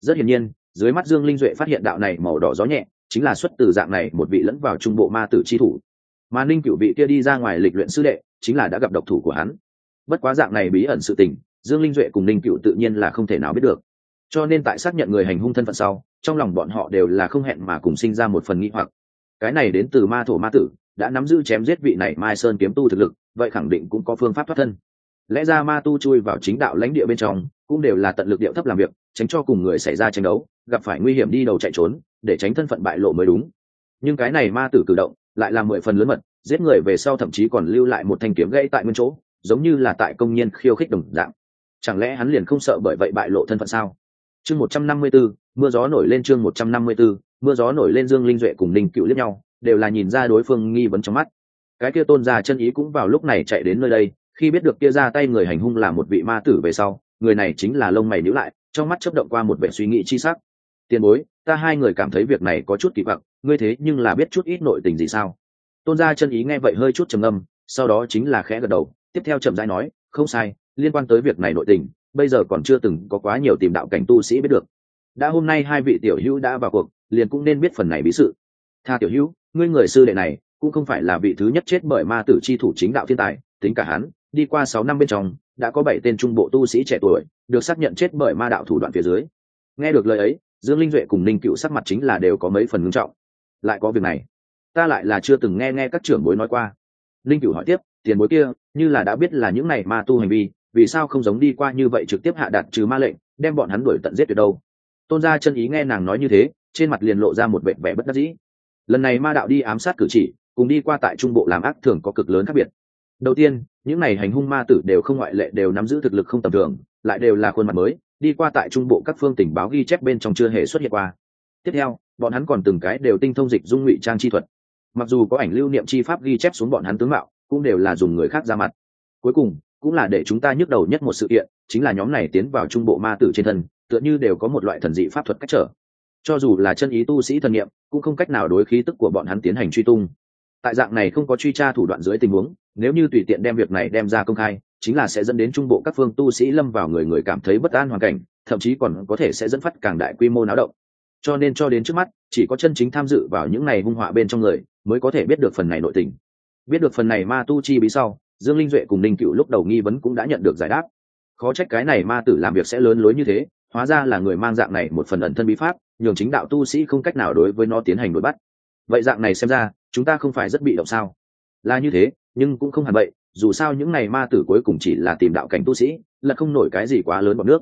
Rất hiển nhiên, dưới mắt dương linh duệ phát hiện đạo này màu đỏ gió nhẹ chính là xuất từ dạng này một vị lẫn vào trung bộ ma tử chi thủ. Mà ninh cựu vị kia đi ra ngoài lịch luyện sư đệ, chính là đã gặp độc thủ của hắn. Bất quá dạng này bí ẩn sự tình, dương linh duệ cùng ninh cựu tự nhiên là không thể nào biết được. Cho nên tại xác nhận người hành hung thân phận sau, trong lòng bọn họ đều là không hẹn mà cùng sinh ra một phần nghĩ hoặc. Cái này đến từ ma thổ ma tử, đã nắm giữ chém giết vị này mai sơn kiếm tu thực lực, vậy khẳng định cũng có phương pháp thoát thân. Lẽ ra ma tu chui vào chính đạo lãnh địa bên trong, cũng đều là tận lực điệu thấp làm việc, tránh cho cùng người xảy ra tranh đấu, gặp phải nguy hiểm đi đầu chạy trốn để tránh thân phận bại lộ mới đúng. Nhưng cái này ma tử cử động lại là mười phần lớn mật giết người về sau thậm chí còn lưu lại một thanh kiếm gãy tại nguyên chỗ giống như là tại công nhân khiêu khích đồng dạng. Chẳng lẽ hắn liền không sợ bởi vậy bại lộ thân phận sao? Chương một trăm năm mươi 154, mưa gió nổi lên chương một trăm năm mươi 154, mưa gió nổi lên dương linh duệ cùng ninh cựu liếc nhau đều là nhìn ra đối phương nghi vấn trong mắt. Cái kia tôn gia chân ý cũng vào lúc này chạy đến nơi đây khi biết được kia ra tay người hành hung là một vị ma tử về sau người này chính là lông mày nhíu lại trong mắt chấp động qua một vẻ suy nghĩ chi sắc tiền bối, ta hai người cảm thấy việc này có chút kỳ vọng ngươi thế nhưng là biết chút ít nội tình gì sao? Tôn gia chân ý nghe vậy hơi chút trầm âm sau đó chính là khẽ gật đầu, tiếp theo chậm rãi nói, không sai, liên quan tới việc này nội tình, bây giờ còn chưa từng có quá nhiều tìm đạo cảnh tu sĩ biết được. Đã hôm nay hai vị tiểu hữu đã vào cuộc, liền cũng nên biết phần này bí sự. Tha tiểu hữu, ngươi người sư đệ này, cũng không phải là vị thứ nhất chết bởi ma tử chi thủ chính đạo thiên tài, tính cả hắn, đi qua sáu năm bên trong, đã có bảy tên trung bộ tu sĩ trẻ tuổi, được xác nhận chết bởi ma đạo thủ đoạn phía dưới. Nghe được lời ấy dương linh duệ cùng ninh cựu sắc mặt chính là đều có mấy phần ngưng trọng. Lại có việc này. Ta lại là chưa từng nghe nghe các trưởng bối nói qua. Linh cựu hỏi tiếp, tiền bối kia, như là đã biết là những này ma tu hành vi, vì sao không giống đi qua như vậy trực tiếp hạ đặt trừ ma lệnh, đem bọn hắn đuổi tận giết được đâu? Tôn gia chân ý nghe nàng nói như thế, trên mặt liền lộ ra một vẻ vẻ bất đắc dĩ. Lần này ma đạo đi ám sát cử chỉ, cùng đi qua tại trung bộ làm ác thường có cực lớn khác biệt. Đầu tiên, những này hành hung ma tử đều không ngoại lệ, đều nắm giữ thực lực không tầm thường lại đều là khuôn mặt mới, đi qua tại trung bộ các phương tình báo ghi chép bên trong chưa hề xuất hiện qua. Tiếp theo, bọn hắn còn từng cái đều tinh thông dịch dung ngụy trang chi thuật. Mặc dù có ảnh lưu niệm chi pháp ghi chép xuống bọn hắn tướng mạo, cũng đều là dùng người khác ra mặt. Cuối cùng, cũng là để chúng ta nhức đầu nhất một sự kiện, chính là nhóm này tiến vào trung bộ ma tử trên thân, tựa như đều có một loại thần dị pháp thuật cách trở. Cho dù là chân ý tu sĩ thần niệm, cũng không cách nào đối khí tức của bọn hắn tiến hành truy tung. Tại dạng này không có truy tra thủ đoạn dưới tình huống, nếu như tùy tiện đem việc này đem ra công khai chính là sẽ dẫn đến trung bộ các phương tu sĩ lâm vào người người cảm thấy bất an hoàn cảnh, thậm chí còn có thể sẽ dẫn phát càng đại quy mô náo động. Cho nên cho đến trước mắt, chỉ có chân chính tham dự vào những này hung họa bên trong người mới có thể biết được phần này nội tình. Biết được phần này ma tu chi bí sau, dương linh duệ cùng ninh cựu lúc đầu nghi vấn cũng đã nhận được giải đáp. Khó trách cái này ma tử làm việc sẽ lớn lối như thế, hóa ra là người mang dạng này một phần ẩn thân bí pháp, nhường chính đạo tu sĩ không cách nào đối với nó tiến hành đuổi bắt. Vậy dạng này xem ra, chúng ta không phải rất bị động sao? Là như thế, nhưng cũng không hẳn vậy dù sao những này ma tử cuối cùng chỉ là tìm đạo cảnh tu sĩ, là không nổi cái gì quá lớn bọn nước.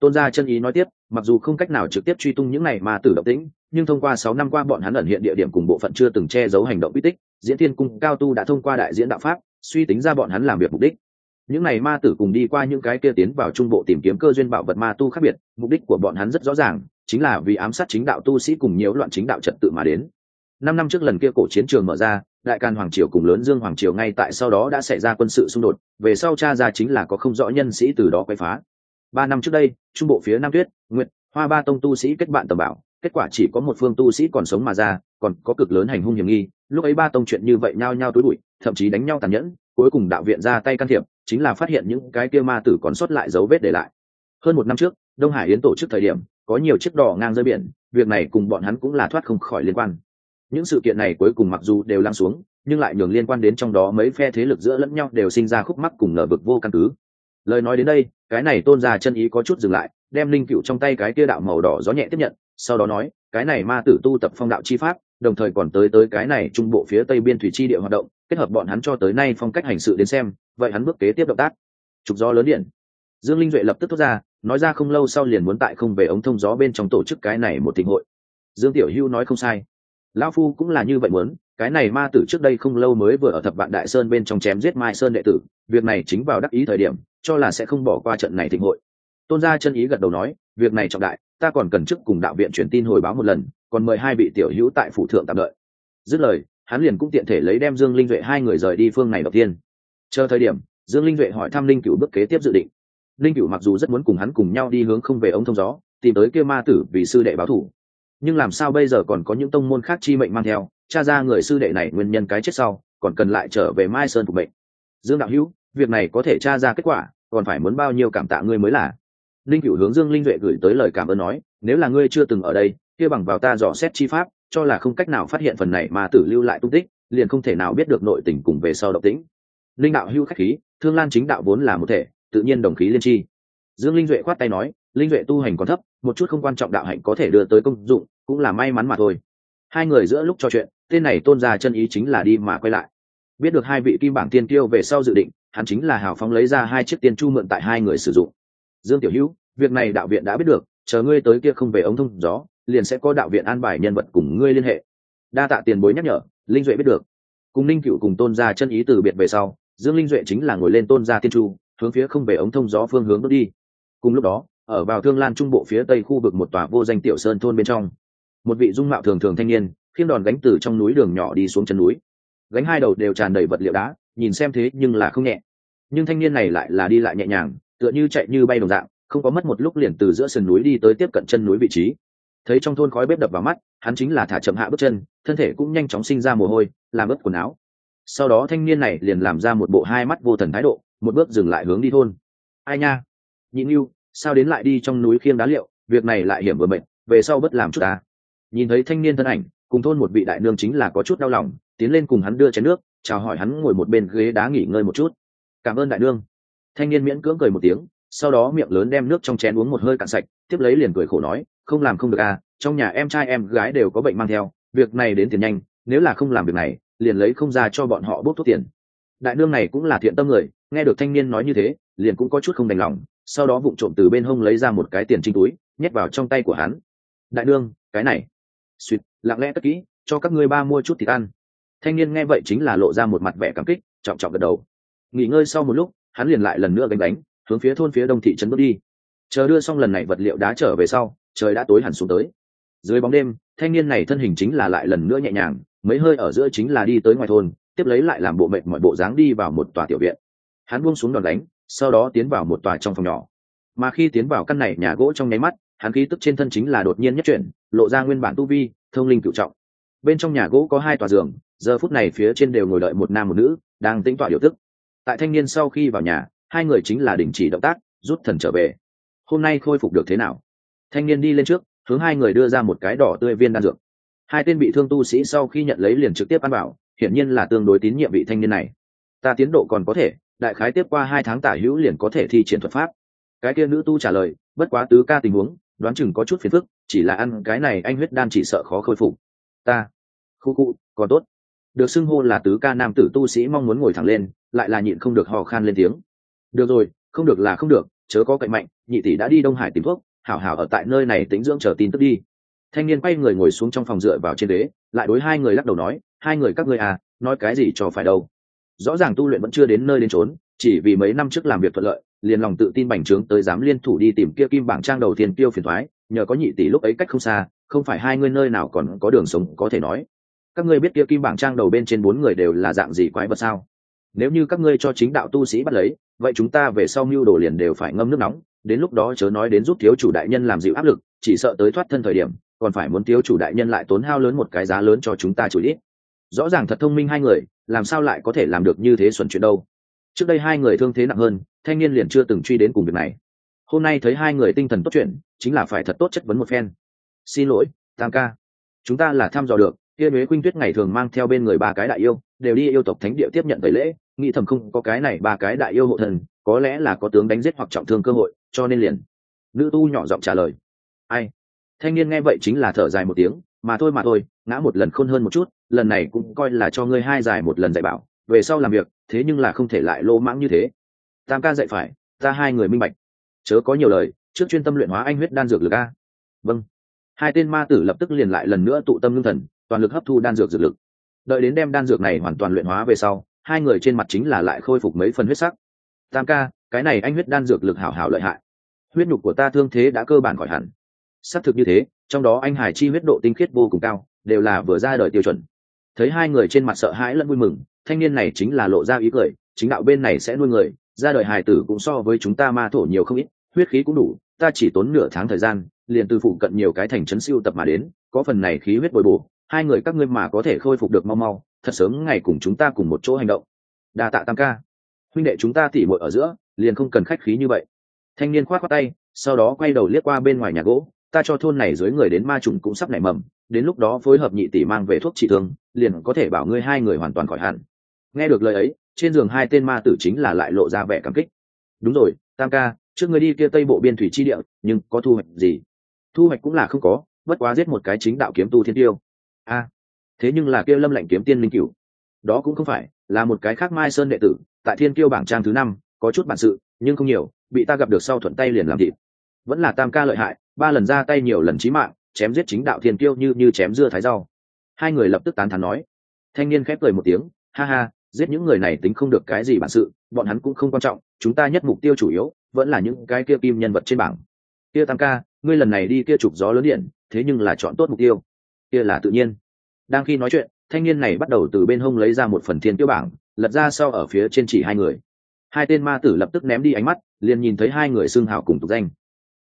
Tôn gia chân ý nói tiếp, mặc dù không cách nào trực tiếp truy tung những này ma tử động tĩnh, nhưng thông qua sáu năm qua bọn hắn ẩn hiện địa điểm cùng bộ phận chưa từng che giấu hành động uy tích, diễn thiên cung cao tu đã thông qua đại diễn đạo pháp, suy tính ra bọn hắn làm việc mục đích. Những này ma tử cùng đi qua những cái kia tiến vào trung bộ tìm kiếm cơ duyên bảo vật ma tu khác biệt, mục đích của bọn hắn rất rõ ràng, chính là vì ám sát chính đạo tu sĩ cùng nhiễu loạn chính đạo trật tự mà đến năm năm trước lần kia cổ chiến trường mở ra, đại càn hoàng triều cùng lớn dương hoàng triều ngay tại sau đó đã xảy ra quân sự xung đột, về sau cha ra chính là có không rõ nhân sĩ từ đó quay phá. Ba năm trước đây, trung bộ phía nam tuyết, nguyệt, hoa ba tông tu sĩ kết bạn tầm bảo, kết quả chỉ có một phương tu sĩ còn sống mà ra, còn có cực lớn hành hung hiểm nghi, lúc ấy ba tông chuyện như vậy nhao nhao túi bụi, thậm chí đánh nhau tàn nhẫn, cuối cùng đạo viện ra tay can thiệp, chính là phát hiện những cái kia ma tử còn sót lại dấu vết để lại. Hơn một năm trước, đông hải yến tổ chức thời điểm, có nhiều chiếc đỏ ngang rơi biển, việc này cùng bọn hắn cũng là thoát không khỏi liên quan những sự kiện này cuối cùng mặc dù đều lắng xuống, nhưng lại nhường liên quan đến trong đó mấy phe thế lực giữa lẫn nhau đều sinh ra khúc mắc cùng ngờ vực vô căn cứ. Lời nói đến đây, cái này tôn ra chân ý có chút dừng lại, đem linh cựu trong tay cái kia đạo màu đỏ gió nhẹ tiếp nhận, sau đó nói, cái này ma tử tu tập phong đạo chi pháp, đồng thời còn tới tới cái này trung bộ phía tây biên thủy chi địa hoạt động, kết hợp bọn hắn cho tới nay phong cách hành sự đến xem, vậy hắn bước kế tiếp động tác. Trục gió lớn điện. Dương linh duệ lập tức thốt ra, nói ra không lâu sau liền muốn tại không về ống thông gió bên trong tổ chức cái này một tình hội. Dương tiểu hưu nói không sai lão phu cũng là như vậy muốn, cái này ma tử trước đây không lâu mới vừa ở thập vạn đại sơn bên trong chém giết mai sơn đệ tử, việc này chính vào đắc ý thời điểm, cho là sẽ không bỏ qua trận này thịnh hội. Tôn gia chân ý gật đầu nói, việc này trọng đại, ta còn cần chức cùng đạo viện truyền tin hồi báo một lần, còn mời hai vị tiểu hữu tại phủ thượng tạm đợi. Dứt lời, hắn liền cũng tiện thể lấy đem dương linh duệ hai người rời đi phương này đầu tiên. Chờ thời điểm, dương linh duệ hỏi thăm linh cựu bước kế tiếp dự định. Linh cựu mặc dù rất muốn cùng hắn cùng nhau đi hướng không về ống thông gió, tìm tới kia ma tử vì sư đệ báo thủ nhưng làm sao bây giờ còn có những tông môn khác chi mệnh mang theo cha ra người sư đệ này nguyên nhân cái chết sau, còn cần lại trở về mai sơn phục bệnh dương đạo hữu, việc này có thể tra ra kết quả, còn phải muốn bao nhiêu cảm tạ ngươi mới là? Linh cửu hướng dương linh duệ gửi tới lời cảm ơn nói, nếu là ngươi chưa từng ở đây, kia bằng vào ta dò xét chi pháp, cho là không cách nào phát hiện phần này mà tử lưu lại tung tích, liền không thể nào biết được nội tình cùng về sau động tĩnh. Linh đạo hưu khách khí, thương lan chính đạo vốn là một thể, tự nhiên đồng khí liên chi dương linh duệ khoát tay nói linh duệ tu hành còn thấp, một chút không quan trọng đạo hạnh có thể đưa tới công dụng, cũng là may mắn mà thôi. Hai người giữa lúc trò chuyện, tên này tôn ra chân ý chính là đi mà quay lại. Biết được hai vị kim bảng tiên tiêu về sau dự định, hắn chính là hào phóng lấy ra hai chiếc tiên chu mượn tại hai người sử dụng. Dương tiểu hữu, việc này đạo viện đã biết được, chờ ngươi tới kia không về ống thông gió, liền sẽ có đạo viện an bài nhân vật cùng ngươi liên hệ. Đa tạ tiền bối nhắc nhở, linh duệ biết được. Cùng Ninh cựu cùng tôn ra chân ý từ biệt về sau, dương linh duệ chính là ngồi lên tôn ra tiên chu, hướng phía không về ống thông gió phương hướng bước đi. Cùng lúc đó ở vào thương lan trung bộ phía tây khu vực một tòa vô danh tiểu sơn thôn bên trong. Một vị dung mạo thường thường thanh niên khiêng đòn gánh từ trong núi đường nhỏ đi xuống chân núi. Gánh hai đầu đều tràn đầy vật liệu đá, nhìn xem thế nhưng là không nhẹ. Nhưng thanh niên này lại là đi lại nhẹ nhàng, tựa như chạy như bay đồng dạng, không có mất một lúc liền từ giữa sườn núi đi tới tiếp cận chân núi vị trí. Thấy trong thôn khói bếp đập vào mắt, hắn chính là thả chậm hạ bước chân, thân thể cũng nhanh chóng sinh ra mồ hôi, làm ướt quần áo. Sau đó thanh niên này liền làm ra một bộ hai mắt vô thần thái độ, một bước dừng lại hướng đi thôn. Ai nha? Nhịn yêu sao đến lại đi trong núi khiêng đá liệu, việc này lại hiểm vừa mệnh về sau bất làm chút ta. Nhìn thấy thanh niên thân ảnh, cùng thôn một vị đại nương chính là có chút đau lòng, tiến lên cùng hắn đưa chén nước, chào hỏi hắn ngồi một bên ghế đá nghỉ ngơi một chút. Cảm ơn đại nương. Thanh niên miễn cưỡng cười một tiếng, sau đó miệng lớn đem nước trong chén uống một hơi cạn sạch, tiếp lấy liền cười khổ nói, không làm không được à trong nhà em trai em gái đều có bệnh mang theo, việc này đến tiền nhanh, nếu là không làm việc này, liền lấy không ra cho bọn họ bốc thuốc tiền. Đại nương này cũng là thiện tâm người, nghe được thanh niên nói như thế, liền cũng có chút không đành lòng sau đó vụng trộm từ bên hông lấy ra một cái tiền trinh túi, nhét vào trong tay của hắn. Đại đương cái này. Suýt lặng lẽ tất kỹ, cho các ngươi ba mua chút thịt ăn. Thanh niên nghe vậy chính là lộ ra một mặt vẻ cảm kích, trọng trọng gật đầu. Nghỉ ngơi sau một lúc, hắn liền lại lần nữa gánh đánh hướng phía thôn phía đông thị trấn bước đi. Chờ đưa xong lần này vật liệu đá trở về sau, trời đã tối hẳn xuống tới. Dưới bóng đêm, thanh niên này thân hình chính là lại lần nữa nhẹ nhàng, mấy hơi ở giữa chính là đi tới ngoài thôn, tiếp lấy lại làm bộ mệt mọi bộ dáng đi vào một tòa tiểu viện hắn buông xuống đòn đánh, sau đó tiến vào một tòa trong phòng nhỏ. Mà khi tiến vào căn này nhà gỗ trong nháy mắt, hắn khí tức trên thân chính là đột nhiên nhất chuyển, lộ ra nguyên bản tu vi, thông linh cựu trọng. Bên trong nhà gỗ có hai tòa giường, giờ phút này phía trên đều ngồi đợi một nam một nữ, đang tính tọa điều tức. Tại thanh niên sau khi vào nhà, hai người chính là đình chỉ động tác, rút thần trở về. Hôm nay khôi phục được thế nào? Thanh niên đi lên trước, hướng hai người đưa ra một cái đỏ tươi viên đan dược. Hai tên bị thương tu sĩ sau khi nhận lấy liền trực tiếp ăn bảo hiển nhiên là tương đối tín nhiệm vị thanh niên này. Ta tiến độ còn có thể đại khái tiếp qua hai tháng tả hữu liền có thể thi triển thuật pháp. Cái kia nữ tu trả lời, bất quá tứ ca tình huống, đoán chừng có chút phiền phức, chỉ là ăn cái này anh huyết đan chỉ sợ khó khôi phục. Ta, khu khu, còn tốt. Được xưng hô là tứ ca nam tử tu sĩ mong muốn ngồi thẳng lên, lại là nhịn không được hò khan lên tiếng. Được rồi, không được là không được, chớ có cậy mạnh, nhị tỷ đã đi đông hải tìm thuốc, hảo hảo ở tại nơi này tính dưỡng chờ tin tức đi. Thanh niên quay người ngồi xuống trong phòng dựa vào trên đế lại đối hai người lắc đầu nói, hai người các ngươi à nói cái gì cho phải đâu rõ ràng tu luyện vẫn chưa đến nơi đến trốn chỉ vì mấy năm trước làm việc thuận lợi, liền lòng tự tin bành trướng tới dám liên thủ đi tìm kia kim bảng trang đầu tiên tiêu phiền thoái, nhờ có nhị tỷ lúc ấy cách không xa, không phải hai ngươi nơi nào còn có đường sống có thể nói. Các ngươi biết kia kim bảng trang đầu bên trên bốn người đều là dạng gì quái vật sao? Nếu như các ngươi cho chính đạo tu sĩ bắt lấy, vậy chúng ta về sau mưu đồ liền đều phải ngâm nước nóng, đến lúc đó chớ nói đến giúp thiếu chủ đại nhân làm dịu áp lực, chỉ sợ tới thoát thân thời điểm, còn phải muốn thiếu chủ đại nhân lại tốn hao lớn một cái giá lớn cho chúng ta chủ ít rõ ràng thật thông minh hai người, làm sao lại có thể làm được như thế xuẩn chuyện đâu? Trước đây hai người thương thế nặng hơn, thanh niên liền chưa từng truy đến cùng việc này. Hôm nay thấy hai người tinh thần tốt chuyện, chính là phải thật tốt chất vấn một phen. Xin lỗi, tam ca. Chúng ta là thăm dò được kia huế khuynh tuyết ngày thường mang theo bên người ba cái đại yêu, đều đi yêu tộc thánh địa tiếp nhận tẩy lễ, nghĩ thầm không có cái này ba cái đại yêu hộ thần, có lẽ là có tướng đánh giết hoặc trọng thương cơ hội, cho nên liền. Nữ tu nhỏ giọng trả lời. Ai? Thanh niên nghe vậy chính là thở dài một tiếng, mà thôi mà thôi ngã một lần khôn hơn một chút, lần này cũng coi là cho ngươi hai dài một lần dạy bảo, về sau làm việc, thế nhưng là không thể lại lô mãng như thế. Tam ca dạy phải, ta hai người minh bạch. Chớ có nhiều lời, trước chuyên tâm luyện hóa anh huyết đan dược lực a. Vâng. Hai tên ma tử lập tức liền lại lần nữa tụ tâm lương thần, toàn lực hấp thu đan dược dược lực. Đợi đến đem đan dược này hoàn toàn luyện hóa về sau, hai người trên mặt chính là lại khôi phục mấy phần huyết sắc. Tam ca, cái này anh huyết đan dược lực hảo hảo lợi hại. Huyết nhục của ta thương thế đã cơ bản khỏi hẳn. Xác thực như thế, trong đó anh hải chi huyết độ tinh khiết vô cùng cao đều là vừa ra đời tiêu chuẩn. Thấy hai người trên mặt sợ hãi lẫn vui mừng, thanh niên này chính là lộ ra ý cười, chính đạo bên này sẽ nuôi người, ra đời hài tử cũng so với chúng ta ma thổ nhiều không ít, huyết khí cũng đủ, ta chỉ tốn nửa tháng thời gian, liền từ phụ cận nhiều cái thành trấn siêu tập mà đến, có phần này khí huyết bồi bổ, hai người các ngươi mà có thể khôi phục được mau mau, thật sớm ngày cùng chúng ta cùng một chỗ hành động. Đa tạ tam ca. Huynh đệ chúng ta tỉ muội ở giữa, liền không cần khách khí như vậy. Thanh niên khoát khoát tay, sau đó quay đầu liếc qua bên ngoài nhà gỗ ta cho thôn này dưới người đến ma trùng cũng sắp nảy mầm, đến lúc đó phối hợp nhị tỷ mang về thuốc trị thương, liền có thể bảo ngươi hai người hoàn toàn khỏi hẳn. Nghe được lời ấy, trên giường hai tên ma tử chính là lại lộ ra vẻ cảm kích. Đúng rồi, tam ca, trước ngươi đi kia tây bộ biên thủy chi địa, nhưng có thu hoạch gì? Thu hoạch cũng là không có, bất quá giết một cái chính đạo kiếm tu thiên tiêu. A, thế nhưng là kia lâm lệnh kiếm tiên linh cửu. Đó cũng không phải, là một cái khác mai sơn đệ tử, tại thiên kiêu bảng trang thứ năm, có chút bản sự, nhưng không nhiều, bị ta gặp được sau thuận tay liền làm thịt vẫn là tam ca lợi hại, ba lần ra tay nhiều lần chí mạng, chém giết chính đạo thiên kiêu như như chém dưa thái rau. Hai người lập tức tán thán nói. Thanh niên khép cười một tiếng, ha ha, giết những người này tính không được cái gì bản sự, bọn hắn cũng không quan trọng, chúng ta nhất mục tiêu chủ yếu, vẫn là những cái kia kim nhân vật trên bảng. Kia tam ca, ngươi lần này đi kia chụp gió lớn điện, thế nhưng là chọn tốt mục tiêu. Kia là tự nhiên. Đang khi nói chuyện, thanh niên này bắt đầu từ bên hông lấy ra một phần thiên tiêu bảng, lật ra sau ở phía trên chỉ hai người. Hai tên ma tử lập tức ném đi ánh mắt, liền nhìn thấy hai người xưng hào cùng tục danh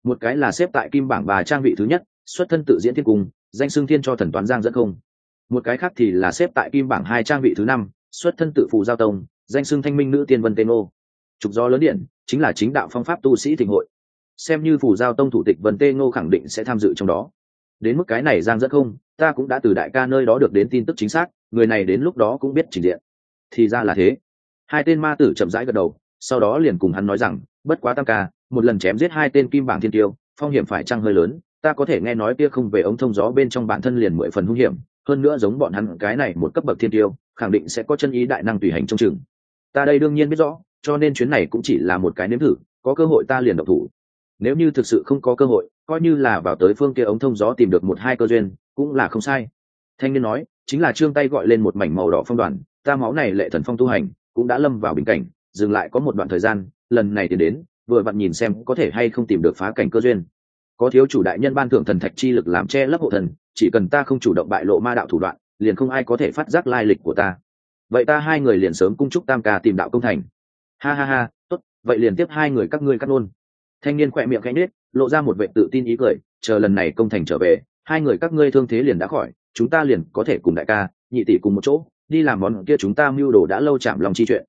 một cái là xếp tại kim bảng bà trang vị thứ nhất, xuất thân tự diễn thiên cung, danh xưng thiên cho thần toán giang dẫn không. Một cái khác thì là xếp tại kim bảng hai trang vị thứ năm, xuất thân tự phù giao tông, danh xưng thanh minh nữ tiên vân tên ô trục do lớn điện, chính là chính đạo phong pháp tu sĩ thịnh hội. Xem như phù giao tông thủ tịch vân tê ngô khẳng định sẽ tham dự trong đó. Đến mức cái này giang dẫn không, ta cũng đã từ đại ca nơi đó được đến tin tức chính xác, người này đến lúc đó cũng biết trình diện. Thì ra là thế. Hai tên ma tử chậm rãi gật đầu, sau đó liền cùng hắn nói rằng, bất quá tam ca một lần chém giết hai tên kim bảng thiên tiêu, phong hiểm phải trăng hơi lớn, ta có thể nghe nói kia không về ống thông gió bên trong bản thân liền mười phần hung hiểm, hơn nữa giống bọn hắn cái này một cấp bậc thiên tiêu, khẳng định sẽ có chân ý đại năng tùy hành trong chừng. Ta đây đương nhiên biết rõ, cho nên chuyến này cũng chỉ là một cái nếm thử, có cơ hội ta liền độc thủ. Nếu như thực sự không có cơ hội, coi như là vào tới phương kia ống thông gió tìm được một hai cơ duyên, cũng là không sai. Thanh niên nói, chính là trương tay gọi lên một mảnh màu đỏ phong đoàn, ta máu này lệ thần phong tu hành, cũng đã lâm vào bình cảnh, dừng lại có một đoạn thời gian, lần này thì đến vừa vặn nhìn xem có thể hay không tìm được phá cảnh cơ duyên. Có thiếu chủ đại nhân ban thưởng thần thạch chi lực làm che lấp hộ thần, chỉ cần ta không chủ động bại lộ ma đạo thủ đoạn, liền không ai có thể phát giác lai lịch của ta. Vậy ta hai người liền sớm cung chúc tam ca tìm đạo công thành. Ha ha ha, tốt, vậy liền tiếp hai người các ngươi cắt luôn. Thanh niên khỏe miệng khẽ nết lộ ra một vệ tự tin ý cười, chờ lần này công thành trở về, hai người các ngươi thương thế liền đã khỏi, chúng ta liền có thể cùng đại ca, nhị tỷ cùng một chỗ, đi làm món kia chúng ta mưu đồ đã lâu chạm lòng chi chuyện.